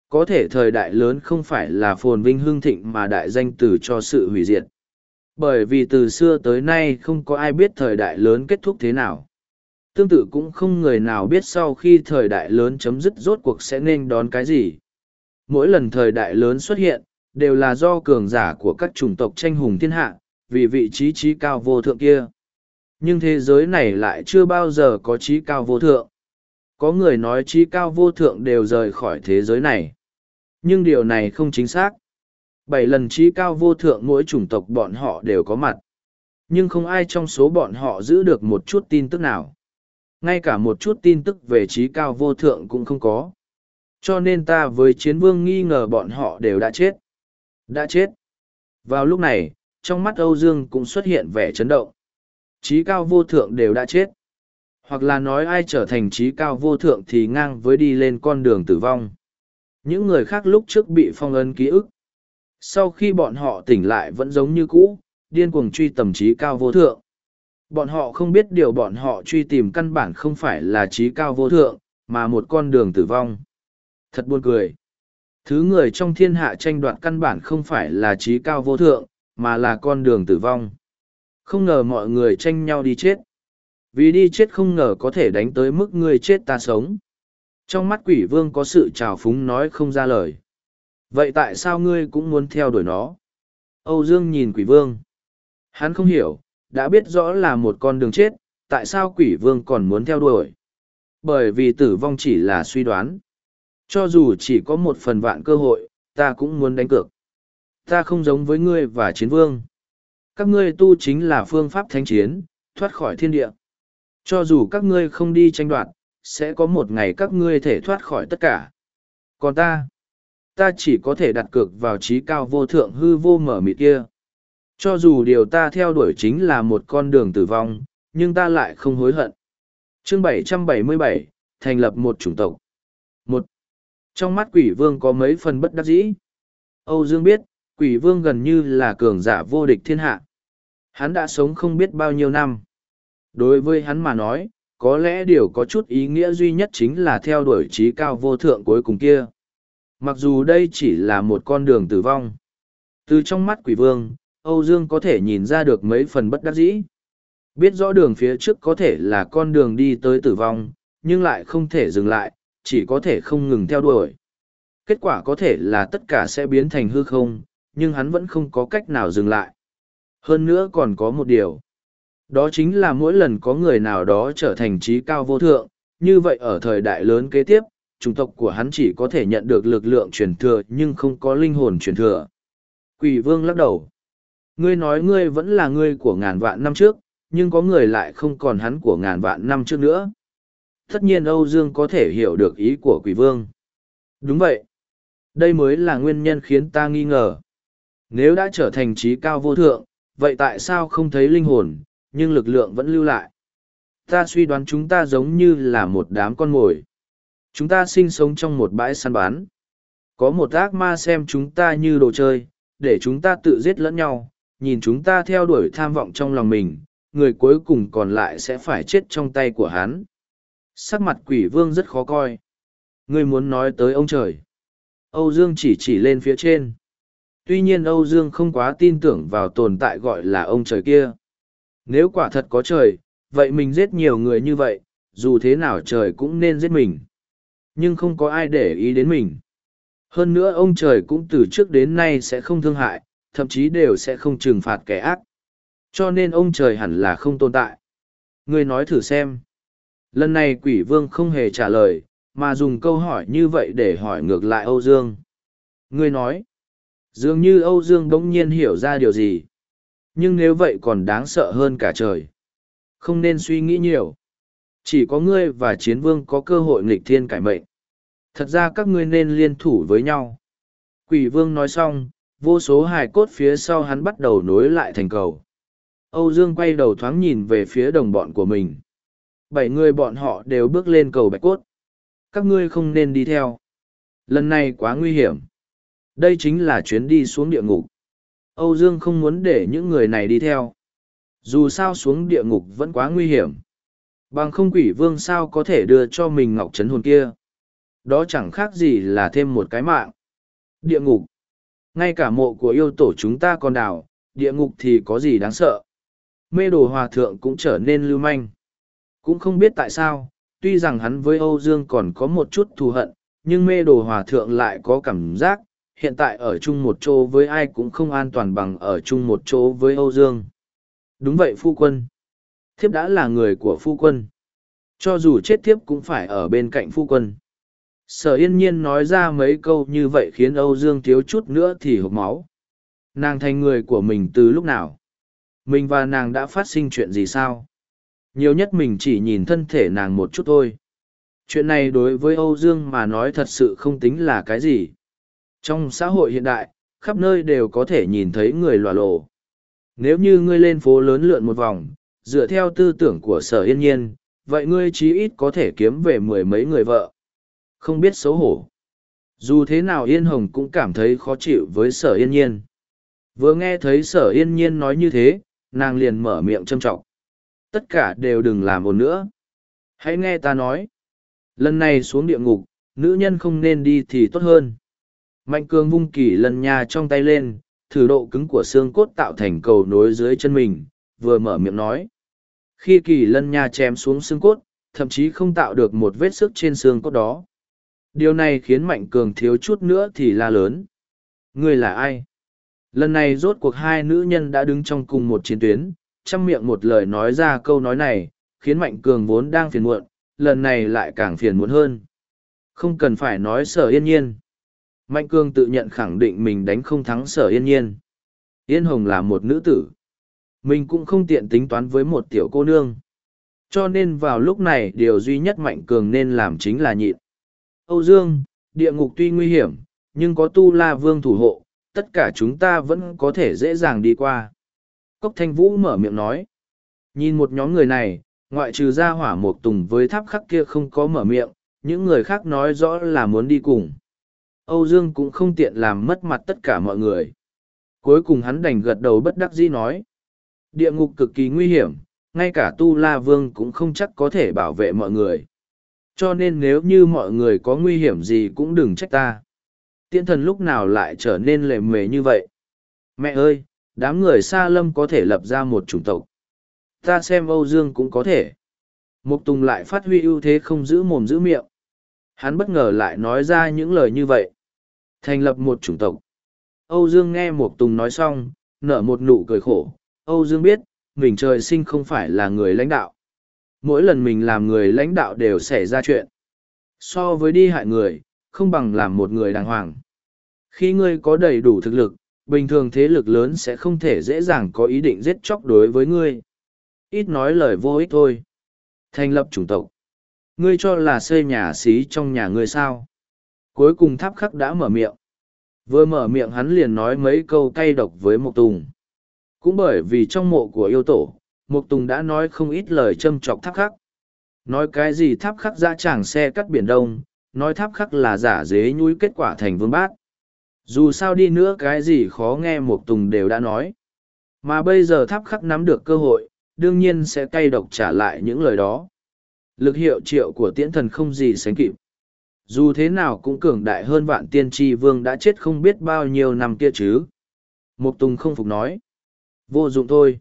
Có thể thời đại lớn không phải là phồn vinh hương thịnh mà đại danh từ cho sự hủy diệt. Bởi vì từ xưa tới nay không có ai biết thời đại lớn kết thúc thế nào. Tương tự cũng không người nào biết sau khi thời đại lớn chấm dứt rốt cuộc sẽ nên đón cái gì. Mỗi lần thời đại lớn xuất hiện, đều là do cường giả của các chủng tộc tranh hùng thiên hạ, vì vị trí trí cao vô thượng kia. Nhưng thế giới này lại chưa bao giờ có trí cao vô thượng. Có người nói trí cao vô thượng đều rời khỏi thế giới này. Nhưng điều này không chính xác. Bảy lần trí cao vô thượng mỗi chủng tộc bọn họ đều có mặt. Nhưng không ai trong số bọn họ giữ được một chút tin tức nào. Ngay cả một chút tin tức về trí cao vô thượng cũng không có. Cho nên ta với chiến vương nghi ngờ bọn họ đều đã chết. Đã chết. Vào lúc này, trong mắt Âu Dương cũng xuất hiện vẻ chấn động. Trí cao vô thượng đều đã chết. Hoặc là nói ai trở thành trí cao vô thượng thì ngang với đi lên con đường tử vong. Những người khác lúc trước bị phong ấn ký ức. Sau khi bọn họ tỉnh lại vẫn giống như cũ, điên cuồng truy tầm trí cao vô thượng. Bọn họ không biết điều bọn họ truy tìm căn bản không phải là trí cao vô thượng, mà một con đường tử vong. Thật buồn cười. Thứ người trong thiên hạ tranh đoạt căn bản không phải là trí cao vô thượng, mà là con đường tử vong. Không ngờ mọi người tranh nhau đi chết. Vì đi chết không ngờ có thể đánh tới mức người chết ta sống. Trong mắt quỷ vương có sự trào phúng nói không ra lời. Vậy tại sao ngươi cũng muốn theo đuổi nó? Âu Dương nhìn quỷ vương. Hắn không hiểu, đã biết rõ là một con đường chết, tại sao quỷ vương còn muốn theo đuổi? Bởi vì tử vong chỉ là suy đoán. Cho dù chỉ có một phần vạn cơ hội, ta cũng muốn đánh cược. Ta không giống với ngươi và chiến vương. Các ngươi tu chính là phương pháp thánh chiến, thoát khỏi thiên địa. Cho dù các ngươi không đi tranh đoạt, sẽ có một ngày các ngươi thể thoát khỏi tất cả. Còn ta, ta chỉ có thể đặt cược vào trí cao vô thượng hư vô mở mịt kia. Cho dù điều ta theo đuổi chính là một con đường tử vong, nhưng ta lại không hối hận. Chương 777, thành lập một chủng tộc. Một, Trong mắt quỷ vương có mấy phần bất đắc dĩ. Âu Dương biết, quỷ vương gần như là cường giả vô địch thiên hạ. Hắn đã sống không biết bao nhiêu năm. Đối với hắn mà nói, có lẽ điều có chút ý nghĩa duy nhất chính là theo đuổi trí cao vô thượng cuối cùng kia. Mặc dù đây chỉ là một con đường tử vong. Từ trong mắt quỷ vương, Âu Dương có thể nhìn ra được mấy phần bất đắc dĩ. Biết rõ đường phía trước có thể là con đường đi tới tử vong, nhưng lại không thể dừng lại, chỉ có thể không ngừng theo đuổi. Kết quả có thể là tất cả sẽ biến thành hư không, nhưng hắn vẫn không có cách nào dừng lại. Hơn nữa còn có một điều. Đó chính là mỗi lần có người nào đó trở thành trí cao vô thượng, như vậy ở thời đại lớn kế tiếp, chủng tộc của hắn chỉ có thể nhận được lực lượng truyền thừa nhưng không có linh hồn truyền thừa. Quỷ vương lắc đầu. Ngươi nói ngươi vẫn là ngươi của ngàn vạn năm trước, nhưng có người lại không còn hắn của ngàn vạn năm trước nữa. Tất nhiên Âu Dương có thể hiểu được ý của quỷ vương. Đúng vậy. Đây mới là nguyên nhân khiến ta nghi ngờ. Nếu đã trở thành trí cao vô thượng, vậy tại sao không thấy linh hồn, nhưng lực lượng vẫn lưu lại? Ta suy đoán chúng ta giống như là một đám con mồi. Chúng ta sinh sống trong một bãi săn bán. Có một ác ma xem chúng ta như đồ chơi, để chúng ta tự giết lẫn nhau, nhìn chúng ta theo đuổi tham vọng trong lòng mình, người cuối cùng còn lại sẽ phải chết trong tay của hắn. Sắc mặt quỷ vương rất khó coi. Ngươi muốn nói tới ông trời. Âu Dương chỉ chỉ lên phía trên. Tuy nhiên Âu Dương không quá tin tưởng vào tồn tại gọi là ông trời kia. Nếu quả thật có trời, vậy mình giết nhiều người như vậy, dù thế nào trời cũng nên giết mình. Nhưng không có ai để ý đến mình. Hơn nữa ông trời cũng từ trước đến nay sẽ không thương hại, thậm chí đều sẽ không trừng phạt kẻ ác. Cho nên ông trời hẳn là không tồn tại. Ngươi nói thử xem. Lần này quỷ vương không hề trả lời, mà dùng câu hỏi như vậy để hỏi ngược lại Âu Dương. Ngươi nói, dường như Âu Dương đống nhiên hiểu ra điều gì. Nhưng nếu vậy còn đáng sợ hơn cả trời. Không nên suy nghĩ nhiều. Chỉ có ngươi và chiến vương có cơ hội nghịch thiên cải mệnh. Thật ra các ngươi nên liên thủ với nhau. Quỷ vương nói xong, vô số hài cốt phía sau hắn bắt đầu nối lại thành cầu. Âu Dương quay đầu thoáng nhìn về phía đồng bọn của mình. Bảy người bọn họ đều bước lên cầu bạch cốt. Các ngươi không nên đi theo. Lần này quá nguy hiểm. Đây chính là chuyến đi xuống địa ngục. Âu Dương không muốn để những người này đi theo. Dù sao xuống địa ngục vẫn quá nguy hiểm. Bằng không quỷ vương sao có thể đưa cho mình ngọc trấn hồn kia. Đó chẳng khác gì là thêm một cái mạng. Địa ngục. Ngay cả mộ của yêu tổ chúng ta còn đảo, địa ngục thì có gì đáng sợ. Mê đồ hòa thượng cũng trở nên lưu manh. Cũng không biết tại sao, tuy rằng hắn với Âu Dương còn có một chút thù hận, nhưng mê đồ hòa thượng lại có cảm giác, hiện tại ở chung một chỗ với ai cũng không an toàn bằng ở chung một chỗ với Âu Dương. Đúng vậy phu quân. Thiếp đã là người của phu quân. Cho dù chết thiếp cũng phải ở bên cạnh phu quân. Sở yên nhiên nói ra mấy câu như vậy khiến Âu Dương thiếu chút nữa thì hộp máu. Nàng thành người của mình từ lúc nào? Mình và nàng đã phát sinh chuyện gì sao? Nhiều nhất mình chỉ nhìn thân thể nàng một chút thôi. Chuyện này đối với Âu Dương mà nói thật sự không tính là cái gì. Trong xã hội hiện đại, khắp nơi đều có thể nhìn thấy người lòa lộ. Nếu như ngươi lên phố lớn lượn một vòng, dựa theo tư tưởng của sở yên nhiên, vậy ngươi chí ít có thể kiếm về mười mấy người vợ. Không biết xấu hổ. Dù thế nào Yên Hồng cũng cảm thấy khó chịu với sở yên nhiên. Vừa nghe thấy sở yên nhiên nói như thế, nàng liền mở miệng châm trọng. Tất cả đều đừng làm ồn nữa. Hãy nghe ta nói. Lần này xuống địa ngục, nữ nhân không nên đi thì tốt hơn. Mạnh cường vung kỳ lần nhà trong tay lên, thử độ cứng của xương cốt tạo thành cầu nối dưới chân mình, vừa mở miệng nói. Khi kỳ lân nha chém xuống xương cốt, thậm chí không tạo được một vết sức trên xương cốt đó. Điều này khiến Mạnh Cường thiếu chút nữa thì la lớn. Người là ai? Lần này rốt cuộc hai nữ nhân đã đứng trong cùng một chiến tuyến, chăm miệng một lời nói ra câu nói này, khiến Mạnh Cường vốn đang phiền muộn, lần này lại càng phiền muộn hơn. Không cần phải nói sở yên nhiên. Mạnh Cường tự nhận khẳng định mình đánh không thắng sở yên nhiên. Yên Hồng là một nữ tử. Mình cũng không tiện tính toán với một tiểu cô nương. Cho nên vào lúc này điều duy nhất Mạnh Cường nên làm chính là nhịn. Âu Dương, địa ngục tuy nguy hiểm, nhưng có tu la vương thủ hộ, tất cả chúng ta vẫn có thể dễ dàng đi qua. Cốc Thanh Vũ mở miệng nói. Nhìn một nhóm người này, ngoại trừ ra hỏa Mộc tùng với tháp khắc kia không có mở miệng, những người khác nói rõ là muốn đi cùng. Âu Dương cũng không tiện làm mất mặt tất cả mọi người. Cuối cùng hắn đành gật đầu bất đắc dĩ nói. Địa ngục cực kỳ nguy hiểm, ngay cả Tu La Vương cũng không chắc có thể bảo vệ mọi người. Cho nên nếu như mọi người có nguy hiểm gì cũng đừng trách ta. Tiễn thần lúc nào lại trở nên lề mề như vậy. Mẹ ơi, đám người xa lâm có thể lập ra một chủng tộc. Ta xem Âu Dương cũng có thể. Mục Tùng lại phát huy ưu thế không giữ mồm giữ miệng. Hắn bất ngờ lại nói ra những lời như vậy. Thành lập một chủng tộc. Âu Dương nghe Mục Tùng nói xong, nở một nụ cười khổ. Âu Dương biết, mình trời sinh không phải là người lãnh đạo. Mỗi lần mình làm người lãnh đạo đều xảy ra chuyện. So với đi hại người, không bằng làm một người đàng hoàng. Khi ngươi có đầy đủ thực lực, bình thường thế lực lớn sẽ không thể dễ dàng có ý định giết chóc đối với ngươi. Ít nói lời vô ích thôi. Thành lập chủng tộc. Ngươi cho là xây nhà xí trong nhà ngươi sao. Cuối cùng tháp khắc đã mở miệng. Vừa mở miệng hắn liền nói mấy câu cay độc với Mộc Tùng. Cũng bởi vì trong mộ của yêu tổ, mục Tùng đã nói không ít lời châm chọc tháp khắc. Nói cái gì tháp khắc ra chàng xe cắt biển đông, nói tháp khắc là giả dế nhui kết quả thành vương bát. Dù sao đi nữa cái gì khó nghe mục Tùng đều đã nói. Mà bây giờ tháp khắc nắm được cơ hội, đương nhiên sẽ cay độc trả lại những lời đó. Lực hiệu triệu của tiễn thần không gì sánh kịp. Dù thế nào cũng cường đại hơn vạn tiên tri vương đã chết không biết bao nhiêu năm kia chứ. Mục Tùng không phục nói. Vô dụng thôi.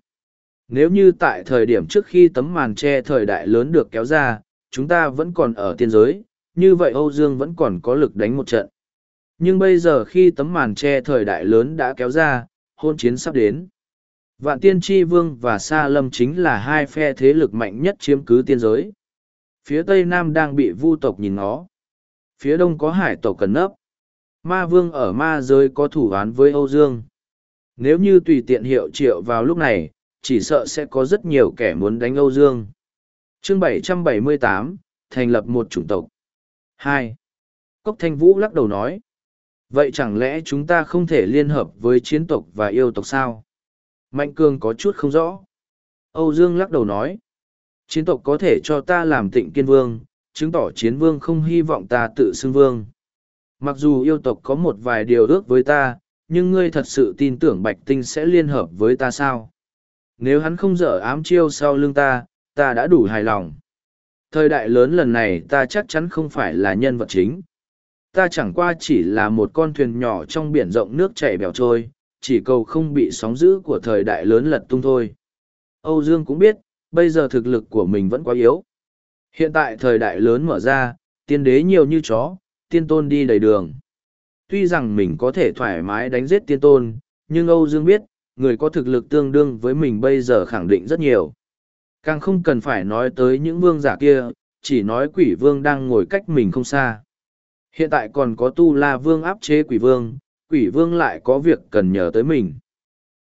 Nếu như tại thời điểm trước khi tấm màn che thời đại lớn được kéo ra, chúng ta vẫn còn ở tiên giới, như vậy Âu Dương vẫn còn có lực đánh một trận. Nhưng bây giờ khi tấm màn che thời đại lớn đã kéo ra, hôn chiến sắp đến. Vạn tiên tri vương và Sa Lâm chính là hai phe thế lực mạnh nhất chiếm cứ tiên giới. Phía Tây Nam đang bị vu tộc nhìn ngó. Phía Đông có hải tộc cần nấp. Ma vương ở ma giới có thủ án với Âu Dương. Nếu như tùy tiện hiệu triệu vào lúc này, chỉ sợ sẽ có rất nhiều kẻ muốn đánh Âu Dương. chương 778, thành lập một chủng tộc. hai Cốc Thanh Vũ lắc đầu nói. Vậy chẳng lẽ chúng ta không thể liên hợp với chiến tộc và yêu tộc sao? Mạnh Cương có chút không rõ. Âu Dương lắc đầu nói. Chiến tộc có thể cho ta làm tịnh kiên vương, chứng tỏ chiến vương không hy vọng ta tự xưng vương. Mặc dù yêu tộc có một vài điều ước với ta, nhưng ngươi thật sự tin tưởng Bạch Tinh sẽ liên hợp với ta sao? Nếu hắn không dở ám chiêu sau lưng ta, ta đã đủ hài lòng. Thời đại lớn lần này ta chắc chắn không phải là nhân vật chính. Ta chẳng qua chỉ là một con thuyền nhỏ trong biển rộng nước chảy bèo trôi, chỉ cầu không bị sóng dữ của thời đại lớn lật tung thôi. Âu Dương cũng biết, bây giờ thực lực của mình vẫn quá yếu. Hiện tại thời đại lớn mở ra, tiên đế nhiều như chó, tiên tôn đi đầy đường. Tuy rằng mình có thể thoải mái đánh giết tiên tôn, nhưng Âu Dương biết, người có thực lực tương đương với mình bây giờ khẳng định rất nhiều. Càng không cần phải nói tới những vương giả kia, chỉ nói quỷ vương đang ngồi cách mình không xa. Hiện tại còn có tu la vương áp chế quỷ vương, quỷ vương lại có việc cần nhờ tới mình.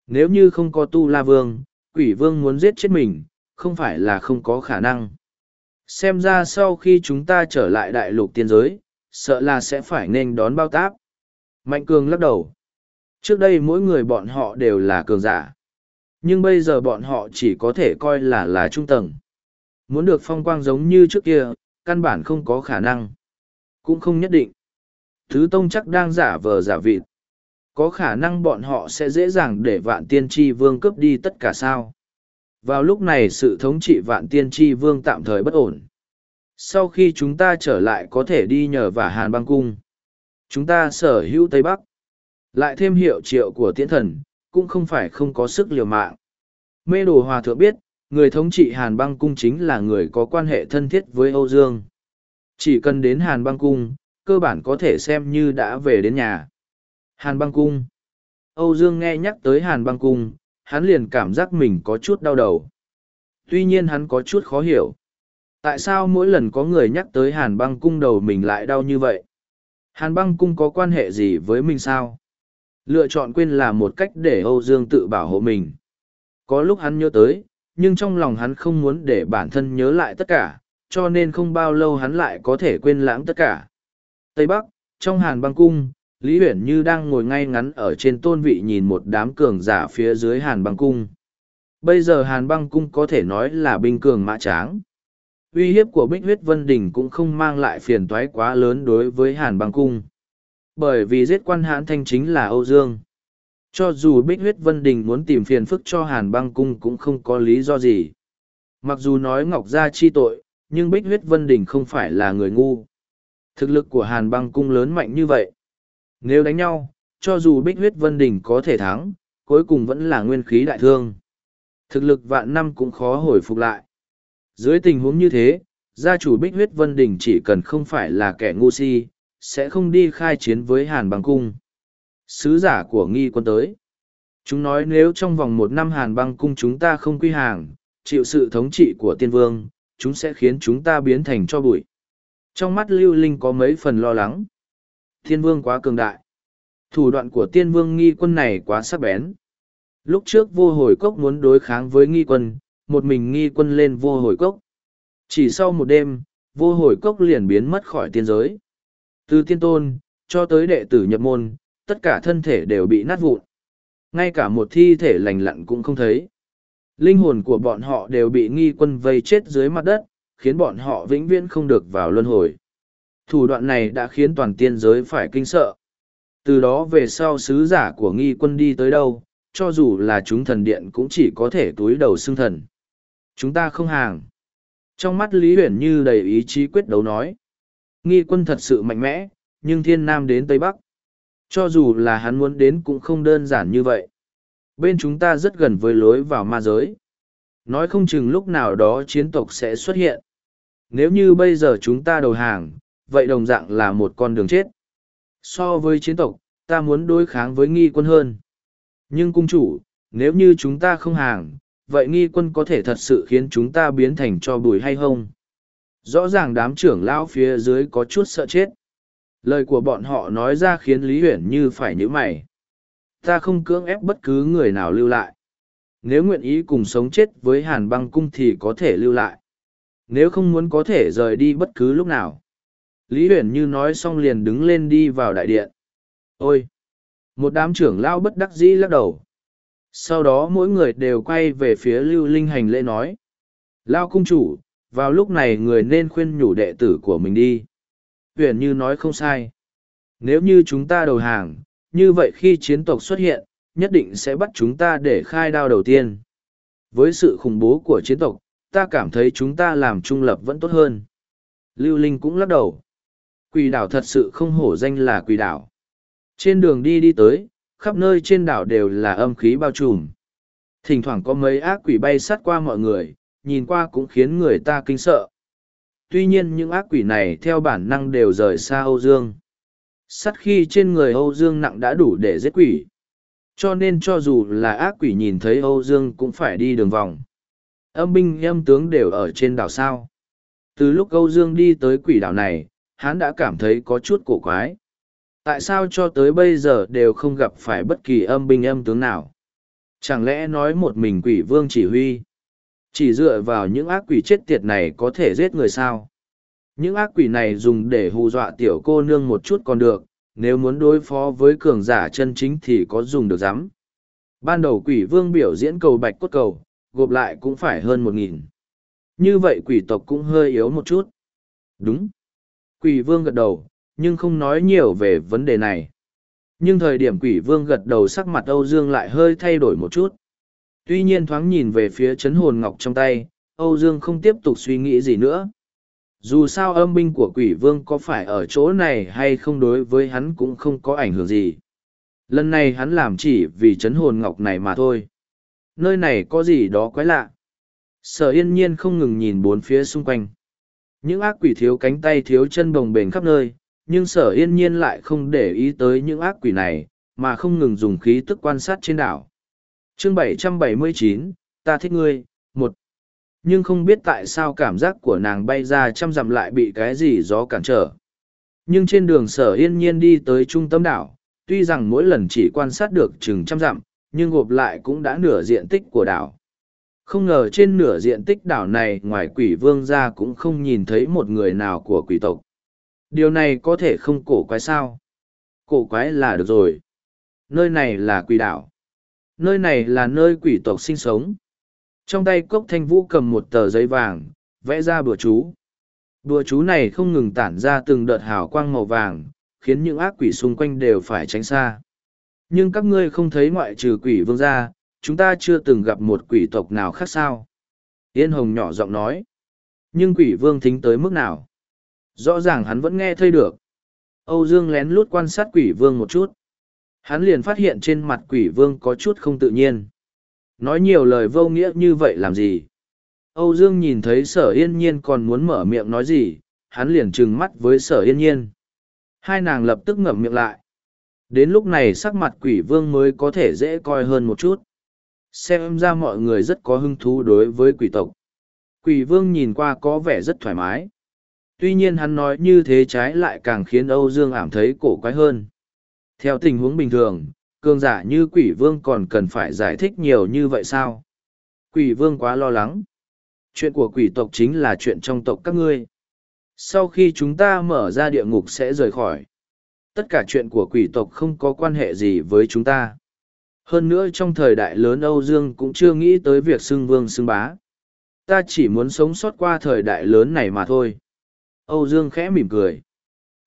Nếu như không có tu la vương, quỷ vương muốn giết chết mình, không phải là không có khả năng. Xem ra sau khi chúng ta trở lại đại lục tiên giới, sợ là sẽ phải nên đón bao táp. Mạnh cường lắc đầu. Trước đây mỗi người bọn họ đều là cường giả. Nhưng bây giờ bọn họ chỉ có thể coi là là trung tầng. Muốn được phong quang giống như trước kia, căn bản không có khả năng. Cũng không nhất định. Thứ tông chắc đang giả vờ giả vịt. Có khả năng bọn họ sẽ dễ dàng để vạn tiên tri vương cướp đi tất cả sao. Vào lúc này sự thống trị vạn tiên tri vương tạm thời bất ổn. Sau khi chúng ta trở lại có thể đi nhờ vả hàn băng cung. Chúng ta sở hữu Tây Bắc. Lại thêm hiệu triệu của tiễn thần, cũng không phải không có sức liều mạng. Mê đồ hòa thượng biết, người thống trị hàn băng cung chính là người có quan hệ thân thiết với Âu Dương. Chỉ cần đến hàn băng cung, cơ bản có thể xem như đã về đến nhà. Hàn băng cung. Âu Dương nghe nhắc tới hàn băng cung, hắn liền cảm giác mình có chút đau đầu. Tuy nhiên hắn có chút khó hiểu. Tại sao mỗi lần có người nhắc tới hàn băng cung đầu mình lại đau như vậy? Hàn băng cung có quan hệ gì với mình sao? Lựa chọn quên là một cách để Âu Dương tự bảo hộ mình. Có lúc hắn nhớ tới, nhưng trong lòng hắn không muốn để bản thân nhớ lại tất cả, cho nên không bao lâu hắn lại có thể quên lãng tất cả. Tây Bắc, trong hàn băng cung, Lý Huyển Như đang ngồi ngay ngắn ở trên tôn vị nhìn một đám cường giả phía dưới hàn băng cung. Bây giờ hàn băng cung có thể nói là binh cường mã tráng. Uy hiếp của Bích Huyết Vân Đình cũng không mang lại phiền toái quá lớn đối với hàn băng cung. Bởi vì giết quan hãn thanh chính là Âu Dương. Cho dù Bích Huyết Vân Đình muốn tìm phiền phức cho hàn băng cung cũng không có lý do gì. Mặc dù nói Ngọc Gia chi tội, nhưng Bích Huyết Vân Đình không phải là người ngu. Thực lực của hàn băng cung lớn mạnh như vậy. Nếu đánh nhau, cho dù Bích Huyết Vân Đình có thể thắng, cuối cùng vẫn là nguyên khí đại thương. Thực lực vạn năm cũng khó hồi phục lại. Dưới tình huống như thế, gia chủ Bích Huyết Vân Đình chỉ cần không phải là kẻ ngu si, sẽ không đi khai chiến với Hàn Băng Cung. Sứ giả của nghi quân tới. Chúng nói nếu trong vòng một năm Hàn Băng Cung chúng ta không quy hàng, chịu sự thống trị của tiên vương, chúng sẽ khiến chúng ta biến thành cho bụi. Trong mắt Lưu Linh có mấy phần lo lắng. Tiên vương quá cường đại. Thủ đoạn của tiên vương nghi quân này quá sắc bén. Lúc trước vô hồi cốc muốn đối kháng với nghi quân, một mình nghi quân lên vô hồi cốc. Chỉ sau một đêm, vô hồi cốc liền biến mất khỏi tiên giới. Từ tiên tôn, cho tới đệ tử nhập môn, tất cả thân thể đều bị nát vụn. Ngay cả một thi thể lành lặn cũng không thấy. Linh hồn của bọn họ đều bị nghi quân vây chết dưới mặt đất, khiến bọn họ vĩnh viễn không được vào luân hồi. Thủ đoạn này đã khiến toàn tiên giới phải kinh sợ. Từ đó về sau sứ giả của nghi quân đi tới đâu, cho dù là chúng thần điện cũng chỉ có thể túi đầu xưng thần. Chúng ta không hàng. Trong mắt Lý Huyền như đầy ý chí quyết đấu nói. Nghi quân thật sự mạnh mẽ, nhưng thiên nam đến Tây Bắc. Cho dù là hắn muốn đến cũng không đơn giản như vậy. Bên chúng ta rất gần với lối vào ma giới. Nói không chừng lúc nào đó chiến tộc sẽ xuất hiện. Nếu như bây giờ chúng ta đầu hàng, vậy đồng dạng là một con đường chết. So với chiến tộc, ta muốn đối kháng với nghi quân hơn. Nhưng cung chủ, nếu như chúng ta không hàng, vậy nghi quân có thể thật sự khiến chúng ta biến thành cho bùi hay không? Rõ ràng đám trưởng lão phía dưới có chút sợ chết. Lời của bọn họ nói ra khiến Lý Huyển như phải nhíu mày. Ta không cưỡng ép bất cứ người nào lưu lại. Nếu nguyện ý cùng sống chết với hàn băng cung thì có thể lưu lại. Nếu không muốn có thể rời đi bất cứ lúc nào. Lý Huyển như nói xong liền đứng lên đi vào đại điện. Ôi! Một đám trưởng lão bất đắc dĩ lắc đầu. Sau đó mỗi người đều quay về phía lưu linh hành lễ nói. Lao cung chủ, vào lúc này người nên khuyên nhủ đệ tử của mình đi. Huyền như nói không sai. Nếu như chúng ta đầu hàng, như vậy khi chiến tộc xuất hiện, nhất định sẽ bắt chúng ta để khai đao đầu tiên. Với sự khủng bố của chiến tộc, ta cảm thấy chúng ta làm trung lập vẫn tốt hơn. Lưu Linh cũng lắc đầu. Quỷ đảo thật sự không hổ danh là quỷ đảo. Trên đường đi đi tới, khắp nơi trên đảo đều là âm khí bao trùm. Thỉnh thoảng có mấy ác quỷ bay sát qua mọi người, nhìn qua cũng khiến người ta kinh sợ. Tuy nhiên những ác quỷ này theo bản năng đều rời xa Âu Dương. Sắt khi trên người Âu Dương nặng đã đủ để giết quỷ. Cho nên cho dù là ác quỷ nhìn thấy Âu Dương cũng phải đi đường vòng. Âm binh âm tướng đều ở trên đảo sao. Từ lúc Âu Dương đi tới quỷ đảo này, hắn đã cảm thấy có chút cổ quái. Tại sao cho tới bây giờ đều không gặp phải bất kỳ âm binh âm tướng nào? Chẳng lẽ nói một mình quỷ vương chỉ huy? Chỉ dựa vào những ác quỷ chết tiệt này có thể giết người sao? Những ác quỷ này dùng để hù dọa tiểu cô nương một chút còn được, nếu muốn đối phó với cường giả chân chính thì có dùng được dám. Ban đầu quỷ vương biểu diễn cầu bạch cốt cầu, gộp lại cũng phải hơn một nghìn. Như vậy quỷ tộc cũng hơi yếu một chút. Đúng. Quỷ vương gật đầu, nhưng không nói nhiều về vấn đề này. Nhưng thời điểm quỷ vương gật đầu sắc mặt Âu Dương lại hơi thay đổi một chút. Tuy nhiên thoáng nhìn về phía chấn hồn ngọc trong tay, Âu Dương không tiếp tục suy nghĩ gì nữa. Dù sao âm binh của quỷ vương có phải ở chỗ này hay không đối với hắn cũng không có ảnh hưởng gì. Lần này hắn làm chỉ vì chấn hồn ngọc này mà thôi. Nơi này có gì đó quái lạ. Sở yên nhiên không ngừng nhìn bốn phía xung quanh. Những ác quỷ thiếu cánh tay thiếu chân bồng bềnh khắp nơi, nhưng sở yên nhiên lại không để ý tới những ác quỷ này, mà không ngừng dùng khí tức quan sát trên đảo. chương 779, ta thích ngươi, một. Nhưng không biết tại sao cảm giác của nàng bay ra trăm dặm lại bị cái gì gió cản trở. Nhưng trên đường sở yên nhiên đi tới trung tâm đảo, tuy rằng mỗi lần chỉ quan sát được chừng trăm dặm, nhưng gộp lại cũng đã nửa diện tích của đảo. Không ngờ trên nửa diện tích đảo này ngoài quỷ vương ra cũng không nhìn thấy một người nào của quỷ tộc. Điều này có thể không cổ quái sao? Cổ quái là được rồi. Nơi này là quỷ đảo. Nơi này là nơi quỷ tộc sinh sống. Trong tay cốc thanh vũ cầm một tờ giấy vàng, vẽ ra bùa chú. Bùa chú này không ngừng tản ra từng đợt hào quang màu vàng, khiến những ác quỷ xung quanh đều phải tránh xa. Nhưng các ngươi không thấy ngoại trừ quỷ vương gia, chúng ta chưa từng gặp một quỷ tộc nào khác sao. Yên Hồng nhỏ giọng nói. Nhưng quỷ vương thính tới mức nào? Rõ ràng hắn vẫn nghe thấy được. Âu Dương lén lút quan sát quỷ vương một chút. Hắn liền phát hiện trên mặt quỷ vương có chút không tự nhiên. Nói nhiều lời vô nghĩa như vậy làm gì? Âu Dương nhìn thấy sở yên nhiên còn muốn mở miệng nói gì, hắn liền trừng mắt với sở yên nhiên. Hai nàng lập tức ngậm miệng lại. Đến lúc này sắc mặt quỷ vương mới có thể dễ coi hơn một chút. Xem ra mọi người rất có hứng thú đối với quỷ tộc. Quỷ vương nhìn qua có vẻ rất thoải mái. Tuy nhiên hắn nói như thế trái lại càng khiến Âu Dương ảm thấy cổ quái hơn. Theo tình huống bình thường, cường giả như quỷ vương còn cần phải giải thích nhiều như vậy sao? Quỷ vương quá lo lắng. Chuyện của quỷ tộc chính là chuyện trong tộc các ngươi. Sau khi chúng ta mở ra địa ngục sẽ rời khỏi. Tất cả chuyện của quỷ tộc không có quan hệ gì với chúng ta. Hơn nữa trong thời đại lớn Âu Dương cũng chưa nghĩ tới việc xưng vương xưng bá. Ta chỉ muốn sống sót qua thời đại lớn này mà thôi. Âu Dương khẽ mỉm cười.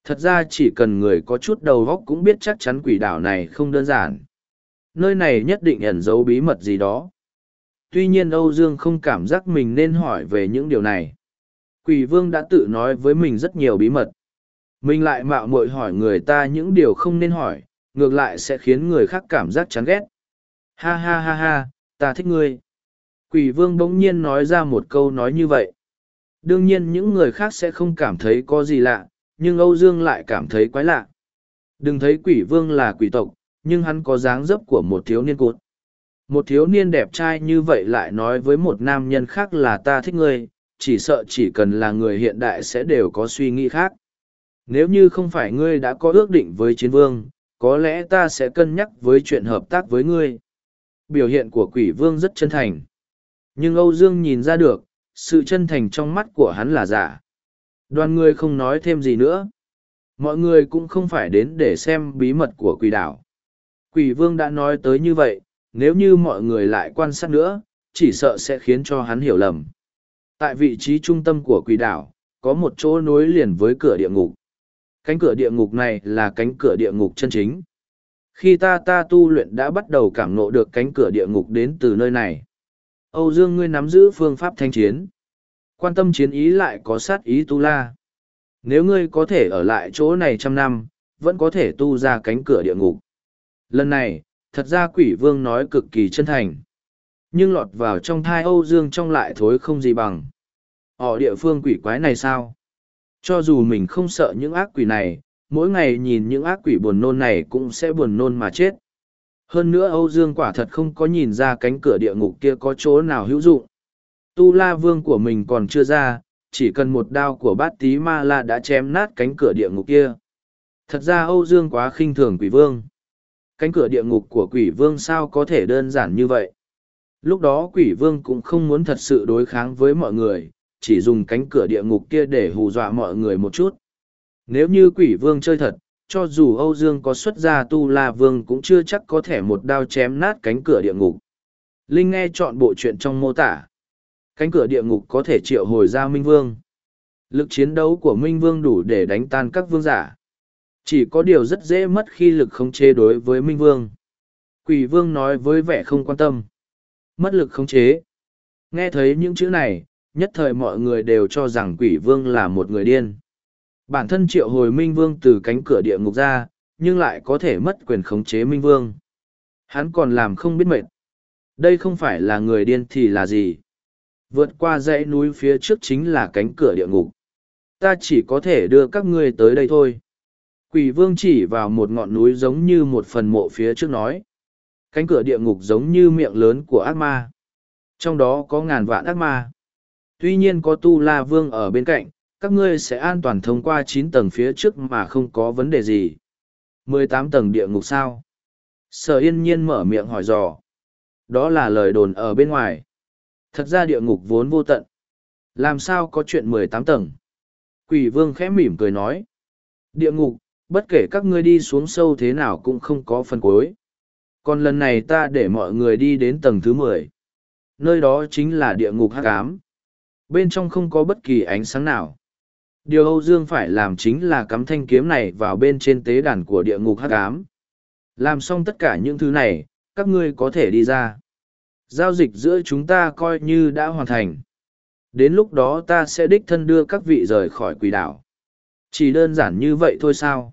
Thật ra chỉ cần người có chút đầu óc cũng biết chắc chắn quỷ đảo này không đơn giản. Nơi này nhất định ẩn giấu bí mật gì đó. Tuy nhiên Âu Dương không cảm giác mình nên hỏi về những điều này. Quỷ vương đã tự nói với mình rất nhiều bí mật. Mình lại mạo muội hỏi người ta những điều không nên hỏi, ngược lại sẽ khiến người khác cảm giác chán ghét. Ha ha ha ha, ta thích ngươi. Quỷ vương bỗng nhiên nói ra một câu nói như vậy. Đương nhiên những người khác sẽ không cảm thấy có gì lạ, nhưng Âu Dương lại cảm thấy quái lạ. Đừng thấy quỷ vương là quỷ tộc, nhưng hắn có dáng dấp của một thiếu niên cột. Một thiếu niên đẹp trai như vậy lại nói với một nam nhân khác là ta thích ngươi, chỉ sợ chỉ cần là người hiện đại sẽ đều có suy nghĩ khác. Nếu như không phải ngươi đã có ước định với chiến vương, có lẽ ta sẽ cân nhắc với chuyện hợp tác với ngươi. Biểu hiện của quỷ vương rất chân thành. Nhưng Âu Dương nhìn ra được, sự chân thành trong mắt của hắn là giả. Đoàn người không nói thêm gì nữa. Mọi người cũng không phải đến để xem bí mật của quỷ đảo. Quỷ vương đã nói tới như vậy, nếu như mọi người lại quan sát nữa, chỉ sợ sẽ khiến cho hắn hiểu lầm. Tại vị trí trung tâm của quỷ đảo, có một chỗ nối liền với cửa địa ngục. Cánh cửa địa ngục này là cánh cửa địa ngục chân chính. Khi ta ta tu luyện đã bắt đầu cảm ngộ được cánh cửa địa ngục đến từ nơi này. Âu Dương ngươi nắm giữ phương pháp thanh chiến. Quan tâm chiến ý lại có sát ý tu la. Nếu ngươi có thể ở lại chỗ này trăm năm, vẫn có thể tu ra cánh cửa địa ngục. Lần này, thật ra quỷ vương nói cực kỳ chân thành. Nhưng lọt vào trong thai Âu Dương trong lại thối không gì bằng. Ở địa phương quỷ quái này sao? Cho dù mình không sợ những ác quỷ này, mỗi ngày nhìn những ác quỷ buồn nôn này cũng sẽ buồn nôn mà chết. Hơn nữa Âu Dương quả thật không có nhìn ra cánh cửa địa ngục kia có chỗ nào hữu dụng. Tu La Vương của mình còn chưa ra, chỉ cần một đao của bát tí ma la đã chém nát cánh cửa địa ngục kia. Thật ra Âu Dương quá khinh thường quỷ vương. Cánh cửa địa ngục của quỷ vương sao có thể đơn giản như vậy? Lúc đó quỷ vương cũng không muốn thật sự đối kháng với mọi người, chỉ dùng cánh cửa địa ngục kia để hù dọa mọi người một chút. Nếu như quỷ vương chơi thật, cho dù Âu Dương có xuất gia tu la vương cũng chưa chắc có thể một đao chém nát cánh cửa địa ngục. Linh nghe chọn bộ chuyện trong mô tả. Cánh cửa địa ngục có thể triệu hồi ra Minh Vương. Lực chiến đấu của Minh Vương đủ để đánh tan các vương giả. Chỉ có điều rất dễ mất khi lực không chế đối với Minh Vương. Quỷ Vương nói với vẻ không quan tâm. Mất lực không chế. Nghe thấy những chữ này, nhất thời mọi người đều cho rằng quỷ vương là một người điên. Bản thân triệu hồi minh vương từ cánh cửa địa ngục ra, nhưng lại có thể mất quyền khống chế minh vương. Hắn còn làm không biết mệt. Đây không phải là người điên thì là gì. Vượt qua dãy núi phía trước chính là cánh cửa địa ngục. Ta chỉ có thể đưa các ngươi tới đây thôi. Quỷ vương chỉ vào một ngọn núi giống như một phần mộ phía trước nói. Cánh cửa địa ngục giống như miệng lớn của ác ma. Trong đó có ngàn vạn ác ma tuy nhiên có tu la vương ở bên cạnh các ngươi sẽ an toàn thông qua chín tầng phía trước mà không có vấn đề gì. Mười tám tầng địa ngục sao? Sở yên nhiên mở miệng hỏi dò. Đó là lời đồn ở bên ngoài. Thật ra địa ngục vốn vô tận. Làm sao có chuyện mười tám tầng? Quỷ vương khẽ mỉm cười nói. Địa ngục, bất kể các ngươi đi xuống sâu thế nào cũng không có phần cuối. Còn lần này ta để mọi người đi đến tầng thứ mười. Nơi đó chính là địa ngục hắc ám. Bên trong không có bất kỳ ánh sáng nào điều âu dương phải làm chính là cắm thanh kiếm này vào bên trên tế đàn của địa ngục hắc ám. Làm xong tất cả những thứ này các ngươi có thể đi ra. Giao dịch giữa chúng ta coi như đã hoàn thành. Đến lúc đó ta sẽ đích thân đưa các vị rời khỏi quỷ đảo. Chỉ đơn giản như vậy thôi sao?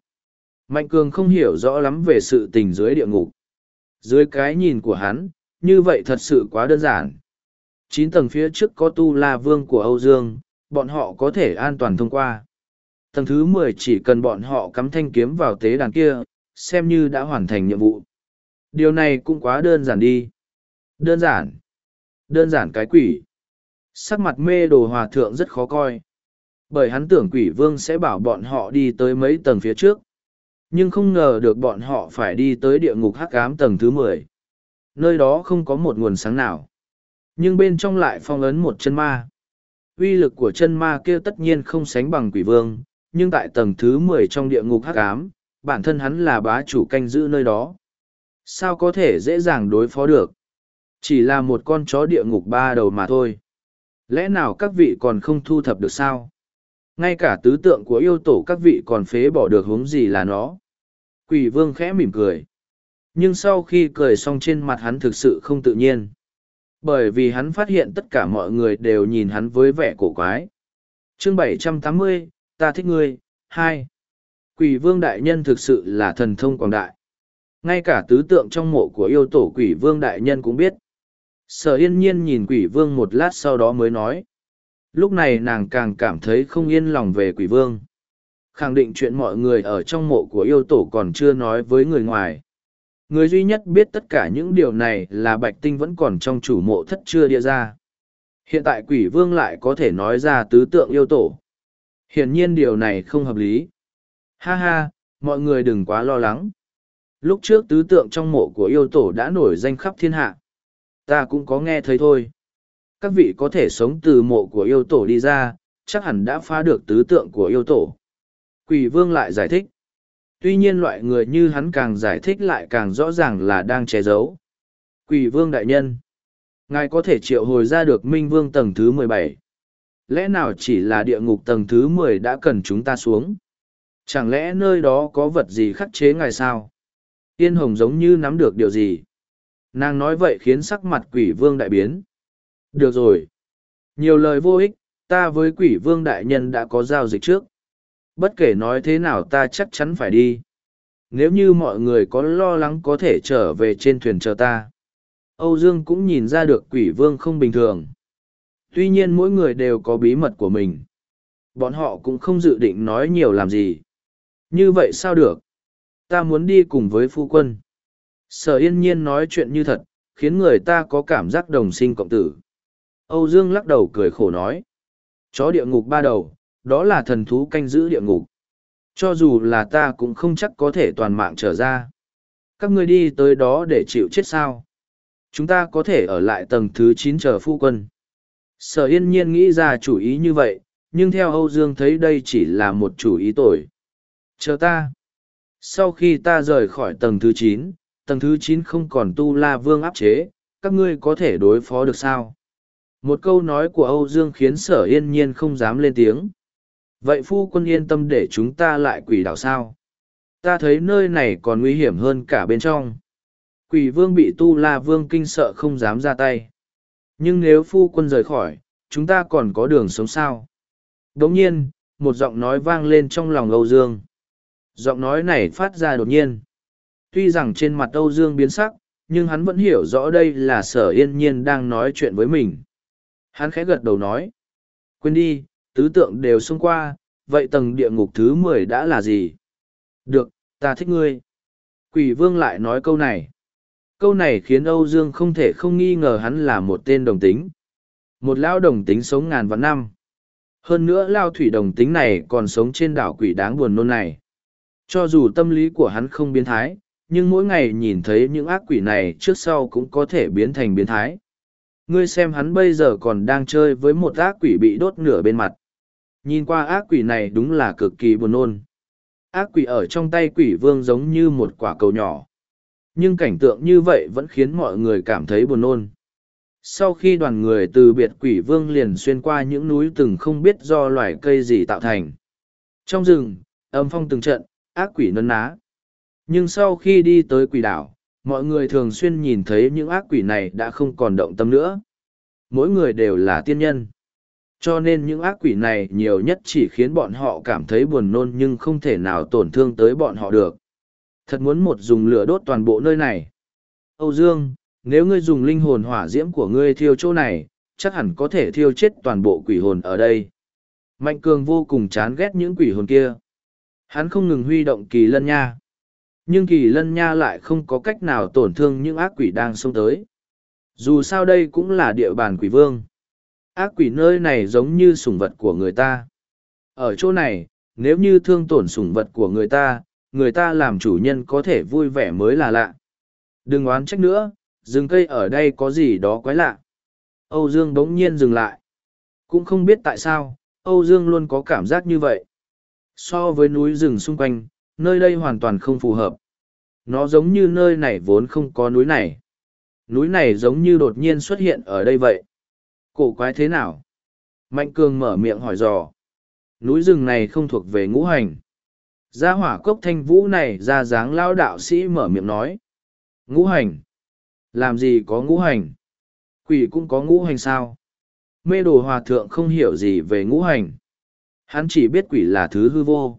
Mạnh Cường không hiểu rõ lắm về sự tình dưới địa ngục. Dưới cái nhìn của hắn, như vậy thật sự quá đơn giản. Chín tầng phía trước có tu la vương của Âu Dương, bọn họ có thể an toàn thông qua. Tầng thứ mười chỉ cần bọn họ cắm thanh kiếm vào tế đàn kia, xem như đã hoàn thành nhiệm vụ. Điều này cũng quá đơn giản đi. Đơn giản. Đơn giản cái quỷ. Sắc mặt mê đồ hòa thượng rất khó coi. Bởi hắn tưởng quỷ vương sẽ bảo bọn họ đi tới mấy tầng phía trước. Nhưng không ngờ được bọn họ phải đi tới địa ngục hắc ám tầng thứ mười. Nơi đó không có một nguồn sáng nào. Nhưng bên trong lại phong ấn một chân ma. Uy lực của chân ma kia tất nhiên không sánh bằng quỷ vương, nhưng tại tầng thứ mười trong địa ngục hắc ám, bản thân hắn là bá chủ canh giữ nơi đó. Sao có thể dễ dàng đối phó được? Chỉ là một con chó địa ngục ba đầu mà thôi. Lẽ nào các vị còn không thu thập được sao? Ngay cả tứ tượng của yêu tổ các vị còn phế bỏ được hướng gì là nó. Quỷ vương khẽ mỉm cười. Nhưng sau khi cười xong trên mặt hắn thực sự không tự nhiên. Bởi vì hắn phát hiện tất cả mọi người đều nhìn hắn với vẻ cổ quái. chương 780, ta thích ngươi, hai Quỷ vương đại nhân thực sự là thần thông quảng đại. Ngay cả tứ tượng trong mộ của yêu tổ quỷ vương đại nhân cũng biết. Sở yên nhiên nhìn quỷ vương một lát sau đó mới nói. Lúc này nàng càng cảm thấy không yên lòng về quỷ vương. Khẳng định chuyện mọi người ở trong mộ của yêu tổ còn chưa nói với người ngoài. Người duy nhất biết tất cả những điều này là Bạch Tinh vẫn còn trong chủ mộ thất chưa địa ra. Hiện tại quỷ vương lại có thể nói ra tứ tượng yêu tổ. Hiển nhiên điều này không hợp lý. Ha ha, mọi người đừng quá lo lắng. Lúc trước tứ tượng trong mộ của yêu tổ đã nổi danh khắp thiên hạ. Ta cũng có nghe thấy thôi. Các vị có thể sống từ mộ của yêu tổ đi ra, chắc hẳn đã phá được tứ tượng của yêu tổ. Quỷ vương lại giải thích. Tuy nhiên loại người như hắn càng giải thích lại càng rõ ràng là đang che giấu. Quỷ vương đại nhân. Ngài có thể triệu hồi ra được minh vương tầng thứ mười bảy. Lẽ nào chỉ là địa ngục tầng thứ mười đã cần chúng ta xuống? Chẳng lẽ nơi đó có vật gì khắc chế ngài sao? Yên hồng giống như nắm được điều gì? Nàng nói vậy khiến sắc mặt quỷ vương đại biến. Được rồi. Nhiều lời vô ích, ta với quỷ vương đại nhân đã có giao dịch trước bất kể nói thế nào ta chắc chắn phải đi. Nếu như mọi người có lo lắng có thể trở về trên thuyền chờ ta. Âu dương cũng nhìn ra được quỷ vương không bình thường. Tuy nhiên mỗi người đều có bí mật của mình. Bọn họ cũng không dự định nói nhiều làm gì. Như vậy sao được? Ta muốn đi cùng với phu quân. Sở yên nhiên nói chuyện như thật, khiến người ta có cảm giác đồng sinh cộng tử. Âu dương lắc đầu cười khổ nói. Chó địa ngục ba đầu đó là thần thú canh giữ địa ngục cho dù là ta cũng không chắc có thể toàn mạng trở ra các ngươi đi tới đó để chịu chết sao chúng ta có thể ở lại tầng thứ chín chờ phu quân Sở yên nhiên nghĩ ra chủ ý như vậy, nhưng theo Âu Dương thấy đây chỉ là một chủ ý tội. Chờ ta. Sau khi ta rời khỏi tầng thứ chín, tầng thứ chín không còn tu la vương áp chế, các ngươi có thể đối phó được sao? Một câu nói của Âu Dương khiến sở yên nhiên không dám lên tiếng. Vậy phu quân yên tâm để chúng ta lại quỷ đảo sao? Ta thấy nơi này còn nguy hiểm hơn cả bên trong. Quỷ vương bị tu la vương kinh sợ không dám ra tay. Nhưng nếu phu quân rời khỏi, chúng ta còn có đường sống sao? Đồng nhiên, một giọng nói vang lên trong lòng Âu Dương. Giọng nói này phát ra đột nhiên. Tuy rằng trên mặt Âu Dương biến sắc, nhưng hắn vẫn hiểu rõ đây là sở yên nhiên đang nói chuyện với mình. Hắn khẽ gật đầu nói. Quên đi, tứ tượng đều xông qua, vậy tầng địa ngục thứ mười đã là gì? Được, ta thích ngươi. Quỷ vương lại nói câu này. Câu này khiến Âu Dương không thể không nghi ngờ hắn là một tên đồng tính. Một lao đồng tính sống ngàn vạn năm. Hơn nữa lao thủy đồng tính này còn sống trên đảo quỷ đáng buồn nôn này. Cho dù tâm lý của hắn không biến thái, nhưng mỗi ngày nhìn thấy những ác quỷ này trước sau cũng có thể biến thành biến thái. Ngươi xem hắn bây giờ còn đang chơi với một ác quỷ bị đốt nửa bên mặt. Nhìn qua ác quỷ này đúng là cực kỳ buồn nôn. Ác quỷ ở trong tay quỷ vương giống như một quả cầu nhỏ. Nhưng cảnh tượng như vậy vẫn khiến mọi người cảm thấy buồn nôn. Sau khi đoàn người từ biệt quỷ vương liền xuyên qua những núi từng không biết do loài cây gì tạo thành. Trong rừng, âm phong từng trận, ác quỷ nấn ná. Nhưng sau khi đi tới quỷ đảo, mọi người thường xuyên nhìn thấy những ác quỷ này đã không còn động tâm nữa. Mỗi người đều là tiên nhân. Cho nên những ác quỷ này nhiều nhất chỉ khiến bọn họ cảm thấy buồn nôn nhưng không thể nào tổn thương tới bọn họ được. Thật muốn một dùng lửa đốt toàn bộ nơi này. Âu Dương, nếu ngươi dùng linh hồn hỏa diễm của ngươi thiêu chỗ này, chắc hẳn có thể thiêu chết toàn bộ quỷ hồn ở đây. Mạnh cường vô cùng chán ghét những quỷ hồn kia. Hắn không ngừng huy động kỳ lân nha. Nhưng kỳ lân nha lại không có cách nào tổn thương những ác quỷ đang xông tới. Dù sao đây cũng là địa bàn quỷ vương. Ác quỷ nơi này giống như sủng vật của người ta. Ở chỗ này, nếu như thương tổn sủng vật của người ta, người ta làm chủ nhân có thể vui vẻ mới là lạ. Đừng oán trách nữa, rừng cây ở đây có gì đó quái lạ. Âu Dương bỗng nhiên dừng lại. Cũng không biết tại sao, Âu Dương luôn có cảm giác như vậy. So với núi rừng xung quanh, nơi đây hoàn toàn không phù hợp. Nó giống như nơi này vốn không có núi này. Núi này giống như đột nhiên xuất hiện ở đây vậy. Cổ quái thế nào? Mạnh cường mở miệng hỏi dò. Núi rừng này không thuộc về ngũ hành. Gia hỏa cốc thanh vũ này ra dáng lao đạo sĩ mở miệng nói. Ngũ hành. Làm gì có ngũ hành? Quỷ cũng có ngũ hành sao? Mê đồ hòa thượng không hiểu gì về ngũ hành. Hắn chỉ biết quỷ là thứ hư vô.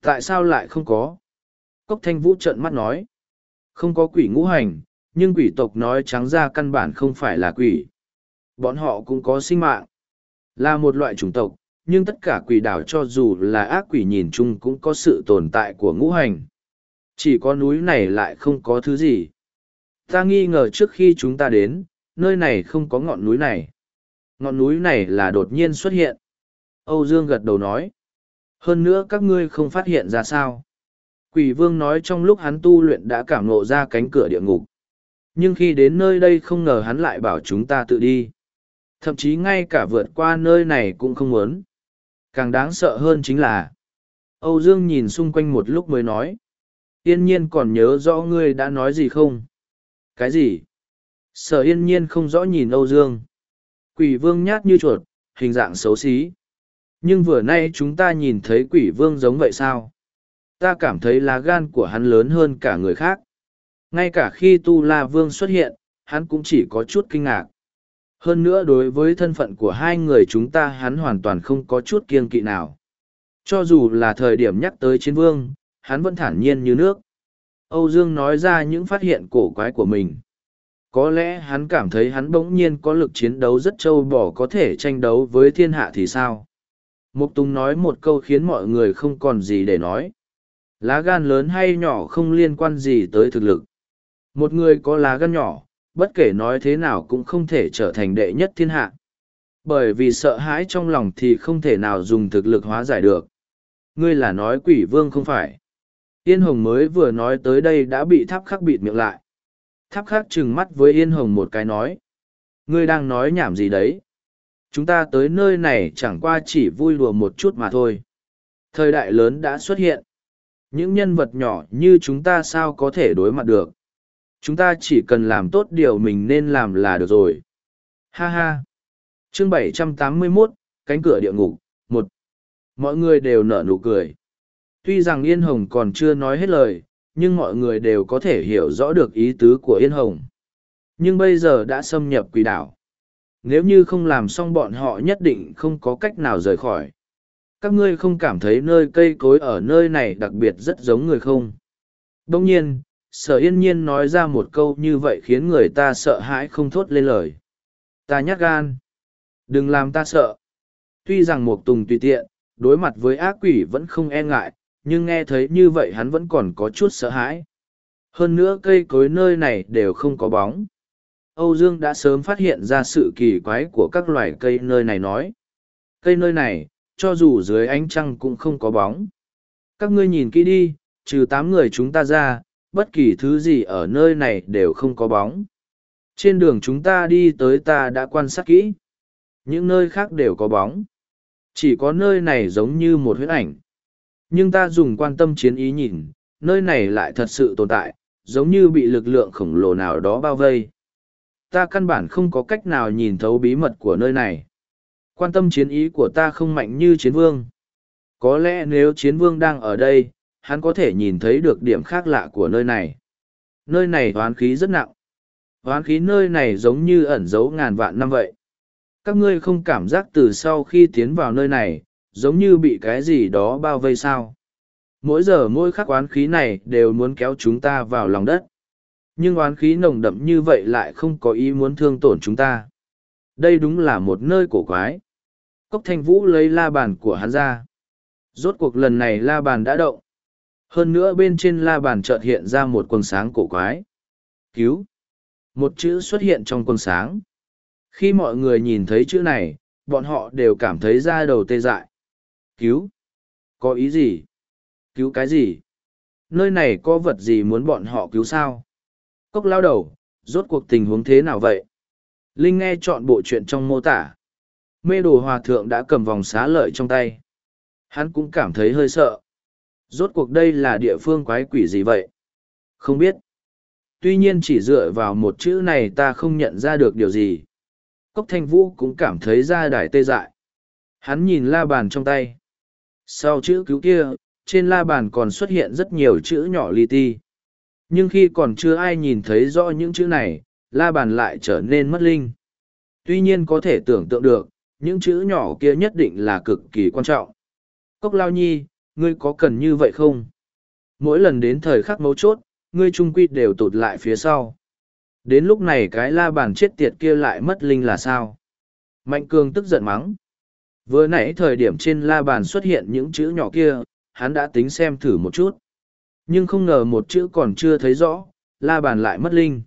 Tại sao lại không có? Cốc thanh vũ trợn mắt nói. Không có quỷ ngũ hành, nhưng quỷ tộc nói trắng ra căn bản không phải là quỷ. Bọn họ cũng có sinh mạng. Là một loại chủng tộc, nhưng tất cả quỷ đảo cho dù là ác quỷ nhìn chung cũng có sự tồn tại của ngũ hành. Chỉ có núi này lại không có thứ gì. Ta nghi ngờ trước khi chúng ta đến, nơi này không có ngọn núi này. Ngọn núi này là đột nhiên xuất hiện. Âu Dương gật đầu nói. Hơn nữa các ngươi không phát hiện ra sao. Quỷ vương nói trong lúc hắn tu luyện đã cảm ngộ ra cánh cửa địa ngục. Nhưng khi đến nơi đây không ngờ hắn lại bảo chúng ta tự đi. Thậm chí ngay cả vượt qua nơi này cũng không muốn. Càng đáng sợ hơn chính là, Âu Dương nhìn xung quanh một lúc mới nói. Yên nhiên còn nhớ rõ ngươi đã nói gì không? Cái gì? Sở yên nhiên không rõ nhìn Âu Dương. Quỷ vương nhát như chuột, hình dạng xấu xí. Nhưng vừa nay chúng ta nhìn thấy quỷ vương giống vậy sao? Ta cảm thấy lá gan của hắn lớn hơn cả người khác. Ngay cả khi Tu La Vương xuất hiện, hắn cũng chỉ có chút kinh ngạc. Hơn nữa đối với thân phận của hai người chúng ta hắn hoàn toàn không có chút kiêng kỵ nào. Cho dù là thời điểm nhắc tới chiến vương, hắn vẫn thản nhiên như nước. Âu Dương nói ra những phát hiện cổ quái của mình. Có lẽ hắn cảm thấy hắn bỗng nhiên có lực chiến đấu rất trâu bò có thể tranh đấu với thiên hạ thì sao? Mục Tùng nói một câu khiến mọi người không còn gì để nói. Lá gan lớn hay nhỏ không liên quan gì tới thực lực. Một người có lá gan nhỏ, bất kể nói thế nào cũng không thể trở thành đệ nhất thiên hạ. Bởi vì sợ hãi trong lòng thì không thể nào dùng thực lực hóa giải được. Ngươi là nói quỷ vương không phải. Yên Hồng mới vừa nói tới đây đã bị tháp khắc bịt miệng lại. Tháp khắc trừng mắt với Yên Hồng một cái nói. Ngươi đang nói nhảm gì đấy? Chúng ta tới nơi này chẳng qua chỉ vui đùa một chút mà thôi. Thời đại lớn đã xuất hiện. Những nhân vật nhỏ như chúng ta sao có thể đối mặt được chúng ta chỉ cần làm tốt điều mình nên làm là được rồi. Ha ha. Chương 781, cánh cửa địa ngục một. Mọi người đều nở nụ cười. Tuy rằng yên hồng còn chưa nói hết lời nhưng mọi người đều có thể hiểu rõ được ý tứ của yên hồng. Nhưng bây giờ đã xâm nhập quỷ đảo. Nếu như không làm xong bọn họ nhất định không có cách nào rời khỏi. Các ngươi không cảm thấy nơi cây cối ở nơi này đặc biệt rất giống người không? Đông nhiên sở yên nhiên nói ra một câu như vậy khiến người ta sợ hãi không thốt lên lời. Ta nhát gan. Đừng làm ta sợ. Tuy rằng một tùng tùy tiện, đối mặt với ác quỷ vẫn không e ngại, nhưng nghe thấy như vậy hắn vẫn còn có chút sợ hãi. Hơn nữa cây cối nơi này đều không có bóng. Âu dương đã sớm phát hiện ra sự kỳ quái của các loài cây nơi này nói. Cây nơi này, cho dù dưới ánh trăng cũng không có bóng. Các ngươi nhìn kỹ đi, trừ tám người chúng ta ra bất kỳ thứ gì ở nơi này đều không có bóng. Trên đường chúng ta đi tới ta đã quan sát kỹ. Những nơi khác đều có bóng. Chỉ có nơi này giống như một huyết ảnh. Nhưng ta dùng quan tâm chiến ý nhìn, nơi này lại thật sự tồn tại, giống như bị lực lượng khổng lồ nào đó bao vây. Ta căn bản không có cách nào nhìn thấu bí mật của nơi này. Quan tâm chiến ý của ta không mạnh như chiến vương. Có lẽ nếu chiến vương đang ở đây, hắn có thể nhìn thấy được điểm khác lạ của nơi này. Nơi này hoán khí rất nặng. Hoán khí nơi này giống như ẩn giấu ngàn vạn năm vậy. các ngươi không cảm giác từ sau khi tiến vào nơi này, giống như bị cái gì đó bao vây sao mỗi giờ mỗi khắc oán khí này đều muốn kéo chúng ta vào lòng đất nhưng oán khí nồng đậm như vậy lại không có ý muốn thương tổn chúng ta đây đúng là một nơi cổ quái cốc thanh vũ lấy la bàn của hắn ra rốt cuộc lần này la bàn đã động hơn nữa bên trên la bàn chợt hiện ra một quần sáng cổ quái. Cứu! Một chữ xuất hiện trong quần sáng. Khi mọi người nhìn thấy chữ này, bọn họ đều cảm thấy da đầu tê dại. Cứu! Có ý gì? Cứu cái gì? Nơi này có vật gì muốn bọn họ cứu sao? Cốc lao đầu, rốt cuộc tình huống thế nào vậy? Linh nghe chọn bộ chuyện trong mô tả. Mê đồ hòa thượng đã cầm vòng xá lợi trong tay. Hắn cũng cảm thấy hơi sợ rốt cuộc đây là địa phương quái quỷ gì vậy? Không biết. Tuy nhiên chỉ dựa vào một chữ này ta không nhận ra được điều gì. Cốc thanh vũ cũng cảm thấy da đài tê dại. Hắn nhìn la bàn trong tay. Sau chữ cứu kia, trên la bàn còn xuất hiện rất nhiều chữ nhỏ li ti. Nhưng khi còn chưa ai nhìn thấy rõ những chữ này, la bàn lại trở nên mất linh. Tuy nhiên có thể tưởng tượng được, những chữ nhỏ kia nhất định là cực kỳ quan trọng. Cốc lao nhi ngươi có cần như vậy không? Mỗi lần đến thời khắc mấu chốt, ngươi trung quy đều tụt lại phía sau. Đến lúc này cái la bàn chết tiệt kia lại mất linh là sao? Mạnh cương tức giận mắng. Vừa nãy thời điểm trên la bàn xuất hiện những chữ nhỏ kia, hắn đã tính xem thử một chút. Nhưng không ngờ một chữ còn chưa thấy rõ, la bàn lại mất linh.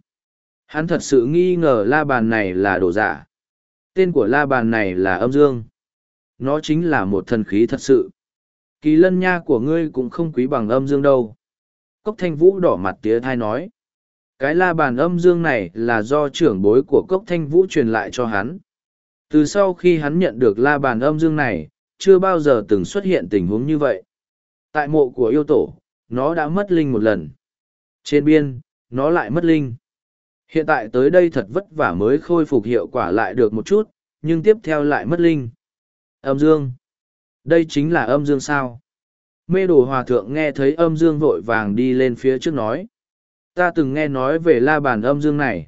Hắn thật sự nghi ngờ la bàn này là đồ giả. Tên của la bàn này là âm dương. Nó chính là một thần khí thật sự kỳ lân nha của ngươi cũng không quý bằng âm dương đâu. Cốc thanh vũ đỏ mặt tía thai nói. Cái la bàn âm dương này là do trưởng bối của cốc thanh vũ truyền lại cho hắn. Từ sau khi hắn nhận được la bàn âm dương này, chưa bao giờ từng xuất hiện tình huống như vậy. Tại mộ của yêu tổ, nó đã mất linh một lần. Trên biên, nó lại mất linh. Hiện tại tới đây thật vất vả mới khôi phục hiệu quả lại được một chút, nhưng tiếp theo lại mất linh. Âm dương đây chính là âm dương sao? Mê đồ hòa thượng nghe thấy âm dương vội vàng đi lên phía trước nói. Ta từng nghe nói về la bàn âm dương này.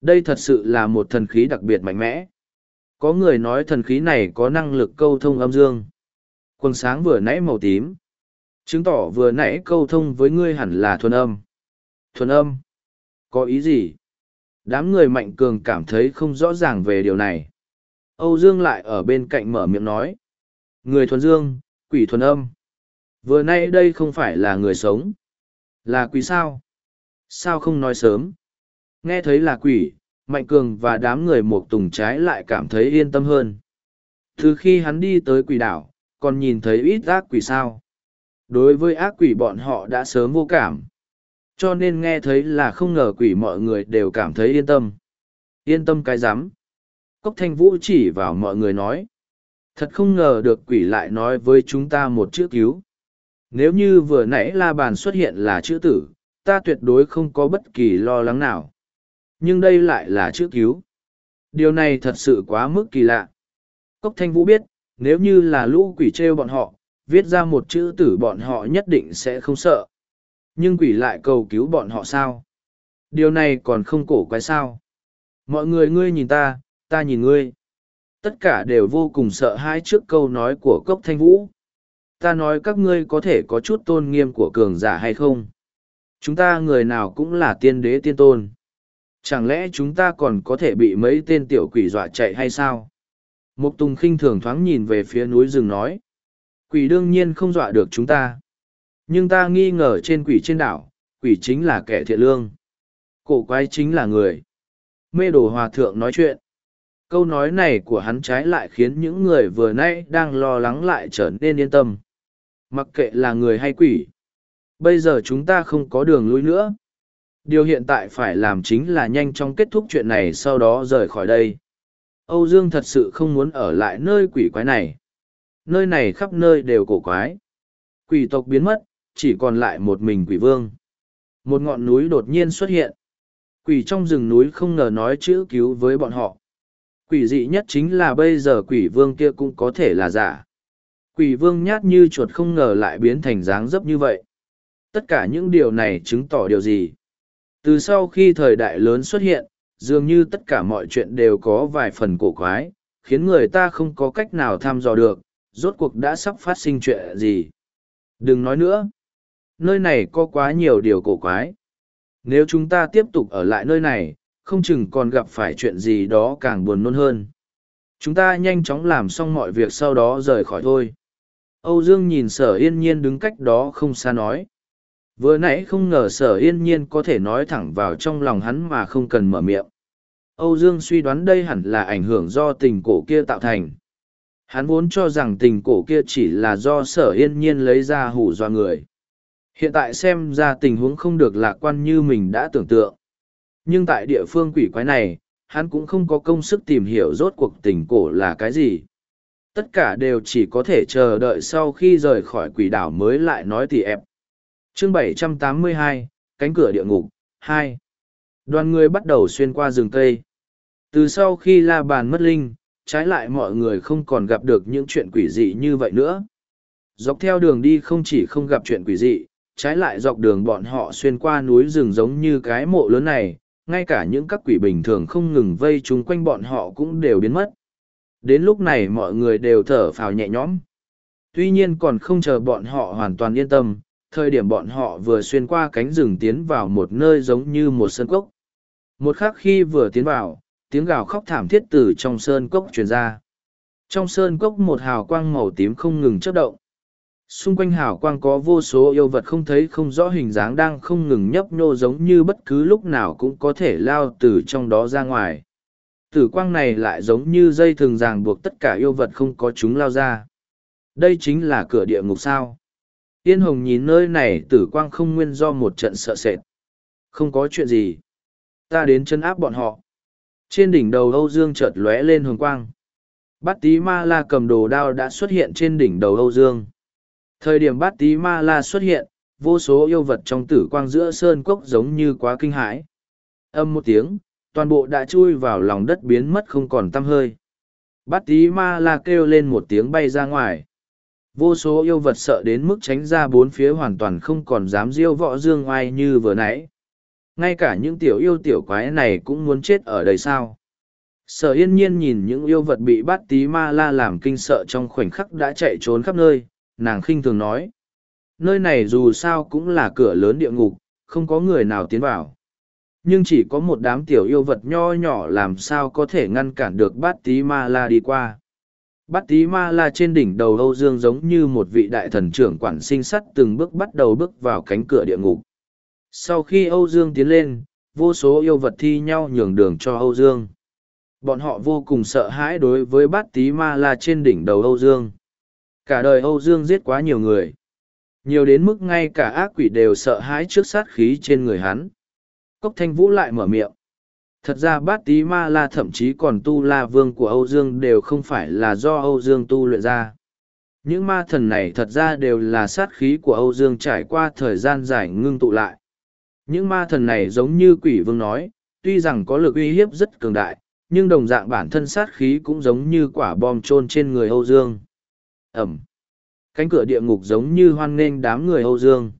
Đây thật sự là một thần khí đặc biệt mạnh mẽ. Có người nói thần khí này có năng lực câu thông âm dương. Quần sáng vừa nãy màu tím. Chứng tỏ vừa nãy câu thông với ngươi hẳn là thuần âm. Thuần âm? Có ý gì? Đám người mạnh cường cảm thấy không rõ ràng về điều này. Âu dương lại ở bên cạnh mở miệng nói người thuần dương, quỷ thuần âm. Vừa nay đây không phải là người sống. Là quỷ sao? Sao không nói sớm? Nghe thấy là quỷ, mạnh cường và đám người một tùng trái lại cảm thấy yên tâm hơn. Từ khi hắn đi tới quỷ đảo, còn nhìn thấy ít ác quỷ sao? Đối với ác quỷ bọn họ đã sớm vô cảm. Cho nên nghe thấy là không ngờ quỷ mọi người đều cảm thấy yên tâm. Yên tâm cái rắm. Cốc thanh vũ chỉ vào mọi người nói thật không ngờ được quỷ lại nói với chúng ta một chữ cứu. Nếu như vừa nãy la bàn xuất hiện là chữ tử, ta tuyệt đối không có bất kỳ lo lắng nào. Nhưng đây lại là chữ cứu. Điều này thật sự quá mức kỳ lạ. Cốc thanh vũ biết, nếu như là lũ quỷ t bọn họ, viết ra một chữ tử bọn họ nhất định sẽ không sợ. Nhưng quỷ lại cầu cứu bọn họ sao? Điều này còn không cổ quái sao? Mọi người ngươi nhìn ta ta nhìn ngươi tất cả đều vô cùng sợ hãi trước câu nói của cốc thanh vũ. Ta nói các ngươi có thể có chút tôn nghiêm của cường giả hay không? Chúng ta người nào cũng là tiên đế tiên tôn. Chẳng lẽ chúng ta còn có thể bị mấy tên tiểu quỷ dọa chạy hay sao? Mục tùng khinh thường thoáng nhìn về phía núi rừng nói. Quỷ đương nhiên không dọa được chúng ta. Nhưng ta nghi ngờ trên quỷ trên đảo, quỷ chính là kẻ thiện lương. Cổ quái chính là người. Mê đồ hòa thượng nói chuyện câu nói này của hắn trái lại khiến những người vừa nãy đang lo lắng lại trở nên yên tâm. Mặc kệ là người hay quỷ, bây giờ chúng ta không có đường lui nữa. Điều hiện tại phải làm chính là nhanh chóng kết thúc chuyện này sau đó rời khỏi đây. Âu dương thật sự không muốn ở lại nơi quỷ quái này. Nơi này khắp nơi đều cổ quái. Quỷ tộc biến mất, chỉ còn lại một mình quỷ vương. Một ngọn núi đột nhiên xuất hiện. Quỷ trong rừng núi không ngờ nói chữ cứu với bọn họ quỷ dị nhất chính là bây giờ quỷ vương kia cũng có thể là giả quỷ vương nhát như chuột không ngờ lại biến thành dáng dấp như vậy tất cả những điều này chứng tỏ điều gì từ sau khi thời đại lớn xuất hiện dường như tất cả mọi chuyện đều có vài phần cổ quái khiến người ta không có cách nào thăm dò được, rốt cuộc đã sắp phát sinh chuyện gì. Đừng nói nữa. Nơi này có quá nhiều điều cổ quái. Nếu chúng ta tiếp tục ở lại nơi này, không chừng còn gặp phải chuyện gì đó càng buồn nôn hơn. Chúng ta nhanh chóng làm xong mọi việc sau đó rời khỏi thôi. Âu Dương nhìn sở yên nhiên đứng cách đó không xa nói. Vừa nãy không ngờ sở yên nhiên có thể nói thẳng vào trong lòng hắn mà không cần mở miệng. Âu Dương suy đoán đây hẳn là ảnh hưởng do tình cổ kia tạo thành. Hắn vốn cho rằng tình cổ kia chỉ là do sở yên nhiên lấy ra hủ dọa người. Hiện tại xem ra tình huống không được lạc quan như mình đã tưởng tượng. Nhưng tại địa phương quỷ quái này, hắn cũng không có công sức tìm hiểu rốt cuộc tình cổ là cái gì. Tất cả đều chỉ có thể chờ đợi sau khi rời khỏi quỷ đảo mới lại nói tỉ ẹp. Chương 782, Cánh cửa địa ngục, 2. Đoàn người bắt đầu xuyên qua rừng cây. Từ sau khi la bàn mất linh, trái lại mọi người không còn gặp được những chuyện quỷ dị như vậy nữa. Dọc theo đường đi không chỉ không gặp chuyện quỷ dị, trái lại dọc đường bọn họ xuyên qua núi rừng giống như cái mộ lớn này, ngay cả những các quỷ bình thường không ngừng vây chung quanh bọn họ cũng đều biến mất. Đến lúc này mọi người đều thở phào nhẹ nhõm. Tuy nhiên còn không chờ bọn họ hoàn toàn yên tâm, thời điểm bọn họ vừa xuyên qua cánh rừng tiến vào một nơi giống như một sân cốc. Một khắc khi vừa tiến vào, tiếng gào khóc thảm thiết từ trong sơn cốc truyền ra. Trong sơn cốc một hào quang màu tím không ngừng chớp động. Xung quanh hào quang có vô số yêu vật không thấy không rõ hình dáng đang không ngừng nhấp nhô giống như bất cứ lúc nào cũng có thể lao từ trong đó ra ngoài. Tử quang này lại giống như dây thường ràng buộc tất cả yêu vật không có chúng lao ra. Đây chính là cửa địa ngục sao. Yên Hồng nhìn nơi này, tử quang không nguyên do một trận sợ sệt. Không có chuyện gì. Ta đến chân áp bọn họ. Trên đỉnh đầu Âu Dương chợt lóe lên hồng quang. Bát tí ma la cầm đồ đao đã xuất hiện trên đỉnh đầu Âu Dương. Thời điểm bát tí ma la xuất hiện, vô số yêu vật trong tử quang giữa sơn cốc giống như quá kinh hãi. Âm một tiếng, toàn bộ đã chui vào lòng đất biến mất không còn tăm hơi. Bát tí ma la kêu lên một tiếng bay ra ngoài. Vô số yêu vật sợ đến mức tránh ra bốn phía hoàn toàn không còn dám diêu võ dương oai như vừa nãy. Ngay cả những tiểu yêu tiểu quái này cũng muốn chết ở đây sao. Sở yên nhiên nhìn những yêu vật bị bát tí ma la làm kinh sợ trong khoảnh khắc đã chạy trốn khắp nơi, nàng khinh thường nói. Nơi này dù sao cũng là cửa lớn địa ngục, không có người nào tiến vào. Nhưng chỉ có một đám tiểu yêu vật nho nhỏ làm sao có thể ngăn cản được bát tí ma la đi qua. Bát tí ma la trên đỉnh đầu Âu Dương giống như một vị đại thần trưởng quản sinh sắt từng bước bắt đầu bước vào cánh cửa địa ngục. Sau khi Âu Dương tiến lên, vô số yêu vật thi nhau nhường đường cho Âu Dương. Bọn họ vô cùng sợ hãi đối với bát tí ma la trên đỉnh đầu Âu Dương. Cả đời Âu Dương giết quá nhiều người. Nhiều đến mức ngay cả ác quỷ đều sợ hãi trước sát khí trên người hắn. Cốc thanh vũ lại mở miệng. Thật ra bát tí ma la thậm chí còn tu la vương của Âu Dương đều không phải là do Âu Dương tu luyện ra. Những ma thần này thật ra đều là sát khí của Âu Dương trải qua thời gian dài ngưng tụ lại. Những ma thần này giống như quỷ vương nói, tuy rằng có lực uy hiếp rất cường đại, nhưng đồng dạng bản thân sát khí cũng giống như quả bom trôn trên người Âu Dương. Ẩm. Cánh cửa địa ngục giống như hoan nghênh đám người Âu Dương.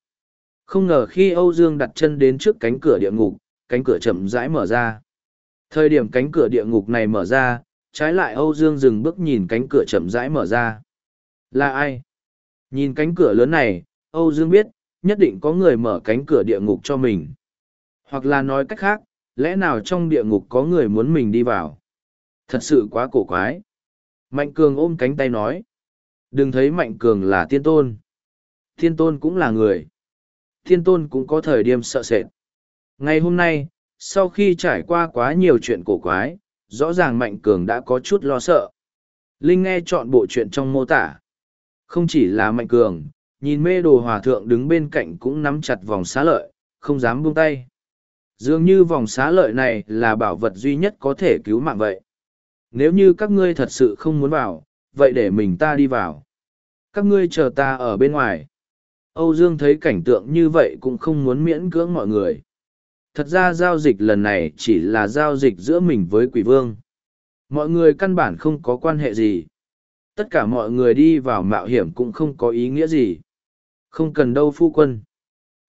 Không ngờ khi Âu Dương đặt chân đến trước cánh cửa địa ngục, cánh cửa chậm rãi mở ra. Thời điểm cánh cửa địa ngục này mở ra, trái lại Âu Dương dừng bước nhìn cánh cửa chậm rãi mở ra. Là ai? Nhìn cánh cửa lớn này, Âu Dương biết, nhất định có người mở cánh cửa địa ngục cho mình. Hoặc là nói cách khác, lẽ nào trong địa ngục có người muốn mình đi vào? Thật sự quá cổ quái. Mạnh Cường ôm cánh tay nói. Đừng thấy Mạnh Cường là tiên tôn. Tiên tôn cũng là người. Tiên tôn cũng có thời điểm sợ sệt. Ngày hôm nay, sau khi trải qua quá nhiều chuyện cổ quái, rõ ràng Mạnh Cường đã có chút lo sợ. Linh nghe chọn bộ chuyện trong mô tả. Không chỉ là Mạnh Cường, nhìn mê đồ hòa thượng đứng bên cạnh cũng nắm chặt vòng xá lợi, không dám buông tay. Dường như vòng xá lợi này là bảo vật duy nhất có thể cứu mạng vậy. Nếu như các ngươi thật sự không muốn vào, vậy để mình ta đi vào. Các ngươi chờ ta ở bên ngoài. Âu Dương thấy cảnh tượng như vậy cũng không muốn miễn cưỡng mọi người. Thật ra giao dịch lần này chỉ là giao dịch giữa mình với quỷ vương. Mọi người căn bản không có quan hệ gì. Tất cả mọi người đi vào mạo hiểm cũng không có ý nghĩa gì. Không cần đâu phu quân.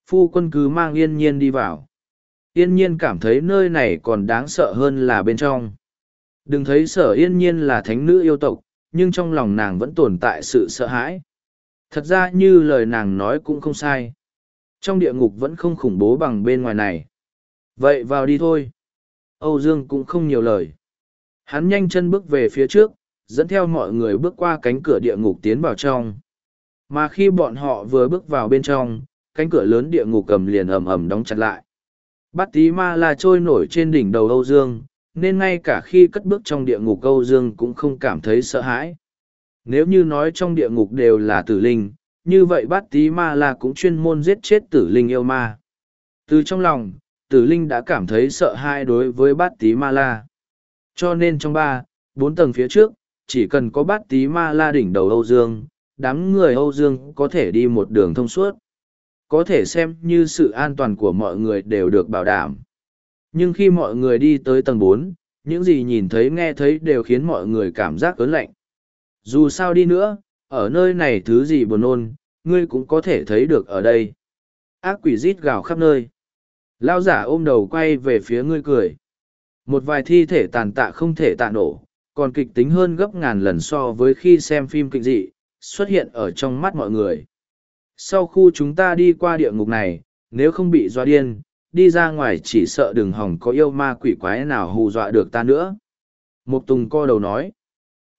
Phu quân cứ mang yên nhiên đi vào. Yên nhiên cảm thấy nơi này còn đáng sợ hơn là bên trong. Đừng thấy sở yên nhiên là thánh nữ yêu tộc, nhưng trong lòng nàng vẫn tồn tại sự sợ hãi. Thật ra như lời nàng nói cũng không sai. Trong địa ngục vẫn không khủng bố bằng bên ngoài này. Vậy vào đi thôi. Âu Dương cũng không nhiều lời. Hắn nhanh chân bước về phía trước, dẫn theo mọi người bước qua cánh cửa địa ngục tiến vào trong. Mà khi bọn họ vừa bước vào bên trong, cánh cửa lớn địa ngục cầm liền ầm ầm đóng chặt lại. Bát tí ma la trôi nổi trên đỉnh đầu Âu Dương, nên ngay cả khi cất bước trong địa ngục Âu Dương cũng không cảm thấy sợ hãi. Nếu như nói trong địa ngục đều là tử linh, như vậy bát tí ma la cũng chuyên môn giết chết tử linh yêu ma. Từ trong lòng, tử linh đã cảm thấy sợ hãi đối với bát tí ma la. Cho nên trong ba, bốn tầng phía trước, chỉ cần có bát tí ma la đỉnh đầu Âu Dương, đám người Âu Dương có thể đi một đường thông suốt. Có thể xem như sự an toàn của mọi người đều được bảo đảm. Nhưng khi mọi người đi tới tầng bốn, những gì nhìn thấy nghe thấy đều khiến mọi người cảm giác ớn lạnh. Dù sao đi nữa, ở nơi này thứ gì buồn nôn, ngươi cũng có thể thấy được ở đây. Ác quỷ rít gào khắp nơi. Lao giả ôm đầu quay về phía ngươi cười. Một vài thi thể tàn tạ không thể tạ nổ, còn kịch tính hơn gấp ngàn lần so với khi xem phim kịch dị, xuất hiện ở trong mắt mọi người. Sau khu chúng ta đi qua địa ngục này, nếu không bị doa điên, đi ra ngoài chỉ sợ đừng hỏng có yêu ma quỷ quái nào hù dọa được ta nữa. Mục Tùng co đầu nói.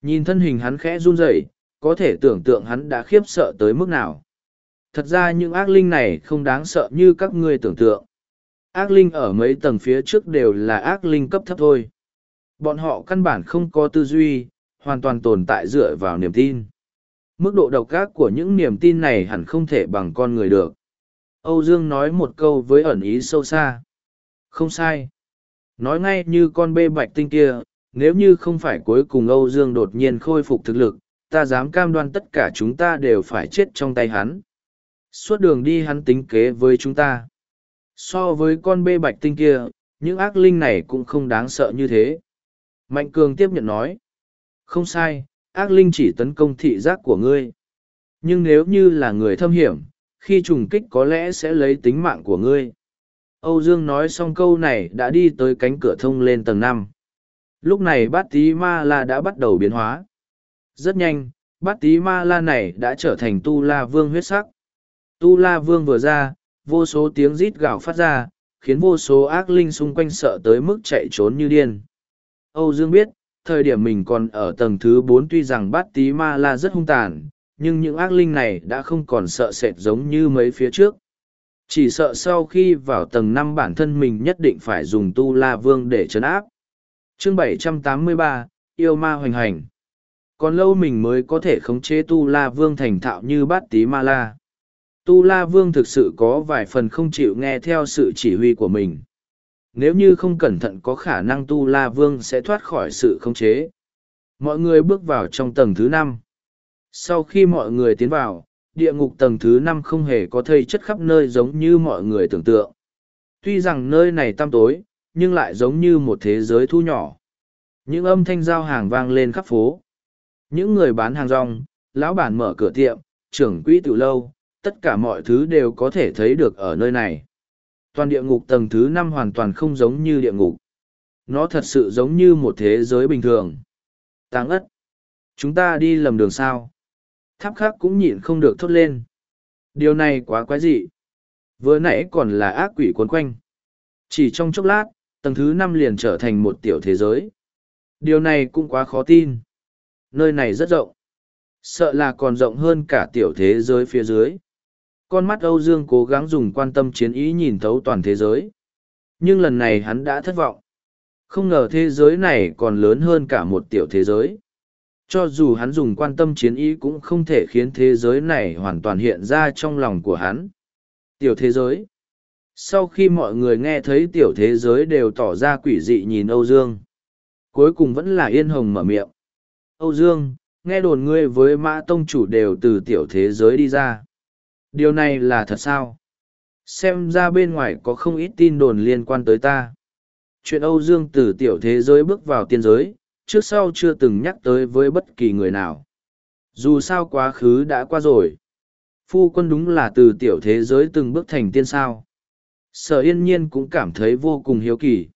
Nhìn thân hình hắn khẽ run rẩy, có thể tưởng tượng hắn đã khiếp sợ tới mức nào. Thật ra những ác linh này không đáng sợ như các ngươi tưởng tượng. Ác linh ở mấy tầng phía trước đều là ác linh cấp thấp thôi. Bọn họ căn bản không có tư duy, hoàn toàn tồn tại dựa vào niềm tin. Mức độ độc ác của những niềm tin này hẳn không thể bằng con người được. Âu Dương nói một câu với ẩn ý sâu xa. Không sai. Nói ngay như con bê bạch tinh kia, nếu như không phải cuối cùng Âu Dương đột nhiên khôi phục thực lực, ta dám cam đoan tất cả chúng ta đều phải chết trong tay hắn. Suốt đường đi hắn tính kế với chúng ta. So với con bê bạch tinh kia, những ác linh này cũng không đáng sợ như thế. Mạnh Cường tiếp nhận nói. Không sai, ác linh chỉ tấn công thị giác của ngươi. Nhưng nếu như là người thâm hiểm, khi trùng kích có lẽ sẽ lấy tính mạng của ngươi. Âu Dương nói xong câu này đã đi tới cánh cửa thông lên tầng năm. Lúc này bát tí ma la đã bắt đầu biến hóa. Rất nhanh, bát tí ma la này đã trở thành tu la vương huyết sắc. Tu la vương vừa ra, vô số tiếng rít gào phát ra, khiến vô số ác linh xung quanh sợ tới mức chạy trốn như điên. Âu Dương biết, thời điểm mình còn ở tầng thứ bốn tuy rằng bát tí ma la rất hung tàn, nhưng những ác linh này đã không còn sợ sệt giống như mấy phía trước. Chỉ sợ sau khi vào tầng năm bản thân mình nhất định phải dùng tu la vương để chấn áp. Chương 783, Yêu ma hoành hành. Còn lâu mình mới có thể khống chế tu la vương thành thạo như bát tí ma la. Tu la vương thực sự có vài phần không chịu nghe theo sự chỉ huy của mình. Nếu như không cẩn thận có khả năng tu la vương sẽ thoát khỏi sự khống chế. Mọi người bước vào trong tầng thứ năm sau khi mọi người tiến vào, địa ngục tầng thứ năm không hề có thây chất khắp nơi giống như mọi người tưởng tượng. Tuy rằng nơi này tăm tối, nhưng lại giống như một thế giới thu nhỏ. Những âm thanh giao hàng vang lên khắp phố. Những người bán hàng rong, lão bản mở cửa tiệm, trưởng quỹ tự lâu, tất cả mọi thứ đều có thể thấy được ở nơi này. Toàn địa ngục tầng thứ năm hoàn toàn không giống như địa ngục. Nó thật sự giống như một thế giới bình thường. Tàng ất. Chúng ta đi lầm đường sao? Tháp khác cũng nhịn không được thốt lên. Điều này quá quái dị. Vừa nãy còn là ác quỷ cuốn quanh. Chỉ trong chốc lát, tầng thứ năm liền trở thành một tiểu thế giới. Điều này cũng quá khó tin. Nơi này rất rộng. Sợ là còn rộng hơn cả tiểu thế giới phía dưới. Con mắt Âu Dương cố gắng dùng quan tâm chiến ý nhìn thấu toàn thế giới. Nhưng lần này hắn đã thất vọng. Không ngờ thế giới này còn lớn hơn cả một tiểu thế giới cho dù hắn dùng quan tâm chiến ý cũng không thể khiến thế giới này hoàn toàn hiện ra trong lòng của hắn. Tiểu thế giới. Sau khi mọi người nghe thấy tiểu thế giới đều tỏ ra quỷ dị nhìn âu dương, cuối cùng vẫn là yên hồng mở miệng. Âu dương, nghe đồn ngươi với mã tông chủ đều từ tiểu thế giới đi ra. Điều này là thật sao? Xem ra bên ngoài có không ít tin đồn liên quan tới ta. Chuyện âu dương từ tiểu thế giới bước vào tiên giới trước sau chưa từng nhắc tới với bất kỳ người nào. Dù sao quá khứ đã qua rồi. Phu quân đúng là từ tiểu thế giới từng bước thành tiên sao. Sở yên nhiên cũng cảm thấy vô cùng hiếu kỳ.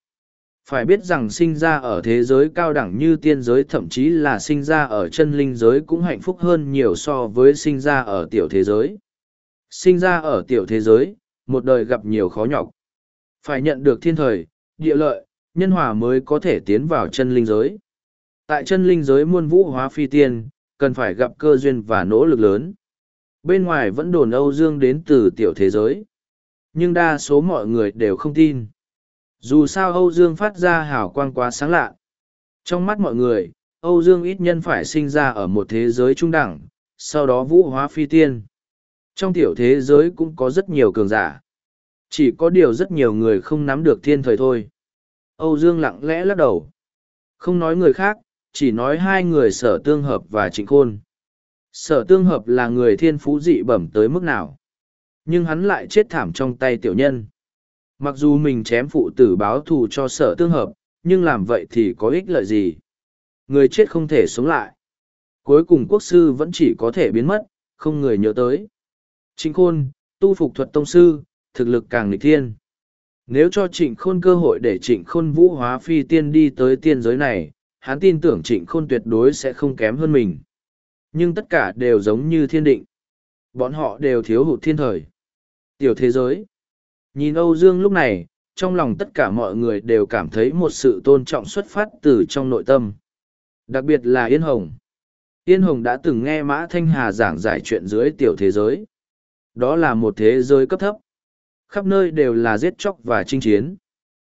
Phải biết rằng sinh ra ở thế giới cao đẳng như tiên giới thậm chí là sinh ra ở chân linh giới cũng hạnh phúc hơn nhiều so với sinh ra ở tiểu thế giới. Sinh ra ở tiểu thế giới, một đời gặp nhiều khó nhọc. Phải nhận được thiên thời, địa lợi, nhân hòa mới có thể tiến vào chân linh giới. Tại chân linh giới muôn vũ hóa phi tiên, cần phải gặp cơ duyên và nỗ lực lớn. Bên ngoài vẫn đồn Âu Dương đến từ tiểu thế giới. Nhưng đa số mọi người đều không tin. Dù sao Âu Dương phát ra hào quang quá sáng lạ. Trong mắt mọi người, Âu Dương ít nhân phải sinh ra ở một thế giới trung đẳng, sau đó vũ hóa phi tiên. Trong tiểu thế giới cũng có rất nhiều cường giả. Chỉ có điều rất nhiều người không nắm được thiên thời thôi. Âu Dương lặng lẽ lắc đầu. Không nói người khác, chỉ nói hai người sở tương hợp và trịnh khôn. Sở tương hợp là người thiên phú dị bẩm tới mức nào. Nhưng hắn lại chết thảm trong tay tiểu nhân. Mặc dù mình chém phụ tử báo thù cho sở tương hợp, nhưng làm vậy thì có ích lợi gì? Người chết không thể sống lại. Cuối cùng quốc sư vẫn chỉ có thể biến mất, không người nhớ tới. Trịnh khôn, tu phục thuật tông sư, thực lực càng nghịch thiên. Nếu cho trịnh khôn cơ hội để trịnh khôn vũ hóa phi tiên đi tới tiên giới này, hắn tin tưởng trịnh khôn tuyệt đối sẽ không kém hơn mình. Nhưng tất cả đều giống như thiên định. Bọn họ đều thiếu hụt thiên thời. Tiểu thế giới. Nhìn Âu Dương lúc này, trong lòng tất cả mọi người đều cảm thấy một sự tôn trọng xuất phát từ trong nội tâm. Đặc biệt là Yên Hồng. Yên Hồng đã từng nghe Mã Thanh Hà giảng giải chuyện dưới tiểu thế giới. Đó là một thế giới cấp thấp. Khắp nơi đều là giết chóc và chinh chiến.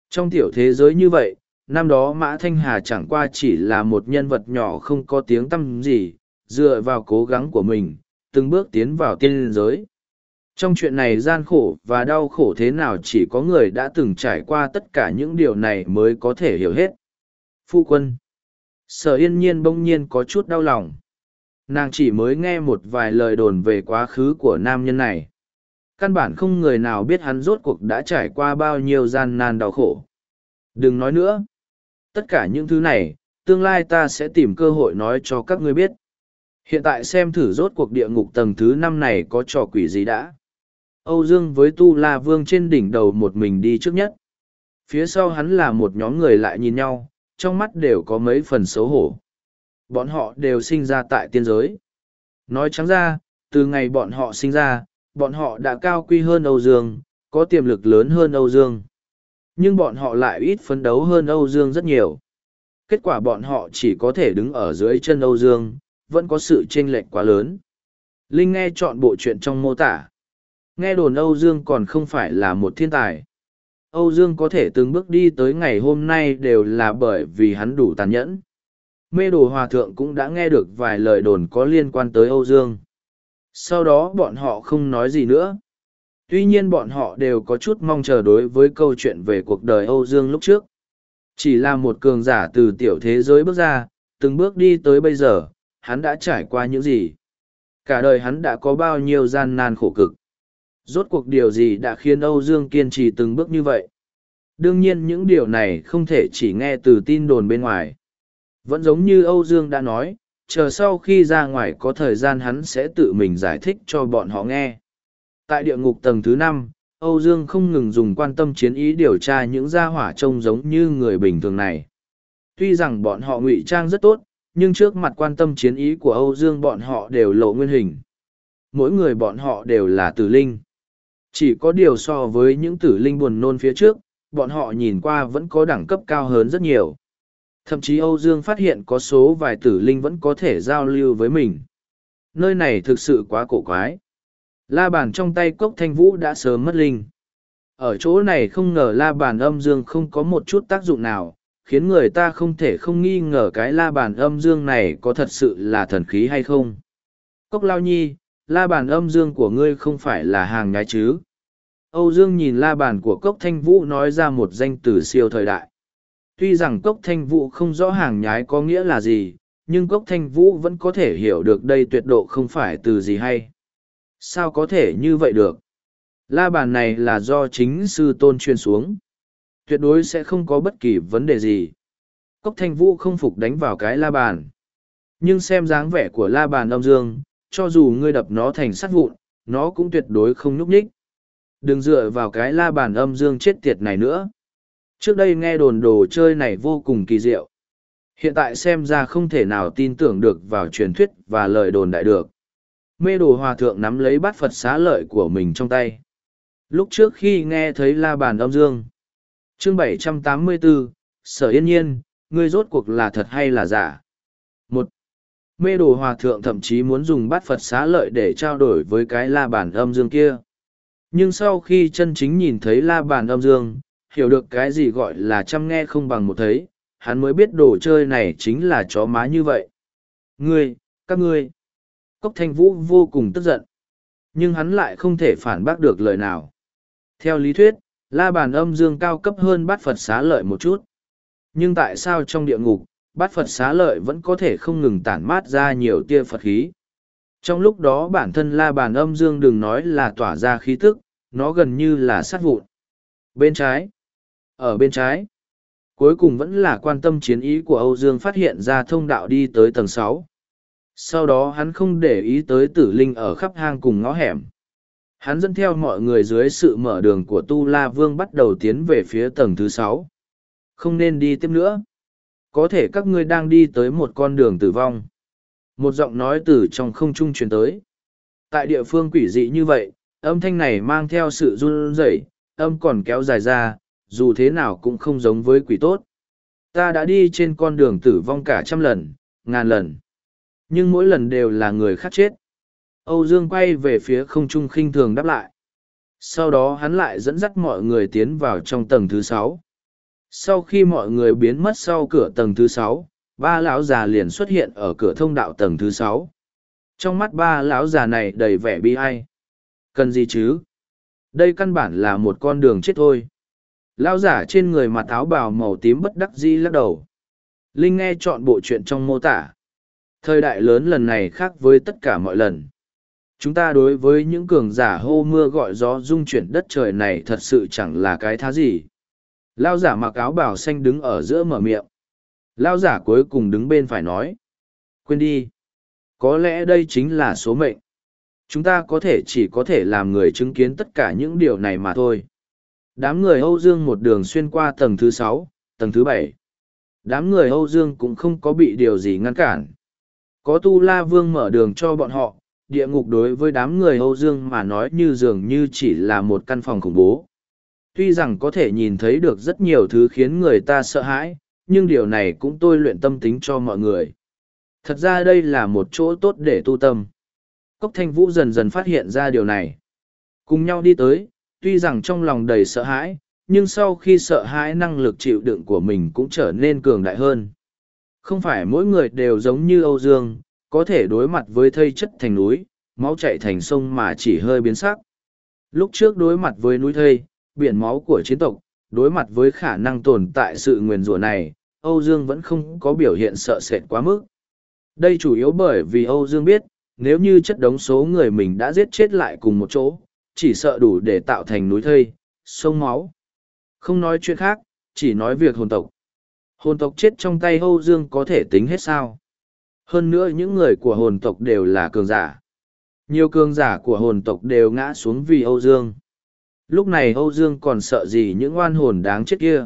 Trong tiểu thế giới như vậy, năm đó Mã Thanh Hà chẳng qua chỉ là một nhân vật nhỏ không có tiếng tăm gì, dựa vào cố gắng của mình, từng bước tiến vào tiên giới. Trong chuyện này gian khổ và đau khổ thế nào chỉ có người đã từng trải qua tất cả những điều này mới có thể hiểu hết. Phu quân Sở yên nhiên bỗng nhiên có chút đau lòng. Nàng chỉ mới nghe một vài lời đồn về quá khứ của nam nhân này. Căn bản không người nào biết hắn rốt cuộc đã trải qua bao nhiêu gian nan đau khổ. Đừng nói nữa. Tất cả những thứ này, tương lai ta sẽ tìm cơ hội nói cho các ngươi biết. Hiện tại xem thử rốt cuộc địa ngục tầng thứ năm này có trò quỷ gì đã. Âu Dương với Tu La Vương trên đỉnh đầu một mình đi trước nhất. Phía sau hắn là một nhóm người lại nhìn nhau, trong mắt đều có mấy phần xấu hổ. Bọn họ đều sinh ra tại tiên giới. Nói trắng ra, từ ngày bọn họ sinh ra, bọn họ đã cao quy hơn Âu Dương, có tiềm lực lớn hơn Âu Dương. Nhưng bọn họ lại ít phấn đấu hơn Âu Dương rất nhiều. Kết quả bọn họ chỉ có thể đứng ở dưới chân Âu Dương, vẫn có sự chênh lệch quá lớn. Linh nghe chọn bộ chuyện trong mô tả. Nghe đồn Âu Dương còn không phải là một thiên tài. Âu Dương có thể từng bước đi tới ngày hôm nay đều là bởi vì hắn đủ tàn nhẫn. Mê đồ hòa thượng cũng đã nghe được vài lời đồn có liên quan tới Âu Dương. Sau đó bọn họ không nói gì nữa. Tuy nhiên bọn họ đều có chút mong chờ đối với câu chuyện về cuộc đời Âu Dương lúc trước. Chỉ là một cường giả từ tiểu thế giới bước ra, từng bước đi tới bây giờ, hắn đã trải qua những gì? Cả đời hắn đã có bao nhiêu gian nan khổ cực? Rốt cuộc điều gì đã khiến Âu Dương kiên trì từng bước như vậy? Đương nhiên những điều này không thể chỉ nghe từ tin đồn bên ngoài. Vẫn giống như Âu Dương đã nói, chờ sau khi ra ngoài có thời gian hắn sẽ tự mình giải thích cho bọn họ nghe. Tại địa ngục tầng thứ năm, Âu Dương không ngừng dùng quan tâm chiến ý điều tra những gia hỏa trông giống như người bình thường này. Tuy rằng bọn họ ngụy trang rất tốt, nhưng trước mặt quan tâm chiến ý của Âu Dương bọn họ đều lộ nguyên hình. Mỗi người bọn họ đều là tử linh. Chỉ có điều so với những tử linh buồn nôn phía trước, bọn họ nhìn qua vẫn có đẳng cấp cao hơn rất nhiều. Thậm chí Âu Dương phát hiện có số vài tử linh vẫn có thể giao lưu với mình. Nơi này thực sự quá cổ quái. La bàn trong tay cốc thanh vũ đã sớm mất linh. Ở chỗ này không ngờ la bàn âm dương không có một chút tác dụng nào, khiến người ta không thể không nghi ngờ cái la bàn âm dương này có thật sự là thần khí hay không. Cốc lao nhi, la bàn âm dương của ngươi không phải là hàng nhái chứ. Âu Dương nhìn la bàn của cốc thanh vũ nói ra một danh từ siêu thời đại. Tuy rằng cốc thanh vũ không rõ hàng nhái có nghĩa là gì, nhưng cốc thanh vũ vẫn có thể hiểu được đây tuyệt độ không phải từ gì hay. Sao có thể như vậy được? La bàn này là do chính sư tôn truyền xuống. Tuyệt đối sẽ không có bất kỳ vấn đề gì. Cốc thanh vũ không phục đánh vào cái la bàn. Nhưng xem dáng vẻ của la bàn âm dương, cho dù ngươi đập nó thành sắt vụn, nó cũng tuyệt đối không nhúc nhích. Đừng dựa vào cái la bàn âm dương chết tiệt này nữa. Trước đây nghe đồn đồ chơi này vô cùng kỳ diệu. Hiện tại xem ra không thể nào tin tưởng được vào truyền thuyết và lời đồn đại được. Mê đồ hòa thượng nắm lấy bát Phật xá lợi của mình trong tay. Lúc trước khi nghe thấy la bàn âm dương. Chương 784, Sở Yên Nhiên, ngươi rốt cuộc là thật hay là giả? Một, Mê đồ hòa thượng thậm chí muốn dùng bát Phật xá lợi để trao đổi với cái la bàn âm dương kia. Nhưng sau khi chân chính nhìn thấy la bàn âm dương, hiểu được cái gì gọi là chăm nghe không bằng một thấy, hắn mới biết đồ chơi này chính là chó má như vậy. Ngươi, các ngươi. Cốc thanh vũ vô cùng tức giận. Nhưng hắn lại không thể phản bác được lời nào. Theo lý thuyết, la bàn âm dương cao cấp hơn bát Phật xá lợi một chút. Nhưng tại sao trong địa ngục, bát Phật xá lợi vẫn có thể không ngừng tản mát ra nhiều tia Phật khí? Trong lúc đó bản thân la bàn âm dương đừng nói là tỏa ra khí tức, nó gần như là sát vụn. Bên trái. Ở bên trái. Cuối cùng vẫn là quan tâm chiến ý của Âu Dương phát hiện ra thông đạo đi tới tầng sáu. Sau đó hắn không để ý tới tử linh ở khắp hang cùng ngõ hẻm. Hắn dẫn theo mọi người dưới sự mở đường của Tu La Vương bắt đầu tiến về phía tầng thứ sáu. Không nên đi tiếp nữa. Có thể các ngươi đang đi tới một con đường tử vong. Một giọng nói từ trong không trung truyền tới. Tại địa phương quỷ dị như vậy, âm thanh này mang theo sự run rẩy, âm còn kéo dài ra, dù thế nào cũng không giống với quỷ tốt. Ta đã đi trên con đường tử vong cả trăm lần, ngàn lần. Nhưng mỗi lần đều là người khác chết. Âu Dương quay về phía không trung khinh thường đáp lại. Sau đó hắn lại dẫn dắt mọi người tiến vào trong tầng thứ sáu. Sau khi mọi người biến mất sau cửa tầng thứ sáu, ba lão già liền xuất hiện ở cửa thông đạo tầng thứ sáu. Trong mắt ba lão già này đầy vẻ bi ai. Cần gì chứ? Đây căn bản là một con đường chết thôi. Lão giả trên người mặt áo bào màu tím bất đắc dĩ lắc đầu. Linh nghe chọn bộ chuyện trong mô tả. Thời đại lớn lần này khác với tất cả mọi lần. Chúng ta đối với những cường giả hô mưa gọi gió dung chuyển đất trời này thật sự chẳng là cái thá gì. Lao giả mặc áo bào xanh đứng ở giữa mở miệng. Lao giả cuối cùng đứng bên phải nói. Quên đi. Có lẽ đây chính là số mệnh. Chúng ta có thể chỉ có thể làm người chứng kiến tất cả những điều này mà thôi. Đám người Âu Dương một đường xuyên qua tầng thứ sáu, tầng thứ bảy. Đám người Âu Dương cũng không có bị điều gì ngăn cản. Có Tu La Vương mở đường cho bọn họ, địa ngục đối với đám người Âu Dương mà nói như dường như chỉ là một căn phòng khủng bố. Tuy rằng có thể nhìn thấy được rất nhiều thứ khiến người ta sợ hãi, nhưng điều này cũng tôi luyện tâm tính cho mọi người. Thật ra đây là một chỗ tốt để tu tâm. Cốc Thanh Vũ dần dần phát hiện ra điều này. Cùng nhau đi tới, tuy rằng trong lòng đầy sợ hãi, nhưng sau khi sợ hãi năng lực chịu đựng của mình cũng trở nên cường đại hơn. Không phải mỗi người đều giống như Âu Dương, có thể đối mặt với thây chất thành núi, máu chạy thành sông mà chỉ hơi biến sắc. Lúc trước đối mặt với núi thây, biển máu của chiến tộc, đối mặt với khả năng tồn tại sự nguyền rủa này, Âu Dương vẫn không có biểu hiện sợ sệt quá mức. Đây chủ yếu bởi vì Âu Dương biết, nếu như chất đống số người mình đã giết chết lại cùng một chỗ, chỉ sợ đủ để tạo thành núi thây, sông máu. Không nói chuyện khác, chỉ nói việc hồn tộc. Hồn tộc chết trong tay Âu Dương có thể tính hết sao. Hơn nữa những người của hồn tộc đều là cường giả. Nhiều cường giả của hồn tộc đều ngã xuống vì Âu Dương. Lúc này Âu Dương còn sợ gì những oan hồn đáng chết kia.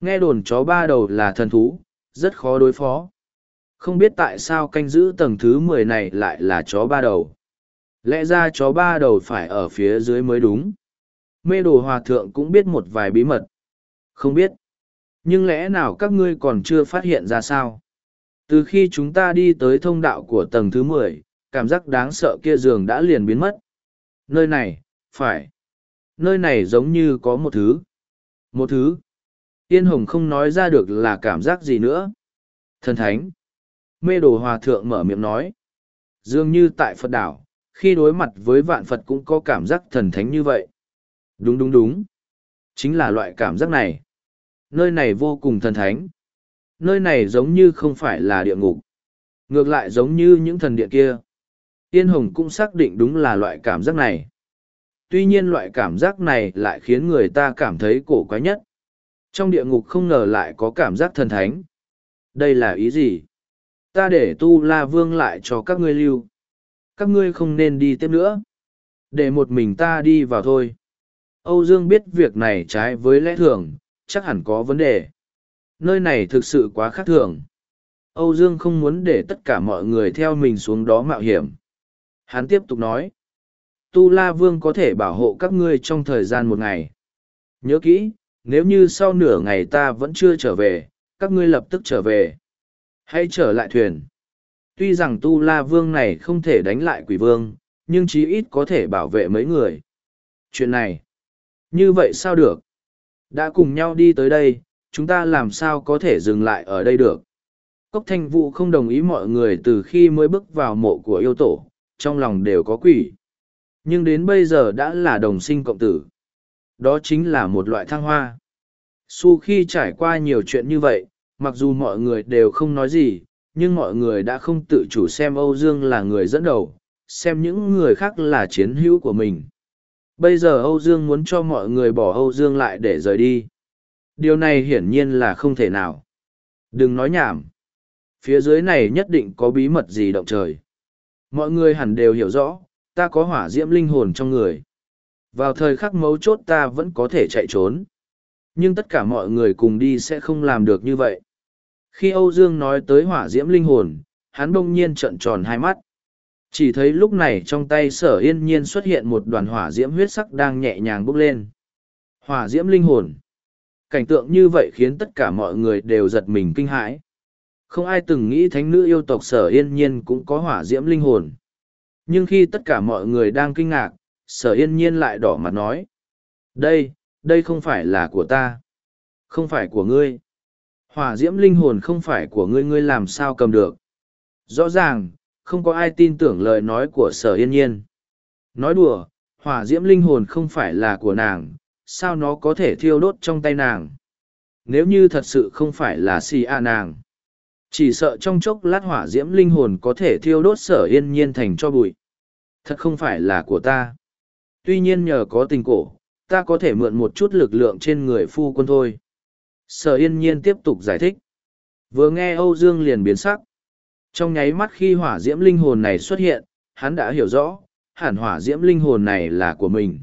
Nghe đồn chó ba đầu là thần thú, rất khó đối phó. Không biết tại sao canh giữ tầng thứ mười này lại là chó ba đầu. Lẽ ra chó ba đầu phải ở phía dưới mới đúng. Mê đồ hòa thượng cũng biết một vài bí mật. Không biết. Nhưng lẽ nào các ngươi còn chưa phát hiện ra sao? Từ khi chúng ta đi tới thông đạo của tầng thứ mười, cảm giác đáng sợ kia giường đã liền biến mất. Nơi này, phải. Nơi này giống như có một thứ. Một thứ. Yên Hồng không nói ra được là cảm giác gì nữa. Thần Thánh. Mê đồ hòa thượng mở miệng nói. Dường như tại Phật đảo, khi đối mặt với vạn Phật cũng có cảm giác thần thánh như vậy. Đúng đúng đúng. Chính là loại cảm giác này. Nơi này vô cùng thần thánh. Nơi này giống như không phải là địa ngục. Ngược lại giống như những thần địa kia. yên Hồng cũng xác định đúng là loại cảm giác này. Tuy nhiên loại cảm giác này lại khiến người ta cảm thấy cổ quái nhất. Trong địa ngục không ngờ lại có cảm giác thần thánh. Đây là ý gì? Ta để tu la vương lại cho các ngươi lưu. Các ngươi không nên đi tiếp nữa. Để một mình ta đi vào thôi. Âu Dương biết việc này trái với lẽ thường, chắc hẳn có vấn đề. Nơi này thực sự quá khác thường. Âu Dương không muốn để tất cả mọi người theo mình xuống đó mạo hiểm. Hắn tiếp tục nói. Tu La Vương có thể bảo hộ các ngươi trong thời gian một ngày. Nhớ kỹ, nếu như sau nửa ngày ta vẫn chưa trở về, các ngươi lập tức trở về. Hãy trở lại thuyền. Tuy rằng Tu La Vương này không thể đánh lại quỷ vương, nhưng chí ít có thể bảo vệ mấy người. Chuyện này, như vậy sao được? Đã cùng nhau đi tới đây, chúng ta làm sao có thể dừng lại ở đây được? Cốc thanh vũ không đồng ý mọi người từ khi mới bước vào mộ của yêu tổ, trong lòng đều có quỷ. Nhưng đến bây giờ đã là đồng sinh cộng tử. Đó chính là một loại thăng hoa. Su khi trải qua nhiều chuyện như vậy, mặc dù mọi người đều không nói gì, nhưng mọi người đã không tự chủ xem Âu Dương là người dẫn đầu, xem những người khác là chiến hữu của mình. Bây giờ Âu Dương muốn cho mọi người bỏ Âu Dương lại để rời đi. Điều này hiển nhiên là không thể nào. Đừng nói nhảm. Phía dưới này nhất định có bí mật gì động trời. Mọi người hẳn đều hiểu rõ, ta có hỏa diễm linh hồn trong người. Vào thời khắc mấu chốt ta vẫn có thể chạy trốn. Nhưng tất cả mọi người cùng đi sẽ không làm được như vậy. Khi Âu Dương nói tới hỏa diễm linh hồn, hắn đông nhiên trợn tròn hai mắt. Chỉ thấy lúc này trong tay sở yên nhiên xuất hiện một đoàn hỏa diễm huyết sắc đang nhẹ nhàng bốc lên. Hỏa diễm linh hồn. Cảnh tượng như vậy khiến tất cả mọi người đều giật mình kinh hãi. Không ai từng nghĩ thánh nữ yêu tộc sở yên nhiên cũng có hỏa diễm linh hồn. Nhưng khi tất cả mọi người đang kinh ngạc, sở yên nhiên lại đỏ mặt nói. Đây, đây không phải là của ta. Không phải của ngươi. Hỏa diễm linh hồn không phải của ngươi ngươi làm sao cầm được. Rõ ràng, không có ai tin tưởng lời nói của sở yên nhiên. Nói đùa, hỏa diễm linh hồn không phải là của nàng, sao nó có thể thiêu đốt trong tay nàng. Nếu như thật sự không phải là si a nàng. Chỉ sợ trong chốc lát hỏa diễm linh hồn có thể thiêu đốt sở yên nhiên thành cho bụi. Thật không phải là của ta. Tuy nhiên nhờ có tình cổ, ta có thể mượn một chút lực lượng trên người phu quân thôi. Sở yên nhiên tiếp tục giải thích. Vừa nghe Âu Dương liền biến sắc. Trong nháy mắt khi hỏa diễm linh hồn này xuất hiện, hắn đã hiểu rõ, hẳn hỏa diễm linh hồn này là của mình.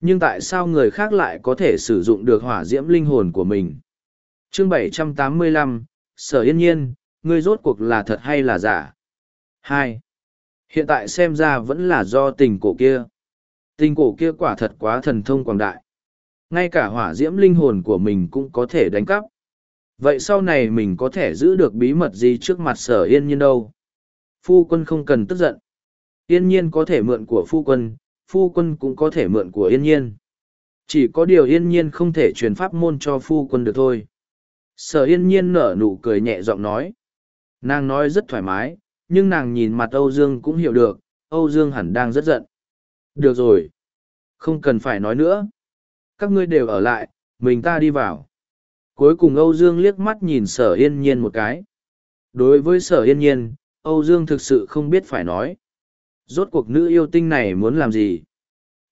Nhưng tại sao người khác lại có thể sử dụng được hỏa diễm linh hồn của mình? Chương 785, Sở Yên Nhiên, ngươi rốt cuộc là thật hay là giả? Hai, Hiện tại xem ra vẫn là do tình cổ kia. Tình cổ kia quả thật quá thần thông quảng đại. Ngay cả hỏa diễm linh hồn của mình cũng có thể đánh cắp. Vậy sau này mình có thể giữ được bí mật gì trước mặt sở yên nhiên đâu? Phu quân không cần tức giận. Yên nhiên có thể mượn của phu quân, phu quân cũng có thể mượn của yên nhiên. Chỉ có điều yên nhiên không thể truyền pháp môn cho phu quân được thôi. Sở yên nhiên nở nụ cười nhẹ giọng nói. Nàng nói rất thoải mái, nhưng nàng nhìn mặt Âu Dương cũng hiểu được, Âu Dương hẳn đang rất giận. Được rồi. Không cần phải nói nữa. Các ngươi đều ở lại, mình ta đi vào. Cuối cùng Âu Dương liếc mắt nhìn sở yên nhiên một cái. Đối với sở yên nhiên, Âu Dương thực sự không biết phải nói. Rốt cuộc nữ yêu tinh này muốn làm gì?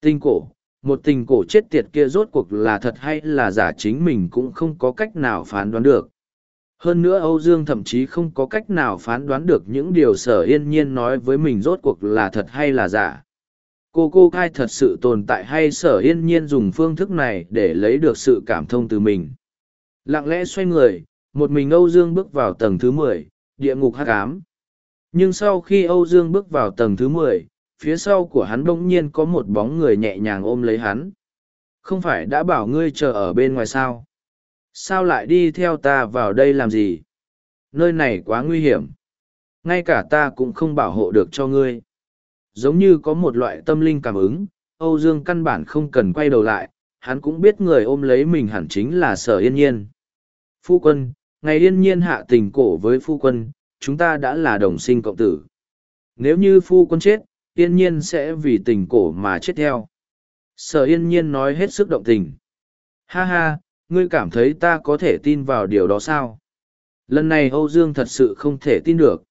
Tinh cổ, một tình cổ chết tiệt kia rốt cuộc là thật hay là giả chính mình cũng không có cách nào phán đoán được. Hơn nữa Âu Dương thậm chí không có cách nào phán đoán được những điều sở yên nhiên nói với mình rốt cuộc là thật hay là giả. Cô cô cai thật sự tồn tại hay sở yên nhiên dùng phương thức này để lấy được sự cảm thông từ mình. Lặng lẽ xoay người, một mình Âu Dương bước vào tầng thứ mười, địa ngục hắc ám. Nhưng sau khi Âu Dương bước vào tầng thứ mười, phía sau của hắn bỗng nhiên có một bóng người nhẹ nhàng ôm lấy hắn. Không phải đã bảo ngươi chờ ở bên ngoài sao? Sao lại đi theo ta vào đây làm gì? Nơi này quá nguy hiểm. Ngay cả ta cũng không bảo hộ được cho ngươi. Giống như có một loại tâm linh cảm ứng, Âu Dương căn bản không cần quay đầu lại, hắn cũng biết người ôm lấy mình hẳn chính là sở yên nhiên. Phu quân, ngày yên nhiên hạ tình cổ với phu quân, chúng ta đã là đồng sinh cộng tử. Nếu như phu quân chết, yên nhiên sẽ vì tình cổ mà chết theo. Sở yên nhiên nói hết sức động tình. Ha ha, ngươi cảm thấy ta có thể tin vào điều đó sao? Lần này Âu Dương thật sự không thể tin được.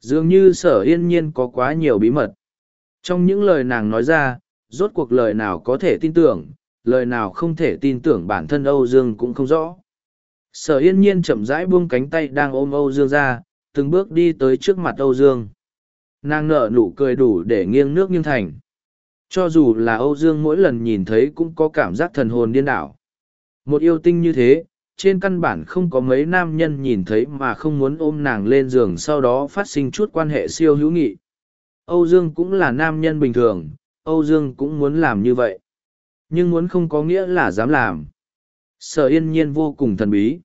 Dường như sở yên nhiên có quá nhiều bí mật. Trong những lời nàng nói ra, rốt cuộc lời nào có thể tin tưởng, lời nào không thể tin tưởng bản thân Âu Dương cũng không rõ. Sở yên nhiên chậm rãi buông cánh tay đang ôm Âu Dương ra, từng bước đi tới trước mặt Âu Dương. Nàng nở nụ cười đủ để nghiêng nước nghiêng thành. Cho dù là Âu Dương mỗi lần nhìn thấy cũng có cảm giác thần hồn điên đảo. Một yêu tinh như thế, trên căn bản không có mấy nam nhân nhìn thấy mà không muốn ôm nàng lên giường sau đó phát sinh chút quan hệ siêu hữu nghị. Âu Dương cũng là nam nhân bình thường, Âu Dương cũng muốn làm như vậy. Nhưng muốn không có nghĩa là dám làm. Sở yên nhiên vô cùng thần bí.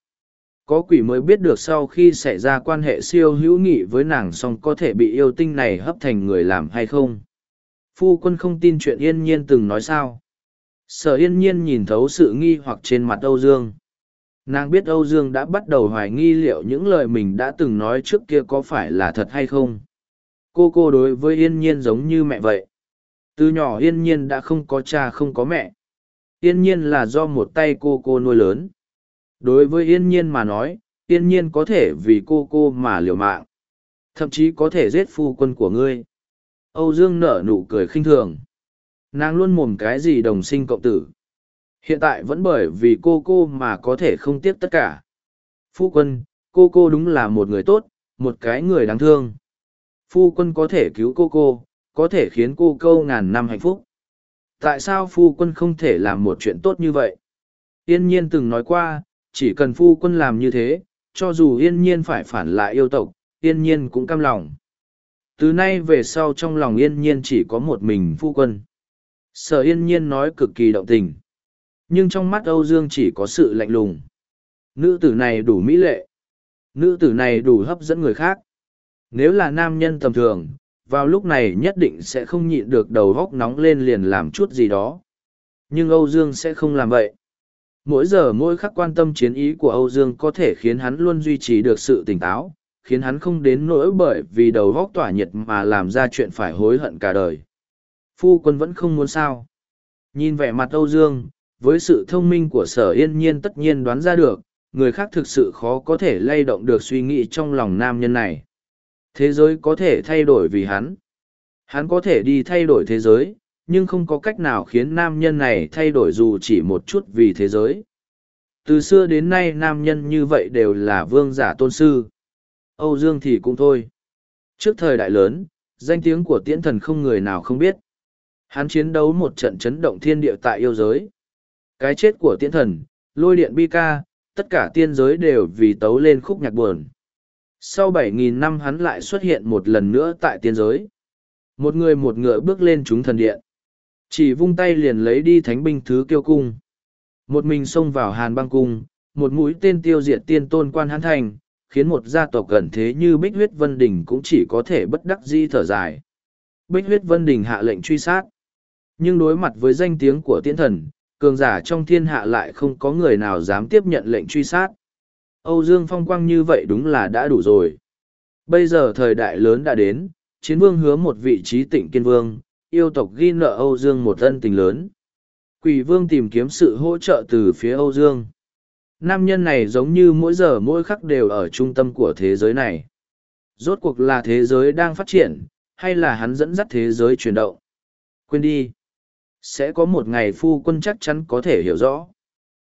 Có quỷ mới biết được sau khi xảy ra quan hệ siêu hữu nghị với nàng xong có thể bị yêu tinh này hấp thành người làm hay không. Phu quân không tin chuyện yên nhiên từng nói sao. Sở yên nhiên nhìn thấu sự nghi hoặc trên mặt Âu Dương. Nàng biết Âu Dương đã bắt đầu hoài nghi liệu những lời mình đã từng nói trước kia có phải là thật hay không. Cô cô đối với yên nhiên giống như mẹ vậy. Từ nhỏ yên nhiên đã không có cha không có mẹ. Yên nhiên là do một tay cô cô nuôi lớn. Đối với yên nhiên mà nói, yên nhiên có thể vì cô cô mà liều mạng. Thậm chí có thể giết phu quân của ngươi. Âu Dương nở nụ cười khinh thường. Nàng luôn mồm cái gì đồng sinh cộng tử. Hiện tại vẫn bởi vì cô cô mà có thể không tiếc tất cả. Phu quân, cô cô đúng là một người tốt, một cái người đáng thương. Phu quân có thể cứu cô cô, có thể khiến cô câu ngàn năm hạnh phúc. Tại sao phu quân không thể làm một chuyện tốt như vậy? Yên nhiên từng nói qua, chỉ cần phu quân làm như thế, cho dù yên nhiên phải phản lại yêu tộc, yên nhiên cũng cam lòng. Từ nay về sau trong lòng yên nhiên chỉ có một mình phu quân. Sở yên nhiên nói cực kỳ động tình. Nhưng trong mắt Âu Dương chỉ có sự lạnh lùng. Nữ tử này đủ mỹ lệ. Nữ tử này đủ hấp dẫn người khác. Nếu là nam nhân tầm thường, vào lúc này nhất định sẽ không nhịn được đầu góc nóng lên liền làm chút gì đó. Nhưng Âu Dương sẽ không làm vậy. Mỗi giờ mỗi khắc quan tâm chiến ý của Âu Dương có thể khiến hắn luôn duy trì được sự tỉnh táo, khiến hắn không đến nỗi bởi vì đầu góc tỏa nhiệt mà làm ra chuyện phải hối hận cả đời. Phu quân vẫn không muốn sao. Nhìn vẻ mặt Âu Dương, với sự thông minh của sở yên nhiên tất nhiên đoán ra được, người khác thực sự khó có thể lay động được suy nghĩ trong lòng nam nhân này. Thế giới có thể thay đổi vì hắn. Hắn có thể đi thay đổi thế giới, nhưng không có cách nào khiến nam nhân này thay đổi dù chỉ một chút vì thế giới. Từ xưa đến nay nam nhân như vậy đều là vương giả tôn sư. Âu Dương thì cũng thôi. Trước thời đại lớn, danh tiếng của tiễn thần không người nào không biết. Hắn chiến đấu một trận chấn động thiên địa tại yêu giới. Cái chết của tiễn thần, lôi điện bi ca, tất cả tiên giới đều vì tấu lên khúc nhạc buồn. Sau 7.000 năm hắn lại xuất hiện một lần nữa tại tiên giới. Một người một ngựa bước lên chúng thần điện. Chỉ vung tay liền lấy đi thánh binh thứ kiêu cung. Một mình xông vào hàn băng cung, một mũi tên tiêu diệt tiên tôn quan hán thành, khiến một gia tộc gần thế như Bích Huyết Vân Đình cũng chỉ có thể bất đắc di thở dài. Bích Huyết Vân Đình hạ lệnh truy sát. Nhưng đối mặt với danh tiếng của tiên thần, cường giả trong thiên hạ lại không có người nào dám tiếp nhận lệnh truy sát. Âu Dương phong quang như vậy đúng là đã đủ rồi. Bây giờ thời đại lớn đã đến, chiến vương hứa một vị trí tịnh kiên vương, yêu tộc ghi nợ Âu Dương một ân tình lớn. Quỷ vương tìm kiếm sự hỗ trợ từ phía Âu Dương. Nam nhân này giống như mỗi giờ mỗi khắc đều ở trung tâm của thế giới này. Rốt cuộc là thế giới đang phát triển, hay là hắn dẫn dắt thế giới chuyển động? Quên đi. Sẽ có một ngày phu quân chắc chắn có thể hiểu rõ.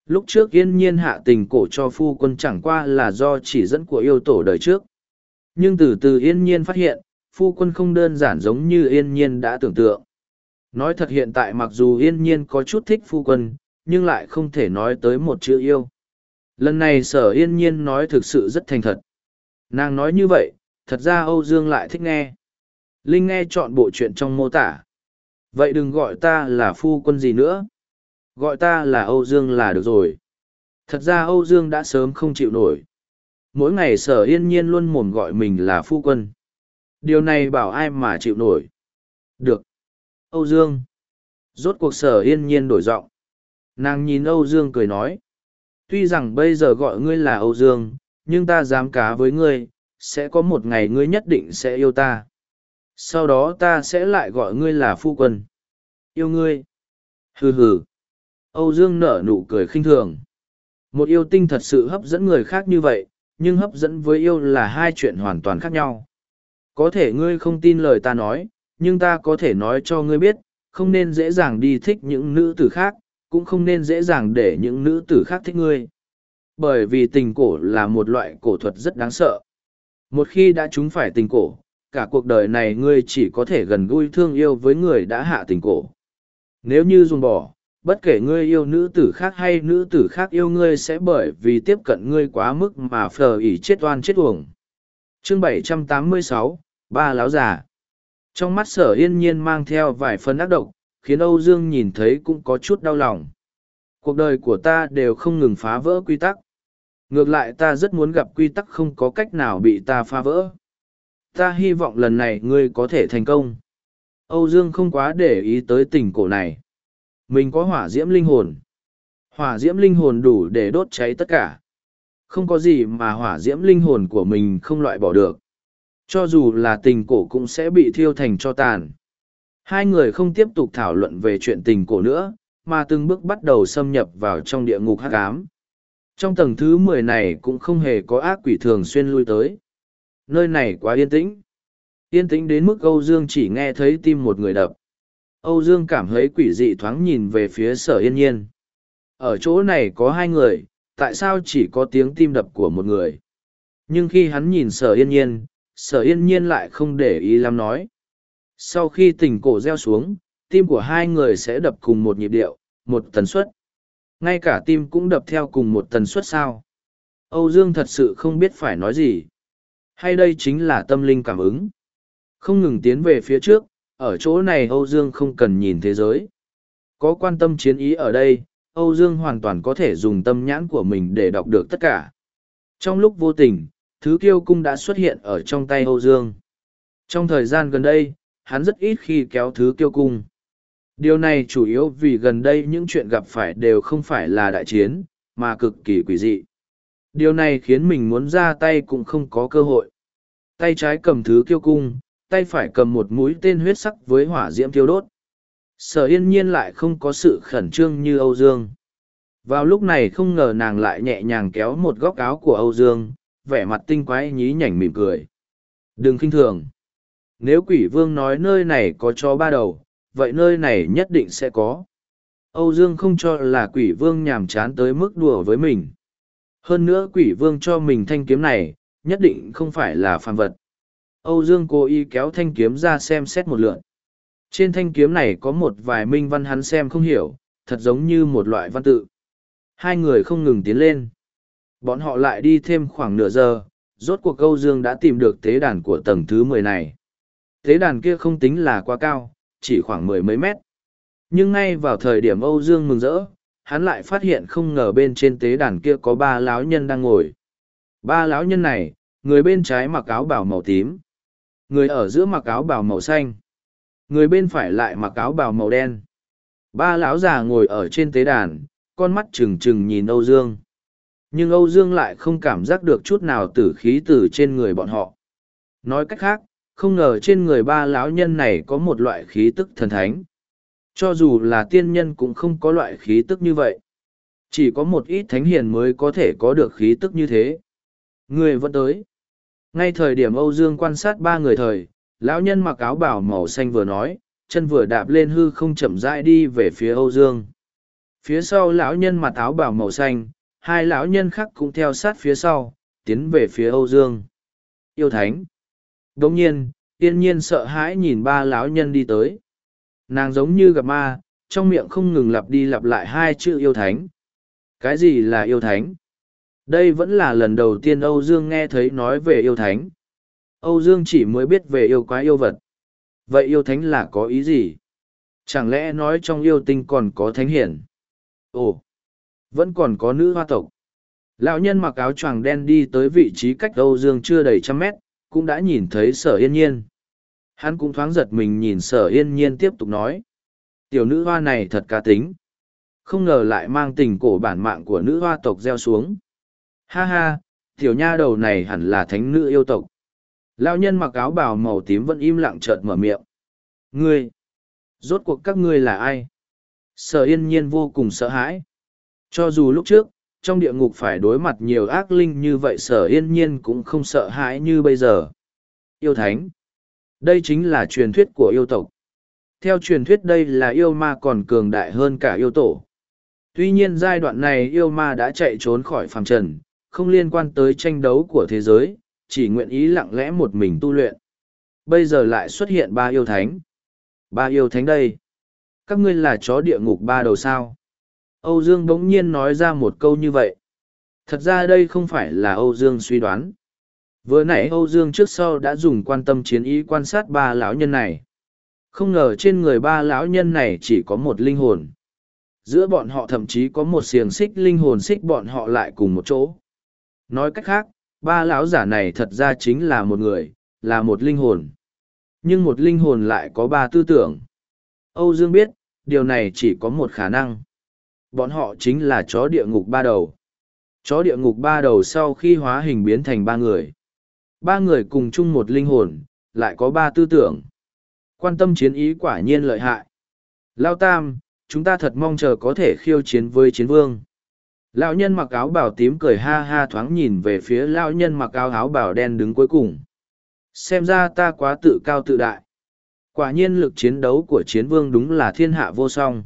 Lúc trước yên nhiên hạ tình cổ cho phu quân chẳng qua là do chỉ dẫn của yêu tổ đời trước. Nhưng từ từ yên nhiên phát hiện, phu quân không đơn giản giống như yên nhiên đã tưởng tượng. Nói thật hiện tại mặc dù yên nhiên có chút thích phu quân, nhưng lại không thể nói tới một chữ yêu. Lần này sở yên nhiên nói thực sự rất thành thật. Nàng nói như vậy, thật ra Âu Dương lại thích nghe. Linh nghe chọn bộ chuyện trong mô tả. Vậy đừng gọi ta là phu quân gì nữa. Gọi ta là Âu Dương là được rồi. Thật ra Âu Dương đã sớm không chịu nổi. Mỗi ngày sở yên nhiên luôn mồm gọi mình là phu quân. Điều này bảo ai mà chịu nổi. Được. Âu Dương. Rốt cuộc sở yên nhiên đổi giọng. Nàng nhìn Âu Dương cười nói. Tuy rằng bây giờ gọi ngươi là Âu Dương, nhưng ta dám cá với ngươi, sẽ có một ngày ngươi nhất định sẽ yêu ta. Sau đó ta sẽ lại gọi ngươi là phu quân. Yêu ngươi. Hừ hừ. Âu Dương nở nụ cười khinh thường. Một yêu tinh thật sự hấp dẫn người khác như vậy, nhưng hấp dẫn với yêu là hai chuyện hoàn toàn khác nhau. Có thể ngươi không tin lời ta nói, nhưng ta có thể nói cho ngươi biết, không nên dễ dàng đi thích những nữ tử khác, cũng không nên dễ dàng để những nữ tử khác thích ngươi. Bởi vì tình cổ là một loại cổ thuật rất đáng sợ. Một khi đã trúng phải tình cổ, cả cuộc đời này ngươi chỉ có thể gần gũi thương yêu với người đã hạ tình cổ. Nếu như dùng bỏ, bất kể ngươi yêu nữ tử khác hay nữ tử khác yêu ngươi sẽ bởi vì tiếp cận ngươi quá mức mà phờ ỉ chết oan chết uổng. Chương 786, Ba Láo Giả Trong mắt sở yên nhiên mang theo vài phần ác độc, khiến Âu Dương nhìn thấy cũng có chút đau lòng. Cuộc đời của ta đều không ngừng phá vỡ quy tắc. Ngược lại ta rất muốn gặp quy tắc không có cách nào bị ta phá vỡ. Ta hy vọng lần này ngươi có thể thành công. Âu Dương không quá để ý tới tình cổ này. Mình có hỏa diễm linh hồn. Hỏa diễm linh hồn đủ để đốt cháy tất cả. Không có gì mà hỏa diễm linh hồn của mình không loại bỏ được. Cho dù là tình cổ cũng sẽ bị thiêu thành cho tàn. Hai người không tiếp tục thảo luận về chuyện tình cổ nữa, mà từng bước bắt đầu xâm nhập vào trong địa ngục hắc ám. Trong tầng thứ mười này cũng không hề có ác quỷ thường xuyên lui tới. Nơi này quá yên tĩnh. Yên tĩnh đến mức Âu Dương chỉ nghe thấy tim một người đập. Âu Dương cảm thấy quỷ dị thoáng nhìn về phía sở yên nhiên. Ở chỗ này có hai người, tại sao chỉ có tiếng tim đập của một người? Nhưng khi hắn nhìn sở yên nhiên, sở yên nhiên lại không để ý lắm nói. Sau khi tình cổ gieo xuống, tim của hai người sẽ đập cùng một nhịp điệu, một tần suất. Ngay cả tim cũng đập theo cùng một tần suất sao. Âu Dương thật sự không biết phải nói gì. Hay đây chính là tâm linh cảm ứng. Không ngừng tiến về phía trước, ở chỗ này Âu Dương không cần nhìn thế giới. Có quan tâm chiến ý ở đây, Âu Dương hoàn toàn có thể dùng tâm nhãn của mình để đọc được tất cả. Trong lúc vô tình, thứ kiêu cung đã xuất hiện ở trong tay Âu Dương. Trong thời gian gần đây, hắn rất ít khi kéo thứ kiêu cung. Điều này chủ yếu vì gần đây những chuyện gặp phải đều không phải là đại chiến, mà cực kỳ quỷ dị. Điều này khiến mình muốn ra tay cũng không có cơ hội. Tay trái cầm thứ kiêu cung, tay phải cầm một mũi tên huyết sắc với hỏa diễm thiêu đốt. Sở yên nhiên lại không có sự khẩn trương như Âu Dương. Vào lúc này không ngờ nàng lại nhẹ nhàng kéo một góc áo của Âu Dương, vẻ mặt tinh quái nhí nhảnh mỉm cười. Đừng kinh thường. Nếu quỷ vương nói nơi này có chó ba đầu, vậy nơi này nhất định sẽ có. Âu Dương không cho là quỷ vương nhàm chán tới mức đùa với mình. Hơn nữa quỷ vương cho mình thanh kiếm này, nhất định không phải là phàm vật. Âu Dương cố ý kéo thanh kiếm ra xem xét một lượn. Trên thanh kiếm này có một vài minh văn hắn xem không hiểu, thật giống như một loại văn tự. Hai người không ngừng tiến lên. Bọn họ lại đi thêm khoảng nửa giờ, rốt cuộc Âu Dương đã tìm được tế đàn của tầng thứ mười này. Tế đàn kia không tính là quá cao, chỉ khoảng mười mấy mét. Nhưng ngay vào thời điểm Âu Dương mừng rỡ, hắn lại phát hiện không ngờ bên trên tế đàn kia có ba lão nhân đang ngồi. Ba lão nhân này, người bên trái mặc áo bảo màu tím, người ở giữa mặc áo bào màu xanh, người bên phải lại mặc áo bào màu đen. Ba lão già ngồi ở trên tế đàn, con mắt trừng trừng nhìn âu dương. Nhưng âu dương lại không cảm giác được chút nào tử khí từ trên người bọn họ. Nói cách khác, không ngờ trên người ba lão nhân này có một loại khí tức thần thánh. Cho dù là tiên nhân cũng không có loại khí tức như vậy. Chỉ có một ít thánh hiền mới có thể có được khí tức như thế. Người vẫn tới ngay thời điểm âu dương quan sát ba người thời, lão nhân mặc áo bảo màu xanh vừa nói, chân vừa đạp lên hư không chậm rãi đi về phía âu dương. Phía sau lão nhân mặc áo bảo màu xanh, hai lão nhân khác cũng theo sát phía sau, tiến về phía âu dương. Yêu thánh. Đồng nhiên, yên nhiên sợ hãi nhìn ba lão nhân đi tới. Nàng giống như gặp ma, trong miệng không ngừng lặp đi lặp lại hai chữ yêu thánh. Cái gì là yêu thánh? Đây vẫn là lần đầu tiên Âu Dương nghe thấy nói về yêu thánh. Âu Dương chỉ mới biết về yêu quái yêu vật. Vậy yêu thánh là có ý gì? Chẳng lẽ nói trong yêu tinh còn có thánh hiển? Ồ, vẫn còn có nữ hoa tộc. Lão nhân mặc áo choàng đen đi tới vị trí cách Âu Dương chưa đầy trăm mét, cũng đã nhìn thấy sở yên nhiên. Hắn cũng thoáng giật mình nhìn sở yên nhiên tiếp tục nói. Tiểu nữ hoa này thật cá tính. Không ngờ lại mang tình cổ bản mạng của nữ hoa tộc gieo xuống. Ha ha, tiểu nha đầu này hẳn là thánh nữ yêu tộc. Lão nhân mặc áo bào màu tím vẫn im lặng chợt mở miệng. Ngươi! Rốt cuộc các ngươi là ai? Sở yên nhiên vô cùng sợ hãi. Cho dù lúc trước, trong địa ngục phải đối mặt nhiều ác linh như vậy sở yên nhiên cũng không sợ hãi như bây giờ. Yêu thánh! Đây chính là truyền thuyết của yêu tộc. Theo truyền thuyết đây là yêu ma còn cường đại hơn cả yêu tổ. Tuy nhiên giai đoạn này yêu ma đã chạy trốn khỏi phàm trần, không liên quan tới tranh đấu của thế giới, chỉ nguyện ý lặng lẽ một mình tu luyện. Bây giờ lại xuất hiện ba yêu thánh. Ba yêu thánh đây. Các ngươi là chó địa ngục ba đầu sao? Âu Dương bỗng nhiên nói ra một câu như vậy. Thật ra đây không phải là Âu Dương suy đoán. Vừa nãy Âu Dương trước sau đã dùng quan tâm chiến ý quan sát ba lão nhân này. Không ngờ trên người ba lão nhân này chỉ có một linh hồn. Giữa bọn họ thậm chí có một xiềng xích linh hồn xích bọn họ lại cùng một chỗ. Nói cách khác, ba lão giả này thật ra chính là một người, là một linh hồn. Nhưng một linh hồn lại có ba tư tưởng. Âu Dương biết, điều này chỉ có một khả năng. Bọn họ chính là chó địa ngục ba đầu. Chó địa ngục ba đầu sau khi hóa hình biến thành ba người. Ba người cùng chung một linh hồn, lại có ba tư tưởng. Quan tâm chiến ý quả nhiên lợi hại. Lao Tam, chúng ta thật mong chờ có thể khiêu chiến với chiến vương. Lão nhân mặc áo bào tím cười ha ha thoáng nhìn về phía lão nhân mặc áo áo bào đen đứng cuối cùng. Xem ra ta quá tự cao tự đại. Quả nhiên lực chiến đấu của chiến vương đúng là thiên hạ vô song.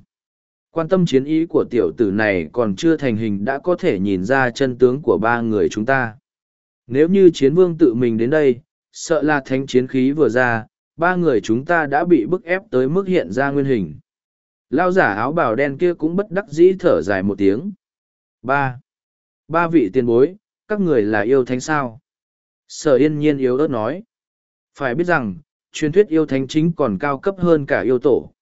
Quan tâm chiến ý của tiểu tử này còn chưa thành hình đã có thể nhìn ra chân tướng của ba người chúng ta. Nếu như chiến vương tự mình đến đây, sợ là thánh chiến khí vừa ra, ba người chúng ta đã bị bức ép tới mức hiện ra nguyên hình. Lao giả áo bào đen kia cũng bất đắc dĩ thở dài một tiếng. Ba. Ba vị tiền bối, các người là yêu thánh sao? Sở yên nhiên yếu ớt nói. Phải biết rằng, truyền thuyết yêu thánh chính còn cao cấp hơn cả yêu tổ.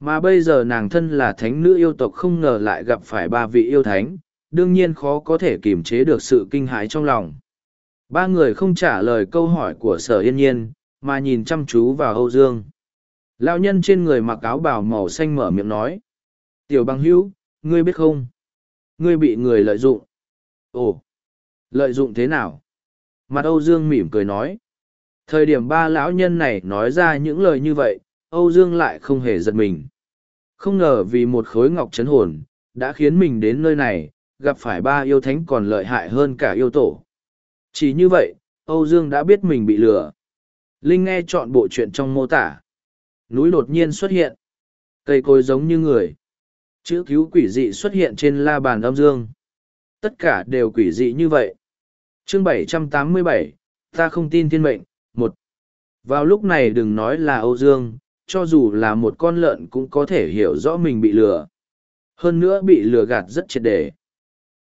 Mà bây giờ nàng thân là thánh nữ yêu tộc không ngờ lại gặp phải ba vị yêu thánh, đương nhiên khó có thể kiềm chế được sự kinh hãi trong lòng. Ba người không trả lời câu hỏi của sở yên nhiên, mà nhìn chăm chú vào Âu Dương. Lão nhân trên người mặc áo bào màu xanh mở miệng nói. Tiểu bằng hữu, ngươi biết không? Ngươi bị người lợi dụng. Ồ, lợi dụng thế nào? Mặt Âu Dương mỉm cười nói. Thời điểm ba lão nhân này nói ra những lời như vậy, Âu Dương lại không hề giật mình. Không ngờ vì một khối ngọc chấn hồn, đã khiến mình đến nơi này, gặp phải ba yêu thánh còn lợi hại hơn cả yêu tổ. Chỉ như vậy, Âu Dương đã biết mình bị lừa. Linh nghe chọn bộ chuyện trong mô tả. Núi đột nhiên xuất hiện. Cây cối giống như người. Chữ cứu quỷ dị xuất hiện trên la bàn âm dương. Tất cả đều quỷ dị như vậy. Chương 787, ta không tin thiên mệnh, một. Vào lúc này đừng nói là Âu Dương, cho dù là một con lợn cũng có thể hiểu rõ mình bị lừa. Hơn nữa bị lừa gạt rất triệt để.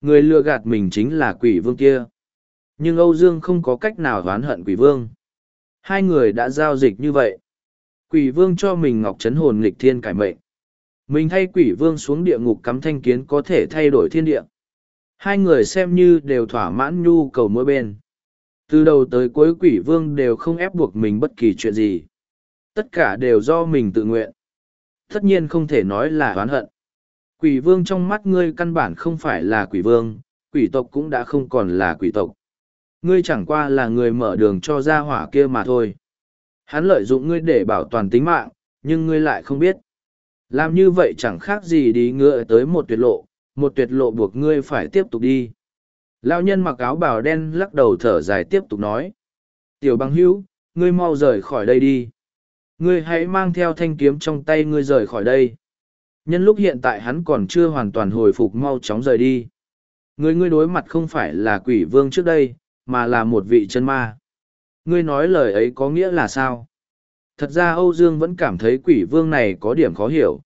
Người lừa gạt mình chính là quỷ vương kia. Nhưng Âu Dương không có cách nào oán hận quỷ vương. Hai người đã giao dịch như vậy. Quỷ vương cho mình ngọc chấn hồn nghịch thiên cải mệnh. Mình thay quỷ vương xuống địa ngục cắm thanh kiến có thể thay đổi thiên địa. Hai người xem như đều thỏa mãn nhu cầu mỗi bên. Từ đầu tới cuối quỷ vương đều không ép buộc mình bất kỳ chuyện gì. Tất cả đều do mình tự nguyện. Tất nhiên không thể nói là oán hận. Quỷ vương trong mắt ngươi căn bản không phải là quỷ vương, quỷ tộc cũng đã không còn là quỷ tộc. Ngươi chẳng qua là người mở đường cho gia hỏa kia mà thôi. Hắn lợi dụng ngươi để bảo toàn tính mạng, nhưng ngươi lại không biết. Làm như vậy chẳng khác gì đi ngựa tới một tuyệt lộ, một tuyệt lộ buộc ngươi phải tiếp tục đi. Lão nhân mặc áo bào đen lắc đầu thở dài tiếp tục nói. Tiểu băng hữu, ngươi mau rời khỏi đây đi. Ngươi hãy mang theo thanh kiếm trong tay ngươi rời khỏi đây. Nhân lúc hiện tại hắn còn chưa hoàn toàn hồi phục mau chóng rời đi. Ngươi ngươi đối mặt không phải là quỷ vương trước đây, mà là một vị chân ma. Ngươi nói lời ấy có nghĩa là sao? Thật ra Âu Dương vẫn cảm thấy quỷ vương này có điểm khó hiểu.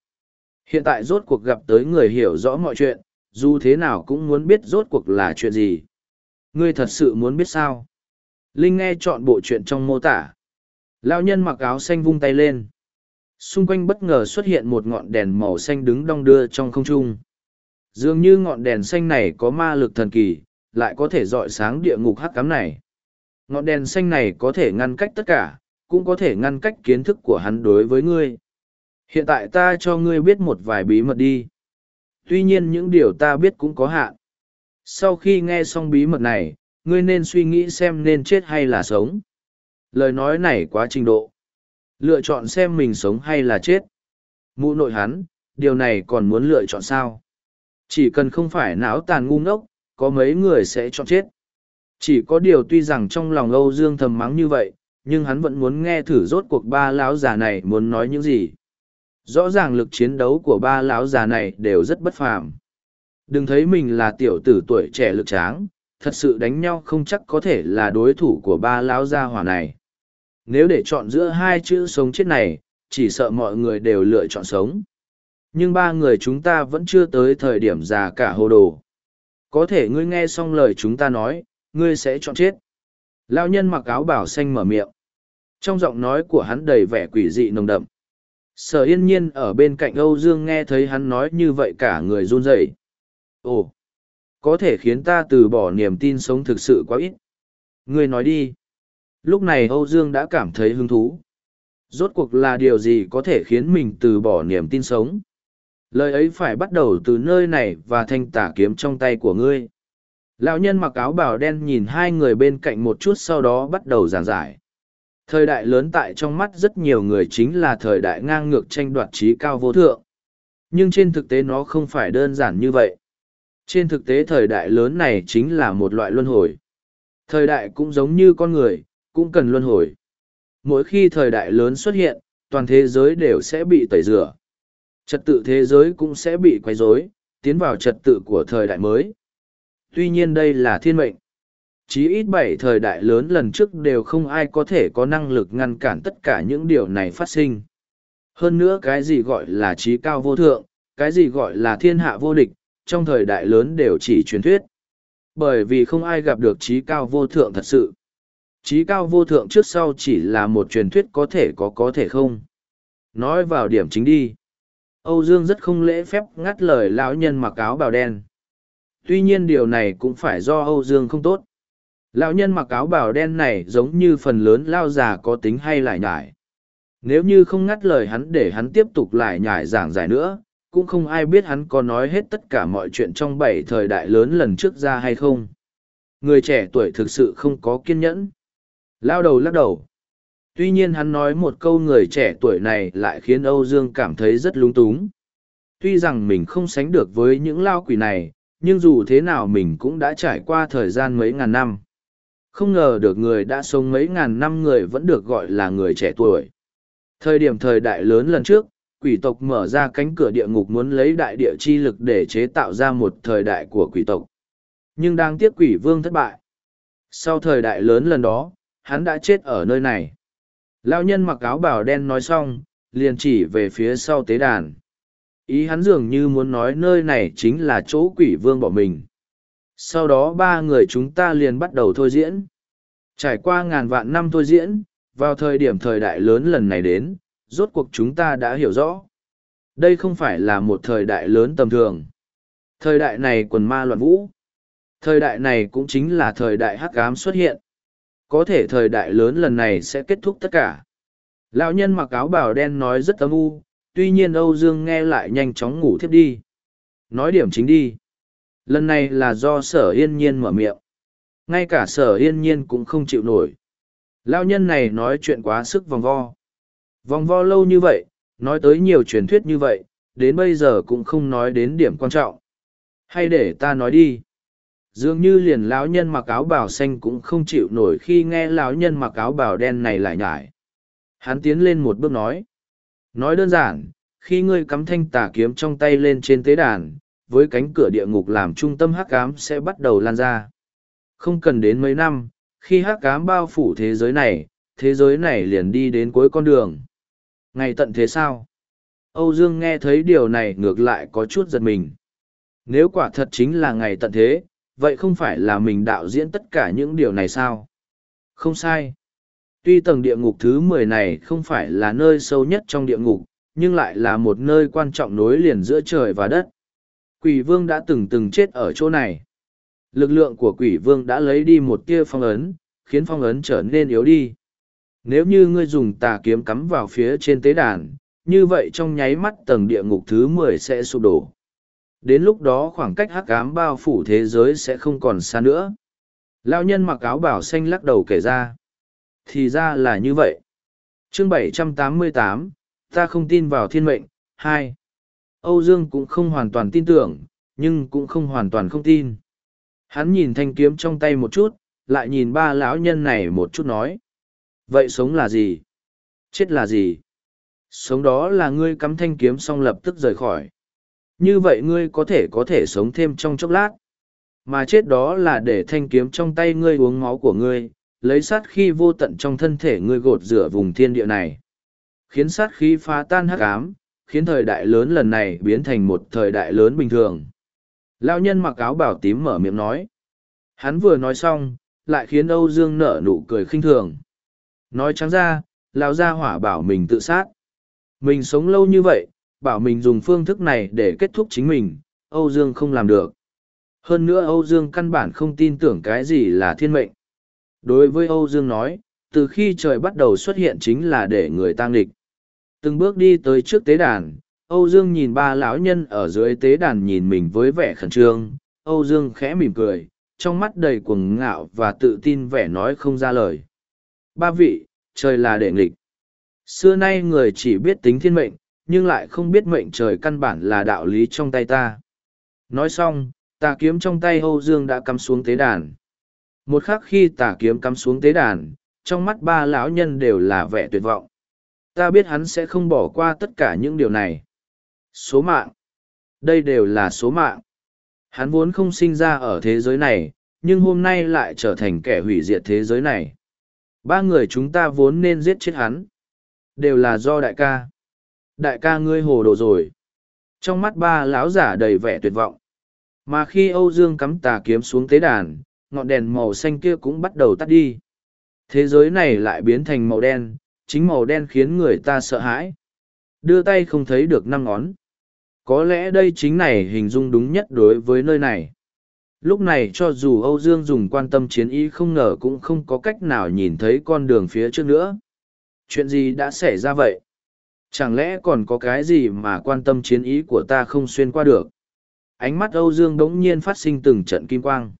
Hiện tại rốt cuộc gặp tới người hiểu rõ mọi chuyện, dù thế nào cũng muốn biết rốt cuộc là chuyện gì. Ngươi thật sự muốn biết sao? Linh nghe chọn bộ chuyện trong mô tả. Lão nhân mặc áo xanh vung tay lên. Xung quanh bất ngờ xuất hiện một ngọn đèn màu xanh đứng đong đưa trong không trung. Dường như ngọn đèn xanh này có ma lực thần kỳ, lại có thể dọi sáng địa ngục hắc cám này. Ngọn đèn xanh này có thể ngăn cách tất cả, cũng có thể ngăn cách kiến thức của hắn đối với ngươi. Hiện tại ta cho ngươi biết một vài bí mật đi. Tuy nhiên những điều ta biết cũng có hạn. Sau khi nghe xong bí mật này, ngươi nên suy nghĩ xem nên chết hay là sống. Lời nói này quá trình độ. Lựa chọn xem mình sống hay là chết. Mụ nội hắn, điều này còn muốn lựa chọn sao? Chỉ cần không phải não tàn ngu ngốc, có mấy người sẽ chọn chết. Chỉ có điều tuy rằng trong lòng Âu Dương thầm mắng như vậy, nhưng hắn vẫn muốn nghe thử rốt cuộc ba lão già này muốn nói những gì. Rõ ràng lực chiến đấu của ba lão già này đều rất bất phàm. Đừng thấy mình là tiểu tử tuổi trẻ lực tráng, thật sự đánh nhau không chắc có thể là đối thủ của ba lão gia hỏa này. Nếu để chọn giữa hai chữ sống chết này, chỉ sợ mọi người đều lựa chọn sống. nhưng ba người chúng ta vẫn chưa tới thời điểm già cả hồ đồ. Có thể ngươi nghe xong lời chúng ta nói, ngươi sẽ chọn chết. Lao nhân mặc áo bảo xanh mở miệng. Trong giọng nói của hắn đầy vẻ quỷ dị nồng đậm. Sở yên nhiên ở bên cạnh Âu Dương nghe thấy hắn nói như vậy cả người run rẩy. Ồ, có thể khiến ta từ bỏ niềm tin sống thực sự quá ít. Ngươi nói đi. Lúc này Âu Dương đã cảm thấy hứng thú. Rốt cuộc là điều gì có thể khiến mình từ bỏ niềm tin sống? Lời ấy phải bắt đầu từ nơi này và thanh tả kiếm trong tay của ngươi. Lão nhân mặc áo bào đen nhìn hai người bên cạnh một chút sau đó bắt đầu giảng giải. Thời đại lớn tại trong mắt rất nhiều người chính là thời đại ngang ngược tranh đoạt trí cao vô thượng. Nhưng trên thực tế nó không phải đơn giản như vậy. Trên thực tế thời đại lớn này chính là một loại luân hồi. Thời đại cũng giống như con người, cũng cần luân hồi. Mỗi khi thời đại lớn xuất hiện, toàn thế giới đều sẽ bị tẩy rửa. Trật tự thế giới cũng sẽ bị quay rối, tiến vào trật tự của thời đại mới. Tuy nhiên đây là thiên mệnh. Chí ít bảy thời đại lớn lần trước đều không ai có thể có năng lực ngăn cản tất cả những điều này phát sinh. Hơn nữa cái gì gọi là trí cao vô thượng, cái gì gọi là thiên hạ vô địch, trong thời đại lớn đều chỉ truyền thuyết. Bởi vì không ai gặp được trí cao vô thượng thật sự. Trí cao vô thượng trước sau chỉ là một truyền thuyết có thể có có thể không. Nói vào điểm chính đi. Âu Dương rất không lễ phép ngắt lời lão nhân mặc áo bào đen. Tuy nhiên điều này cũng phải do Âu Dương không tốt. Lão nhân mặc áo bào đen này giống như phần lớn lao già có tính hay lại nhải. Nếu như không ngắt lời hắn để hắn tiếp tục lại nhải giảng giải nữa, cũng không ai biết hắn có nói hết tất cả mọi chuyện trong bảy thời đại lớn lần trước ra hay không. Người trẻ tuổi thực sự không có kiên nhẫn. Lao đầu lắc đầu. Tuy nhiên hắn nói một câu người trẻ tuổi này lại khiến Âu Dương cảm thấy rất lung túng. Tuy rằng mình không sánh được với những lao quỷ này, nhưng dù thế nào mình cũng đã trải qua thời gian mấy ngàn năm. Không ngờ được người đã sống mấy ngàn năm người vẫn được gọi là người trẻ tuổi. Thời điểm thời đại lớn lần trước, quỷ tộc mở ra cánh cửa địa ngục muốn lấy đại địa chi lực để chế tạo ra một thời đại của quỷ tộc. Nhưng đang tiếc quỷ vương thất bại. Sau thời đại lớn lần đó, hắn đã chết ở nơi này. Lao nhân mặc áo bào đen nói xong, liền chỉ về phía sau tế đàn. Ý hắn dường như muốn nói nơi này chính là chỗ quỷ vương bỏ mình. Sau đó ba người chúng ta liền bắt đầu thôi diễn. Trải qua ngàn vạn năm thôi diễn, vào thời điểm thời đại lớn lần này đến, rốt cuộc chúng ta đã hiểu rõ. Đây không phải là một thời đại lớn tầm thường. Thời đại này quần ma loạn vũ. Thời đại này cũng chính là thời đại hắc ám xuất hiện. Có thể thời đại lớn lần này sẽ kết thúc tất cả. Lão nhân mặc áo bào đen nói rất âm u, tuy nhiên Âu Dương nghe lại nhanh chóng ngủ thiếp đi. Nói điểm chính đi. Lần này là do sở yên nhiên mở miệng. Ngay cả sở yên nhiên cũng không chịu nổi. Lão nhân này nói chuyện quá sức vòng vo. Vòng vo lâu như vậy, nói tới nhiều truyền thuyết như vậy, đến bây giờ cũng không nói đến điểm quan trọng. Hay để ta nói đi. Dường như liền lão nhân mặc áo bào xanh cũng không chịu nổi khi nghe lão nhân mặc áo bào đen này lại nhải. Hắn tiến lên một bước nói. Nói đơn giản, khi ngươi cắm thanh tà kiếm trong tay lên trên tế đàn, với cánh cửa địa ngục làm trung tâm hắc ám sẽ bắt đầu lan ra. Không cần đến mấy năm, khi hắc ám bao phủ thế giới này, thế giới này liền đi đến cuối con đường. Ngày tận thế sao? Âu Dương nghe thấy điều này ngược lại có chút giật mình. Nếu quả thật chính là ngày tận thế, vậy không phải là mình đạo diễn tất cả những điều này sao? Không sai. Tuy tầng địa ngục thứ mười này không phải là nơi sâu nhất trong địa ngục, nhưng lại là một nơi quan trọng nối liền giữa trời và đất. Quỷ vương đã từng từng chết ở chỗ này. Lực lượng của quỷ vương đã lấy đi một tia phong ấn, khiến phong ấn trở nên yếu đi. Nếu như ngươi dùng tà kiếm cắm vào phía trên tế đàn, như vậy trong nháy mắt tầng địa ngục thứ mười sẽ sụp đổ. Đến lúc đó khoảng cách hắc ám bao phủ thế giới sẽ không còn xa nữa. Lao nhân mặc áo bảo xanh lắc đầu kể ra. Thì ra là như vậy. chương 788, ta không tin vào thiên mệnh, hai Âu Dương cũng không hoàn toàn tin tưởng, nhưng cũng không hoàn toàn không tin. Hắn nhìn thanh kiếm trong tay một chút, lại nhìn ba lão nhân này một chút nói. Vậy sống là gì? Chết là gì? Sống đó là ngươi cắm thanh kiếm xong lập tức rời khỏi. Như vậy ngươi có thể có thể sống thêm trong chốc lát. Mà chết đó là để thanh kiếm trong tay ngươi uống máu của ngươi, lấy sát khí vô tận trong thân thể ngươi gột rửa vùng thiên địa này. Khiến sát khí phá tan hắc ám, khiến thời đại lớn lần này biến thành một thời đại lớn bình thường. Lao nhân mặc áo bảo tím mở miệng nói. Hắn vừa nói xong, lại khiến Âu Dương nở nụ cười khinh thường. Nói trắng ra, Lão gia hỏa bảo mình tự sát. Mình sống lâu như vậy, bảo mình dùng phương thức này để kết thúc chính mình, Âu Dương không làm được. Hơn nữa Âu Dương căn bản không tin tưởng cái gì là thiên mệnh. Đối với Âu Dương nói, từ khi trời bắt đầu xuất hiện chính là để người tang địch. Từng bước đi tới trước tế đàn, Âu Dương nhìn ba lão nhân ở dưới tế đàn nhìn mình với vẻ khẩn trương, Âu Dương khẽ mỉm cười, trong mắt đầy cuồng ngạo và tự tin vẻ nói không ra lời. Ba vị, trời là đệ nghịch. Xưa nay người chỉ biết tính thiên mệnh, nhưng lại không biết mệnh trời căn bản là đạo lý trong tay ta. Nói xong, tà kiếm trong tay Âu Dương đã cắm xuống tế đàn. Một khắc khi tà kiếm cắm xuống tế đàn, trong mắt ba lão nhân đều là vẻ tuyệt vọng. Ta biết hắn sẽ không bỏ qua tất cả những điều này. Số mạng. Đây đều là số mạng. Hắn vốn không sinh ra ở thế giới này, nhưng hôm nay lại trở thành kẻ hủy diệt thế giới này. Ba người chúng ta vốn nên giết chết hắn. Đều là do đại ca. Đại ca ngươi hồ đồ rồi. Trong mắt ba lão giả đầy vẻ tuyệt vọng. Mà khi Âu Dương cắm tà kiếm xuống tế đàn, ngọn đèn màu xanh kia cũng bắt đầu tắt đi. Thế giới này lại biến thành màu đen, chính màu đen khiến người ta sợ hãi. Đưa tay không thấy được năm ngón. Có lẽ đây chính này hình dung đúng nhất đối với nơi này. Lúc này cho dù Âu Dương dùng quan tâm chiến ý không ngờ cũng không có cách nào nhìn thấy con đường phía trước nữa. Chuyện gì đã xảy ra vậy? Chẳng lẽ còn có cái gì mà quan tâm chiến ý của ta không xuyên qua được? Ánh mắt Âu Dương đống nhiên phát sinh từng trận kim quang.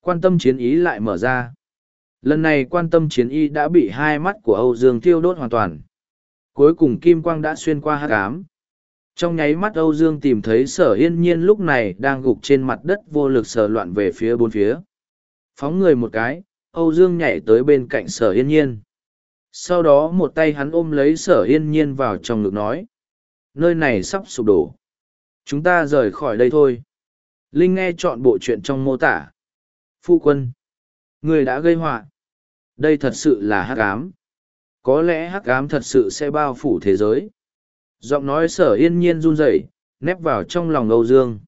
Quan tâm chiến ý lại mở ra. Lần này quan tâm chiến y đã bị hai mắt của Âu Dương thiêu đốt hoàn toàn. Cuối cùng kim quang đã xuyên qua hát ám, trong nháy mắt âu dương tìm thấy sở yên nhiên lúc này đang gục trên mặt đất vô lực sờ loạn về phía bốn phía. Phóng người một cái âu dương nhảy tới bên cạnh sở yên nhiên. Sau đó một tay hắn ôm lấy sở yên nhiên vào trong ngực nói nơi này sắp sụp đổ. Chúng ta rời khỏi đây thôi. Linh nghe chọn bộ chuyện trong mô tả. Phu quân người đã gây họa đây thật sự là hắc ám. Có lẽ hắc ám thật sự sẽ bao phủ thế giới. Giọng nói sở yên nhiên run rẩy, nép vào trong lòng âu dương.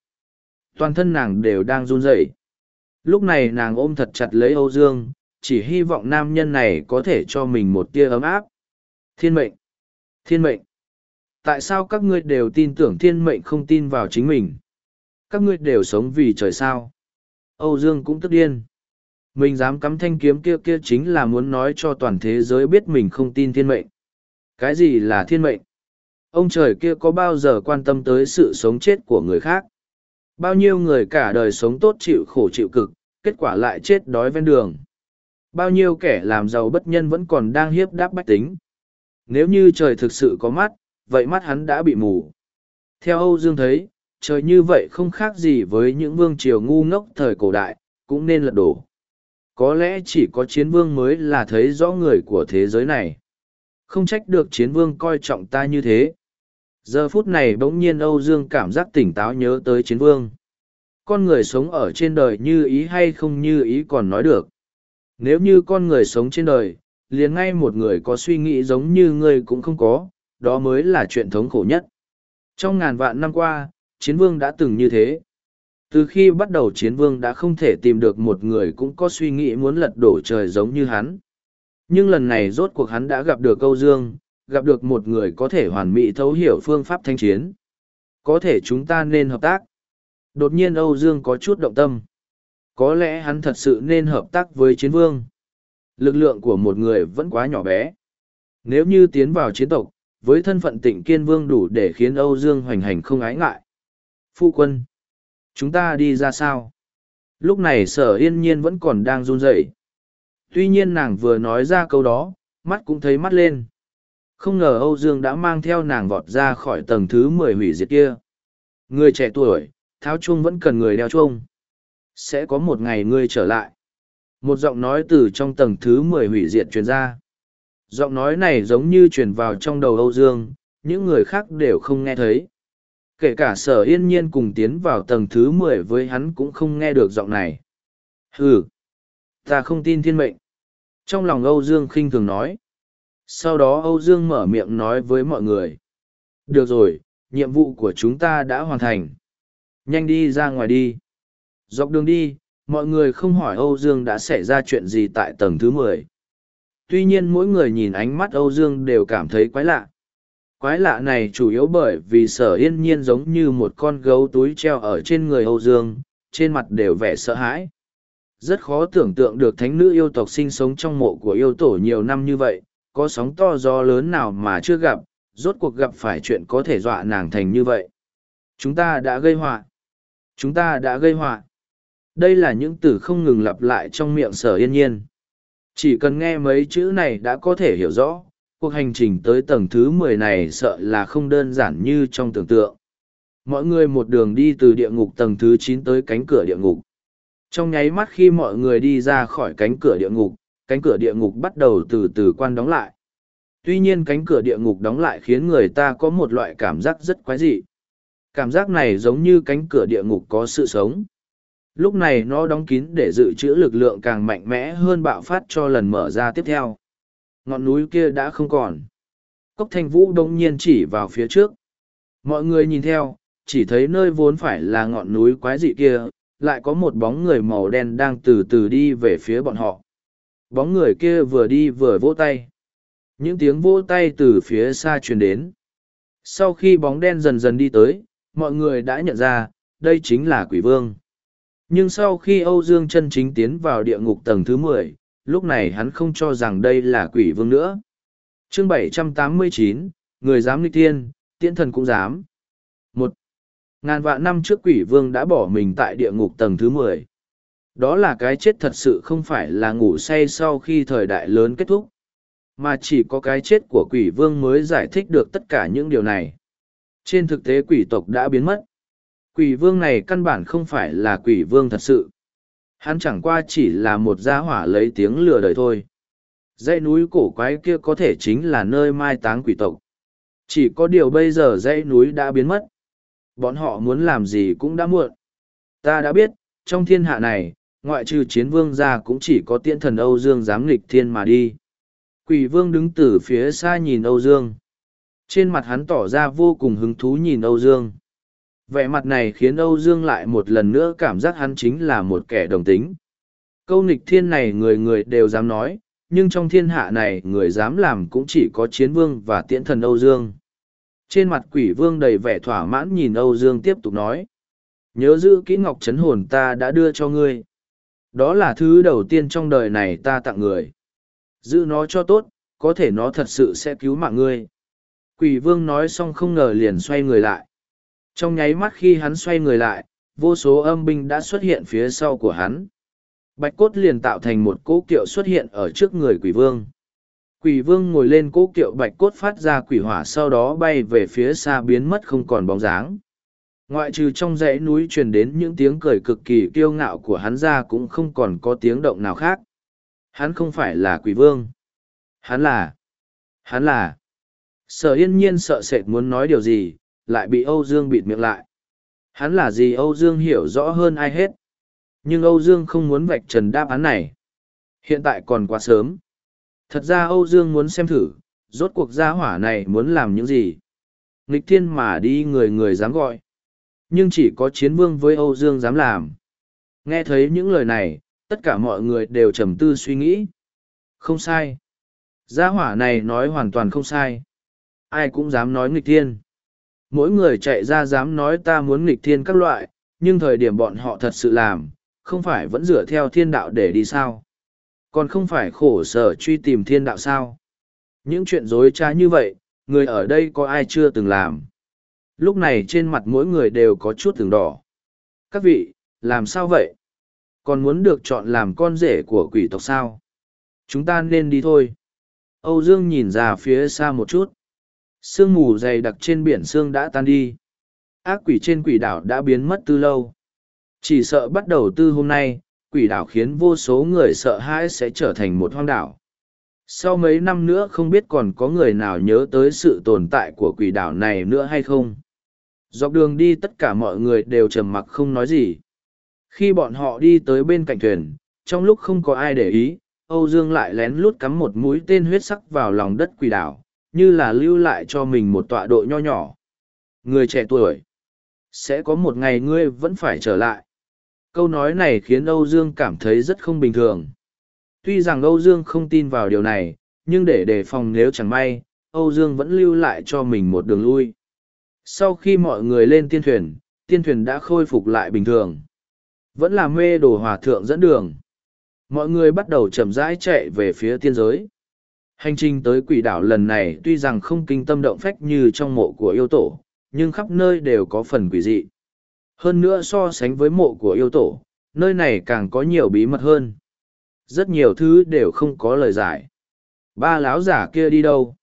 Toàn thân nàng đều đang run rẩy. Lúc này nàng ôm thật chặt lấy âu dương, chỉ hy vọng nam nhân này có thể cho mình một tia ấm áp. Thiên mệnh! Thiên mệnh! Tại sao các ngươi đều tin tưởng thiên mệnh không tin vào chính mình? Các ngươi đều sống vì trời sao? Âu dương cũng tức điên mình dám cắm thanh kiếm kia kia chính là muốn nói cho toàn thế giới biết mình không tin thiên mệnh cái gì là thiên mệnh Ông trời kia có bao giờ quan tâm tới sự sống chết của người khác? Bao nhiêu người cả đời sống tốt chịu khổ chịu cực, kết quả lại chết đói ven đường. Bao nhiêu kẻ làm giàu bất nhân vẫn còn đang hiếp đáp bách tính. Nếu như trời thực sự có mắt, vậy mắt hắn đã bị mù. Theo Âu Dương thấy, trời như vậy không khác gì với những vương triều ngu ngốc thời cổ đại, cũng nên lật đổ. Có lẽ chỉ có chiến vương mới là thấy rõ người của thế giới này. Không trách được chiến vương coi trọng ta như thế. Giờ phút này bỗng nhiên Âu Dương cảm giác tỉnh táo nhớ tới chiến vương. Con người sống ở trên đời như ý hay không như ý còn nói được. Nếu như con người sống trên đời, liền ngay một người có suy nghĩ giống như ngươi cũng không có, đó mới là chuyện thống khổ nhất. Trong ngàn vạn năm qua, chiến vương đã từng như thế. Từ khi bắt đầu chiến vương đã không thể tìm được một người cũng có suy nghĩ muốn lật đổ trời giống như hắn. Nhưng lần này rốt cuộc hắn đã gặp được câu dương, gặp được một người có thể hoàn mỹ thấu hiểu phương pháp thanh chiến. Có thể chúng ta nên hợp tác. Đột nhiên Âu Dương có chút động tâm. Có lẽ hắn thật sự nên hợp tác với chiến vương. Lực lượng của một người vẫn quá nhỏ bé. Nếu như tiến vào chiến tộc, với thân phận tịnh kiên vương đủ để khiến Âu Dương hoành hành không ái ngại. Phu quân, chúng ta đi ra sao? Lúc này sở yên nhiên vẫn còn đang run rẩy. Tuy nhiên nàng vừa nói ra câu đó, mắt cũng thấy mắt lên. Không ngờ Âu Dương đã mang theo nàng vọt ra khỏi tầng thứ mười hủy diệt kia. Người trẻ tuổi, tháo chuông vẫn cần người đeo chuông. Sẽ có một ngày ngươi trở lại. Một giọng nói từ trong tầng thứ mười hủy diệt truyền ra. Giọng nói này giống như truyền vào trong đầu Âu Dương, những người khác đều không nghe thấy. Kể cả sở yên nhiên cùng tiến vào tầng thứ mười với hắn cũng không nghe được giọng này. Hừ, ta không tin thiên mệnh. Trong lòng Âu Dương khinh thường nói. Sau đó Âu Dương mở miệng nói với mọi người. Được rồi, nhiệm vụ của chúng ta đã hoàn thành. Nhanh đi ra ngoài đi. Dọc đường đi, mọi người không hỏi Âu Dương đã xảy ra chuyện gì tại tầng thứ mười. Tuy nhiên mỗi người nhìn ánh mắt Âu Dương đều cảm thấy quái lạ. Quái lạ này chủ yếu bởi vì sở yên nhiên giống như một con gấu túi treo ở trên người Âu Dương, trên mặt đều vẻ sợ hãi. Rất khó tưởng tượng được thánh nữ yêu tộc sinh sống trong mộ của yêu tổ nhiều năm như vậy, có sóng to gió lớn nào mà chưa gặp, rốt cuộc gặp phải chuyện có thể dọa nàng thành như vậy. Chúng ta đã gây họa. Chúng ta đã gây họa. Đây là những từ không ngừng lặp lại trong miệng sở yên nhiên. Chỉ cần nghe mấy chữ này đã có thể hiểu rõ, cuộc hành trình tới tầng thứ mười này sợ là không đơn giản như trong tưởng tượng. Mọi người một đường đi từ địa ngục tầng thứ chín tới cánh cửa địa ngục. Trong nháy mắt khi mọi người đi ra khỏi cánh cửa địa ngục, cánh cửa địa ngục bắt đầu từ từ quan đóng lại. Tuy nhiên cánh cửa địa ngục đóng lại khiến người ta có một loại cảm giác rất quái dị. Cảm giác này giống như cánh cửa địa ngục có sự sống. Lúc này nó đóng kín để dự trữ lực lượng càng mạnh mẽ hơn bạo phát cho lần mở ra tiếp theo. Ngọn núi kia đã không còn. Cốc thanh vũ đông nhiên chỉ vào phía trước. Mọi người nhìn theo, chỉ thấy nơi vốn phải là ngọn núi quái dị kia, lại có một bóng người màu đen đang từ từ đi về phía bọn họ. Bóng người kia vừa đi vừa vỗ tay. Những tiếng vỗ tay từ phía xa truyền đến. Sau khi bóng đen dần dần đi tới, mọi người đã nhận ra, đây chính là quỷ vương. Nhưng sau khi Âu Dương chân chính tiến vào địa ngục tầng thứ mười, lúc này hắn không cho rằng đây là quỷ vương nữa. chương 789, người dám nghịch tiên, tiễn thần cũng dám. một Ngàn vạn năm trước quỷ vương đã bỏ mình tại địa ngục tầng thứ mười. Đó là cái chết thật sự không phải là ngủ say sau khi thời đại lớn kết thúc, mà chỉ có cái chết của quỷ vương mới giải thích được tất cả những điều này. Trên thực tế quỷ tộc đã biến mất. Quỷ vương này căn bản không phải là quỷ vương thật sự. Hắn chẳng qua chỉ là một gia hỏa lấy tiếng lừa đời thôi. Dãy núi cổ quái kia có thể chính là nơi mai táng quỷ tộc. Chỉ có điều bây giờ dãy núi đã biến mất. Bọn họ muốn làm gì cũng đã muộn. Ta đã biết, trong thiên hạ này, ngoại trừ chiến vương ra cũng chỉ có tiễn thần Âu Dương dám nghịch thiên mà đi. Quỷ vương đứng từ phía xa nhìn Âu Dương. Trên mặt hắn tỏ ra vô cùng hứng thú nhìn Âu Dương. Vẻ mặt này khiến Âu Dương lại một lần nữa cảm giác hắn chính là một kẻ đồng tính. Câu nghịch thiên này người người đều dám nói, nhưng trong thiên hạ này người dám làm cũng chỉ có chiến vương và tiễn thần Âu Dương. Trên mặt quỷ vương đầy vẻ thỏa mãn nhìn Âu Dương tiếp tục nói. Nhớ giữ kỹ ngọc chấn hồn ta đã đưa cho ngươi. Đó là thứ đầu tiên trong đời này ta tặng người. Giữ nó cho tốt, có thể nó thật sự sẽ cứu mạng ngươi. Quỷ vương nói xong không ngờ liền xoay người lại. Trong nháy mắt khi hắn xoay người lại, vô số âm binh đã xuất hiện phía sau của hắn. Bạch cốt liền tạo thành một cỗ kiệu xuất hiện ở trước người quỷ vương. Quỷ vương ngồi lên cỗ kiệu bạch cốt phát ra quỷ hỏa sau đó bay về phía xa biến mất không còn bóng dáng. Ngoại trừ trong dãy núi truyền đến những tiếng cười cực kỳ kiêu ngạo của hắn ra cũng không còn có tiếng động nào khác. Hắn không phải là quỷ vương. Hắn là... Hắn là... Sở yên nhiên sợ sệt muốn nói điều gì, lại bị Âu Dương bịt miệng lại. Hắn là gì Âu Dương hiểu rõ hơn ai hết. Nhưng Âu Dương không muốn vạch trần đáp án này. Hiện tại còn quá sớm. Thật ra Âu Dương muốn xem thử, rốt cuộc gia hỏa này muốn làm những gì. Nghịch thiên mà đi người người dám gọi. Nhưng chỉ có chiến vương với Âu Dương dám làm. Nghe thấy những lời này, tất cả mọi người đều trầm tư suy nghĩ. Không sai. Gia hỏa này nói hoàn toàn không sai. Ai cũng dám nói nghịch thiên. Mỗi người chạy ra dám nói ta muốn nghịch thiên các loại, nhưng thời điểm bọn họ thật sự làm, không phải vẫn dựa theo thiên đạo để đi sao. Còn không phải khổ sở truy tìm thiên đạo sao. Những chuyện dối trá như vậy, người ở đây có ai chưa từng làm. Lúc này trên mặt mỗi người đều có chút từng đỏ. Các vị, làm sao vậy? Còn muốn được chọn làm con rể của quỷ tộc sao? Chúng ta nên đi thôi. Âu Dương nhìn ra phía xa một chút. Sương mù dày đặc trên biển sương đã tan đi. Ác quỷ trên quỷ đảo đã biến mất từ lâu. Chỉ sợ bắt đầu từ hôm nay, quỷ đảo khiến vô số người sợ hãi sẽ trở thành một hoang đảo. Sau mấy năm nữa không biết còn có người nào nhớ tới sự tồn tại của quỷ đảo này nữa hay không. Dọc đường đi tất cả mọi người đều trầm mặc không nói gì. Khi bọn họ đi tới bên cạnh thuyền, trong lúc không có ai để ý, Âu Dương lại lén lút cắm một mũi tên huyết sắc vào lòng đất quỷ đảo, như là lưu lại cho mình một tọa độ nho nhỏ. người trẻ tuổi, sẽ có một ngày ngươi vẫn phải trở lại. Câu nói này khiến âu dương cảm thấy rất không bình thường. Tuy rằng âu dương không tin vào điều này, nhưng để đề phòng nếu chẳng may, âu dương vẫn lưu lại cho mình một đường lui. Sau khi mọi người lên tiên thuyền tiên thuyền đã khôi phục lại bình thường. Vẫn là mê đồ hòa thượng dẫn đường. Mọi người bắt đầu chậm rãi chạy về phía tiên giới hành trình tới quỷ đảo lần này tuy rằng không kinh tâm động phách như trong mộ của yêu tổ, nhưng khắp nơi đều có phần quỷ dị. Hơn nữa so sánh với mộ của yêu tổ, nơi này càng có nhiều bí mật hơn. Rất nhiều thứ đều không có lời giải. Ba láo giả kia đi đâu?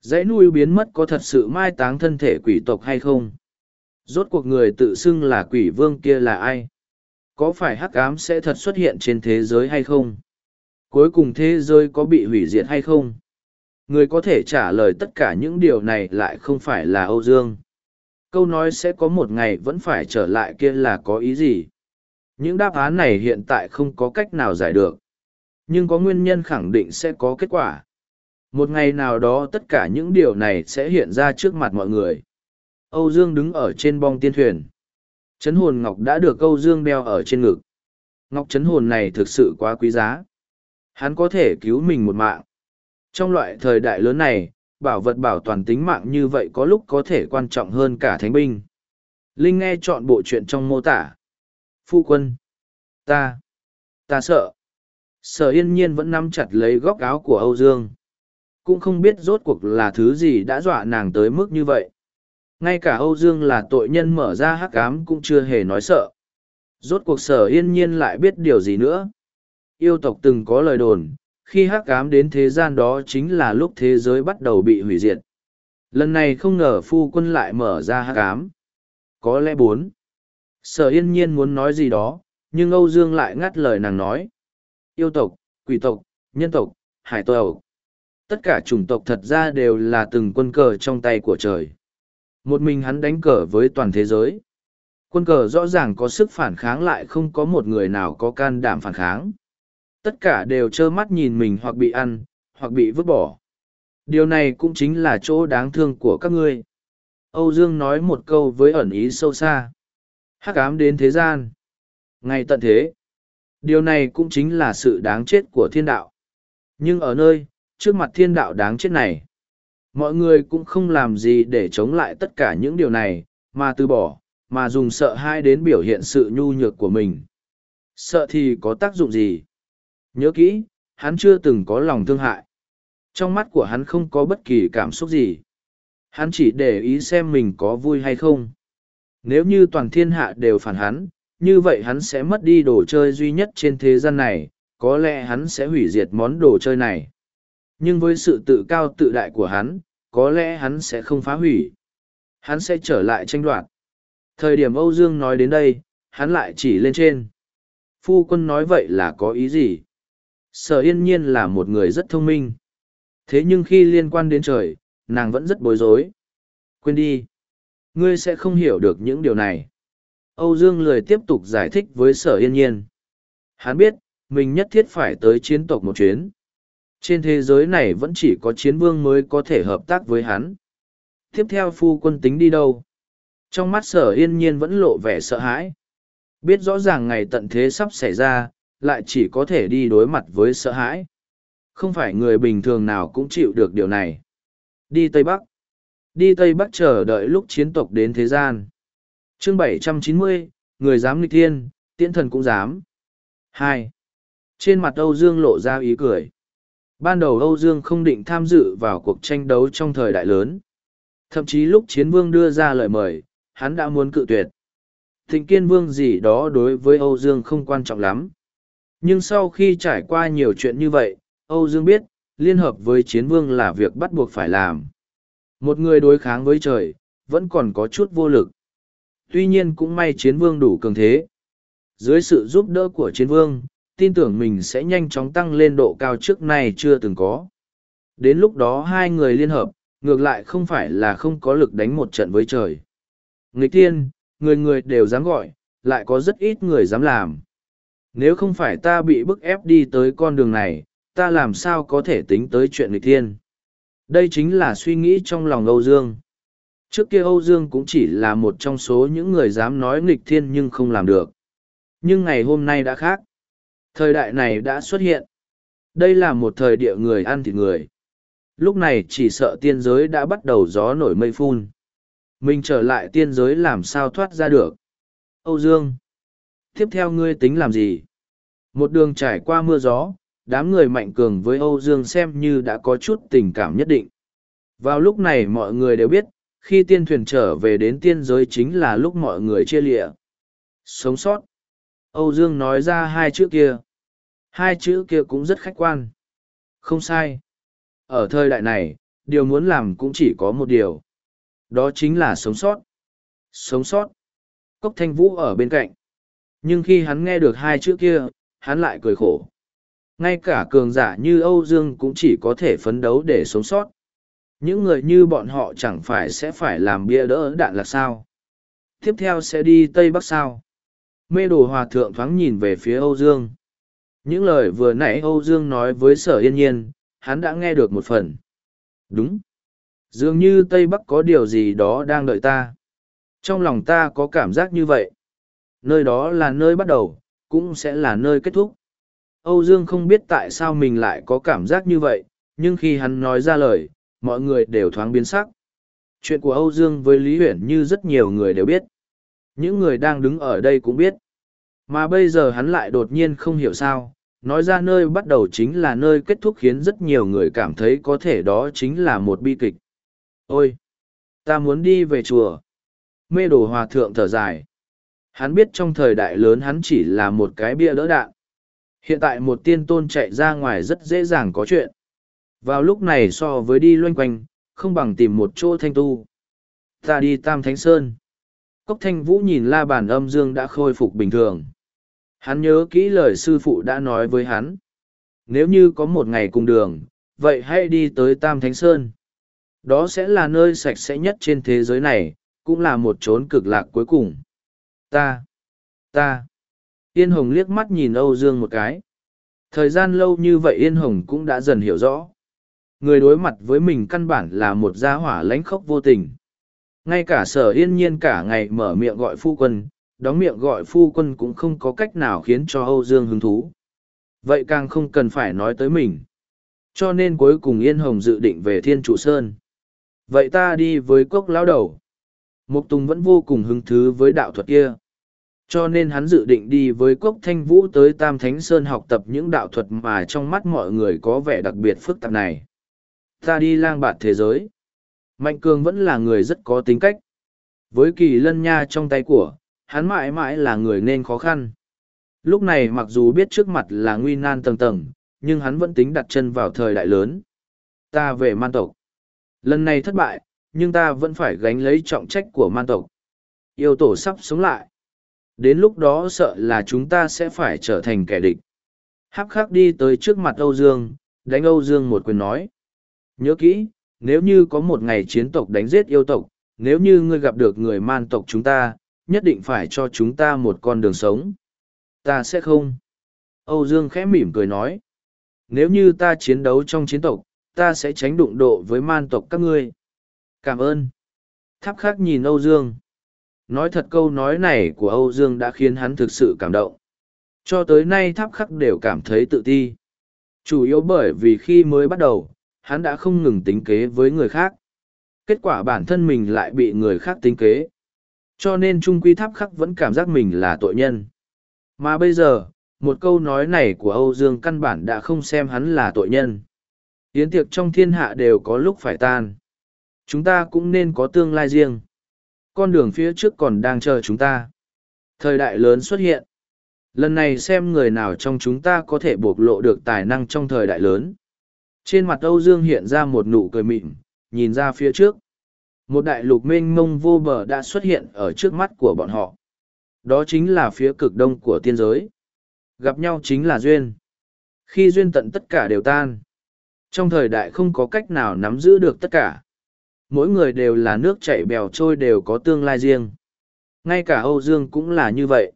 Dãy nuôi biến mất có thật sự mai táng thân thể quỷ tộc hay không? Rốt cuộc người tự xưng là quỷ vương kia là ai? Có phải hắc ám sẽ thật xuất hiện trên thế giới hay không? Cuối cùng thế giới có bị hủy diệt hay không? Người có thể trả lời tất cả những điều này lại không phải là âu dương. Câu nói sẽ có một ngày vẫn phải trở lại kia là có ý gì? Những đáp án này hiện tại không có cách nào giải được. Nhưng có nguyên nhân khẳng định sẽ có kết quả. Một ngày nào đó tất cả những điều này sẽ hiện ra trước mặt mọi người. Âu dương đứng ở trên bong tiên thuyền. Chấn hồn ngọc đã được âu dương đeo ở trên ngực. Ngọc chấn hồn này thực sự quá quý giá hắn có thể cứu mình một mạng. Trong loại thời đại lớn này, bảo vật bảo toàn tính mạng như vậy có lúc có thể quan trọng hơn cả thánh binh. Linh nghe chọn bộ chuyện trong mô tả. Phu quân. Ta. Ta sợ. Sở yên nhiên vẫn nắm chặt lấy góc áo của âu dương. Cũng không biết rốt cuộc là thứ gì đã dọa nàng tới mức như vậy. Ngay cả âu dương là tội nhân mở ra hắc ám cũng chưa hề nói sợ. Rốt cuộc sở yên nhiên lại biết điều gì nữa yêu tộc từng có lời đồn, khi hắc ám đến thế gian đó chính là lúc thế giới bắt đầu bị hủy diệt. Lần này không ngờ phu quân lại mở ra hắc ám. Có lẽ bốn. Sở yên nhiên muốn nói gì đó, nhưng âu dương lại ngắt lời nàng nói. Yêu tộc, quỷ tộc, nhân tộc, hải tộc. Tất cả chủng tộc thật ra đều là từng quân cờ trong tay của trời. Một mình hắn đánh cờ với toàn thế giới. Quân cờ rõ ràng có sức phản kháng lại không có một người nào có can đảm phản kháng tất cả đều trơ mắt nhìn mình hoặc bị ăn, hoặc bị vứt bỏ. Điều này cũng chính là chỗ đáng thương của các ngươi. Âu dương nói một câu với ẩn ý sâu xa. Hắc ám đến thế gian. Ngay tận thế. Điều này cũng chính là sự đáng chết của thiên đạo. Nhưng ở nơi, trước mặt thiên đạo đáng chết này, mọi người cũng không làm gì để chống lại tất cả những điều này, mà từ bỏ, mà dùng sợ hai đến biểu hiện sự nhu nhược của mình. Sợ thì có tác dụng gì? Nhớ kỹ, hắn chưa từng có lòng thương hại. Trong mắt của hắn không có bất kỳ cảm xúc gì. Hắn chỉ để ý xem mình có vui hay không. Nếu như toàn thiên hạ đều phản hắn, như vậy hắn sẽ mất đi đồ chơi duy nhất trên thế gian này, có lẽ hắn sẽ hủy diệt món đồ chơi này. Nhưng với sự tự cao tự đại của hắn, có lẽ hắn sẽ không phá hủy. Hắn sẽ trở lại tranh đoạt. Thời điểm âu dương nói đến đây, hắn lại chỉ lên trên. Phu quân nói vậy là có ý gì? Sở yên nhiên là một người rất thông minh. Thế nhưng khi liên quan đến trời, nàng vẫn rất bối rối. Quên đi. Ngươi sẽ không hiểu được những điều này. Âu dương lười tiếp tục giải thích với sở yên nhiên. Hắn biết, mình nhất thiết phải tới chiến tộc một chuyến. Trên thế giới này vẫn chỉ có chiến vương mới có thể hợp tác với hắn. Tiếp theo phu quân tính đi đâu? Trong mắt sở yên nhiên vẫn lộ vẻ sợ hãi. Biết rõ ràng ngày tận thế sắp xảy ra lại chỉ có thể đi đối mặt với sợ hãi. Không phải người bình thường nào cũng chịu được điều này. Đi tây bắc. Đi tây bắc chờ đợi lúc chiến tộc đến thế gian. Chương 790, người dám nghịch thiên tiễn thần cũng dám. Hai. Trên mặt âu dương lộ ra ý cười. Ban đầu âu dương không định tham dự vào cuộc tranh đấu trong thời đại lớn. Thậm chí lúc chiến vương đưa ra lời mời hắn đã muốn cự tuyệt. Thịnh kiên vương gì đó đối với âu dương không quan trọng lắm nhưng sau khi trải qua nhiều chuyện như vậy, âu dương biết, liên hợp với chiến vương là việc bắt buộc phải làm. Một người đối kháng với trời, vẫn còn có chút vô lực. Tuy nhiên cũng may chiến vương đủ cường thế. Dưới sự giúp đỡ của chiến vương, tin tưởng mình sẽ nhanh chóng tăng lên độ cao trước nay chưa từng có. Đến lúc đó hai người liên hợp, ngược lại không phải là không có lực đánh một trận với trời. Nghịch tiên, người người đều dám gọi, lại có rất ít người dám làm nếu không phải ta bị bức ép đi tới con đường này, ta làm sao có thể tính tới chuyện nghịch thiên? đây chính là suy nghĩ trong lòng âu dương Trước kia Âu Dương cũng chỉ là một trong số những người dám nói nghịch thiên nhưng không làm được. Nhưng ngày hôm nay đã khác. Thời đại này đã xuất hiện. Đây là một thời địa người ăn thịt người. Lúc này chỉ sợ tiên giới đã bắt đầu gió nổi mây phun. Mình trở lại tiên giới làm sao thoát ra được. Âu Dương. Tiếp theo ngươi tính làm gì? Một đường trải qua mưa gió, đám người mạnh cường với Âu Dương xem như đã có chút tình cảm nhất định. Vào lúc này mọi người đều biết, khi tiên thuyền trở về đến tiên giới chính là lúc mọi người chia lịa. Sống sót. Âu Dương nói ra hai chữ kia. Hai chữ kia cũng rất khách quan. Không sai. Ở thời đại này, điều muốn làm cũng chỉ có một điều. Đó chính là sống sót. Sống sót. Cốc thanh vũ ở bên cạnh. Nhưng khi hắn nghe được hai chữ kia, hắn lại cười khổ. Ngay cả cường giả như Âu Dương cũng chỉ có thể phấn đấu để sống sót. Những người như bọn họ chẳng phải sẽ phải làm bia đỡ đạn là sao. Tiếp theo sẽ đi Tây Bắc sao. Mê đồ hòa thượng thoáng nhìn về phía Âu Dương. Những lời vừa nãy Âu Dương nói với sở yên nhiên, hắn đã nghe được một phần. Đúng. Dường như Tây Bắc có điều gì đó đang đợi ta. Trong lòng ta có cảm giác như vậy. Nơi đó là nơi bắt đầu, cũng sẽ là nơi kết thúc. Âu Dương không biết tại sao mình lại có cảm giác như vậy, nhưng khi hắn nói ra lời, mọi người đều thoáng biến sắc. Chuyện của Âu Dương với Lý Huyển như rất nhiều người đều biết. Những người đang đứng ở đây cũng biết. Mà bây giờ hắn lại đột nhiên không hiểu sao, nói ra nơi bắt đầu chính là nơi kết thúc khiến rất nhiều người cảm thấy có thể đó chính là một bi kịch. Ôi! Ta muốn đi về chùa. Mê đồ hòa thượng thở dài. Hắn biết trong thời đại lớn hắn chỉ là một cái bia đỡ đạn. Hiện tại một tiên tôn chạy ra ngoài rất dễ dàng có chuyện. Vào lúc này so với đi loanh quanh, không bằng tìm một chỗ thanh tu. Ta đi Tam Thánh Sơn. Cốc thanh vũ nhìn la bàn âm dương đã khôi phục bình thường. Hắn nhớ kỹ lời sư phụ đã nói với hắn. Nếu như có một ngày cùng đường, vậy hãy đi tới Tam Thánh Sơn. Đó sẽ là nơi sạch sẽ nhất trên thế giới này, cũng là một chốn cực lạc cuối cùng. Ta, ta. Yên Hồng liếc mắt nhìn Âu Dương một cái. Thời gian lâu như vậy Yên Hồng cũng đã dần hiểu rõ. Người đối mặt với mình căn bản là một gia hỏa lánh khóc vô tình. Ngay cả sở yên nhiên cả ngày mở miệng gọi phu quân, đóng miệng gọi phu quân cũng không có cách nào khiến cho Âu Dương hứng thú. Vậy càng không cần phải nói tới mình. Cho nên cuối cùng Yên Hồng dự định về Thiên Trụ Sơn. Vậy ta đi với cốc lão đầu. Mục Tùng vẫn vô cùng hứng thú với đạo thuật kia. Cho nên hắn dự định đi với cốc thanh vũ tới Tam Thánh Sơn học tập những đạo thuật mà trong mắt mọi người có vẻ đặc biệt phức tạp này. Ta đi lang bạt thế giới. Mạnh Cường vẫn là người rất có tính cách. Với kỳ lân nha trong tay của, hắn mãi mãi là người nên khó khăn. Lúc này mặc dù biết trước mặt là nguy nan tầng tầng, nhưng hắn vẫn tính đặt chân vào thời đại lớn. Ta về man tộc. Lần này thất bại, nhưng ta vẫn phải gánh lấy trọng trách của man tộc. Yêu tổ sắp sống lại. Đến lúc đó sợ là chúng ta sẽ phải trở thành kẻ địch. Hắc khắc đi tới trước mặt Âu Dương, đánh Âu Dương một quyền nói. Nhớ kỹ, nếu như có một ngày chiến tộc đánh giết yêu tộc, nếu như ngươi gặp được người man tộc chúng ta, nhất định phải cho chúng ta một con đường sống. Ta sẽ không. Âu Dương khẽ mỉm cười nói. Nếu như ta chiến đấu trong chiến tộc, ta sẽ tránh đụng độ với man tộc các ngươi. Cảm ơn. Tháp khắc nhìn Âu Dương. Nói thật câu nói này của Âu Dương đã khiến hắn thực sự cảm động. Cho tới nay tháp khắc đều cảm thấy tự ti. Chủ yếu bởi vì khi mới bắt đầu, hắn đã không ngừng tính kế với người khác. Kết quả bản thân mình lại bị người khác tính kế. Cho nên trung quy tháp khắc vẫn cảm giác mình là tội nhân. Mà bây giờ, một câu nói này của Âu Dương căn bản đã không xem hắn là tội nhân. Yến tiệc trong thiên hạ đều có lúc phải tan. Chúng ta cũng nên có tương lai riêng. Con đường phía trước còn đang chờ chúng ta. Thời đại lớn xuất hiện. Lần này xem người nào trong chúng ta có thể bộc lộ được tài năng trong thời đại lớn. Trên mặt Âu Dương hiện ra một nụ cười mịn, nhìn ra phía trước. Một đại lục mênh mông vô bờ đã xuất hiện ở trước mắt của bọn họ. Đó chính là phía cực đông của tiên giới. Gặp nhau chính là duyên. Khi duyên tận tất cả đều tan. Trong thời đại không có cách nào nắm giữ được tất cả. Mỗi người đều là nước chảy bèo trôi đều có tương lai riêng. Ngay cả Âu Dương cũng là như vậy.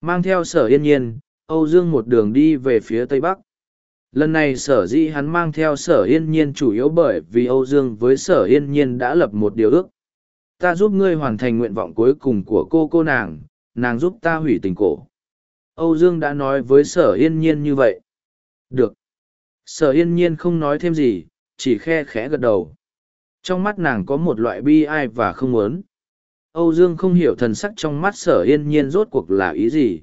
Mang theo sở yên nhiên, Âu Dương một đường đi về phía Tây Bắc. Lần này sở dĩ hắn mang theo sở yên nhiên chủ yếu bởi vì Âu Dương với sở yên nhiên đã lập một điều ước. ta giúp ngươi hoàn thành nguyện vọng cuối cùng của cô cô nàng, nàng giúp ta hủy tình cổ. Âu Dương đã nói với sở yên nhiên như vậy. Được. Sở yên nhiên không nói thêm gì, chỉ khe khẽ gật đầu. Trong mắt nàng có một loại bi ai và không muốn. Âu Dương không hiểu thần sắc trong mắt sở yên nhiên rốt cuộc là ý gì.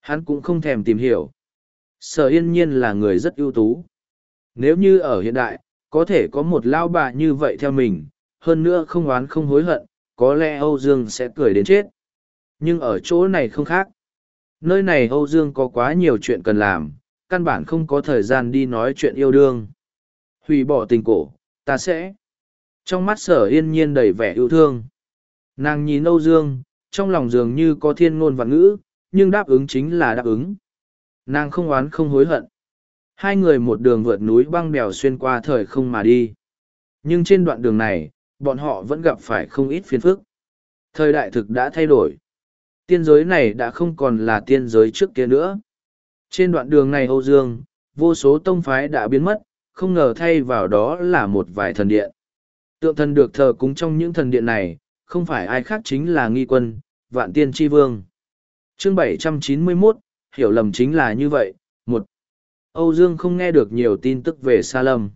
Hắn cũng không thèm tìm hiểu. Sở yên nhiên là người rất ưu tú. Nếu như ở hiện đại, có thể có một lao bà như vậy theo mình, hơn nữa không oán không hối hận, có lẽ Âu Dương sẽ cười đến chết. Nhưng ở chỗ này không khác. Nơi này Âu Dương có quá nhiều chuyện cần làm, căn bản không có thời gian đi nói chuyện yêu đương. Hủy bỏ tình cổ, ta sẽ. Trong mắt sở yên nhiên đầy vẻ yêu thương. Nàng nhìn Âu Dương, trong lòng dường như có thiên ngôn và ngữ, nhưng đáp ứng chính là đáp ứng. Nàng không oán không hối hận. Hai người một đường vượt núi băng đèo xuyên qua thời không mà đi. Nhưng trên đoạn đường này, bọn họ vẫn gặp phải không ít phiền phức. Thời đại thực đã thay đổi. Tiên giới này đã không còn là tiên giới trước kia nữa. Trên đoạn đường này Âu Dương, vô số tông phái đã biến mất, không ngờ thay vào đó là một vài thần điện. Tượng thần được thờ cúng trong những thần điện này, không phải ai khác chính là nghi quân, vạn tiên tri vương. Chương 791, hiểu lầm chính là như vậy. một Âu Dương không nghe được nhiều tin tức về Sa Lâm.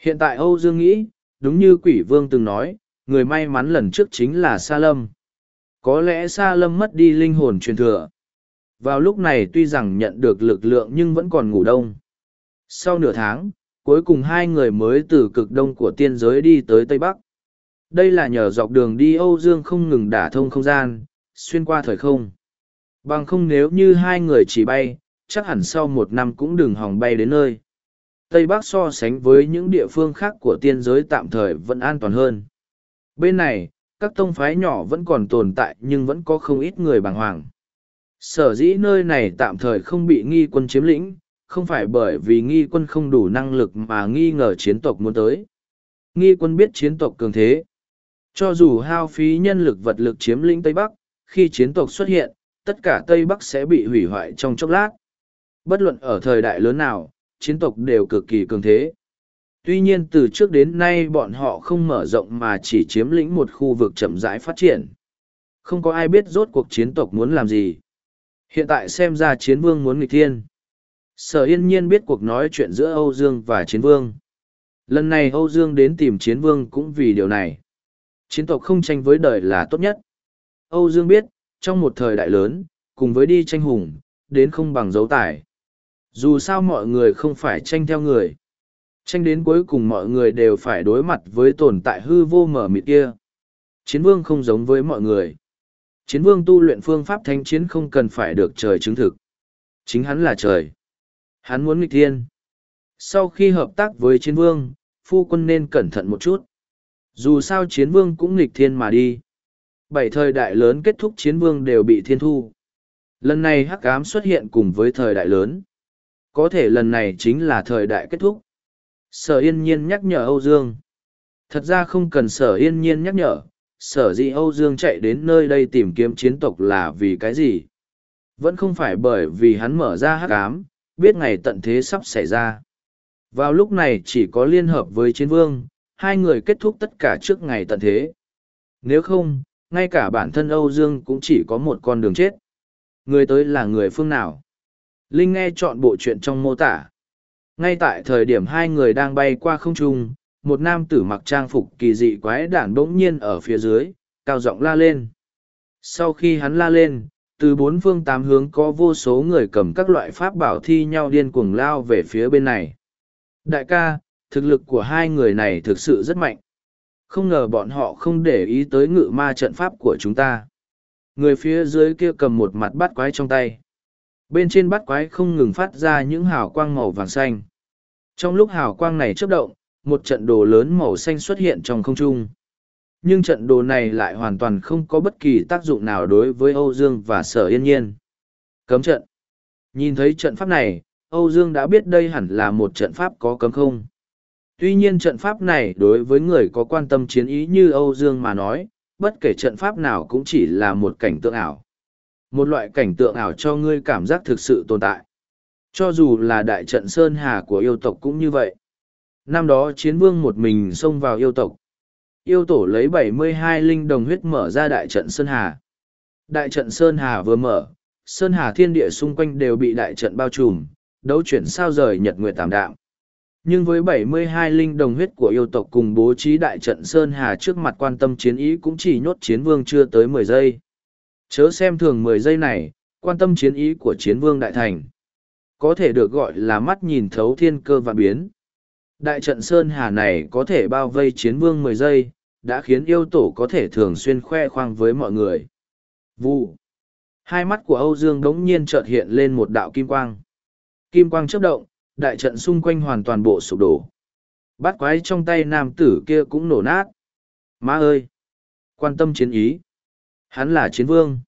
Hiện tại Âu Dương nghĩ, đúng như quỷ vương từng nói, người may mắn lần trước chính là Sa Lâm. Có lẽ Sa Lâm mất đi linh hồn truyền thừa. Vào lúc này tuy rằng nhận được lực lượng nhưng vẫn còn ngủ đông. Sau nửa tháng, cuối cùng hai người mới từ cực đông của tiên giới đi tới Tây Bắc. Đây là nhờ dọc đường đi Âu Dương không ngừng đả thông không gian, xuyên qua thời không. Bằng không nếu như hai người chỉ bay, chắc hẳn sau một năm cũng đừng hòng bay đến nơi. Tây Bắc so sánh với những địa phương khác của tiên giới tạm thời vẫn an toàn hơn. Bên này, các tông phái nhỏ vẫn còn tồn tại nhưng vẫn có không ít người bàng hoàng. Sở dĩ nơi này tạm thời không bị nghi quân chiếm lĩnh, không phải bởi vì nghi quân không đủ năng lực mà nghi ngờ chiến tộc muốn tới. Nghi quân biết chiến tộc cường thế. Cho dù hao phí nhân lực vật lực chiếm lĩnh Tây Bắc, khi chiến tộc xuất hiện, tất cả Tây Bắc sẽ bị hủy hoại trong chốc lát. Bất luận ở thời đại lớn nào, chiến tộc đều cực kỳ cường thế. Tuy nhiên từ trước đến nay bọn họ không mở rộng mà chỉ chiếm lĩnh một khu vực chậm rãi phát triển. Không có ai biết rốt cuộc chiến tộc muốn làm gì. Hiện tại xem ra chiến vương muốn nghịch thiên. Sở yên nhiên biết cuộc nói chuyện giữa Âu Dương và chiến vương. Lần này Âu Dương đến tìm chiến vương cũng vì điều này. Chiến tộc không tranh với đời là tốt nhất. Âu Dương biết, trong một thời đại lớn, cùng với đi tranh hùng, đến không bằng dấu tải. Dù sao mọi người không phải tranh theo người. Tranh đến cuối cùng mọi người đều phải đối mặt với tồn tại hư vô mở mịt kia. Chiến vương không giống với mọi người. Chiến vương tu luyện phương pháp thanh chiến không cần phải được trời chứng thực. Chính hắn là trời. Hắn muốn nghịch thiên. Sau khi hợp tác với chiến vương, phu quân nên cẩn thận một chút. Dù sao chiến vương cũng nghịch thiên mà đi. Bảy thời đại lớn kết thúc chiến vương đều bị thiên thu. Lần này hắc ám xuất hiện cùng với thời đại lớn. Có thể lần này chính là thời đại kết thúc. Sở yên nhiên nhắc nhở Âu Dương. Thật ra không cần sở yên nhiên nhắc nhở, sở dĩ Âu Dương chạy đến nơi đây tìm kiếm chiến tộc là vì cái gì? Vẫn không phải bởi vì hắn mở ra hắc ám, biết ngày tận thế sắp xảy ra. Vào lúc này chỉ có liên hợp với chiến vương, hai người kết thúc tất cả trước ngày tận thế. Nếu không, ngay cả bản thân Âu Dương cũng chỉ có một con đường chết. Người tới là người phương nào? Linh nghe chọn bộ chuyện trong mô tả. Ngay tại thời điểm hai người đang bay qua không trung, một nam tử mặc trang phục kỳ dị quái đản bỗng nhiên ở phía dưới, cao giọng la lên. Sau khi hắn la lên, từ bốn phương tám hướng có vô số người cầm các loại pháp bảo thi nhau điên cuồng lao về phía bên này. Đại ca, thực lực của hai người này thực sự rất mạnh. Không ngờ bọn họ không để ý tới ngự ma trận pháp của chúng ta. Người phía dưới kia cầm một mặt bát quái trong tay. Bên trên bát quái không ngừng phát ra những hào quang màu vàng xanh. Trong lúc hào quang này chớp động, một trận đồ lớn màu xanh xuất hiện trong không trung. Nhưng trận đồ này lại hoàn toàn không có bất kỳ tác dụng nào đối với Âu Dương và Sở Yên Nhiên. Cấm trận. Nhìn thấy trận pháp này, Âu Dương đã biết đây hẳn là một trận pháp có cấm không. Tuy nhiên trận pháp này đối với người có quan tâm chiến ý như Âu Dương mà nói, bất kể trận pháp nào cũng chỉ là một cảnh tượng ảo. Một loại cảnh tượng ảo cho ngươi cảm giác thực sự tồn tại. Cho dù là đại trận Sơn Hà của yêu tộc cũng như vậy. Năm đó chiến vương một mình xông vào yêu tộc. Yêu tổ lấy bảy mươi hai linh đồng huyết mở ra đại trận Sơn Hà. Đại trận Sơn Hà vừa mở, Sơn Hà thiên địa xung quanh đều bị đại trận bao trùm, đấu chuyển sao rời nhật nguyệt tạm đạm. Nhưng với bảy mươi hai linh đồng huyết của yêu tộc cùng bố trí đại trận Sơn Hà trước mặt quan tâm chiến ý cũng chỉ nhốt chiến vương chưa tới mười giây. Chớ xem thường mười giây này, quan tâm chiến ý của chiến vương đại thành. Có thể được gọi là mắt nhìn thấu thiên cơ và biến. Đại trận Sơn Hà này có thể bao vây chiến vương mười giây, đã khiến yêu tổ có thể thường xuyên khoe khoang với mọi người. Vụ. Hai mắt của Âu Dương đống nhiên chợt hiện lên một đạo kim quang. Kim quang chớp động, đại trận xung quanh hoàn toàn bộ sụp đổ. Bát quái trong tay nam tử kia cũng nổ nát. Má ơi! Quan tâm chiến ý. Hắn là chiến vương.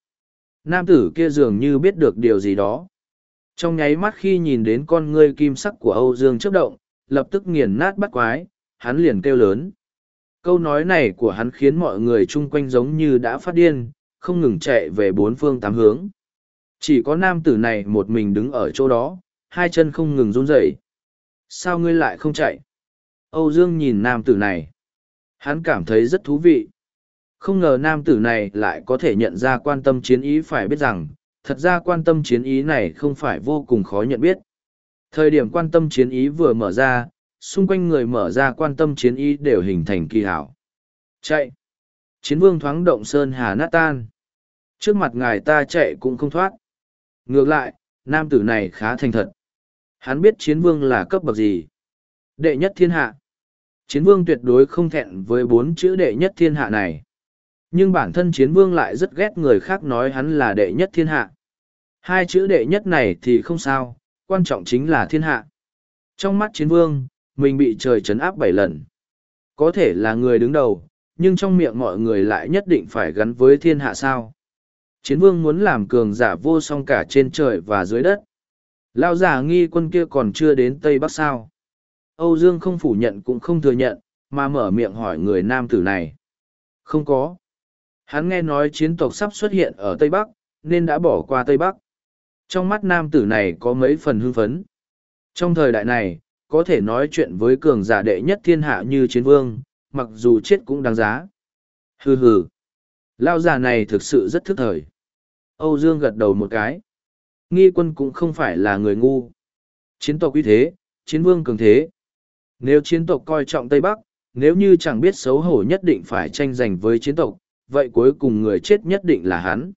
Nam tử kia dường như biết được điều gì đó. Trong nháy mắt khi nhìn đến con ngươi kim sắc của Âu Dương chớp động, lập tức nghiền nát bắt quái, hắn liền kêu lớn. Câu nói này của hắn khiến mọi người chung quanh giống như đã phát điên, không ngừng chạy về bốn phương tám hướng. Chỉ có nam tử này một mình đứng ở chỗ đó, hai chân không ngừng run rẩy. Sao ngươi lại không chạy? Âu Dương nhìn nam tử này. Hắn cảm thấy rất thú vị. Không ngờ nam tử này lại có thể nhận ra quan tâm chiến ý phải biết rằng, thật ra quan tâm chiến ý này không phải vô cùng khó nhận biết. Thời điểm quan tâm chiến ý vừa mở ra, xung quanh người mở ra quan tâm chiến ý đều hình thành kỳ hảo. Chạy! Chiến vương thoáng động sơn hà nát tan. Trước mặt ngài ta chạy cũng không thoát. Ngược lại, nam tử này khá thành thật. Hắn biết chiến vương là cấp bậc gì. Đệ nhất thiên hạ. Chiến vương tuyệt đối không thẹn với bốn chữ đệ nhất thiên hạ này. Nhưng bản thân chiến vương lại rất ghét người khác nói hắn là đệ nhất thiên hạ. Hai chữ đệ nhất này thì không sao, quan trọng chính là thiên hạ. Trong mắt chiến vương, mình bị trời chấn áp bảy lần. Có thể là người đứng đầu, nhưng trong miệng mọi người lại nhất định phải gắn với thiên hạ sao. Chiến vương muốn làm cường giả vô song cả trên trời và dưới đất. Lao giả nghi quân kia còn chưa đến Tây Bắc sao. Âu Dương không phủ nhận cũng không thừa nhận, mà mở miệng hỏi người nam tử này. Không có. Hắn nghe nói chiến tộc sắp xuất hiện ở Tây Bắc, nên đã bỏ qua Tây Bắc. Trong mắt nam tử này có mấy phần hưng phấn. Trong thời đại này, có thể nói chuyện với cường giả đệ nhất thiên hạ như chiến vương, mặc dù chết cũng đáng giá. Hừ hừ. Lao già này thực sự rất thức thời. Âu Dương gật đầu một cái. Nghi quân cũng không phải là người ngu. Chiến tộc uy thế, chiến vương cường thế. Nếu chiến tộc coi trọng Tây Bắc, nếu như chẳng biết xấu hổ nhất định phải tranh giành với chiến tộc, vậy cuối cùng người chết nhất định là hắn.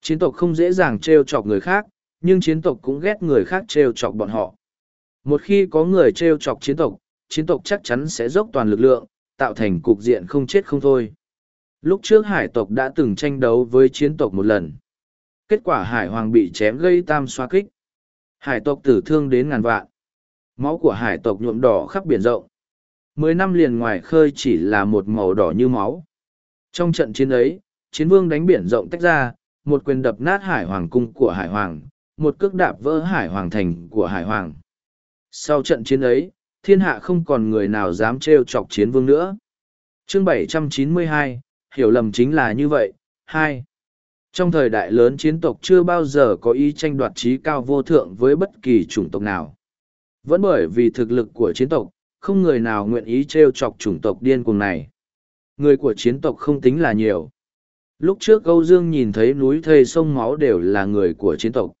Chiến tộc không dễ dàng trêu chọc người khác, nhưng chiến tộc cũng ghét người khác trêu chọc bọn họ. Một khi có người trêu chọc chiến tộc, chiến tộc chắc chắn sẽ dốc toàn lực lượng, tạo thành cục diện không chết không thôi. Lúc trước hải tộc đã từng tranh đấu với chiến tộc một lần. Kết quả hải hoàng bị chém gây tam xoa kích. Hải tộc tử thương đến ngàn vạn. Máu của hải tộc nhuộm đỏ khắp biển rộng. Mười năm liền ngoài khơi chỉ là một màu đỏ như máu. Trong trận chiến ấy, chiến vương đánh biển rộng tách ra, một quyền đập nát hải hoàng cung của hải hoàng, một cước đạp vỡ hải hoàng thành của hải hoàng. Sau trận chiến ấy, thiên hạ không còn người nào dám trêu chọc chiến vương nữa. Chương 792, hiểu lầm chính là như vậy. Hai, Trong thời đại lớn chiến tộc chưa bao giờ có ý tranh đoạt trí cao vô thượng với bất kỳ chủng tộc nào. Vẫn bởi vì thực lực của chiến tộc, không người nào nguyện ý trêu chọc chủng tộc điên cuồng này. Người của chiến tộc không tính là nhiều. Lúc trước Âu Dương nhìn thấy núi thây sông máu đều là người của chiến tộc.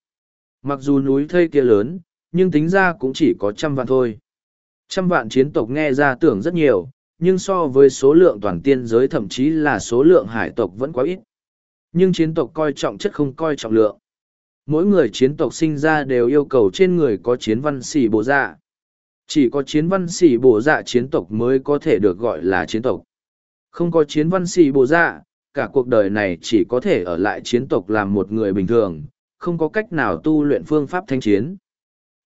Mặc dù núi thây kia lớn, nhưng tính ra cũng chỉ có trăm vạn thôi. Trăm vạn chiến tộc nghe ra tưởng rất nhiều, nhưng so với số lượng toàn tiên giới thậm chí là số lượng hải tộc vẫn quá ít. Nhưng chiến tộc coi trọng chất không coi trọng lượng. Mỗi người chiến tộc sinh ra đều yêu cầu trên người có chiến văn xỉ bổ dạ. Chỉ có chiến văn xỉ bổ dạ chiến tộc mới có thể được gọi là chiến tộc. Không có chiến văn xỉ bổ dạ, cả cuộc đời này chỉ có thể ở lại chiến tộc làm một người bình thường, không có cách nào tu luyện phương pháp thanh chiến.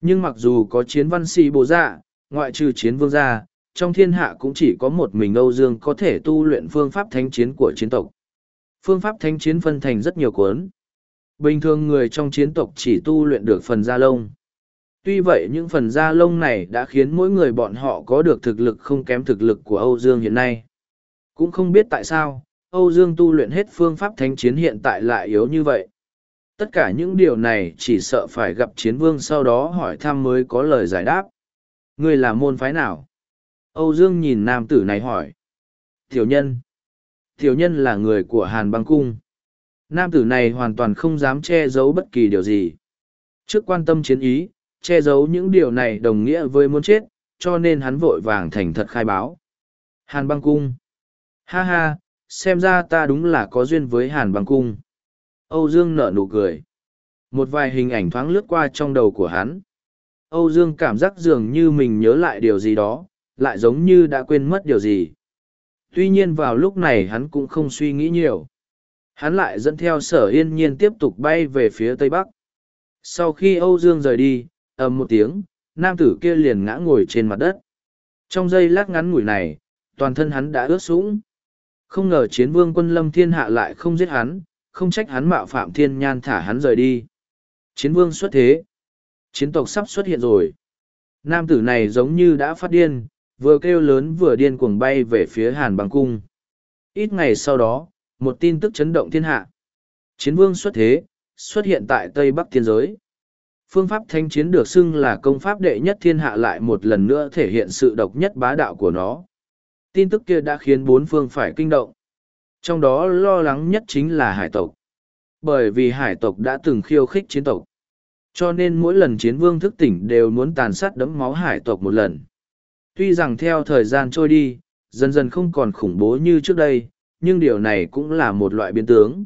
Nhưng mặc dù có chiến văn sĩ bổ dạ, ngoại trừ chiến vương gia, trong thiên hạ cũng chỉ có một mình Âu Dương có thể tu luyện phương pháp thánh chiến của chiến tộc. Phương pháp thánh chiến phân thành rất nhiều cuốn. Bình thường người trong chiến tộc chỉ tu luyện được phần da lông. Tuy vậy những phần da lông này đã khiến mỗi người bọn họ có được thực lực không kém thực lực của Âu Dương hiện nay. Cũng không biết tại sao, Âu Dương tu luyện hết phương pháp thánh chiến hiện tại lại yếu như vậy. Tất cả những điều này chỉ sợ phải gặp chiến vương sau đó hỏi thăm mới có lời giải đáp. Ngươi là môn phái nào? Âu Dương nhìn nam tử này hỏi. Tiểu nhân. Tiểu nhân là người của Hàn băng cung. Nam tử này hoàn toàn không dám che giấu bất kỳ điều gì. Trước quan tâm chiến ý, che giấu những điều này đồng nghĩa với muốn chết, cho nên hắn vội vàng thành thật khai báo. Hàn băng cung. Ha ha, xem ra ta đúng là có duyên với Hàn băng cung. Âu Dương nở nụ cười. Một vài hình ảnh thoáng lướt qua trong đầu của hắn. Âu Dương cảm giác dường như mình nhớ lại điều gì đó, lại giống như đã quên mất điều gì. Tuy nhiên vào lúc này hắn cũng không suy nghĩ nhiều. Hắn lại dẫn theo sở yên nhiên tiếp tục bay về phía tây bắc. Sau khi Âu Dương rời đi, ầm một tiếng, nam tử kia liền ngã ngồi trên mặt đất. Trong giây lát ngắn ngủi này, toàn thân hắn đã ướt sũng. Không ngờ chiến vương quân lâm thiên hạ lại không giết hắn, không trách hắn mạo phạm thiên nhan thả hắn rời đi. Chiến vương xuất thế. Chiến tộc sắp xuất hiện rồi. Nam tử này giống như đã phát điên, vừa kêu lớn vừa điên cuồng bay về phía hàn bằng cung. Ít ngày sau đó, một tin tức chấn động thiên hạ. Chiến vương xuất thế, xuất hiện tại Tây Bắc thiên giới. Phương pháp thanh chiến được xưng là công pháp đệ nhất thiên hạ lại một lần nữa thể hiện sự độc nhất bá đạo của nó. Tin tức kia đã khiến bốn phương phải kinh động. Trong đó lo lắng nhất chính là hải tộc. Bởi vì hải tộc đã từng khiêu khích chiến tộc. Cho nên mỗi lần chiến vương thức tỉnh đều muốn tàn sát đẫm máu hải tộc một lần. Tuy rằng theo thời gian trôi đi, dần dần không còn khủng bố như trước đây, nhưng điều này cũng là một loại biến tướng.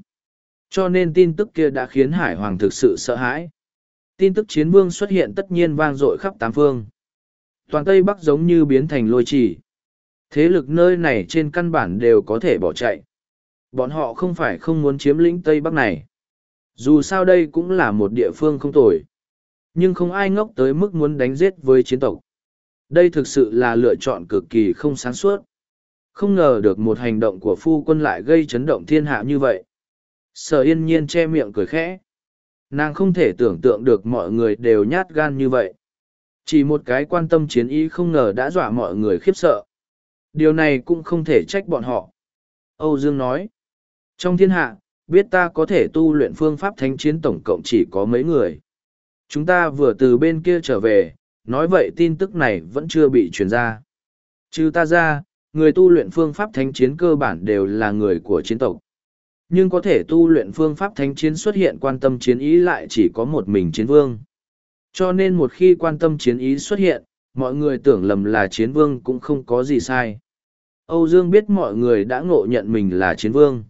Cho nên tin tức kia đã khiến hải hoàng thực sự sợ hãi. Tin tức chiến vương xuất hiện tất nhiên vang dội khắp tám phương. Toàn Tây Bắc giống như biến thành lôi trì. Thế lực nơi này trên căn bản đều có thể bỏ chạy. Bọn họ không phải không muốn chiếm lĩnh Tây Bắc này. Dù sao đây cũng là một địa phương không tồi. Nhưng không ai ngốc tới mức muốn đánh giết với chiến tộc. Đây thực sự là lựa chọn cực kỳ không sáng suốt. Không ngờ được một hành động của phu quân lại gây chấn động thiên hạ như vậy. Sở yên nhiên che miệng cười khẽ. Nàng không thể tưởng tượng được mọi người đều nhát gan như vậy. Chỉ một cái quan tâm chiến ý không ngờ đã dọa mọi người khiếp sợ. Điều này cũng không thể trách bọn họ. Âu Dương nói. Trong thiên hạ, biết ta có thể tu luyện phương pháp thánh chiến tổng cộng chỉ có mấy người. Chúng ta vừa từ bên kia trở về, nói vậy tin tức này vẫn chưa bị truyền ra. Trừ ta ra, người tu luyện phương pháp thánh chiến cơ bản đều là người của chiến tộc. Nhưng có thể tu luyện phương pháp thánh chiến xuất hiện quan tâm chiến ý lại chỉ có một mình chiến vương. Cho nên một khi quan tâm chiến ý xuất hiện, mọi người tưởng lầm là chiến vương cũng không có gì sai. Âu Dương biết mọi người đã ngộ nhận mình là chiến vương.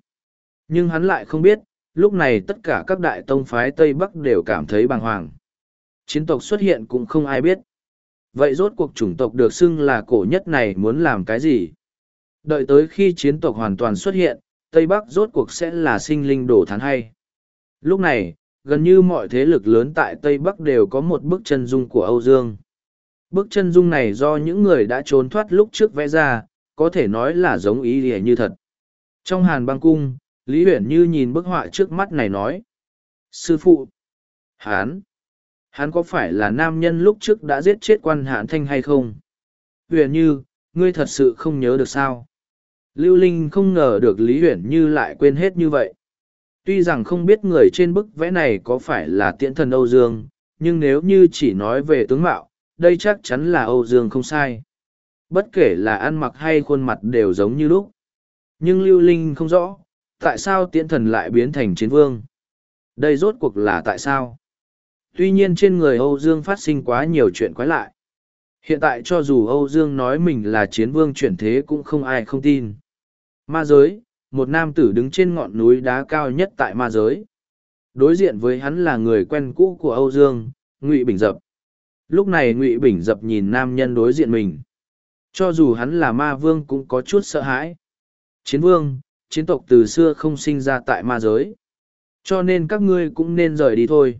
Nhưng hắn lại không biết, lúc này tất cả các đại tông phái Tây Bắc đều cảm thấy bàng hoàng. Chiến tộc xuất hiện cũng không ai biết. Vậy rốt cuộc chủng tộc được xưng là cổ nhất này muốn làm cái gì? Đợi tới khi chiến tộc hoàn toàn xuất hiện, Tây Bắc rốt cuộc sẽ là sinh linh đổ thán hay. Lúc này, gần như mọi thế lực lớn tại Tây Bắc đều có một bức chân dung của Âu Dương. Bức chân dung này do những người đã trốn thoát lúc trước vẽ ra, có thể nói là giống ý lìa như thật. Trong hàn băng cung, Lý Huyển Như nhìn bức họa trước mắt này nói. Sư phụ! Hán! Hắn có phải là nam nhân lúc trước đã giết chết quan hãn thanh hay không? Huyền Như, ngươi thật sự không nhớ được sao? Lưu Linh không ngờ được Lý Huyền Như lại quên hết như vậy. Tuy rằng không biết người trên bức vẽ này có phải là tiễn thần Âu Dương, nhưng nếu như chỉ nói về tướng mạo, đây chắc chắn là Âu Dương không sai. Bất kể là ăn mặc hay khuôn mặt đều giống như lúc. Nhưng Lưu Linh không rõ, tại sao tiễn thần lại biến thành chiến vương? Đây rốt cuộc là tại sao? Tuy nhiên trên người Âu Dương phát sinh quá nhiều chuyện quái lại. Hiện tại cho dù Âu Dương nói mình là chiến vương chuyển thế cũng không ai không tin. Ma giới, một nam tử đứng trên ngọn núi đá cao nhất tại ma giới. Đối diện với hắn là người quen cũ của Âu Dương, Ngụy Bình Dập. Lúc này Ngụy Bình Dập nhìn nam nhân đối diện mình. Cho dù hắn là ma vương cũng có chút sợ hãi. Chiến vương, chiến tộc từ xưa không sinh ra tại ma giới. Cho nên các ngươi cũng nên rời đi thôi.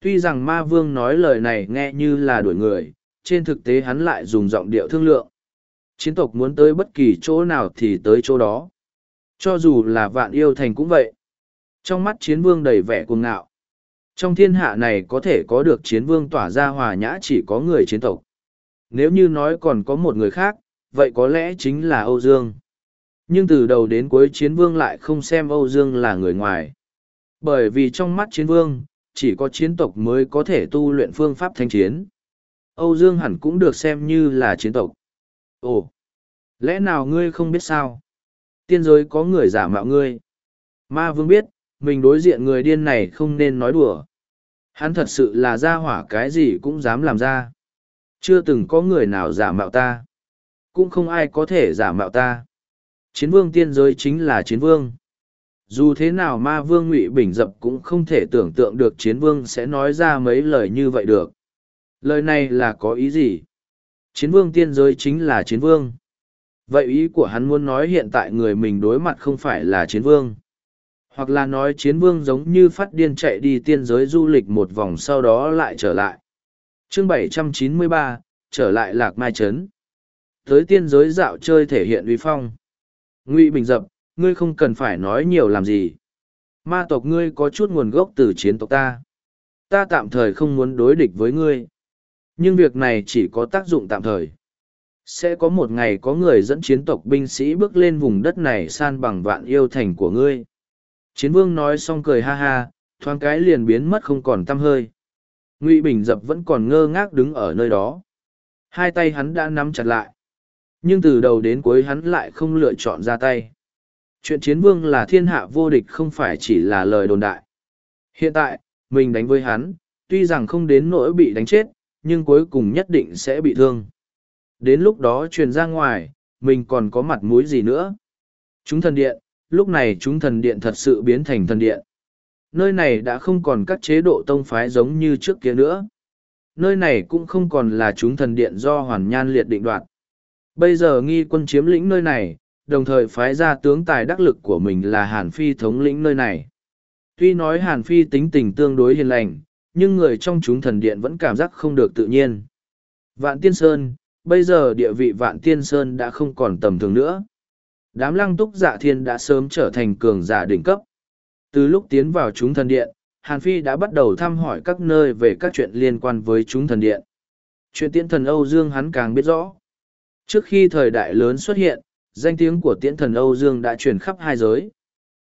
Tuy rằng ma vương nói lời này nghe như là đuổi người, trên thực tế hắn lại dùng giọng điệu thương lượng. Chiến tộc muốn tới bất kỳ chỗ nào thì tới chỗ đó. Cho dù là vạn yêu thành cũng vậy. Trong mắt chiến vương đầy vẻ cuồng ngạo. Trong thiên hạ này có thể có được chiến vương tỏa ra hòa nhã chỉ có người chiến tộc. Nếu như nói còn có một người khác, vậy có lẽ chính là Âu Dương. Nhưng từ đầu đến cuối chiến vương lại không xem Âu Dương là người ngoài. Bởi vì trong mắt chiến vương, chỉ có chiến tộc mới có thể tu luyện phương pháp thanh chiến. Âu Dương hẳn cũng được xem như là chiến tộc. Ồ, lẽ nào ngươi không biết sao? Tiên giới có người giả mạo ngươi. Ma vương biết, mình đối diện người điên này không nên nói đùa. Hắn thật sự là ra hỏa cái gì cũng dám làm ra. Chưa từng có người nào giả mạo ta. Cũng không ai có thể giả mạo ta. Chiến vương tiên giới chính là chiến vương. Dù thế nào ma vương ngụy bình dập cũng không thể tưởng tượng được chiến vương sẽ nói ra mấy lời như vậy được. Lời này là có ý gì? Chiến vương tiên giới chính là chiến vương. Vậy ý của hắn muốn nói hiện tại người mình đối mặt không phải là chiến vương. Hoặc là nói chiến vương giống như phát điên chạy đi tiên giới du lịch một vòng sau đó lại trở lại. chương 793, trở lại Lạc Mai Trấn. Tới tiên giới dạo chơi thể hiện uy phong. Ngụy Bình Dập, ngươi không cần phải nói nhiều làm gì. Ma tộc ngươi có chút nguồn gốc từ chiến tộc ta. Ta tạm thời không muốn đối địch với ngươi. Nhưng việc này chỉ có tác dụng tạm thời. Sẽ có một ngày có người dẫn chiến tộc binh sĩ bước lên vùng đất này san bằng vạn yêu thành của ngươi. Chiến vương nói xong cười ha ha, thoáng cái liền biến mất không còn tăm hơi. Ngụy Bình Dập vẫn còn ngơ ngác đứng ở nơi đó. Hai tay hắn đã nắm chặt lại. Nhưng từ đầu đến cuối hắn lại không lựa chọn ra tay. Chuyện chiến vương là thiên hạ vô địch không phải chỉ là lời đồn đại. Hiện tại, mình đánh với hắn, tuy rằng không đến nỗi bị đánh chết, nhưng cuối cùng nhất định sẽ bị thương. Đến lúc đó truyền ra ngoài, mình còn có mặt mũi gì nữa. Chúng thần điện, lúc này chúng thần điện thật sự biến thành thần điện. Nơi này đã không còn các chế độ tông phái giống như trước kia nữa. Nơi này cũng không còn là chúng thần điện do hoàn nhan liệt định đoạt. Bây giờ nghi quân chiếm lĩnh nơi này, đồng thời phái ra tướng tài đắc lực của mình là Hàn Phi thống lĩnh nơi này. Tuy nói Hàn Phi tính tình tương đối hiền lành, nhưng người trong chúng thần điện vẫn cảm giác không được tự nhiên. Vạn Tiên Sơn, bây giờ địa vị Vạn Tiên Sơn đã không còn tầm thường nữa. Đám lăng túc dạ thiên đã sớm trở thành cường giả đỉnh cấp. Từ lúc tiến vào chúng thần điện, Hàn Phi đã bắt đầu thăm hỏi các nơi về các chuyện liên quan với chúng thần điện. Chuyện tiễn thần Âu Dương hắn càng biết rõ. Trước khi thời đại lớn xuất hiện, danh tiếng của tiễn thần Âu Dương đã truyền khắp hai giới.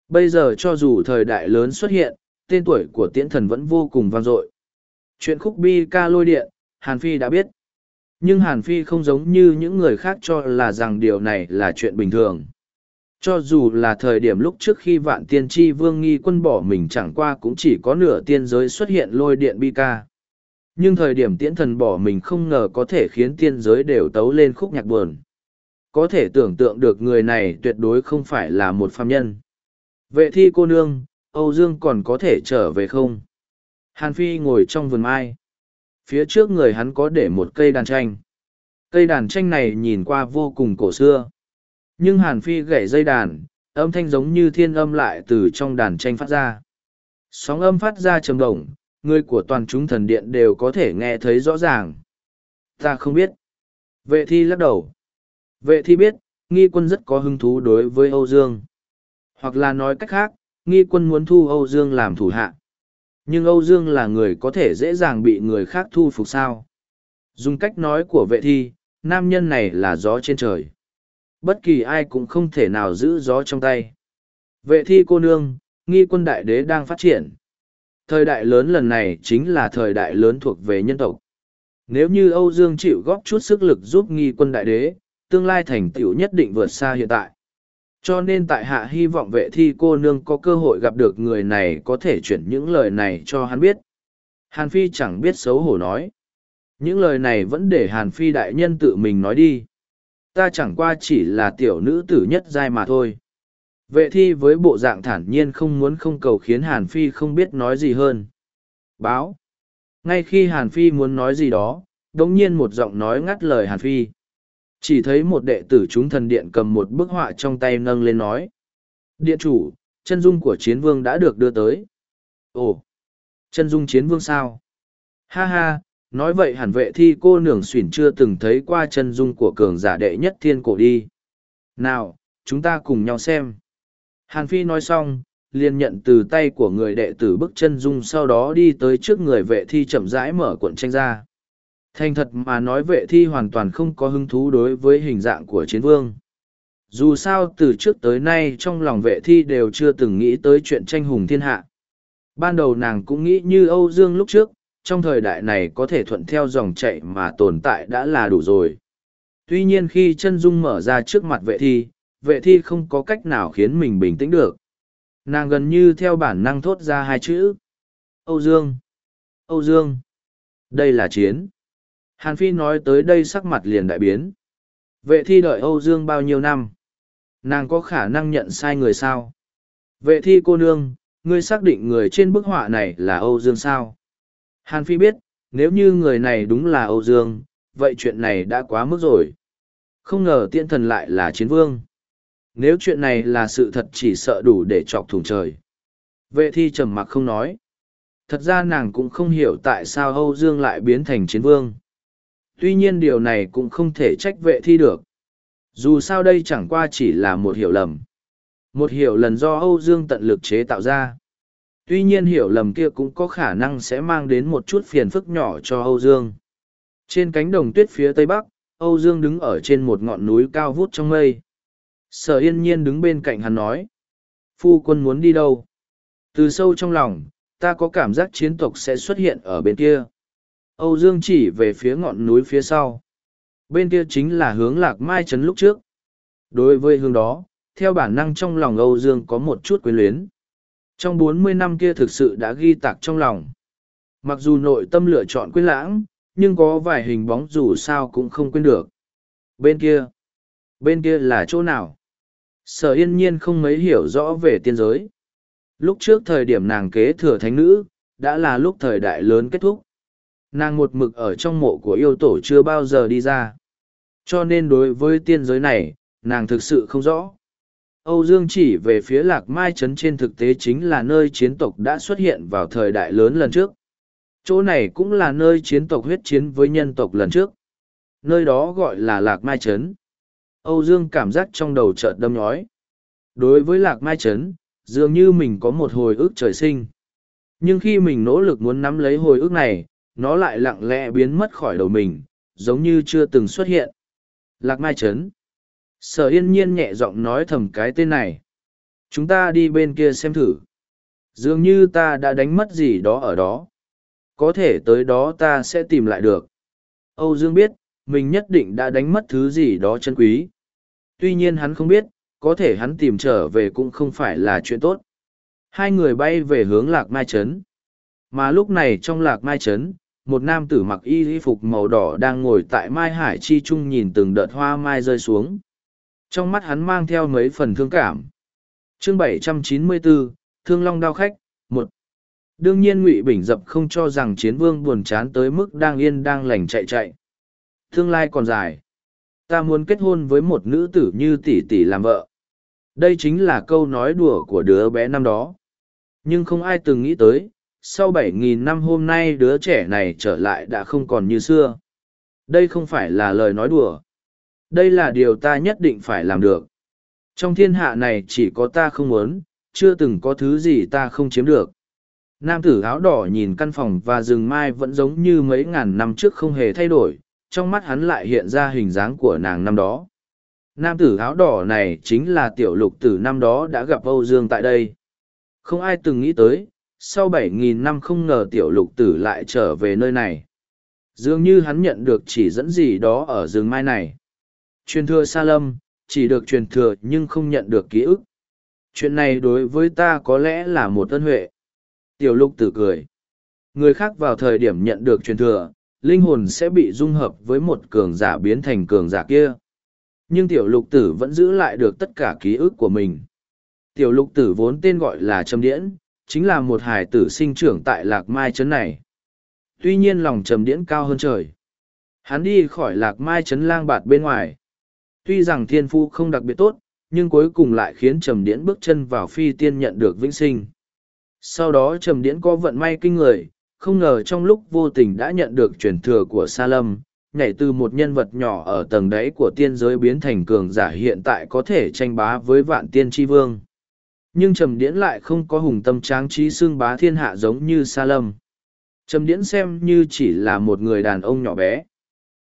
Bây giờ cho dù thời đại lớn xuất hiện, tên tuổi của tiễn thần vẫn vô cùng vang dội. Chuyện khúc bi ca lôi điện, Hàn Phi đã biết. Nhưng Hàn Phi không giống như những người khác cho là rằng điều này là chuyện bình thường. Cho dù là thời điểm lúc trước khi vạn tiên tri vương nghi quân bỏ mình chẳng qua cũng chỉ có nửa tiên giới xuất hiện lôi điện bi ca. Nhưng thời điểm tiễn thần bỏ mình không ngờ có thể khiến tiên giới đều tấu lên khúc nhạc buồn. Có thể tưởng tượng được người này tuyệt đối không phải là một phàm nhân. Vệ thi cô nương, Âu Dương còn có thể trở về không? Hàn Phi ngồi trong vườn mai. Phía trước người hắn có để một cây đàn tranh. Cây đàn tranh này nhìn qua vô cùng cổ xưa. Nhưng Hàn Phi gảy dây đàn, âm thanh giống như thiên âm lại từ trong đàn tranh phát ra. Sóng âm phát ra trầm động, người của toàn chúng thần điện đều có thể nghe thấy rõ ràng. Ta không biết. Vệ thi lắc đầu. Vệ thi biết, nghi quân rất có hứng thú đối với Âu Dương. Hoặc là nói cách khác, nghi quân muốn thu Âu Dương làm thủ hạ. Nhưng Âu Dương là người có thể dễ dàng bị người khác thu phục sao. Dùng cách nói của vệ thi, nam nhân này là gió trên trời. Bất kỳ ai cũng không thể nào giữ gió trong tay. Vệ thi cô nương, nghi quân đại đế đang phát triển. Thời đại lớn lần này chính là thời đại lớn thuộc về nhân tộc. Nếu như Âu Dương chịu góp chút sức lực giúp nghi quân đại đế, tương lai thành tựu nhất định vượt xa hiện tại. Cho nên tại hạ hy vọng vệ thi cô nương có cơ hội gặp được người này có thể chuyển những lời này cho hắn biết. Hàn Phi chẳng biết xấu hổ nói. Những lời này vẫn để Hàn Phi đại nhân tự mình nói đi. Ta chẳng qua chỉ là tiểu nữ tử nhất giai mà thôi. Vệ thi với bộ dạng thản nhiên không muốn không cầu khiến Hàn Phi không biết nói gì hơn. Báo. Ngay khi Hàn Phi muốn nói gì đó, đống nhiên một giọng nói ngắt lời Hàn Phi. Chỉ thấy một đệ tử chúng thần điện cầm một bức họa trong tay nâng lên nói. Điện chủ, chân dung của chiến vương đã được đưa tới. Ồ, chân dung chiến vương sao? Ha ha, nói vậy hẳn vệ thi cô nưởng xỉn chưa từng thấy qua chân dung của cường giả đệ nhất thiên cổ đi. Nào, chúng ta cùng nhau xem. Hàn Phi nói xong, liền nhận từ tay của người đệ tử bức chân dung sau đó đi tới trước người vệ thi chậm rãi mở cuộn tranh ra. Thành thật mà nói vệ thi hoàn toàn không có hứng thú đối với hình dạng của chiến vương. Dù sao từ trước tới nay trong lòng vệ thi đều chưa từng nghĩ tới chuyện tranh hùng thiên hạ. Ban đầu nàng cũng nghĩ như Âu Dương lúc trước, trong thời đại này có thể thuận theo dòng chạy mà tồn tại đã là đủ rồi. Tuy nhiên khi chân dung mở ra trước mặt vệ thi, vệ thi không có cách nào khiến mình bình tĩnh được. Nàng gần như theo bản năng thốt ra hai chữ. Âu Dương! Âu Dương! Đây là chiến. Hàn Phi nói tới đây sắc mặt liền đại biến. Vệ thi đợi Âu Dương bao nhiêu năm? Nàng có khả năng nhận sai người sao? Vệ thi cô nương, ngươi xác định người trên bức họa này là Âu Dương sao? Hàn Phi biết, nếu như người này đúng là Âu Dương, vậy chuyện này đã quá mức rồi. Không ngờ tiên thần lại là chiến vương. Nếu chuyện này là sự thật chỉ sợ đủ để chọc thủng trời. Vệ thi trầm mặc không nói. Thật ra nàng cũng không hiểu tại sao Âu Dương lại biến thành chiến vương. Tuy nhiên điều này cũng không thể trách vệ thi được. Dù sao đây chẳng qua chỉ là một hiểu lầm. Một hiểu lầm do Âu Dương tận lực chế tạo ra. Tuy nhiên hiểu lầm kia cũng có khả năng sẽ mang đến một chút phiền phức nhỏ cho Âu Dương. Trên cánh đồng tuyết phía tây bắc, Âu Dương đứng ở trên một ngọn núi cao vút trong mây. Sở yên nhiên đứng bên cạnh hắn nói. Phu quân muốn đi đâu? Từ sâu trong lòng, ta có cảm giác chiến tộc sẽ xuất hiện ở bên kia. Âu Dương chỉ về phía ngọn núi phía sau. Bên kia chính là hướng lạc mai trấn lúc trước. Đối với hướng đó, theo bản năng trong lòng Âu Dương có một chút quyến luyến. Trong bốn mươi năm kia thực sự đã ghi tạc trong lòng. Mặc dù nội tâm lựa chọn quyết lãng, nhưng có vài hình bóng dù sao cũng không quên được. Bên kia, bên kia là chỗ nào? Sở yên nhiên không mấy hiểu rõ về tiên giới. Lúc trước thời điểm nàng kế thừa thánh nữ, đã là lúc thời đại lớn kết thúc. Nàng một mực ở trong mộ của yêu tổ chưa bao giờ đi ra. Cho nên đối với tiên giới này, nàng thực sự không rõ. Âu Dương chỉ về phía Lạc Mai Trấn trên thực tế chính là nơi chiến tộc đã xuất hiện vào thời đại lớn lần trước. Chỗ này cũng là nơi chiến tộc huyết chiến với nhân tộc lần trước. Nơi đó gọi là Lạc Mai Trấn. Âu Dương cảm giác trong đầu chợt đâm nhói. Đối với Lạc Mai Trấn, dường như mình có một hồi ức trời sinh. Nhưng khi mình nỗ lực muốn nắm lấy hồi ức này, nó lại lặng lẽ biến mất khỏi đầu mình, giống như chưa từng xuất hiện. Lạc Mai Trấn. Sở yên nhiên nhẹ giọng nói thầm cái tên này. Chúng ta đi bên kia xem thử. Dường như ta đã đánh mất gì đó ở đó. Có thể tới đó ta sẽ tìm lại được. Âu Dương biết, mình nhất định đã đánh mất thứ gì đó chân quý. Tuy nhiên hắn không biết, có thể hắn tìm trở về cũng không phải là chuyện tốt. Hai người bay về hướng Lạc Mai Trấn. Mà lúc này trong Lạc Mai Trấn, một nam tử mặc y phục màu đỏ đang ngồi tại Mai Hải Chi Trung nhìn từng đợt hoa mai rơi xuống. Trong mắt hắn mang theo mấy phần thương cảm. chương 794, Thương Long Đao Khách, một Đương nhiên Ngụy Bình Dập không cho rằng chiến vương buồn chán tới mức đang yên đang lành chạy chạy. Tương lai còn dài. Ta muốn kết hôn với một nữ tử như tỷ tỷ làm vợ. Đây chính là câu nói đùa của đứa bé năm đó. Nhưng không ai từng nghĩ tới, sau bảy nghìn năm hôm nay đứa trẻ này trở lại đã không còn như xưa. Đây không phải là lời nói đùa. Đây là điều ta nhất định phải làm được. Trong thiên hạ này chỉ có ta không muốn, chưa từng có thứ gì ta không chiếm được. Nam tử áo đỏ nhìn căn phòng và rừng mai vẫn giống như mấy ngàn năm trước không hề thay đổi, trong mắt hắn lại hiện ra hình dáng của nàng năm đó. Nam tử áo đỏ này chính là tiểu lục tử năm đó đã gặp Âu Dương tại đây. Không ai từng nghĩ tới, sau bảy nghìn năm không ngờ tiểu lục tử lại trở về nơi này. Dường như hắn nhận được chỉ dẫn gì đó ở rừng mai này. Truyền thừa Sa Lâm, chỉ được truyền thừa nhưng không nhận được ký ức. Chuyện này đối với ta có lẽ là một ân huệ. Tiểu lục tử cười. Người khác vào thời điểm nhận được truyền thừa, linh hồn sẽ bị dung hợp với một cường giả biến thành cường giả kia. Nhưng tiểu lục tử vẫn giữ lại được tất cả ký ức của mình. Tiểu lục tử vốn tên gọi là Trầm Điễn, chính là một hài tử sinh trưởng tại Lạc Mai Trấn này. Tuy nhiên lòng Trầm Điễn cao hơn trời. Hắn đi khỏi Lạc Mai Trấn lang bạt bên ngoài. Tuy rằng thiên phu không đặc biệt tốt, nhưng cuối cùng lại khiến Trầm Điễn bước chân vào phi tiên nhận được vĩnh sinh. Sau đó Trầm Điễn có vận may kinh người, không ngờ trong lúc vô tình đã nhận được truyền thừa của Sa Lâm, nhảy từ một nhân vật nhỏ ở tầng đáy của tiên giới biến thành cường giả hiện tại có thể tranh bá với vạn tiên tri vương. Nhưng Trầm Điễn lại không có hùng tâm tráng trí xương bá thiên hạ giống như Sa Lâm. Trầm Điễn xem như chỉ là một người đàn ông nhỏ bé.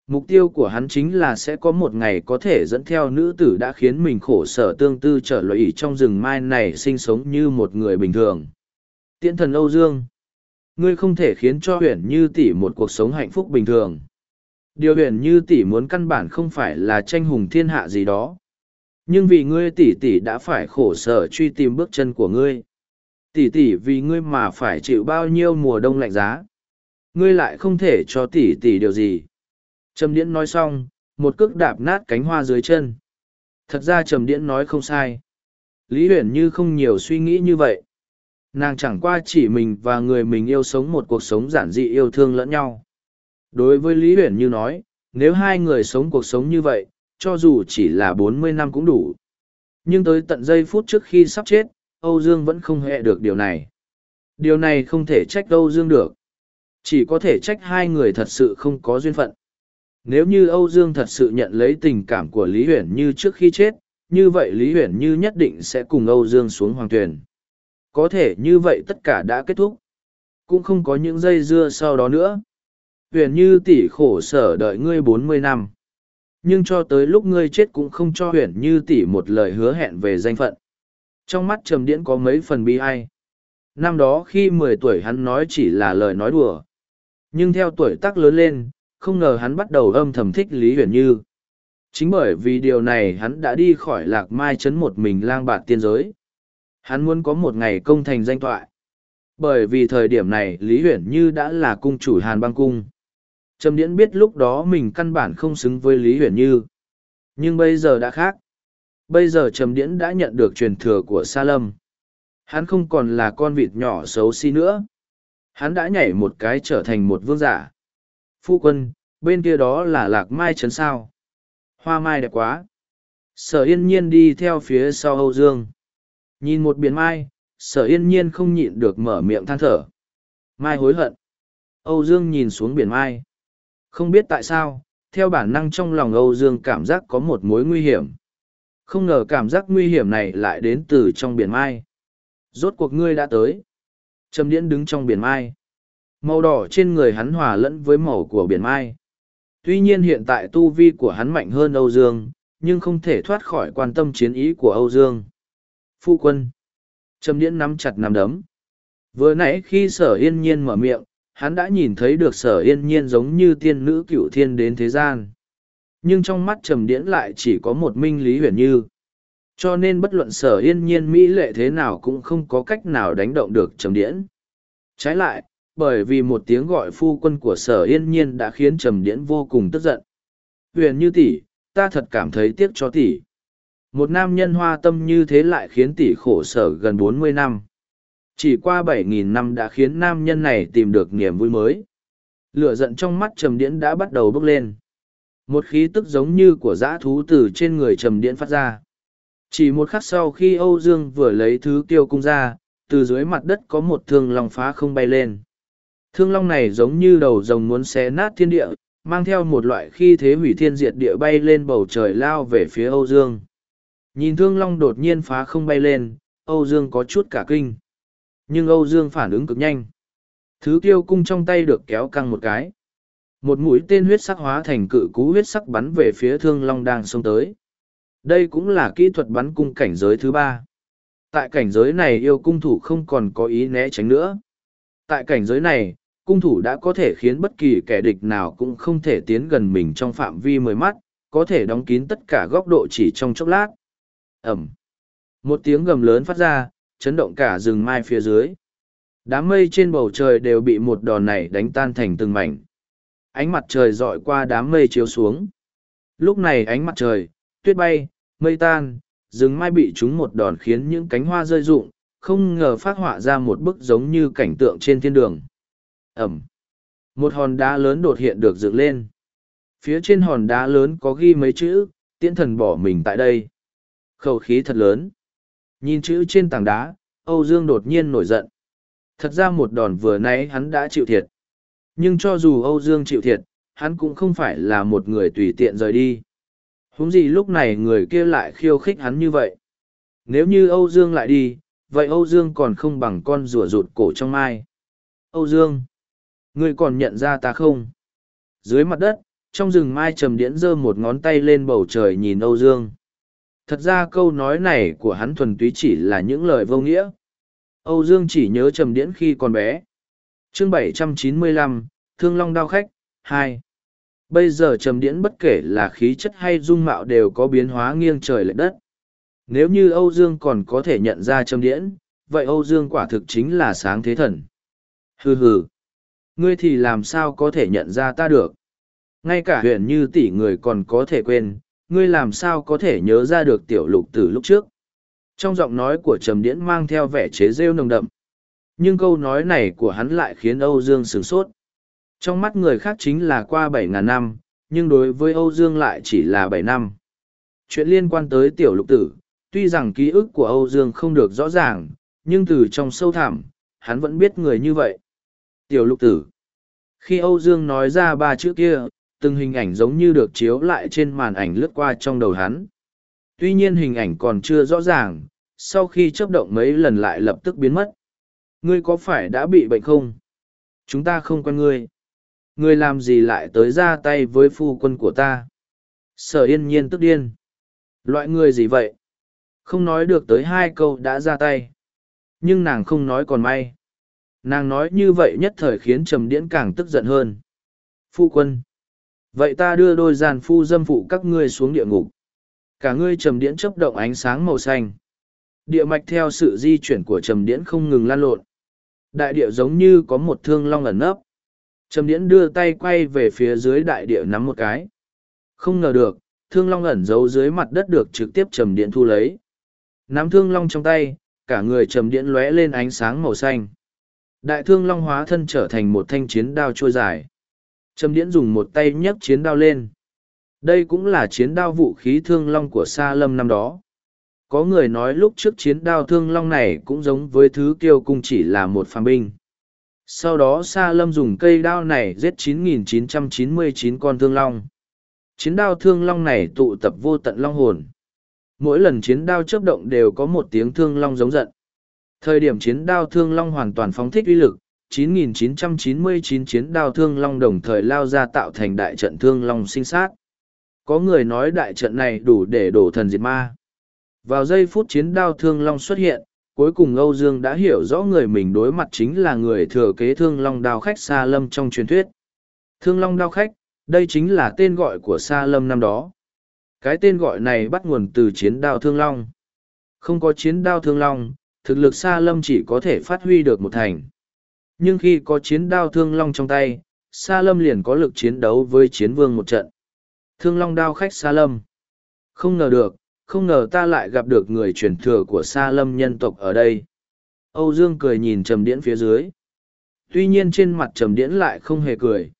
Mục tiêu của hắn chính là sẽ có một ngày có thể dẫn theo nữ tử đã khiến mình khổ sở tương tư trở lụy trong rừng mai này sinh sống như một người bình thường. Tiễn thần Âu Dương Ngươi không thể khiến cho huyền như tỷ một cuộc sống hạnh phúc bình thường. Điều huyền như tỷ muốn căn bản không phải là tranh hùng thiên hạ gì đó. nhưng vì ngươi tỷ tỷ đã phải khổ sở truy tìm bước chân của ngươi. Tỷ tỷ vì ngươi mà phải chịu bao nhiêu mùa đông lạnh giá. Ngươi lại không thể cho tỷ tỷ điều gì. Trầm điễn nói xong, một cước đạp nát cánh hoa dưới chân. Thật ra trầm điễn nói không sai. Lý huyền như không nhiều suy nghĩ như vậy nàng chẳng qua chỉ mình và người mình yêu sống một cuộc sống giản dị yêu thương lẫn nhau. Đối với lý huyền như nói, nếu hai người sống cuộc sống như vậy, cho dù chỉ là bốn mươi năm cũng đủ. Nhưng tới tận giây phút trước khi sắp chết, âu dương vẫn không hề được điều này. Điều này không thể trách âu dương được. Chỉ có thể trách hai người thật sự không có duyên phận. Nếu như âu dương thật sự nhận lấy tình cảm của lý huyền như trước khi chết, như vậy lý huyền như nhất định sẽ cùng âu dương xuống hoàng tuyền có thể như vậy tất cả đã kết thúc. Cũng không có những dây dưa sau đó nữa. Huyền như tỷ khổ sở đợi ngươi bốn mươi năm. Nhưng cho tới lúc ngươi chết cũng không cho huyền như tỷ một lời hứa hẹn về danh phận. Trong mắt trầm điễn có mấy phần bi ai. Năm đó khi mười tuổi hắn nói chỉ là lời nói đùa. Nhưng theo tuổi tác lớn lên, không ngờ hắn bắt đầu âm thầm thích lý huyền như. Chính bởi vì điều này hắn đã đi khỏi lạc mai chấn một mình lang bạt tiên giới hắn muốn có một ngày công thành danh thoại. Bởi vì thời điểm này, lý Huyển như đã là cung chủ hàn băng cung. Trầm điễn biết lúc đó mình căn bản không xứng với lý huyền như. Nhưng bây giờ đã khác. Bây giờ trầm điễn đã nhận được truyền thừa của sa lâm. Hắn không còn là con vịt nhỏ xấu xí nữa. Hắn đã nhảy một cái trở thành một vương giả. Phu quân, bên kia đó là lạc mai trấn sao? Hoa mai đẹp quá. Sở yên nhiên đi theo phía sau âu dương nhìn một biển mai, sở yên nhiên không nhịn được mở miệng than thở. Mai hối hận. Âu dương nhìn xuống biển mai. Không biết tại sao, theo bản năng trong lòng âu dương cảm giác có một mối nguy hiểm. Không ngờ cảm giác nguy hiểm này lại đến từ trong biển mai. Rốt cuộc ngươi đã tới. Trầm điễn đứng trong biển mai. Màu đỏ trên người hắn hòa lẫn với màu của biển mai. Tuy nhiên hiện tại tu vi của hắn mạnh hơn âu dương, nhưng không thể thoát khỏi quan tâm chiến ý của âu dương phu quân. Trầm điễn nắm chặt nắm đấm. Vừa nãy khi sở yên nhiên mở miệng, hắn đã nhìn thấy được sở yên nhiên giống như tiên nữ cựu thiên đến thế gian. Nhưng trong mắt trầm điễn lại chỉ có một minh lý huyền như. Cho nên bất luận sở yên nhiên mỹ lệ thế nào cũng không có cách nào đánh động được trầm điễn trái lại, bởi vì một tiếng gọi phu quân của sở yên nhiên đã khiến trầm điễn vô cùng tức giận. Huyền như tỷ, ta thật cảm thấy tiếc cho tỷ một nam nhân hoa tâm như thế lại khiến tỷ khổ sở gần bốn mươi năm. Chỉ qua bảy nghìn năm đã khiến nam nhân này tìm được niềm vui mới. Lửa giận trong mắt trầm điễn đã bắt đầu bốc lên. Một khí tức giống như của dã thú từ trên người trầm điễn phát ra. Chỉ một khắc sau khi âu dương vừa lấy thứ tiêu cung ra, từ dưới mặt đất có một thương long phá không bay lên. Thương long này giống như đầu rồng muốn xé nát thiên địa, mang theo một loại khi thế hủy thiên diệt địa bay lên bầu trời lao về phía âu dương nhìn thương long đột nhiên phá không bay lên, âu dương có chút cả kinh. Nhưng âu dương phản ứng cực nhanh. Thứ tiêu cung trong tay được kéo căng một cái. Một mũi tên huyết sắc hóa thành cự cú huyết sắc bắn về phía thương long đang xông tới. Đây cũng là kỹ thuật bắn cung cảnh giới thứ ba. Tại cảnh giới này yêu cung thủ không còn có ý né tránh nữa. Tại cảnh giới này, cung thủ đã có thể khiến bất kỳ kẻ địch nào cũng không thể tiến gần mình trong phạm vi mười mắt, có thể đóng kín tất cả góc độ chỉ trong chốc lát ẩm. Một tiếng gầm lớn phát ra, chấn động cả rừng mai phía dưới. Đám mây trên bầu trời đều bị một đòn này đánh tan thành từng mảnh. Ánh mặt trời dọi qua đám mây chiếu xuống. Lúc này ánh mặt trời, tuyết bay, mây tan, rừng mai bị chúng một đòn khiến những cánh hoa rơi rụng, không ngờ phát họa ra một bức giống như cảnh tượng trên thiên đường. Ẩm. Một hòn đá lớn đột hiện được dựng lên. Phía trên hòn đá lớn có ghi mấy chữ, tiễn thần bỏ mình tại đây khẩu khí thật lớn. Nhìn chữ trên tảng đá, âu dương đột nhiên nổi giận. Thật ra một đòn vừa nãy hắn đã chịu thiệt. Nhưng cho dù âu dương chịu thiệt, hắn cũng không phải là một người tùy tiện rời đi. Huống gì lúc này người kia lại khiêu khích hắn như vậy? Nếu như âu dương lại đi, vậy âu dương còn không bằng con rùa rụt cổ trong mai. Âu dương, ngươi còn nhận ra ta không? Dưới mặt đất, trong rừng mai trầm điễn giơ một ngón tay lên bầu trời nhìn âu dương thật ra câu nói này của hắn thuần túy chỉ là những lời vô nghĩa âu dương chỉ nhớ trầm điễn khi còn bé chương 795, thương long đao khách hai bây giờ trầm điễn bất kể là khí chất hay dung mạo đều có biến hóa nghiêng trời lệch đất Nếu như Âu Dương còn có thể nhận ra trầm điễn, vậy Âu Dương quả thực chính là sáng thế thần. Hừ hừ. Ngươi thì làm sao có thể nhận ra ta được? Ngay cả huyện như tỷ người còn có thể quên, ngươi làm sao có thể nhớ ra được tiểu lục từ lúc trước? Trong giọng nói của Trầm Điễn mang theo vẻ chế rêu nồng đậm. Nhưng câu nói này của hắn lại khiến Âu Dương sửng sốt. Trong mắt người khác chính là qua bảy ngàn năm, nhưng đối với Âu Dương lại chỉ là bảy năm. Chuyện liên quan tới tiểu lục tử, tuy rằng ký ức của Âu Dương không được rõ ràng, nhưng từ trong sâu thẳm, hắn vẫn biết người như vậy. Tiểu lục tử. Khi Âu Dương nói ra ba chữ kia, từng hình ảnh giống như được chiếu lại trên màn ảnh lướt qua trong đầu hắn. Tuy nhiên hình ảnh còn chưa rõ ràng, sau khi chấp động mấy lần lại lập tức biến mất. Ngươi có phải đã bị bệnh không? Chúng ta không quen ngươi. Ngươi làm gì lại tới ra tay với phu quân của ta? Sở yên nhiên tức điên. Loại người gì vậy? Không nói được tới hai câu đã ra tay. Nhưng nàng không nói còn may. Nàng nói như vậy nhất thời khiến Trầm Điễn càng tức giận hơn. Phu quân. Vậy ta đưa đôi giàn phu dâm phụ các ngươi xuống địa ngục. Cả ngươi Trầm Điễn chấp động ánh sáng màu xanh. Địa mạch theo sự di chuyển của Trầm Điễn không ngừng lan lộn. Đại địa giống như có một thương long ẩn nấp. Trầm Điễn đưa tay quay về phía dưới đại địa nắm một cái. Không ngờ được, thương long ẩn giấu dưới mặt đất được trực tiếp Trầm Điễn thu lấy. Nắm thương long trong tay, cả người Trầm Điễn lóe lên ánh sáng màu xanh. Đại thương long hóa thân trở thành một thanh chiến đao trôi dài. Trầm Điễn dùng một tay nhấc chiến đao lên. Đây cũng là chiến đao vũ khí thương long của Sa Lâm năm đó. Có người nói lúc trước chiến đao thương long này cũng giống với thứ kiêu cung chỉ là một phàm binh. Sau đó Sa Lâm dùng cây đao này giết 9.999 con thương long. Chiến đao thương long này tụ tập vô tận long hồn. Mỗi lần chiến đao chớp động đều có một tiếng thương long giống giận. Thời điểm chiến đao thương long hoàn toàn phóng thích uy lực, 9.999 chiến đao thương long đồng thời lao ra tạo thành đại trận thương long sinh sát. Có người nói đại trận này đủ để đổ thần diệt ma. Vào giây phút chiến đao thương long xuất hiện, cuối cùng Âu Dương đã hiểu rõ người mình đối mặt chính là người thừa kế thương long đao khách Sa Lâm trong truyền thuyết. Thương long đao khách, đây chính là tên gọi của Sa Lâm năm đó. Cái tên gọi này bắt nguồn từ chiến đao thương long. Không có chiến đao thương long, thực lực Sa Lâm chỉ có thể phát huy được một thành. Nhưng khi có chiến đao thương long trong tay, Sa Lâm liền có lực chiến đấu với chiến vương một trận. Thương long đao khách Sa Lâm. Không ngờ được, không ngờ ta lại gặp được người truyền thừa của Sa Lâm nhân tộc ở đây. Âu Dương cười nhìn Trầm Điễn phía dưới. Tuy nhiên trên mặt Trầm Điễn lại không hề cười.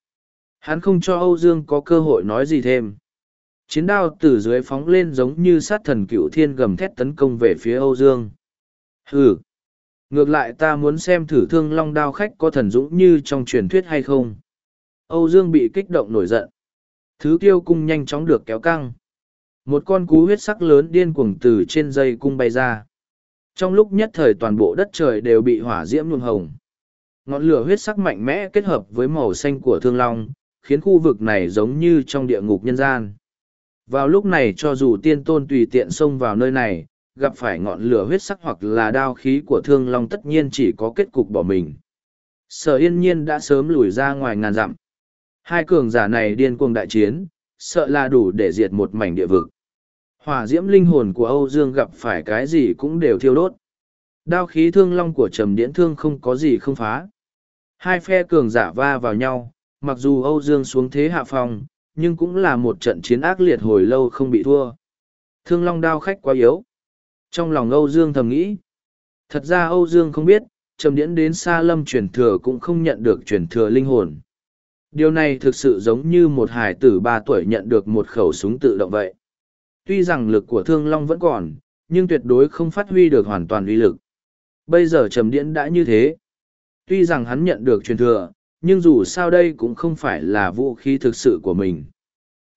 Hắn không cho Âu Dương có cơ hội nói gì thêm. Chiến đao từ dưới phóng lên giống như sát thần cựu thiên gầm thét tấn công về phía Âu Dương. Hừ! Ngược lại ta muốn xem thử thương long đao khách có thần dũng như trong truyền thuyết hay không. Âu Dương bị kích động nổi giận. Thứ kiêu cung nhanh chóng được kéo căng. Một con cú huyết sắc lớn điên cuồng từ trên dây cung bay ra. Trong lúc nhất thời toàn bộ đất trời đều bị hỏa diễm nhuộm hồng. Ngọn lửa huyết sắc mạnh mẽ kết hợp với màu xanh của thương long, khiến khu vực này giống như trong địa ngục nhân gian. Vào lúc này cho dù tiên tôn tùy tiện xông vào nơi này, gặp phải ngọn lửa huyết sắc hoặc là đao khí của thương long tất nhiên chỉ có kết cục bỏ mình. Sở yên nhiên đã sớm lùi ra ngoài ngàn dặm. Hai cường giả này điên cuồng đại chiến, sợ là đủ để diệt một mảnh địa vực. Hỏa diễm linh hồn của Âu Dương gặp phải cái gì cũng đều thiêu đốt. Đao khí thương long của trầm điễn thương không có gì không phá. Hai phe cường giả va vào nhau, mặc dù Âu Dương xuống thế hạ phòng, nhưng cũng là một trận chiến ác liệt hồi lâu không bị thua. Thương long đao khách quá yếu. Trong lòng Âu Dương thầm nghĩ. Thật ra Âu Dương không biết, trầm điễn đến xa lâm truyền thừa cũng không nhận được truyền thừa linh hồn. Điều này thực sự giống như một hải tử ba tuổi nhận được một khẩu súng tự động vậy tuy rằng lực của thương long vẫn còn, nhưng tuyệt đối không phát huy được hoàn toàn uy lực. Bây giờ trầm điễn đã như thế. Tuy rằng hắn nhận được truyền thừa, nhưng dù sao đây cũng không phải là vũ khí thực sự của mình.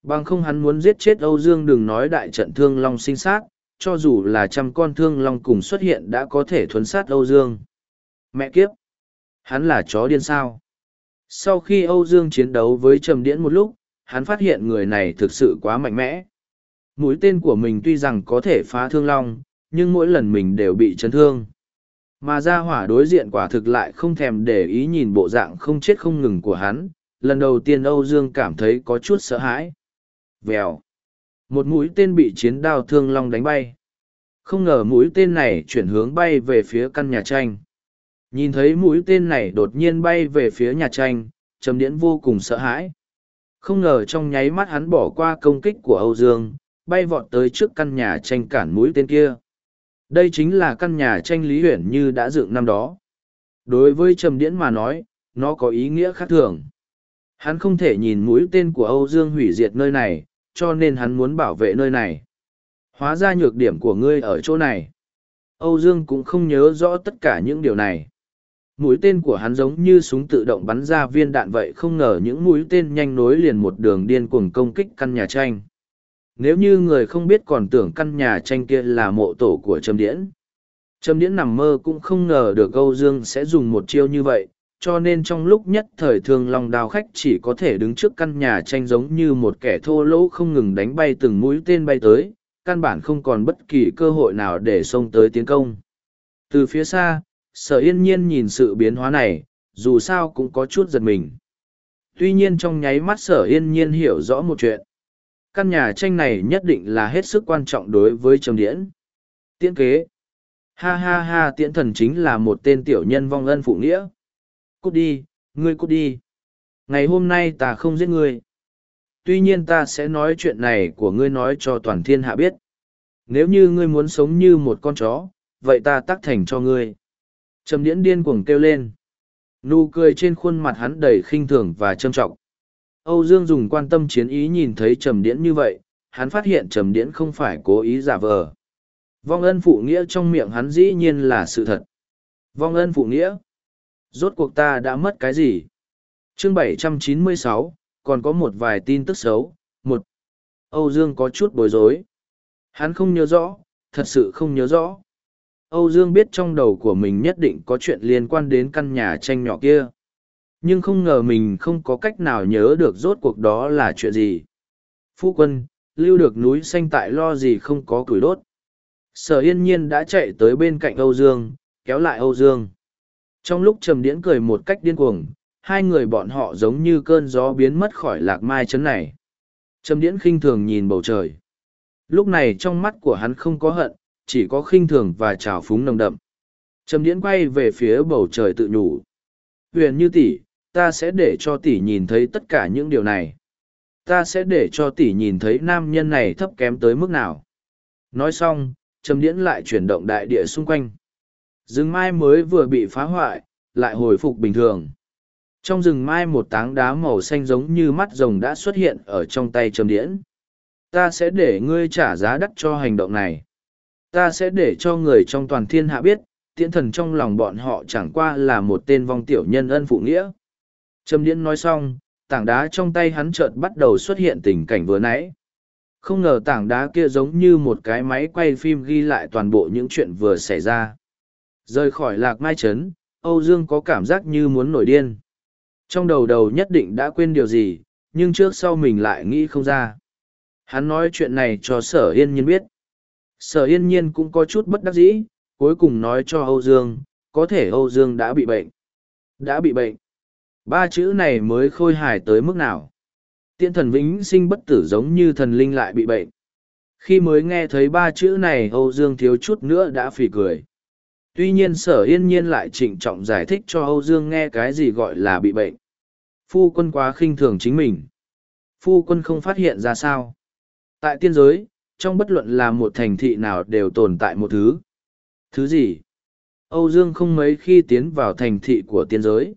Bằng không hắn muốn giết chết Âu Dương đừng nói đại trận thương long sinh sát, cho dù là trăm con thương long cùng xuất hiện đã có thể thuấn sát Âu Dương. Mẹ kiếp! Hắn là chó điên sao? Sau khi Âu Dương chiến đấu với Trầm Điễn một lúc, hắn phát hiện người này thực sự quá mạnh mẽ mũi tên của mình tuy rằng có thể phá thương long, nhưng mỗi lần mình đều bị chấn thương. Mà ra hỏa đối diện quả thực lại không thèm để ý nhìn bộ dạng không chết không ngừng của hắn, lần đầu tiên Âu Dương cảm thấy có chút sợ hãi. Vèo. Một mũi tên bị chiến đao thương long đánh bay. Không ngờ mũi tên này chuyển hướng bay về phía căn nhà tranh. Nhìn thấy mũi tên này đột nhiên bay về phía nhà tranh, Trầm Điễn vô cùng sợ hãi. Không ngờ trong nháy mắt hắn bỏ qua công kích của Âu Dương, bay vọt tới trước căn nhà tranh cản mũi tên kia. Đây chính là căn nhà tranh Lý Huyển như đã dựng năm đó. Đối với Trầm Điễn mà nói, nó có ý nghĩa khác thường. Hắn không thể nhìn mũi tên của Âu Dương hủy diệt nơi này, cho nên hắn muốn bảo vệ nơi này. Hóa ra nhược điểm của ngươi ở chỗ này. Âu Dương cũng không nhớ rõ tất cả những điều này. Mũi tên của hắn giống như súng tự động bắn ra viên đạn vậy không ngờ những mũi tên nhanh nối liền một đường điên cuồng công kích căn nhà tranh. Nếu như người không biết còn tưởng căn nhà tranh kia là mộ tổ của Trầm Điễn. Trầm Điễn nằm mơ cũng không ngờ được Âu Dương sẽ dùng một chiêu như vậy, cho nên trong lúc nhất thời thương long đao khách chỉ có thể đứng trước căn nhà tranh giống như một kẻ thô lỗ không ngừng đánh bay từng mũi tên bay tới, căn bản không còn bất kỳ cơ hội nào để xông tới tiến công. Từ phía xa, sở yên nhiên nhìn sự biến hóa này, dù sao cũng có chút giật mình. Tuy nhiên trong nháy mắt sở yên nhiên hiểu rõ một chuyện. Căn nhà tranh này nhất định là hết sức quan trọng đối với trầm điễn. Tiễn kế. Ha ha ha tiễn thần chính là một tên tiểu nhân vong ân phụ nghĩa. Cút đi, ngươi cút đi. Ngày hôm nay ta không giết ngươi. Tuy nhiên ta sẽ nói chuyện này của ngươi nói cho toàn thiên hạ biết. Nếu như ngươi muốn sống như một con chó, vậy ta tắc thành cho ngươi. Trầm điễn điên cuồng kêu lên. Nụ cười trên khuôn mặt hắn đầy khinh thường và trâm trọng. Âu Dương dùng quan tâm chiến ý nhìn thấy trầm điễn như vậy, hắn phát hiện trầm điễn không phải cố ý giả vờ. Vong ân phụ nghĩa trong miệng hắn dĩ nhiên là sự thật. Vong ân phụ nghĩa. Rốt cuộc ta đã mất cái gì? chương 796, còn có một vài tin tức xấu. Một, Âu Dương có chút bối rối. Hắn không nhớ rõ, thật sự không nhớ rõ. Âu Dương biết trong đầu của mình nhất định có chuyện liên quan đến căn nhà tranh nhỏ kia. Nhưng không ngờ mình không có cách nào nhớ được rốt cuộc đó là chuyện gì. Phu quân, lưu được núi xanh tại lo gì không có củi đốt. Sở yên nhiên đã chạy tới bên cạnh Âu Dương, kéo lại Âu Dương. Trong lúc trầm điễn cười một cách điên cuồng, hai người bọn họ giống như cơn gió biến mất khỏi lạc mai chấn này. Trầm điễn khinh thường nhìn bầu trời. Lúc này trong mắt của hắn không có hận, chỉ có khinh thường và trào phúng nồng đậm. Trầm điễn quay về phía bầu trời tự nhủ. Huyền như tỷ, ta sẽ để cho tỷ nhìn thấy tất cả những điều này. Ta sẽ để cho tỷ nhìn thấy nam nhân này thấp kém tới mức nào. Nói xong, trầm điễn lại chuyển động đại địa xung quanh. Rừng mai mới vừa bị phá hoại, lại hồi phục bình thường. Trong rừng mai một táng đá màu xanh giống như mắt rồng đã xuất hiện ở trong tay trầm điễn. Ta sẽ để ngươi trả giá đắt cho hành động này. Ta sẽ để cho người trong toàn thiên hạ biết, tiễn thần trong lòng bọn họ chẳng qua là một tên vong tiểu nhân ân phụ nghĩa. Trầm điễn nói xong, tảng đá trong tay hắn chợt bắt đầu xuất hiện tình cảnh vừa nãy. Không ngờ tảng đá kia giống như một cái máy quay phim ghi lại toàn bộ những chuyện vừa xảy ra. Rời khỏi lạc mai trấn, Âu Dương có cảm giác như muốn nổi điên. Trong đầu đầu nhất định đã quên điều gì, nhưng trước sau mình lại nghĩ không ra. Hắn nói chuyện này cho sở yên nhiên biết. Sở yên nhiên cũng có chút bất đắc dĩ, cuối cùng nói cho Âu Dương, có thể Âu Dương đã bị bệnh. Đã bị bệnh. Ba chữ này mới khôi hài tới mức nào. Tiễn thần vĩnh sinh bất tử giống như thần linh lại bị bệnh. Khi mới nghe thấy ba chữ này Âu Dương thiếu chút nữa đã phì cười. Tuy nhiên sở yên nhiên lại trịnh trọng giải thích cho Âu Dương nghe cái gì gọi là bị bệnh. Phu quân quá khinh thường chính mình. Phu quân không phát hiện ra sao. Tại tiên giới, trong bất luận là một thành thị nào đều tồn tại một thứ. Thứ gì? Âu Dương không mấy khi tiến vào thành thị của tiên giới.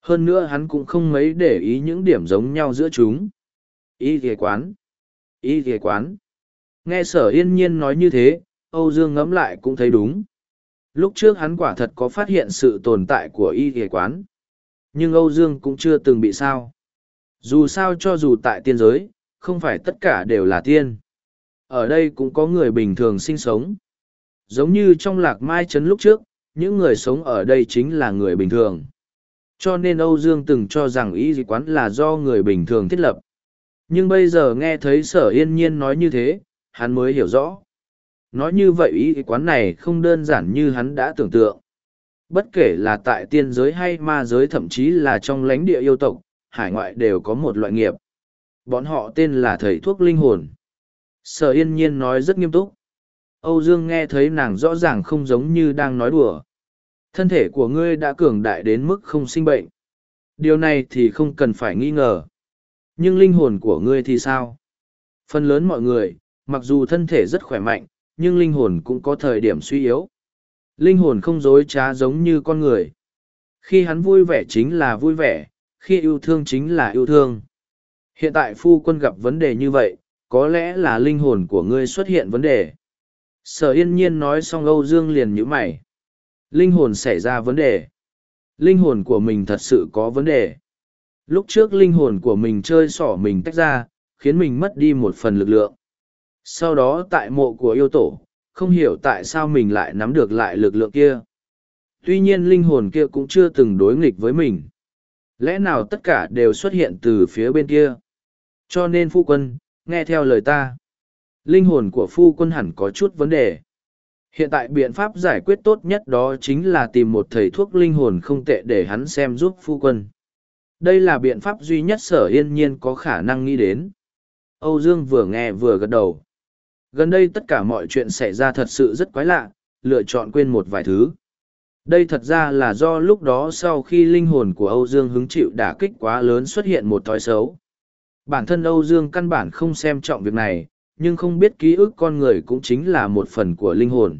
Hơn nữa hắn cũng không mấy để ý những điểm giống nhau giữa chúng. Y ghề quán. Y ghề quán. Nghe sở yên nhiên nói như thế, Âu Dương ngẫm lại cũng thấy đúng. Lúc trước hắn quả thật có phát hiện sự tồn tại của y ghề quán. Nhưng Âu Dương cũng chưa từng bị sao. Dù sao cho dù tại tiên giới, không phải tất cả đều là tiên. Ở đây cũng có người bình thường sinh sống. Giống như trong lạc mai trấn lúc trước, những người sống ở đây chính là người bình thường. Cho nên Âu Dương từng cho rằng y dị quán là do người bình thường thiết lập. Nhưng bây giờ nghe thấy sở yên nhiên nói như thế, hắn mới hiểu rõ. Nói như vậy ý quán này không đơn giản như hắn đã tưởng tượng. Bất kể là tại tiên giới hay ma giới thậm chí là trong lãnh địa yêu tộc, hải ngoại đều có một loại nghiệp. Bọn họ tên là thầy thuốc linh hồn. Sở yên nhiên nói rất nghiêm túc. Âu Dương nghe thấy nàng rõ ràng không giống như đang nói đùa. Thân thể của ngươi đã cường đại đến mức không sinh bệnh. Điều này thì không cần phải nghi ngờ. Nhưng linh hồn của ngươi thì sao? Phần lớn mọi người, mặc dù thân thể rất khỏe mạnh, nhưng linh hồn cũng có thời điểm suy yếu. Linh hồn không dối trá giống như con người. Khi hắn vui vẻ chính là vui vẻ, khi yêu thương chính là yêu thương. Hiện tại phu quân gặp vấn đề như vậy, có lẽ là linh hồn của ngươi xuất hiện vấn đề. Sở yên nhiên nói xong Âu Dương liền nhíu mày. Linh hồn xảy ra vấn đề. Linh hồn của mình thật sự có vấn đề. Lúc trước linh hồn của mình chơi xỏ mình tách ra, khiến mình mất đi một phần lực lượng. Sau đó tại mộ của yêu tổ, không hiểu tại sao mình lại nắm được lại lực lượng kia. Tuy nhiên linh hồn kia cũng chưa từng đối nghịch với mình. Lẽ nào tất cả đều xuất hiện từ phía bên kia? Cho nên phu quân, nghe theo lời ta. Linh hồn của phu quân hẳn có chút vấn đề. Hiện tại biện pháp giải quyết tốt nhất đó chính là tìm một thầy thuốc linh hồn không tệ để hắn xem giúp phu quân. Đây là biện pháp duy nhất sở yên nhiên có khả năng nghĩ đến. Âu Dương vừa nghe vừa gật đầu. Gần đây tất cả mọi chuyện xảy ra thật sự rất quái lạ, lựa chọn quên một vài thứ. Đây thật ra là do lúc đó sau khi linh hồn của Âu Dương hứng chịu đả kích quá lớn xuất hiện một thói xấu. Bản thân Âu Dương căn bản không xem trọng việc này, nhưng không biết ký ức con người cũng chính là một phần của linh hồn.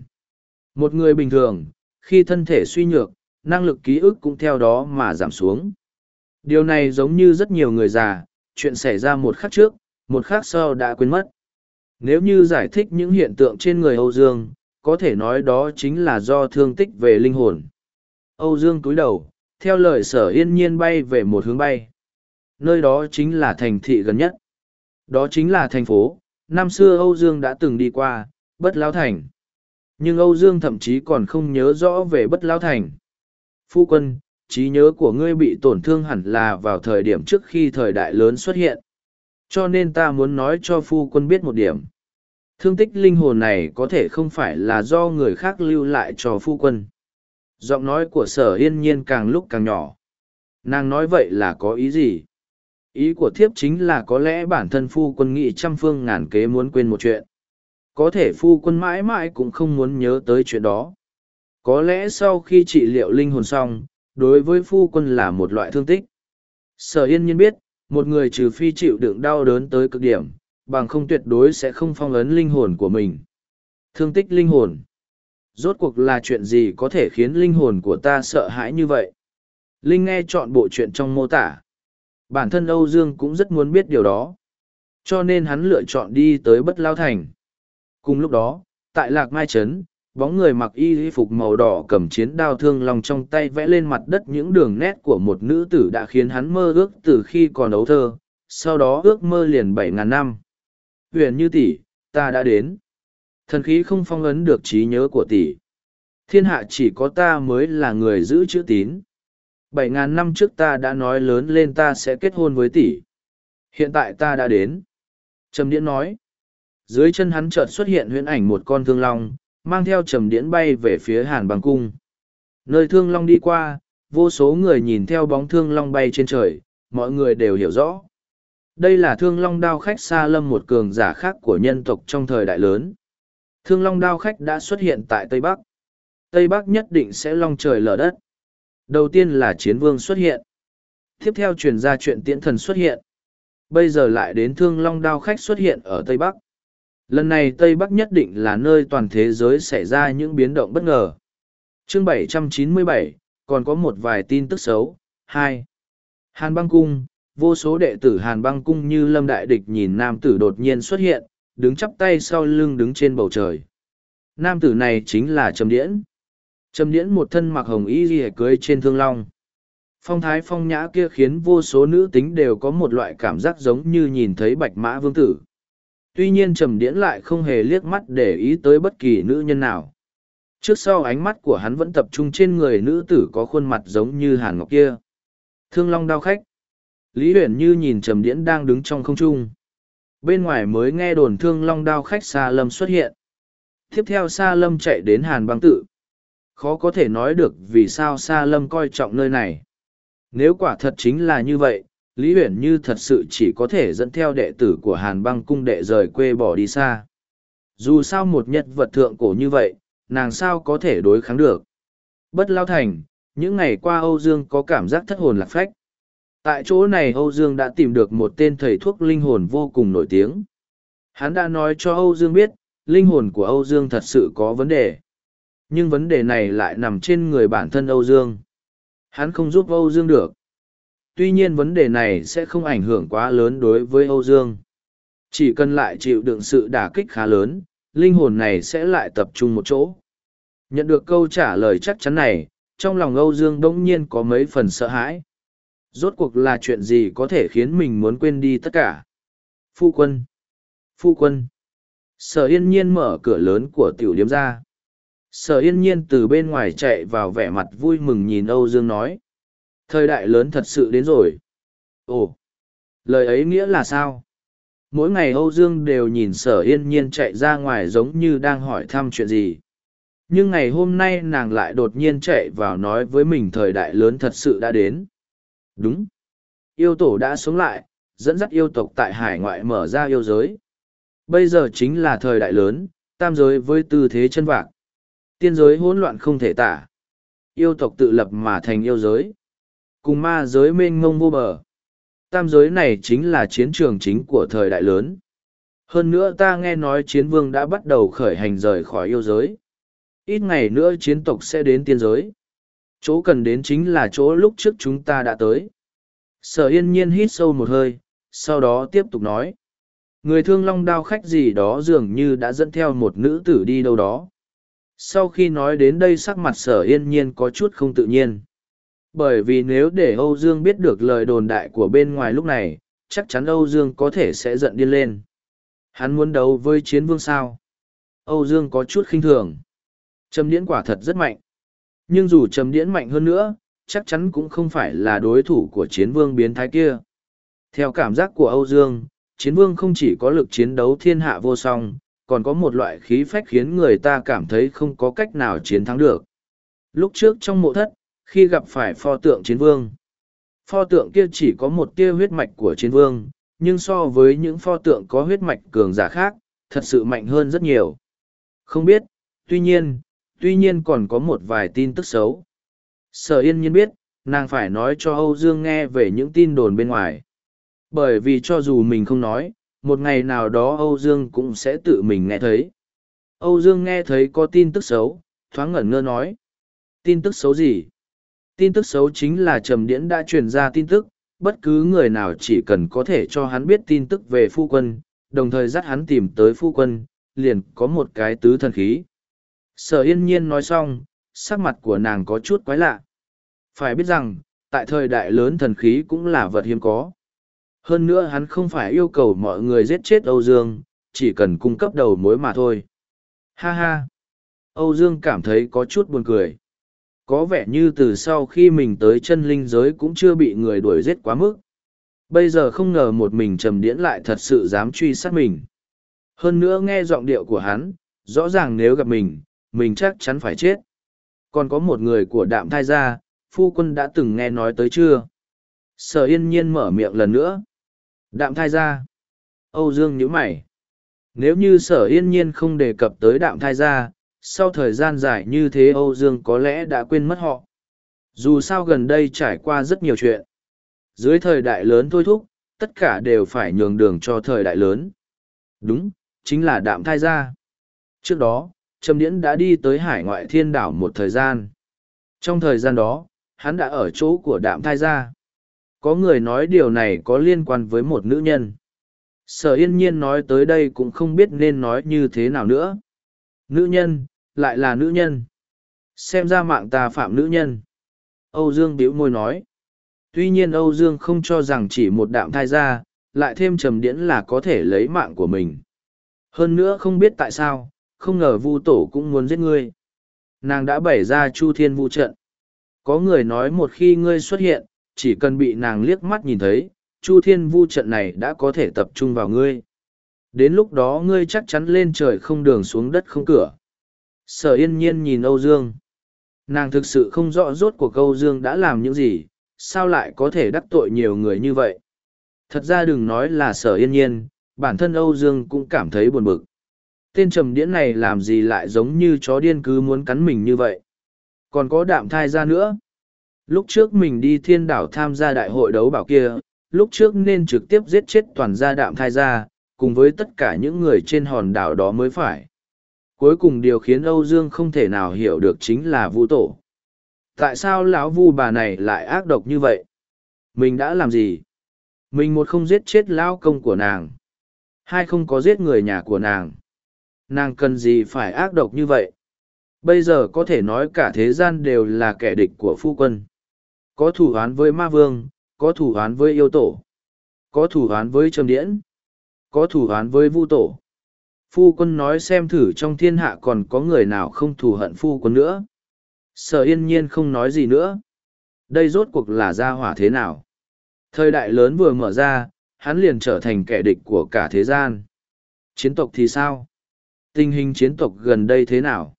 Một người bình thường, khi thân thể suy nhược, năng lực ký ức cũng theo đó mà giảm xuống. Điều này giống như rất nhiều người già, chuyện xảy ra một khắc trước, một khắc sau đã quên mất. Nếu như giải thích những hiện tượng trên người Âu Dương, có thể nói đó chính là do thương tích về linh hồn. Âu Dương cúi đầu, theo lời sở yên nhiên bay về một hướng bay. Nơi đó chính là thành thị gần nhất. Đó chính là thành phố, năm xưa Âu Dương đã từng đi qua, Bất Lao Thành. Nhưng Âu Dương thậm chí còn không nhớ rõ về Bất Lao Thành. Phu quân, trí nhớ của ngươi bị tổn thương hẳn là vào thời điểm trước khi thời đại lớn xuất hiện. Cho nên ta muốn nói cho phu quân biết một điểm. Thương tích linh hồn này có thể không phải là do người khác lưu lại cho phu quân. Giọng nói của sở yên nhiên càng lúc càng nhỏ. Nàng nói vậy là có ý gì? Ý của thiếp chính là có lẽ bản thân phu quân nghĩ trăm phương ngàn kế muốn quên một chuyện. Có thể phu quân mãi mãi cũng không muốn nhớ tới chuyện đó. Có lẽ sau khi trị liệu linh hồn xong, đối với phu quân là một loại thương tích. Sở yên nhiên biết, một người trừ phi chịu đựng đau đớn tới cực điểm, bằng không tuyệt đối sẽ không phong ấn linh hồn của mình. Thương tích linh hồn. Rốt cuộc là chuyện gì có thể khiến linh hồn của ta sợ hãi như vậy? Linh nghe chọn bộ chuyện trong mô tả. Bản thân Âu Dương cũng rất muốn biết điều đó. Cho nên hắn lựa chọn đi tới Bất Lao Thành. Cùng lúc đó, tại Lạc Mai Trấn, bóng người mặc y phục màu đỏ cầm chiến đao thương lòng trong tay vẽ lên mặt đất những đường nét của một nữ tử đã khiến hắn mơ ước từ khi còn ấu thơ, sau đó ước mơ liền bảy ngàn năm. Huyền như tỷ, ta đã đến. Thần khí không phong ấn được trí nhớ của tỷ. Thiên hạ chỉ có ta mới là người giữ chữ tín bảy ngàn năm trước ta đã nói lớn lên ta sẽ kết hôn với tỷ hiện tại ta đã đến trầm điễn nói dưới chân hắn chợt xuất hiện huyễn ảnh một con thương long mang theo trầm điễn bay về phía hàn băng cung nơi thương long đi qua, vô số người nhìn theo bóng thương long bay trên trời, mọi người đều hiểu rõ đây là thương long đao khách xa lâm một cường giả khác của nhân tộc trong thời đại lớn thương long đao khách đã xuất hiện tại tây bắc tây bắc nhất định sẽ long trời lở đất Đầu tiên là chiến vương xuất hiện. Tiếp theo truyền ra chuyện tiễn thần xuất hiện. Bây giờ lại đến thương long đao khách xuất hiện ở Tây Bắc. Lần này Tây Bắc nhất định là nơi toàn thế giới xảy ra những biến động bất ngờ. Chương 797, còn có một vài tin tức xấu. Hai, Hàn băng cung, vô số đệ tử Hàn băng cung như lâm đại địch nhìn nam tử đột nhiên xuất hiện, đứng chắp tay sau lưng đứng trên bầu trời. Nam tử này chính là Trầm Điễn. Trầm điễn một thân mặc hồng y ghi cưới trên thương long. Phong thái phong nhã kia khiến vô số nữ tính đều có một loại cảm giác giống như nhìn thấy bạch mã vương tử. Tuy nhiên trầm điễn lại không hề liếc mắt để ý tới bất kỳ nữ nhân nào. Trước sau ánh mắt của hắn vẫn tập trung trên người nữ tử có khuôn mặt giống như hàn ngọc kia. Thương long đao khách. Lý huyền như nhìn trầm điễn đang đứng trong không trung. Bên ngoài mới nghe đồn thương long đao khách Sa Lâm xuất hiện. Tiếp theo Sa Lâm chạy đến hàn băng tự Khó có thể nói được vì sao Sa Lâm coi trọng nơi này. Nếu quả thật chính là như vậy, Lý Huyền Như thật sự chỉ có thể dẫn theo đệ tử của Hàn băng cung đệ rời quê bỏ đi xa. Dù sao một nhân vật thượng cổ như vậy, nàng sao có thể đối kháng được. Bất lao thành, những ngày qua Âu Dương có cảm giác thất hồn lạc phách. Tại chỗ này Âu Dương đã tìm được một tên thầy thuốc linh hồn vô cùng nổi tiếng. Hắn đã nói cho Âu Dương biết, linh hồn của Âu Dương thật sự có vấn đề. Nhưng vấn đề này lại nằm trên người bản thân Âu Dương. Hắn không giúp Âu Dương được. Tuy nhiên vấn đề này sẽ không ảnh hưởng quá lớn đối với Âu Dương. Chỉ cần lại chịu đựng sự đả kích khá lớn, linh hồn này sẽ lại tập trung một chỗ. Nhận được câu trả lời chắc chắn này, trong lòng Âu Dương đông nhiên có mấy phần sợ hãi. Rốt cuộc là chuyện gì có thể khiến mình muốn quên đi tất cả? Phu quân! Phu quân! Sở yên nhiên mở cửa lớn của tiểu điếm ra. Sở yên nhiên từ bên ngoài chạy vào vẻ mặt vui mừng nhìn Âu Dương nói. Thời đại lớn thật sự đến rồi. Ồ! Lời ấy nghĩa là sao? Mỗi ngày Âu Dương đều nhìn sở yên nhiên chạy ra ngoài giống như đang hỏi thăm chuyện gì. Nhưng ngày hôm nay nàng lại đột nhiên chạy vào nói với mình thời đại lớn thật sự đã đến. Đúng. Yêu tổ đã sống lại, dẫn dắt yêu tộc tại hải ngoại mở ra yêu giới. Bây giờ chính là thời đại lớn, tam giới với tư thế chân vạc. Tiên giới hỗn loạn không thể tả. Yêu tộc tự lập mà thành yêu giới. Cùng ma giới mênh mông vô bờ. Tam giới này chính là chiến trường chính của thời đại lớn. Hơn nữa ta nghe nói chiến vương đã bắt đầu khởi hành rời khỏi yêu giới. Ít ngày nữa chiến tộc sẽ đến tiên giới. Chỗ cần đến chính là chỗ lúc trước chúng ta đã tới. Sở yên nhiên hít sâu một hơi, sau đó tiếp tục nói. Người thương long đao khách gì đó dường như đã dẫn theo một nữ tử đi đâu đó. Sau khi nói đến đây sắc mặt sở yên nhiên có chút không tự nhiên. Bởi vì nếu để Âu Dương biết được lời đồn đại của bên ngoài lúc này, chắc chắn Âu Dương có thể sẽ giận điên lên. Hắn muốn đấu với chiến vương sao? Âu Dương có chút khinh thường. Trầm điễn quả thật rất mạnh. Nhưng dù trầm điễn mạnh hơn nữa, chắc chắn cũng không phải là đối thủ của chiến vương biến thái kia. Theo cảm giác của Âu Dương, chiến vương không chỉ có lực chiến đấu thiên hạ vô song, còn có một loại khí phách khiến người ta cảm thấy không có cách nào chiến thắng được. Lúc trước trong mộ thất, khi gặp phải pho tượng chiến vương, pho tượng kia chỉ có một tia huyết mạch của chiến vương, nhưng so với những pho tượng có huyết mạch cường giả khác, thật sự mạnh hơn rất nhiều. Không biết, tuy nhiên, tuy nhiên còn có một vài tin tức xấu. Sở yên nhiên biết, nàng phải nói cho Âu Dương nghe về những tin đồn bên ngoài. Bởi vì cho dù mình không nói, một ngày nào đó Âu Dương cũng sẽ tự mình nghe thấy. Âu Dương nghe thấy có tin tức xấu, thoáng ngẩn ngơ nói. Tin tức xấu gì? Tin tức xấu chính là Trầm Điễn đã truyền ra tin tức, bất cứ người nào chỉ cần có thể cho hắn biết tin tức về phu quân, đồng thời dắt hắn tìm tới phu quân, liền có một cái tứ thần khí. Sở yên nhiên nói xong, sắc mặt của nàng có chút quái lạ. Phải biết rằng, tại thời đại lớn thần khí cũng là vật hiếm có. Hơn nữa hắn không phải yêu cầu mọi người giết chết Âu Dương, chỉ cần cung cấp đầu mối mà thôi. Ha ha! Âu Dương cảm thấy có chút buồn cười. Có vẻ như từ sau khi mình tới chân linh giới cũng chưa bị người đuổi giết quá mức. Bây giờ không ngờ một mình trầm điễn lại thật sự dám truy sát mình. Hơn nữa nghe giọng điệu của hắn, rõ ràng nếu gặp mình, mình chắc chắn phải chết. Còn có một người của đạm thai gia, phu quân đã từng nghe nói tới chưa? Sở yên nhiên mở miệng lần nữa. Đạm thai gia. Âu Dương nhíu mày. Nếu như sở yên nhiên không đề cập tới đạm thai gia, sau thời gian dài như thế Âu Dương có lẽ đã quên mất họ. Dù sao gần đây trải qua rất nhiều chuyện. Dưới thời đại lớn thôi thúc, tất cả đều phải nhường đường cho thời đại lớn. Đúng, chính là đạm thai gia. Trước đó, Trầm Điễn đã đi tới hải ngoại thiên đảo một thời gian. Trong thời gian đó, hắn đã ở chỗ của đạm thai gia. Có người nói điều này có liên quan với một nữ nhân. Sở yên nhiên nói tới đây cũng không biết nên nói như thế nào nữa. Nữ nhân, lại là nữ nhân. Xem ra mạng ta phạm nữ nhân. Âu Dương bĩu môi nói. Tuy nhiên Âu Dương không cho rằng chỉ một đạm thai gia, lại thêm trầm điễn là có thể lấy mạng của mình. Hơn nữa không biết tại sao, không ngờ vu tổ cũng muốn giết ngươi. Nàng đã bày ra chu thiên vu trận. Có người nói một khi ngươi xuất hiện, chỉ cần bị nàng liếc mắt nhìn thấy, chu thiên vu trận này đã có thể tập trung vào ngươi. Đến lúc đó ngươi chắc chắn lên trời không đường xuống đất không cửa. Sở yên nhiên nhìn Âu Dương. Nàng thực sự không rõ rốt của Âu Dương đã làm những gì, sao lại có thể đắc tội nhiều người như vậy. Thật ra đừng nói là sở yên nhiên, bản thân Âu Dương cũng cảm thấy buồn bực. tên trầm điễn này làm gì lại giống như chó điên cứ muốn cắn mình như vậy còn có đạm thai ra nữa lúc trước mình đi thiên đảo tham gia đại hội đấu bảo kia lúc trước nên trực tiếp giết chết toàn gia đạm thai ra cùng với tất cả những người trên hòn đảo đó mới phải. Cuối cùng điều khiến âu dương không thể nào hiểu được chính là vu tổ. Tại sao lão vu bà này lại ác độc như vậy? Mình đã làm gì? Mình một không giết chết lão công của nàng. Hai không có giết người nhà của nàng. Nàng cần gì phải ác độc như vậy? Bây giờ có thể nói cả thế gian đều là kẻ địch của phu quân. Có thủ án với ma vương, có thủ án với yêu tổ, có thủ án với trầm điễn có thủ án với vu tổ. Phu quân nói xem thử trong thiên hạ còn có người nào không thù hận phu quân nữa. Sở yên nhiên không nói gì nữa. Đây rốt cuộc là gia hỏa thế nào? Thời đại lớn vừa mở ra, hắn liền trở thành kẻ địch của cả thế gian. Chiến tộc thì sao? Tình hình chiến tộc gần đây thế nào?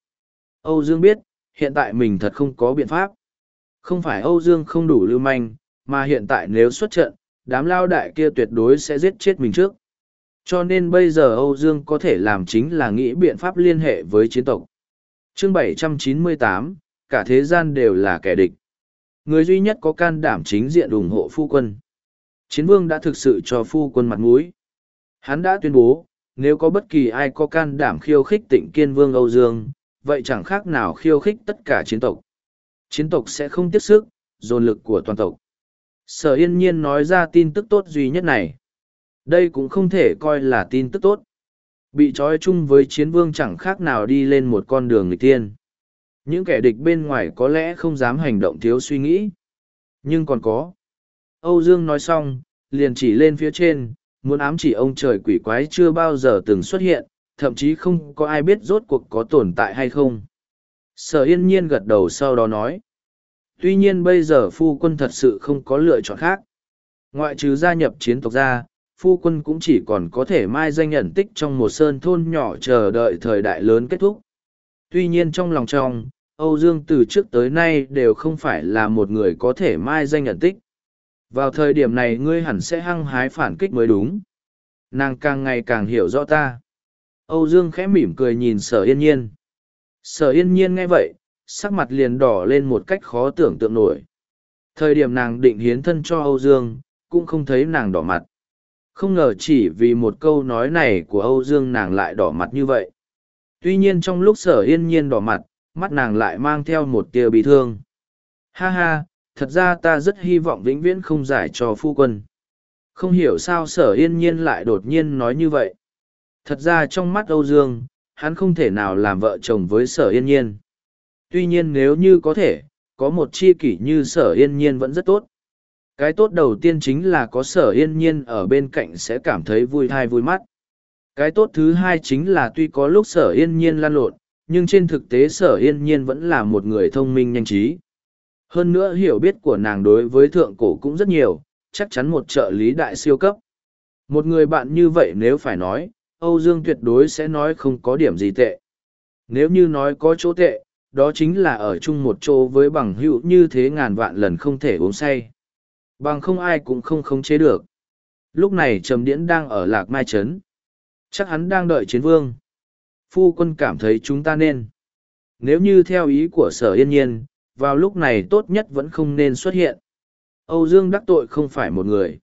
Âu dương biết, hiện tại mình thật không có biện pháp. Không phải âu dương không đủ lưu manh, mà hiện tại nếu xuất trận, đám lao đại kia tuyệt đối sẽ giết chết mình trước cho nên bây giờ âu dương có thể làm chính là nghĩ biện pháp liên hệ với chiến tộc. Chương 798, cả thế gian đều là kẻ địch. Người duy nhất có can đảm chính diện ủng hộ phu quân. Chiến vương đã thực sự cho phu quân mặt mũi. Hắn đã tuyên bố nếu có bất kỳ ai có can đảm khiêu khích tịnh kiên vương âu dương vậy chẳng khác nào khiêu khích tất cả chiến tộc. Chiến tộc sẽ không tiếp sức dồn lực của toàn tộc. Sở yên nhiên nói ra tin tức tốt duy nhất này đây cũng không thể coi là tin tức tốt. Bị trói chung với chiến vương chẳng khác nào đi lên một con đường người tiên những kẻ địch bên ngoài có lẽ không dám hành động thiếu suy nghĩ. Nhưng còn có. Âu dương nói xong, liền chỉ lên phía trên, muốn ám chỉ ông trời quỷ quái chưa bao giờ từng xuất hiện, thậm chí không có ai biết rốt cuộc có tồn tại hay không. Sở yên nhiên gật đầu sau đó nói, tuy nhiên bây giờ phu quân thật sự không có lựa chọn khác. Ngoại trừ gia nhập chiến tộc ra phu quân cũng chỉ còn có thể mai danh nhận tích trong một sơn thôn nhỏ chờ đợi thời đại lớn kết thúc. Tuy nhiên trong lòng trong, âu dương từ trước tới nay đều không phải là một người có thể mai danh nhận tích. Vào thời điểm này ngươi hẳn sẽ hăng hái phản kích mới đúng. Nàng càng ngày càng hiểu rõ ta. Âu dương khẽ mỉm cười nhìn sở yên nhiên. Sở yên nhiên nghe vậy, sắc mặt liền đỏ lên một cách khó tưởng tượng nổi. Thời điểm nàng định hiến thân cho âu dương, cũng không thấy nàng đỏ mặt không ngờ chỉ vì một câu nói này của âu dương nàng lại đỏ mặt như vậy. Tuy nhiên trong lúc sở yên nhiên đỏ mặt, mắt nàng lại mang theo một tia bị thương. Ha ha, thật ra ta rất hy vọng vĩnh viễn không giải cho phu quân. Không hiểu sao sở yên nhiên lại đột nhiên nói như vậy. Thật ra trong mắt âu dương, hắn không thể nào làm vợ chồng với sở yên nhiên. Tuy nhiên nếu như có thể, có một chi kỷ như sở yên nhiên vẫn rất tốt cái tốt đầu tiên chính là có sở yên nhiên ở bên cạnh sẽ cảm thấy vui thai vui mắt. Cái tốt thứ hai chính là tuy có lúc sở yên nhiên lan lộn, nhưng trên thực tế sở yên nhiên vẫn là một người thông minh nhanh trí. Hơn nữa hiểu biết của nàng đối với thượng cổ cũng rất nhiều, chắc chắn một trợ lý đại siêu cấp. Một người bạn như vậy nếu phải nói, âu dương tuyệt đối sẽ nói không có điểm gì tệ. Nếu như nói có chỗ tệ, đó chính là ở chung một chỗ với bằng hữu như thế ngàn vạn lần không thể uống say bằng không ai cũng không khống chế được. Lúc này trầm điễn đang ở lạc mai trấn. Chắc hắn đang đợi chiến vương. Phu quân cảm thấy chúng ta nên. Nếu như theo ý của sở yên nhiên, vào lúc này tốt nhất vẫn không nên xuất hiện. Âu dương đắc tội không phải một người.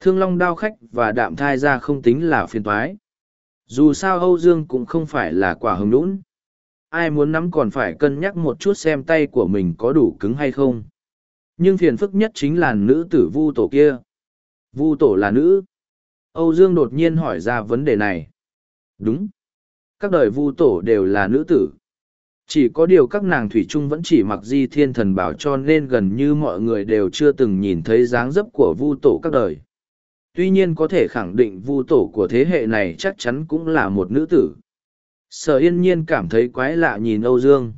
Thương long đao khách và đạm thai ra không tính là phiền toái. Dù sao âu dương cũng không phải là quả hứng lũn ai muốn nắm còn phải cân nhắc một chút xem tay của mình có đủ cứng hay không nhưng phiền phức nhất chính là nữ tử vu tổ kia. Vu tổ là nữ. Âu dương đột nhiên hỏi ra vấn đề này. Đúng. Các đời vu tổ đều là nữ tử. Chỉ có điều các nàng thủy trung vẫn chỉ mặc di thiên thần bảo cho nên gần như mọi người đều chưa từng nhìn thấy dáng dấp của vu tổ các đời. Tuy nhiên có thể khẳng định vu tổ của thế hệ này chắc chắn cũng là một nữ tử. Sở yên nhiên cảm thấy quái lạ nhìn âu dương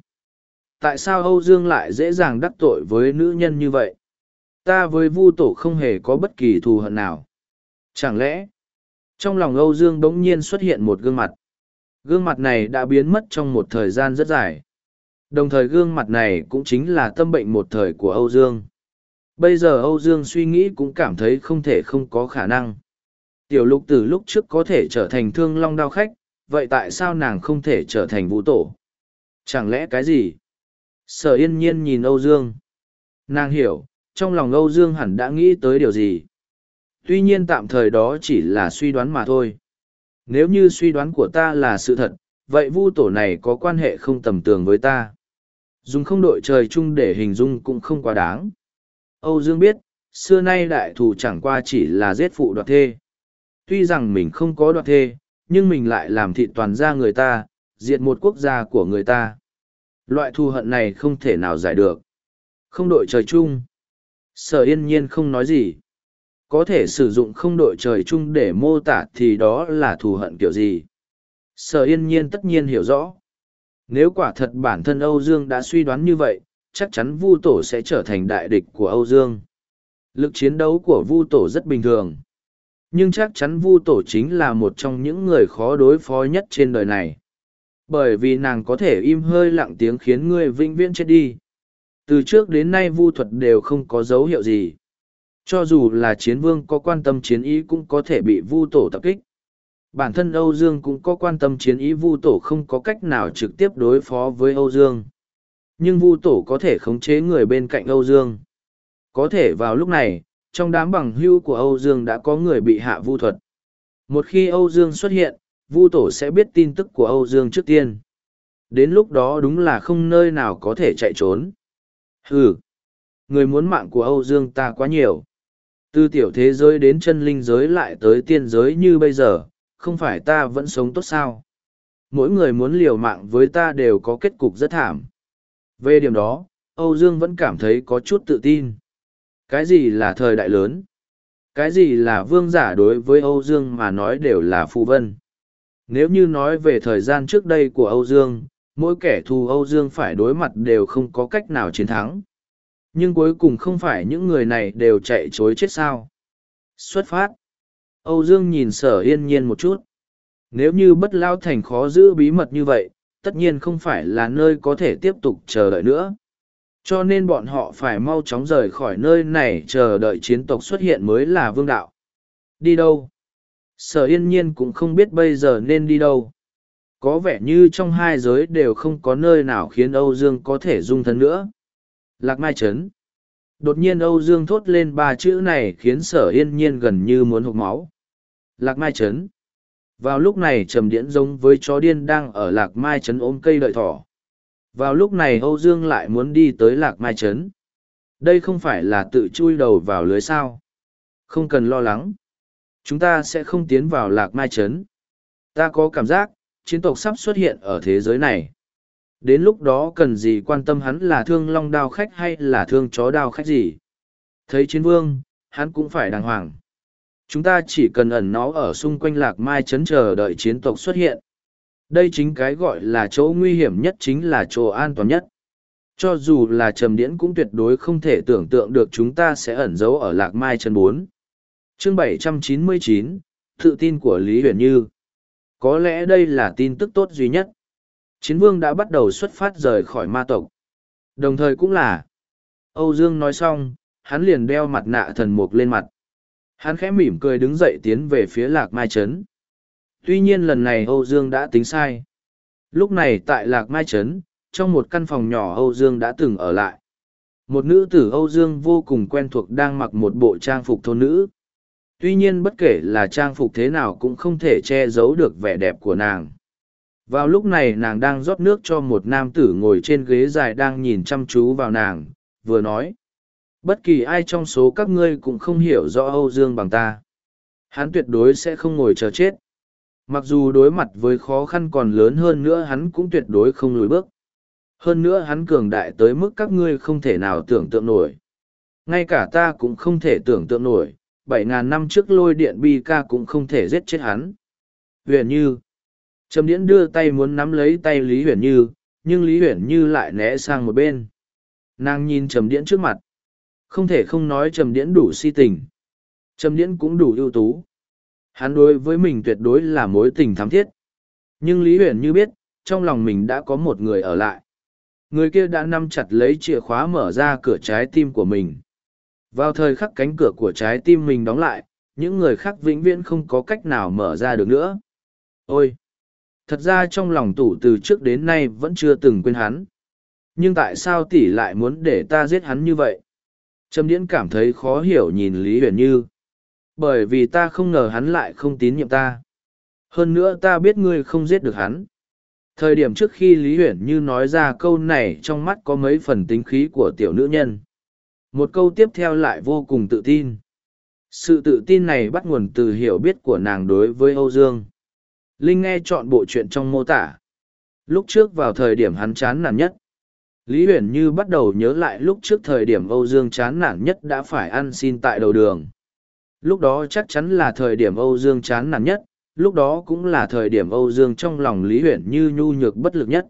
tại sao âu dương lại dễ dàng đắc tội với nữ nhân như vậy? Ta với vu tổ không hề có bất kỳ thù hận nào. Chẳng lẽ, trong lòng âu dương bỗng nhiên xuất hiện một gương mặt? Gương mặt này đã biến mất trong một thời gian rất dài. Đồng thời gương mặt này cũng chính là tâm bệnh một thời của âu dương. Bây giờ âu dương suy nghĩ cũng cảm thấy không thể không có khả năng. Tiểu lục từ lúc trước có thể trở thành thương long đao khách, vậy tại sao nàng không thể trở thành vũ tổ? Chẳng lẽ cái gì? Sở yên nhiên nhìn Âu Dương. Nàng hiểu, trong lòng Âu Dương hẳn đã nghĩ tới điều gì. Tuy nhiên tạm thời đó chỉ là suy đoán mà thôi. Nếu như suy đoán của ta là sự thật, vậy vu tổ này có quan hệ không tầm tường với ta. Dùng không đội trời chung để hình dung cũng không quá đáng. Âu Dương biết, xưa nay đại thù chẳng qua chỉ là giết phụ đoạt thê. Tuy rằng mình không có đoạt thê, nhưng mình lại làm thị toàn gia người ta, diệt một quốc gia của người ta. Loại thù hận này không thể nào giải được. Không đội trời chung. Sở yên nhiên không nói gì. Có thể sử dụng không đội trời chung để mô tả thì đó là thù hận kiểu gì. Sở yên nhiên tất nhiên hiểu rõ. Nếu quả thật bản thân Âu Dương đã suy đoán như vậy, chắc chắn Vu Tổ sẽ trở thành đại địch của Âu Dương. Lực chiến đấu của Vu Tổ rất bình thường. Nhưng chắc chắn Vu Tổ chính là một trong những người khó đối phó nhất trên đời này. Bởi vì nàng có thể im hơi lặng tiếng khiến người vĩnh viễn chết đi. Từ trước đến nay Vu thuật đều không có dấu hiệu gì. Cho dù là chiến vương có quan tâm chiến ý cũng có thể bị Vu Tổ tập kích. Bản thân Âu Dương cũng có quan tâm chiến ý Vu Tổ không có cách nào trực tiếp đối phó với Âu Dương. Nhưng Vu Tổ có thể khống chế người bên cạnh Âu Dương. Có thể vào lúc này, trong đám bằng hưu của Âu Dương đã có người bị hạ vu thuật. Một khi Âu Dương xuất hiện, Vu Tổ sẽ biết tin tức của Âu Dương trước tiên. Đến lúc đó đúng là không nơi nào có thể chạy trốn. Hừ, người muốn mạng của Âu Dương ta quá nhiều. Từ tiểu thế giới đến chân linh giới lại tới tiên giới như bây giờ, không phải ta vẫn sống tốt sao? Mỗi người muốn liều mạng với ta đều có kết cục rất thảm. Về điểm đó, Âu Dương vẫn cảm thấy có chút tự tin. Cái gì là thời đại lớn? Cái gì là vương giả đối với Âu Dương mà nói đều là phù vân? Nếu như nói về thời gian trước đây của Âu Dương, mỗi kẻ thù Âu Dương phải đối mặt đều không có cách nào chiến thắng. Nhưng cuối cùng không phải những người này đều chạy chối chết sao. Xuất phát. Âu Dương nhìn sở yên nhiên một chút. Nếu như bất lao thành khó giữ bí mật như vậy, tất nhiên không phải là nơi có thể tiếp tục chờ đợi nữa. Cho nên bọn họ phải mau chóng rời khỏi nơi này chờ đợi chiến tộc xuất hiện mới là vương đạo. Đi đâu? Sở yên nhiên cũng không biết bây giờ nên đi đâu. Có vẻ như trong hai giới đều không có nơi nào khiến Âu Dương có thể dung thân nữa. Lạc Mai Trấn. Đột nhiên Âu Dương thốt lên ba chữ này khiến sở yên nhiên gần như muốn hụt máu. Lạc Mai Trấn. Vào lúc này trầm điễn giống với chó điên đang ở Lạc Mai Trấn ôm cây đợi thỏ. Vào lúc này Âu Dương lại muốn đi tới Lạc Mai Trấn. Đây không phải là tự chui đầu vào lưới sao. Không cần lo lắng. Chúng ta sẽ không tiến vào Lạc Mai Trấn. Ta có cảm giác, chiến tộc sắp xuất hiện ở thế giới này. Đến lúc đó cần gì quan tâm hắn là thương long đao khách hay là thương chó đao khách gì. Thấy chiến vương, hắn cũng phải đàng hoàng. Chúng ta chỉ cần ẩn nó ở xung quanh lạc mai chấn chờ đợi chiến tộc xuất hiện. Đây chính cái gọi là chỗ nguy hiểm nhất chính là chỗ an toàn nhất. Cho dù là trầm điễn cũng tuyệt đối không thể tưởng tượng được chúng ta sẽ ẩn giấu ở lạc mai chân bốn. Chương 799, tự tin của Lý Huyền Như. Có lẽ đây là tin tức tốt duy nhất. Chiến vương đã bắt đầu xuất phát rời khỏi ma tộc. Đồng thời cũng là, Âu Dương nói xong, hắn liền đeo mặt nạ thần mục lên mặt. Hắn khẽ mỉm cười đứng dậy tiến về phía Lạc Mai Trấn. Tuy nhiên lần này Âu Dương đã tính sai. Lúc này tại Lạc Mai Trấn, trong một căn phòng nhỏ Âu Dương đã từng ở lại. Một nữ tử Âu Dương vô cùng quen thuộc đang mặc một bộ trang phục thôn nữ. Tuy nhiên bất kể là trang phục thế nào cũng không thể che giấu được vẻ đẹp của nàng. Vào lúc này nàng đang rót nước cho một nam tử ngồi trên ghế dài đang nhìn chăm chú vào nàng, vừa nói. Bất kỳ ai trong số các ngươi cũng không hiểu rõ Âu Dương bằng ta. Hắn tuyệt đối sẽ không ngồi chờ chết. Mặc dù đối mặt với khó khăn còn lớn hơn nữa hắn cũng tuyệt đối không lùi bước. Hơn nữa hắn cường đại tới mức các ngươi không thể nào tưởng tượng nổi. Ngay cả ta cũng không thể tưởng tượng nổi, bảy ngàn năm trước lôi điện bi ca cũng không thể giết chết hắn. Huyền như. Trầm điễn đưa tay muốn nắm lấy tay Lý Huyền như, nhưng Lý Huyền như lại né sang một bên. Nàng nhìn trầm điễn trước mặt. Không thể không nói trầm điễn đủ si tình. Trầm điễn cũng đủ ưu tú. Hắn đối với mình tuyệt đối là mối tình thắm thiết. Nhưng Lý Huyền như biết, trong lòng mình đã có một người ở lại. Người kia đã nắm chặt lấy chìa khóa mở ra cửa trái tim của mình. Vào thời khắc cánh cửa của trái tim mình đóng lại, những người khác vĩnh viễn không có cách nào mở ra được nữa. Ôi! Thật ra trong lòng tủ từ trước đến nay vẫn chưa từng quên hắn. Nhưng tại sao tỷ lại muốn để ta giết hắn như vậy? Trầm Điễn cảm thấy khó hiểu nhìn Lý Huyền Như. Bởi vì ta không ngờ hắn lại không tín nhiệm ta. Hơn nữa ta biết ngươi không giết được hắn. Thời điểm trước khi Lý Huyền Như nói ra câu này trong mắt có mấy phần tính khí của tiểu nữ nhân. Một câu tiếp theo lại vô cùng tự tin. Sự tự tin này bắt nguồn từ hiểu biết của nàng đối với Âu Dương. Linh nghe chọn bộ chuyện trong mô tả. Lúc trước vào thời điểm hắn chán nản nhất. Lý Huyền Như bắt đầu nhớ lại lúc trước thời điểm Âu Dương chán nản nhất đã phải ăn xin tại đầu đường. Lúc đó chắc chắn là thời điểm Âu Dương chán nản nhất, lúc đó cũng là thời điểm Âu Dương trong lòng Lý Huyền Như nhu nhược bất lực nhất.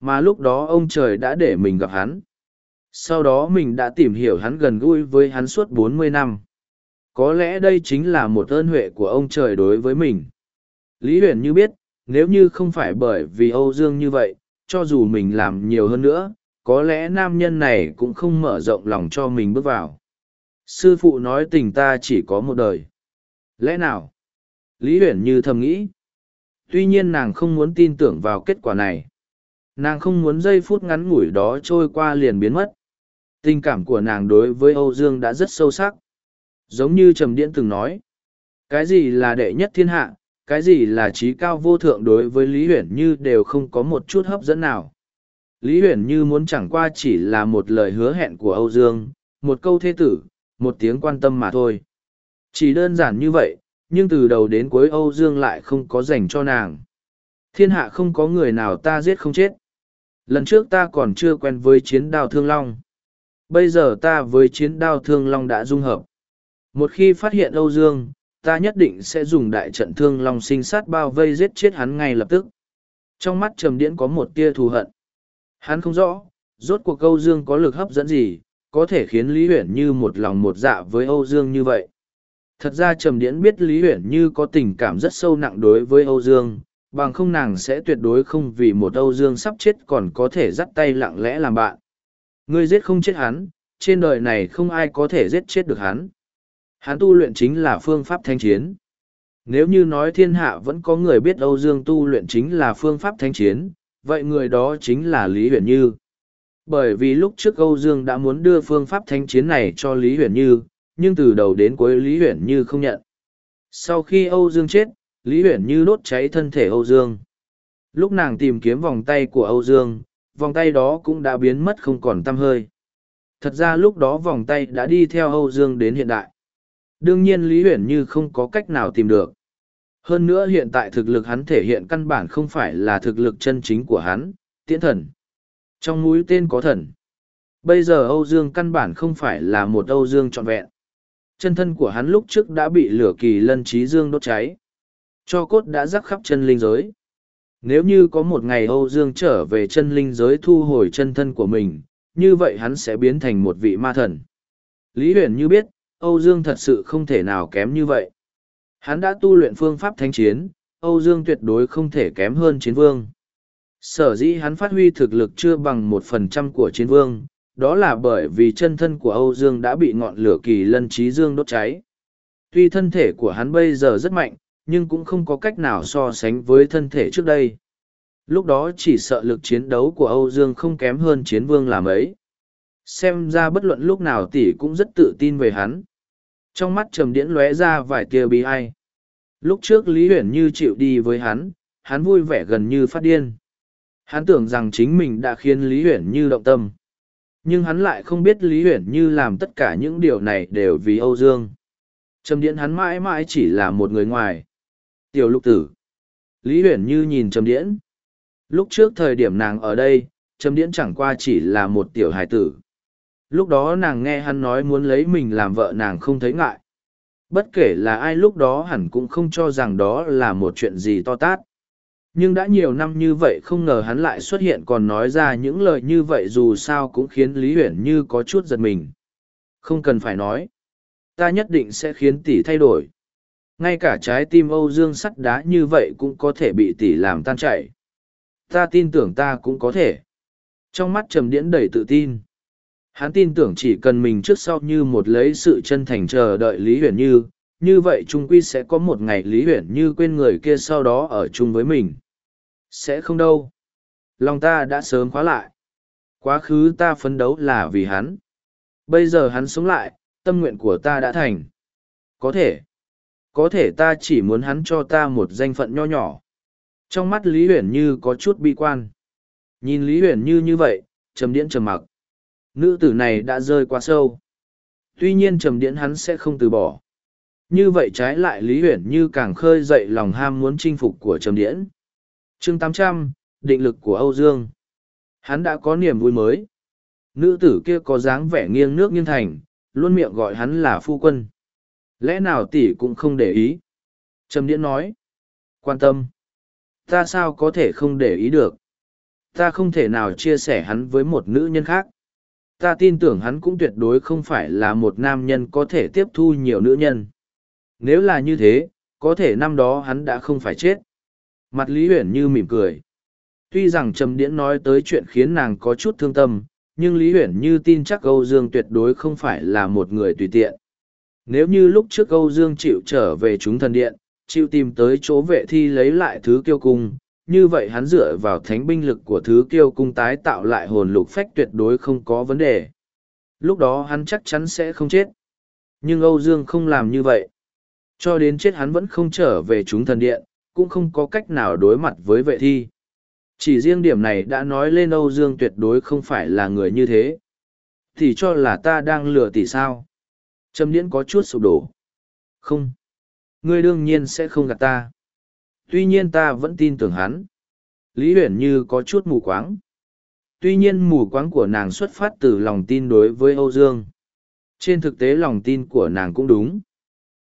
Mà lúc đó ông trời đã để mình gặp hắn. Sau đó mình đã tìm hiểu hắn gần gũi với hắn suốt bốn mươi năm. Có lẽ đây chính là một ơn huệ của ông trời đối với mình. Lý Huyền Như biết, nếu như không phải bởi vì Âu Dương như vậy, cho dù mình làm nhiều hơn nữa, có lẽ nam nhân này cũng không mở rộng lòng cho mình bước vào. Sư phụ nói tình ta chỉ có một đời. Lẽ nào? Lý Huyền Như thầm nghĩ. Tuy nhiên nàng không muốn tin tưởng vào kết quả này. Nàng không muốn giây phút ngắn ngủi đó trôi qua liền biến mất. Tình cảm của nàng đối với Âu Dương đã rất sâu sắc. Giống như Trầm Điễn từng nói. Cái gì là đệ nhất thiên hạ, cái gì là trí cao vô thượng đối với Lý Huyền Như đều không có một chút hấp dẫn nào. Lý Huyền Như muốn chẳng qua chỉ là một lời hứa hẹn của Âu Dương, một câu thê tử, một tiếng quan tâm mà thôi. Chỉ đơn giản như vậy, nhưng từ đầu đến cuối Âu Dương lại không có dành cho nàng. Thiên hạ không có người nào ta giết không chết. Lần trước ta còn chưa quen với chiến đao thương long. Bây giờ ta với chiến đao thương long đã dung hợp. Một khi phát hiện Âu Dương, ta nhất định sẽ dùng đại trận thương long sinh sát bao vây giết chết hắn ngay lập tức. Trong mắt trầm điễn có một tia thù hận. Hắn không rõ, rốt cuộc Âu Dương có lực hấp dẫn gì, có thể khiến Lý Huyển Như một lòng một dạ với Âu Dương như vậy. Thật ra Trầm Điễn biết Lý Huyển Như có tình cảm rất sâu nặng đối với Âu Dương, bằng không nàng sẽ tuyệt đối không vì một Âu Dương sắp chết còn có thể dắt tay lặng lẽ làm bạn. Ngươi giết không chết hắn, trên đời này không ai có thể giết chết được hắn. Hắn tu luyện chính là phương pháp thanh chiến. Nếu như nói thiên hạ vẫn có người biết Âu Dương tu luyện chính là phương pháp thanh chiến, vậy người đó chính là Lý Huyền Như. Bởi vì lúc trước Âu Dương đã muốn đưa phương pháp thanh chiến này cho Lý Huyền Như, nhưng từ đầu đến cuối Lý Huyền Như không nhận. Sau khi Âu Dương chết, Lý Huyền Như đốt cháy thân thể Âu Dương. Lúc nàng tìm kiếm vòng tay của Âu Dương, vòng tay đó cũng đã biến mất không còn tăm hơi. Thật ra lúc đó vòng tay đã đi theo Âu Dương đến hiện đại. Đương nhiên Lý Huyển Như không có cách nào tìm được. Hơn nữa hiện tại thực lực hắn thể hiện căn bản không phải là thực lực chân chính của hắn, tiễn thần. Trong mũi tên có thần. Bây giờ Âu Dương căn bản không phải là một Âu Dương trọn vẹn. Chân thân của hắn lúc trước đã bị lửa kỳ lân trí dương đốt cháy. Cho cốt đã rắc khắp chân linh giới. Nếu như có một ngày Âu Dương trở về chân linh giới thu hồi chân thân của mình, như vậy hắn sẽ biến thành một vị ma thần. Lý huyền như biết, Âu Dương thật sự không thể nào kém như vậy. Hắn đã tu luyện phương pháp thánh chiến, Âu Dương tuyệt đối không thể kém hơn chiến vương. Sở dĩ hắn phát huy thực lực chưa bằng một phần trăm của chiến vương, đó là bởi vì chân thân của Âu Dương đã bị ngọn lửa kỳ lân trí dương đốt cháy. Tuy thân thể của hắn bây giờ rất mạnh, nhưng cũng không có cách nào so sánh với thân thể trước đây. Lúc đó chỉ sợ lực chiến đấu của Âu Dương không kém hơn chiến vương làm ấy. Xem ra bất luận lúc nào tỷ cũng rất tự tin về hắn. Trong mắt trầm điễn lóe ra vài tia bi ai. Lúc trước Lý Huyền Như chịu đi với hắn, hắn vui vẻ gần như phát điên. Hắn tưởng rằng chính mình đã khiến Lý Huyền Như động tâm. Nhưng hắn lại không biết Lý Huyền Như làm tất cả những điều này đều vì Âu Dương. Trầm điễn hắn mãi mãi chỉ là một người ngoài. Tiểu lục tử. Lý huyển Như nhìn Trầm điễn. Lúc trước thời điểm nàng ở đây, Trầm điễn chẳng qua chỉ là một tiểu hài tử. Lúc đó nàng nghe hắn nói muốn lấy mình làm vợ nàng không thấy ngại. Bất kể là ai lúc đó hẳn cũng không cho rằng đó là một chuyện gì to tát. Nhưng đã nhiều năm như vậy không ngờ hắn lại xuất hiện còn nói ra những lời như vậy dù sao cũng khiến Lý Huyển như có chút giật mình. Không cần phải nói. Ta nhất định sẽ khiến tỷ thay đổi. Ngay cả trái tim Âu Dương sắt đá như vậy cũng có thể bị tỷ làm tan chảy. Ta tin tưởng ta cũng có thể. Trong mắt trầm điễn đầy tự tin. Hắn tin tưởng chỉ cần mình trước sau như một lấy sự chân thành chờ đợi Lý Huyền Như, như vậy trung quy sẽ có một ngày Lý Huyền Như quên người kia sau đó ở chung với mình. Sẽ không đâu. Lòng ta đã sớm khóa lại. Quá khứ ta phấn đấu là vì hắn. Bây giờ hắn sống lại, tâm nguyện của ta đã thành. Có thể. Có thể ta chỉ muốn hắn cho ta một danh phận nho nhỏ. Trong mắt Lý Huyền Như có chút bi quan. Nhìn Lý Huyền Như như vậy, trầm điễn trầm mặc. Nữ tử này đã rơi quá sâu. Tuy nhiên trầm điễn hắn sẽ không từ bỏ. Như vậy trái lại Lý Huyền Như càng khơi dậy lòng ham muốn chinh phục của trầm điễn. chương tám trăm định lực của Âu Dương. Hắn đã có niềm vui mới. Nữ tử kia có dáng vẻ nghiêng nước nghiêng thành, luôn miệng gọi hắn là phu quân. Lẽ nào tỷ cũng không để ý? Trầm Điễn nói. Quan tâm. Ta sao có thể không để ý được? Ta không thể nào chia sẻ hắn với một nữ nhân khác. Ta tin tưởng hắn cũng tuyệt đối không phải là một nam nhân có thể tiếp thu nhiều nữ nhân. Nếu là như thế, có thể năm đó hắn đã không phải chết. Mặt Lý Huyền như mỉm cười. Tuy rằng Trầm Điễn nói tới chuyện khiến nàng có chút thương tâm, nhưng Lý Huyền như tin chắc Âu Dương tuyệt đối không phải là một người tùy tiện. Nếu như lúc trước Âu Dương chịu trở về chúng thần điện, chịu tìm tới chỗ vệ thi lấy lại thứ kiêu cung, như vậy hắn dựa vào thánh binh lực của thứ kiêu cung tái tạo lại hồn lục phách tuyệt đối không có vấn đề. Lúc đó hắn chắc chắn sẽ không chết. Nhưng Âu Dương không làm như vậy. Cho đến chết hắn vẫn không trở về chúng thần điện, cũng không có cách nào đối mặt với vệ thi. Chỉ riêng điểm này đã nói lên Âu Dương tuyệt đối không phải là người như thế. Thì cho là ta đang lừa tỷ sao. Trầm điễn có chút sụp đổ. Không. Ngươi đương nhiên sẽ không gạt ta. Tuy nhiên ta vẫn tin tưởng hắn. Lý Huyền Như có chút mù quáng. Tuy nhiên mù quáng của nàng xuất phát từ lòng tin đối với Âu Dương. Trên thực tế lòng tin của nàng cũng đúng.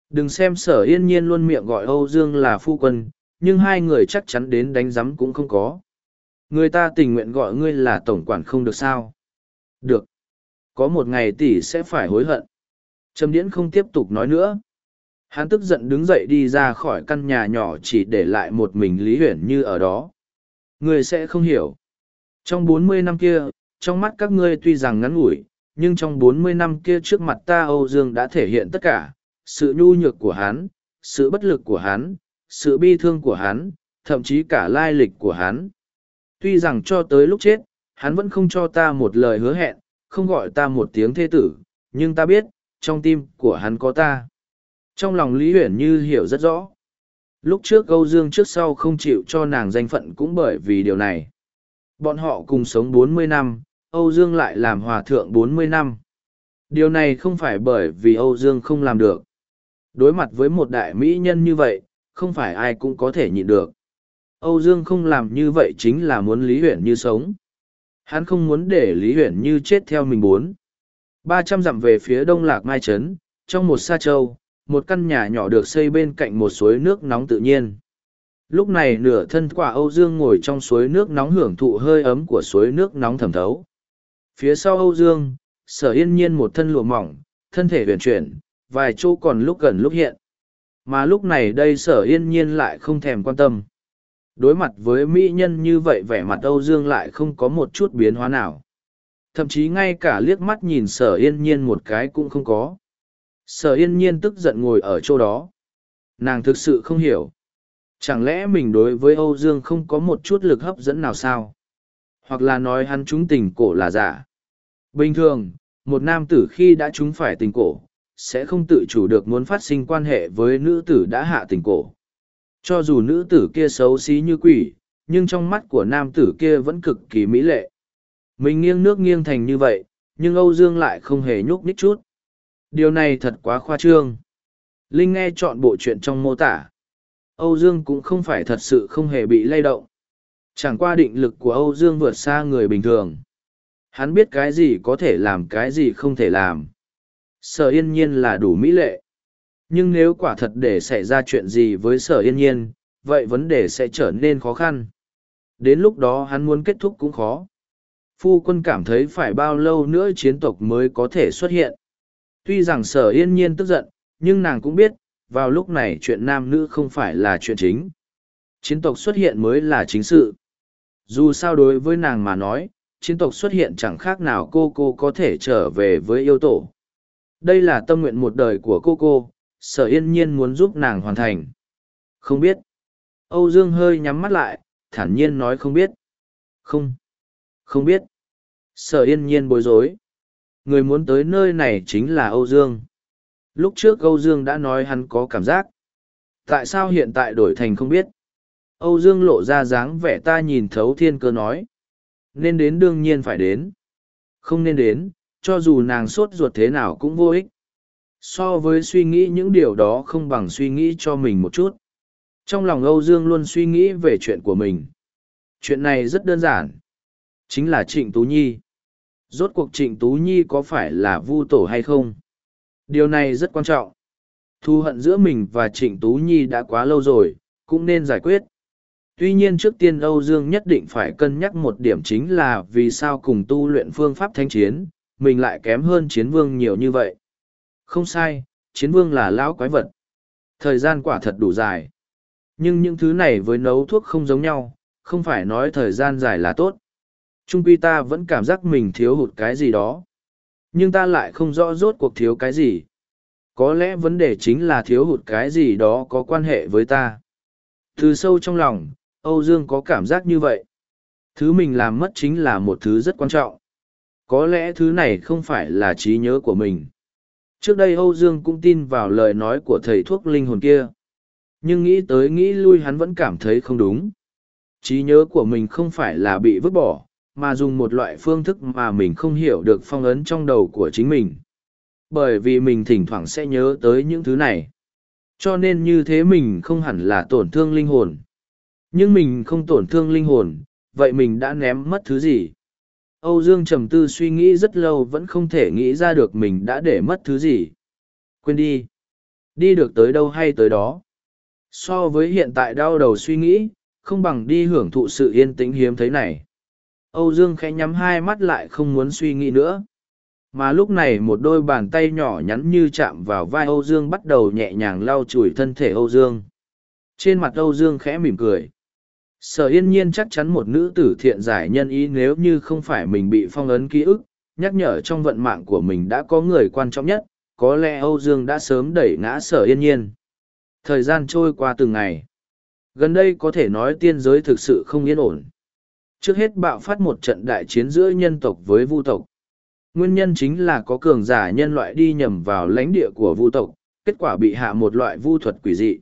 Đừng xem sở yên nhiên luôn miệng gọi Âu Dương là phu quân, nhưng hai người chắc chắn đến đánh giấm cũng không có. Người ta tình nguyện gọi ngươi là tổng quản không được sao. Được. Có một ngày tỷ sẽ phải hối hận. Trầm Điễn không tiếp tục nói nữa. Hắn tức giận đứng dậy đi ra khỏi căn nhà nhỏ chỉ để lại một mình Lý Huyền Như ở đó. Người sẽ không hiểu. Trong bốn mươi năm kia, trong mắt các ngươi tuy rằng ngắn ngủi, nhưng trong bốn mươi năm kia trước mặt ta Âu Dương đã thể hiện tất cả, sự nhu nhược của hắn, sự bất lực của hắn, sự bi thương của hắn, thậm chí cả lai lịch của hắn. Tuy rằng cho tới lúc chết, hắn vẫn không cho ta một lời hứa hẹn, không gọi ta một tiếng thê tử, nhưng ta biết, trong tim của hắn có ta. Trong lòng Lý Huyền Như hiểu rất rõ. Lúc trước Âu Dương trước sau không chịu cho nàng danh phận cũng bởi vì điều này. Bọn họ cùng sống bốn mươi năm, Âu Dương lại làm hòa thượng bốn mươi năm. Điều này không phải bởi vì Âu Dương không làm được. Đối mặt với một đại mỹ nhân như vậy, không phải ai cũng có thể nhịn được. Âu Dương không làm như vậy chính là muốn Lý Huyền Như sống. Hắn không muốn để Lý Huyền Như chết theo mình muốn ba trăm dặm về phía đông lạc mai trấn, trong một sa châu, một căn nhà nhỏ được xây bên cạnh một suối nước nóng tự nhiên. Lúc này nửa thân quả âu dương ngồi trong suối nước nóng hưởng thụ hơi ấm của suối nước nóng thẩm thấu. Phía sau âu dương, sở yên nhiên một thân lụa mỏng, thân thể huyền chuyển, vài chỗ còn lúc gần lúc hiện. Mà lúc này đây sở yên nhiên lại không thèm quan tâm. Đối mặt với mỹ nhân như vậy vẻ mặt âu dương lại không có một chút biến hóa nào thậm chí ngay cả liếc mắt nhìn sở yên nhiên một cái cũng không có. Sở yên nhiên tức giận ngồi ở chỗ đó. Nàng thực sự không hiểu. Chẳng lẽ mình đối với âu dương không có một chút lực hấp dẫn nào sao? Hoặc là nói hắn trúng tình cổ là giả? Bình thường, một nam tử khi đã trúng phải tình cổ, sẽ không tự chủ được muốn phát sinh quan hệ với nữ tử đã hạ tình cổ. Cho dù nữ tử kia xấu xí như quỷ, nhưng trong mắt của nam tử kia vẫn cực kỳ mỹ lệ mình nghiêng nước nghiêng thành như vậy, nhưng Âu Dương lại không hề nhúc nhích chút. Điều này thật quá khoa trương. Linh nghe chọn bộ chuyện trong mô tả. Âu Dương cũng không phải thật sự không hề bị lay động. Chẳng qua định lực của Âu Dương vượt xa người bình thường. Hắn biết cái gì có thể làm cái gì không thể làm. Sở yên nhiên là đủ mỹ lệ. Nhưng nếu quả thật để xảy ra chuyện gì với sở yên nhiên, vậy vấn đề sẽ trở nên khó khăn. Đến lúc đó hắn muốn kết thúc cũng khó phu quân cảm thấy phải bao lâu nữa chiến tộc mới có thể xuất hiện. Tuy rằng sở yên nhiên tức giận, nhưng nàng cũng biết, vào lúc này chuyện nam nữ không phải là chuyện chính. Chiến tộc xuất hiện mới là chính sự. Dù sao đối với nàng mà nói, chiến tộc xuất hiện chẳng khác nào cô cô có thể trở về với yêu tổ. Đây là tâm nguyện một đời của cô cô, sở yên nhiên muốn giúp nàng hoàn thành. Không biết. Âu Dương hơi nhắm mắt lại, thản nhiên nói không biết. Không, không biết. Sở yên nhiên bối rối. Người muốn tới nơi này chính là Âu Dương. Lúc trước Âu Dương đã nói hắn có cảm giác. Tại sao hiện tại đổi thành không biết? Âu Dương lộ ra dáng vẻ ta nhìn thấu thiên cơ nói. Nên đến đương nhiên phải đến. Không nên đến, cho dù nàng sốt ruột thế nào cũng vô ích. So với suy nghĩ những điều đó không bằng suy nghĩ cho mình một chút. Trong lòng Âu Dương luôn suy nghĩ về chuyện của mình. Chuyện này rất đơn giản. Chính là Trịnh Tú Nhi. Rốt cuộc Trịnh Tú Nhi có phải là vu tổ hay không? Điều này rất quan trọng. Thu hận giữa mình và Trịnh Tú Nhi đã quá lâu rồi, cũng nên giải quyết. Tuy nhiên trước tiên Âu Dương nhất định phải cân nhắc một điểm chính là vì sao cùng tu luyện phương pháp thanh chiến, mình lại kém hơn chiến vương nhiều như vậy. Không sai, chiến vương là lão quái vật. Thời gian quả thật đủ dài. Nhưng những thứ này với nấu thuốc không giống nhau, không phải nói thời gian dài là tốt. Trung quy ta vẫn cảm giác mình thiếu hụt cái gì đó. Nhưng ta lại không rõ rốt cuộc thiếu cái gì. Có lẽ vấn đề chính là thiếu hụt cái gì đó có quan hệ với ta. Từ sâu trong lòng, Âu Dương có cảm giác như vậy. Thứ mình làm mất chính là một thứ rất quan trọng. Có lẽ thứ này không phải là trí nhớ của mình. Trước đây Âu Dương cũng tin vào lời nói của thầy thuốc linh hồn kia. Nhưng nghĩ tới nghĩ lui hắn vẫn cảm thấy không đúng. Trí nhớ của mình không phải là bị vứt bỏ, mà dùng một loại phương thức mà mình không hiểu được phong ấn trong đầu của chính mình. Bởi vì mình thỉnh thoảng sẽ nhớ tới những thứ này. Cho nên như thế mình không hẳn là tổn thương linh hồn. Nhưng mình không tổn thương linh hồn, vậy mình đã ném mất thứ gì? Âu Dương trầm tư suy nghĩ rất lâu vẫn không thể nghĩ ra được mình đã để mất thứ gì. Quên đi. Đi được tới đâu hay tới đó. So với hiện tại đau đầu suy nghĩ, không bằng đi hưởng thụ sự yên tĩnh hiếm thấy này. Âu Dương khẽ nhắm hai mắt lại không muốn suy nghĩ nữa. Mà lúc này một đôi bàn tay nhỏ nhắn như chạm vào vai Âu Dương bắt đầu nhẹ nhàng lau chùi thân thể Âu Dương. Trên mặt Âu Dương khẽ mỉm cười. Sở yên nhiên chắc chắn một nữ tử thiện giải nhân ý nếu như không phải mình bị phong ấn ký ức, nhắc nhở trong vận mạng của mình đã có người quan trọng nhất, có lẽ Âu Dương đã sớm đẩy ngã sở yên nhiên. Thời gian trôi qua từng ngày. Gần đây có thể nói tiên giới thực sự không yên ổn. Trước hết bạo phát một trận đại chiến giữa nhân tộc với vu tộc. Nguyên nhân chính là có cường giả nhân loại đi nhầm vào lãnh địa của vu tộc, kết quả bị hạ một loại vu thuật quỷ dị.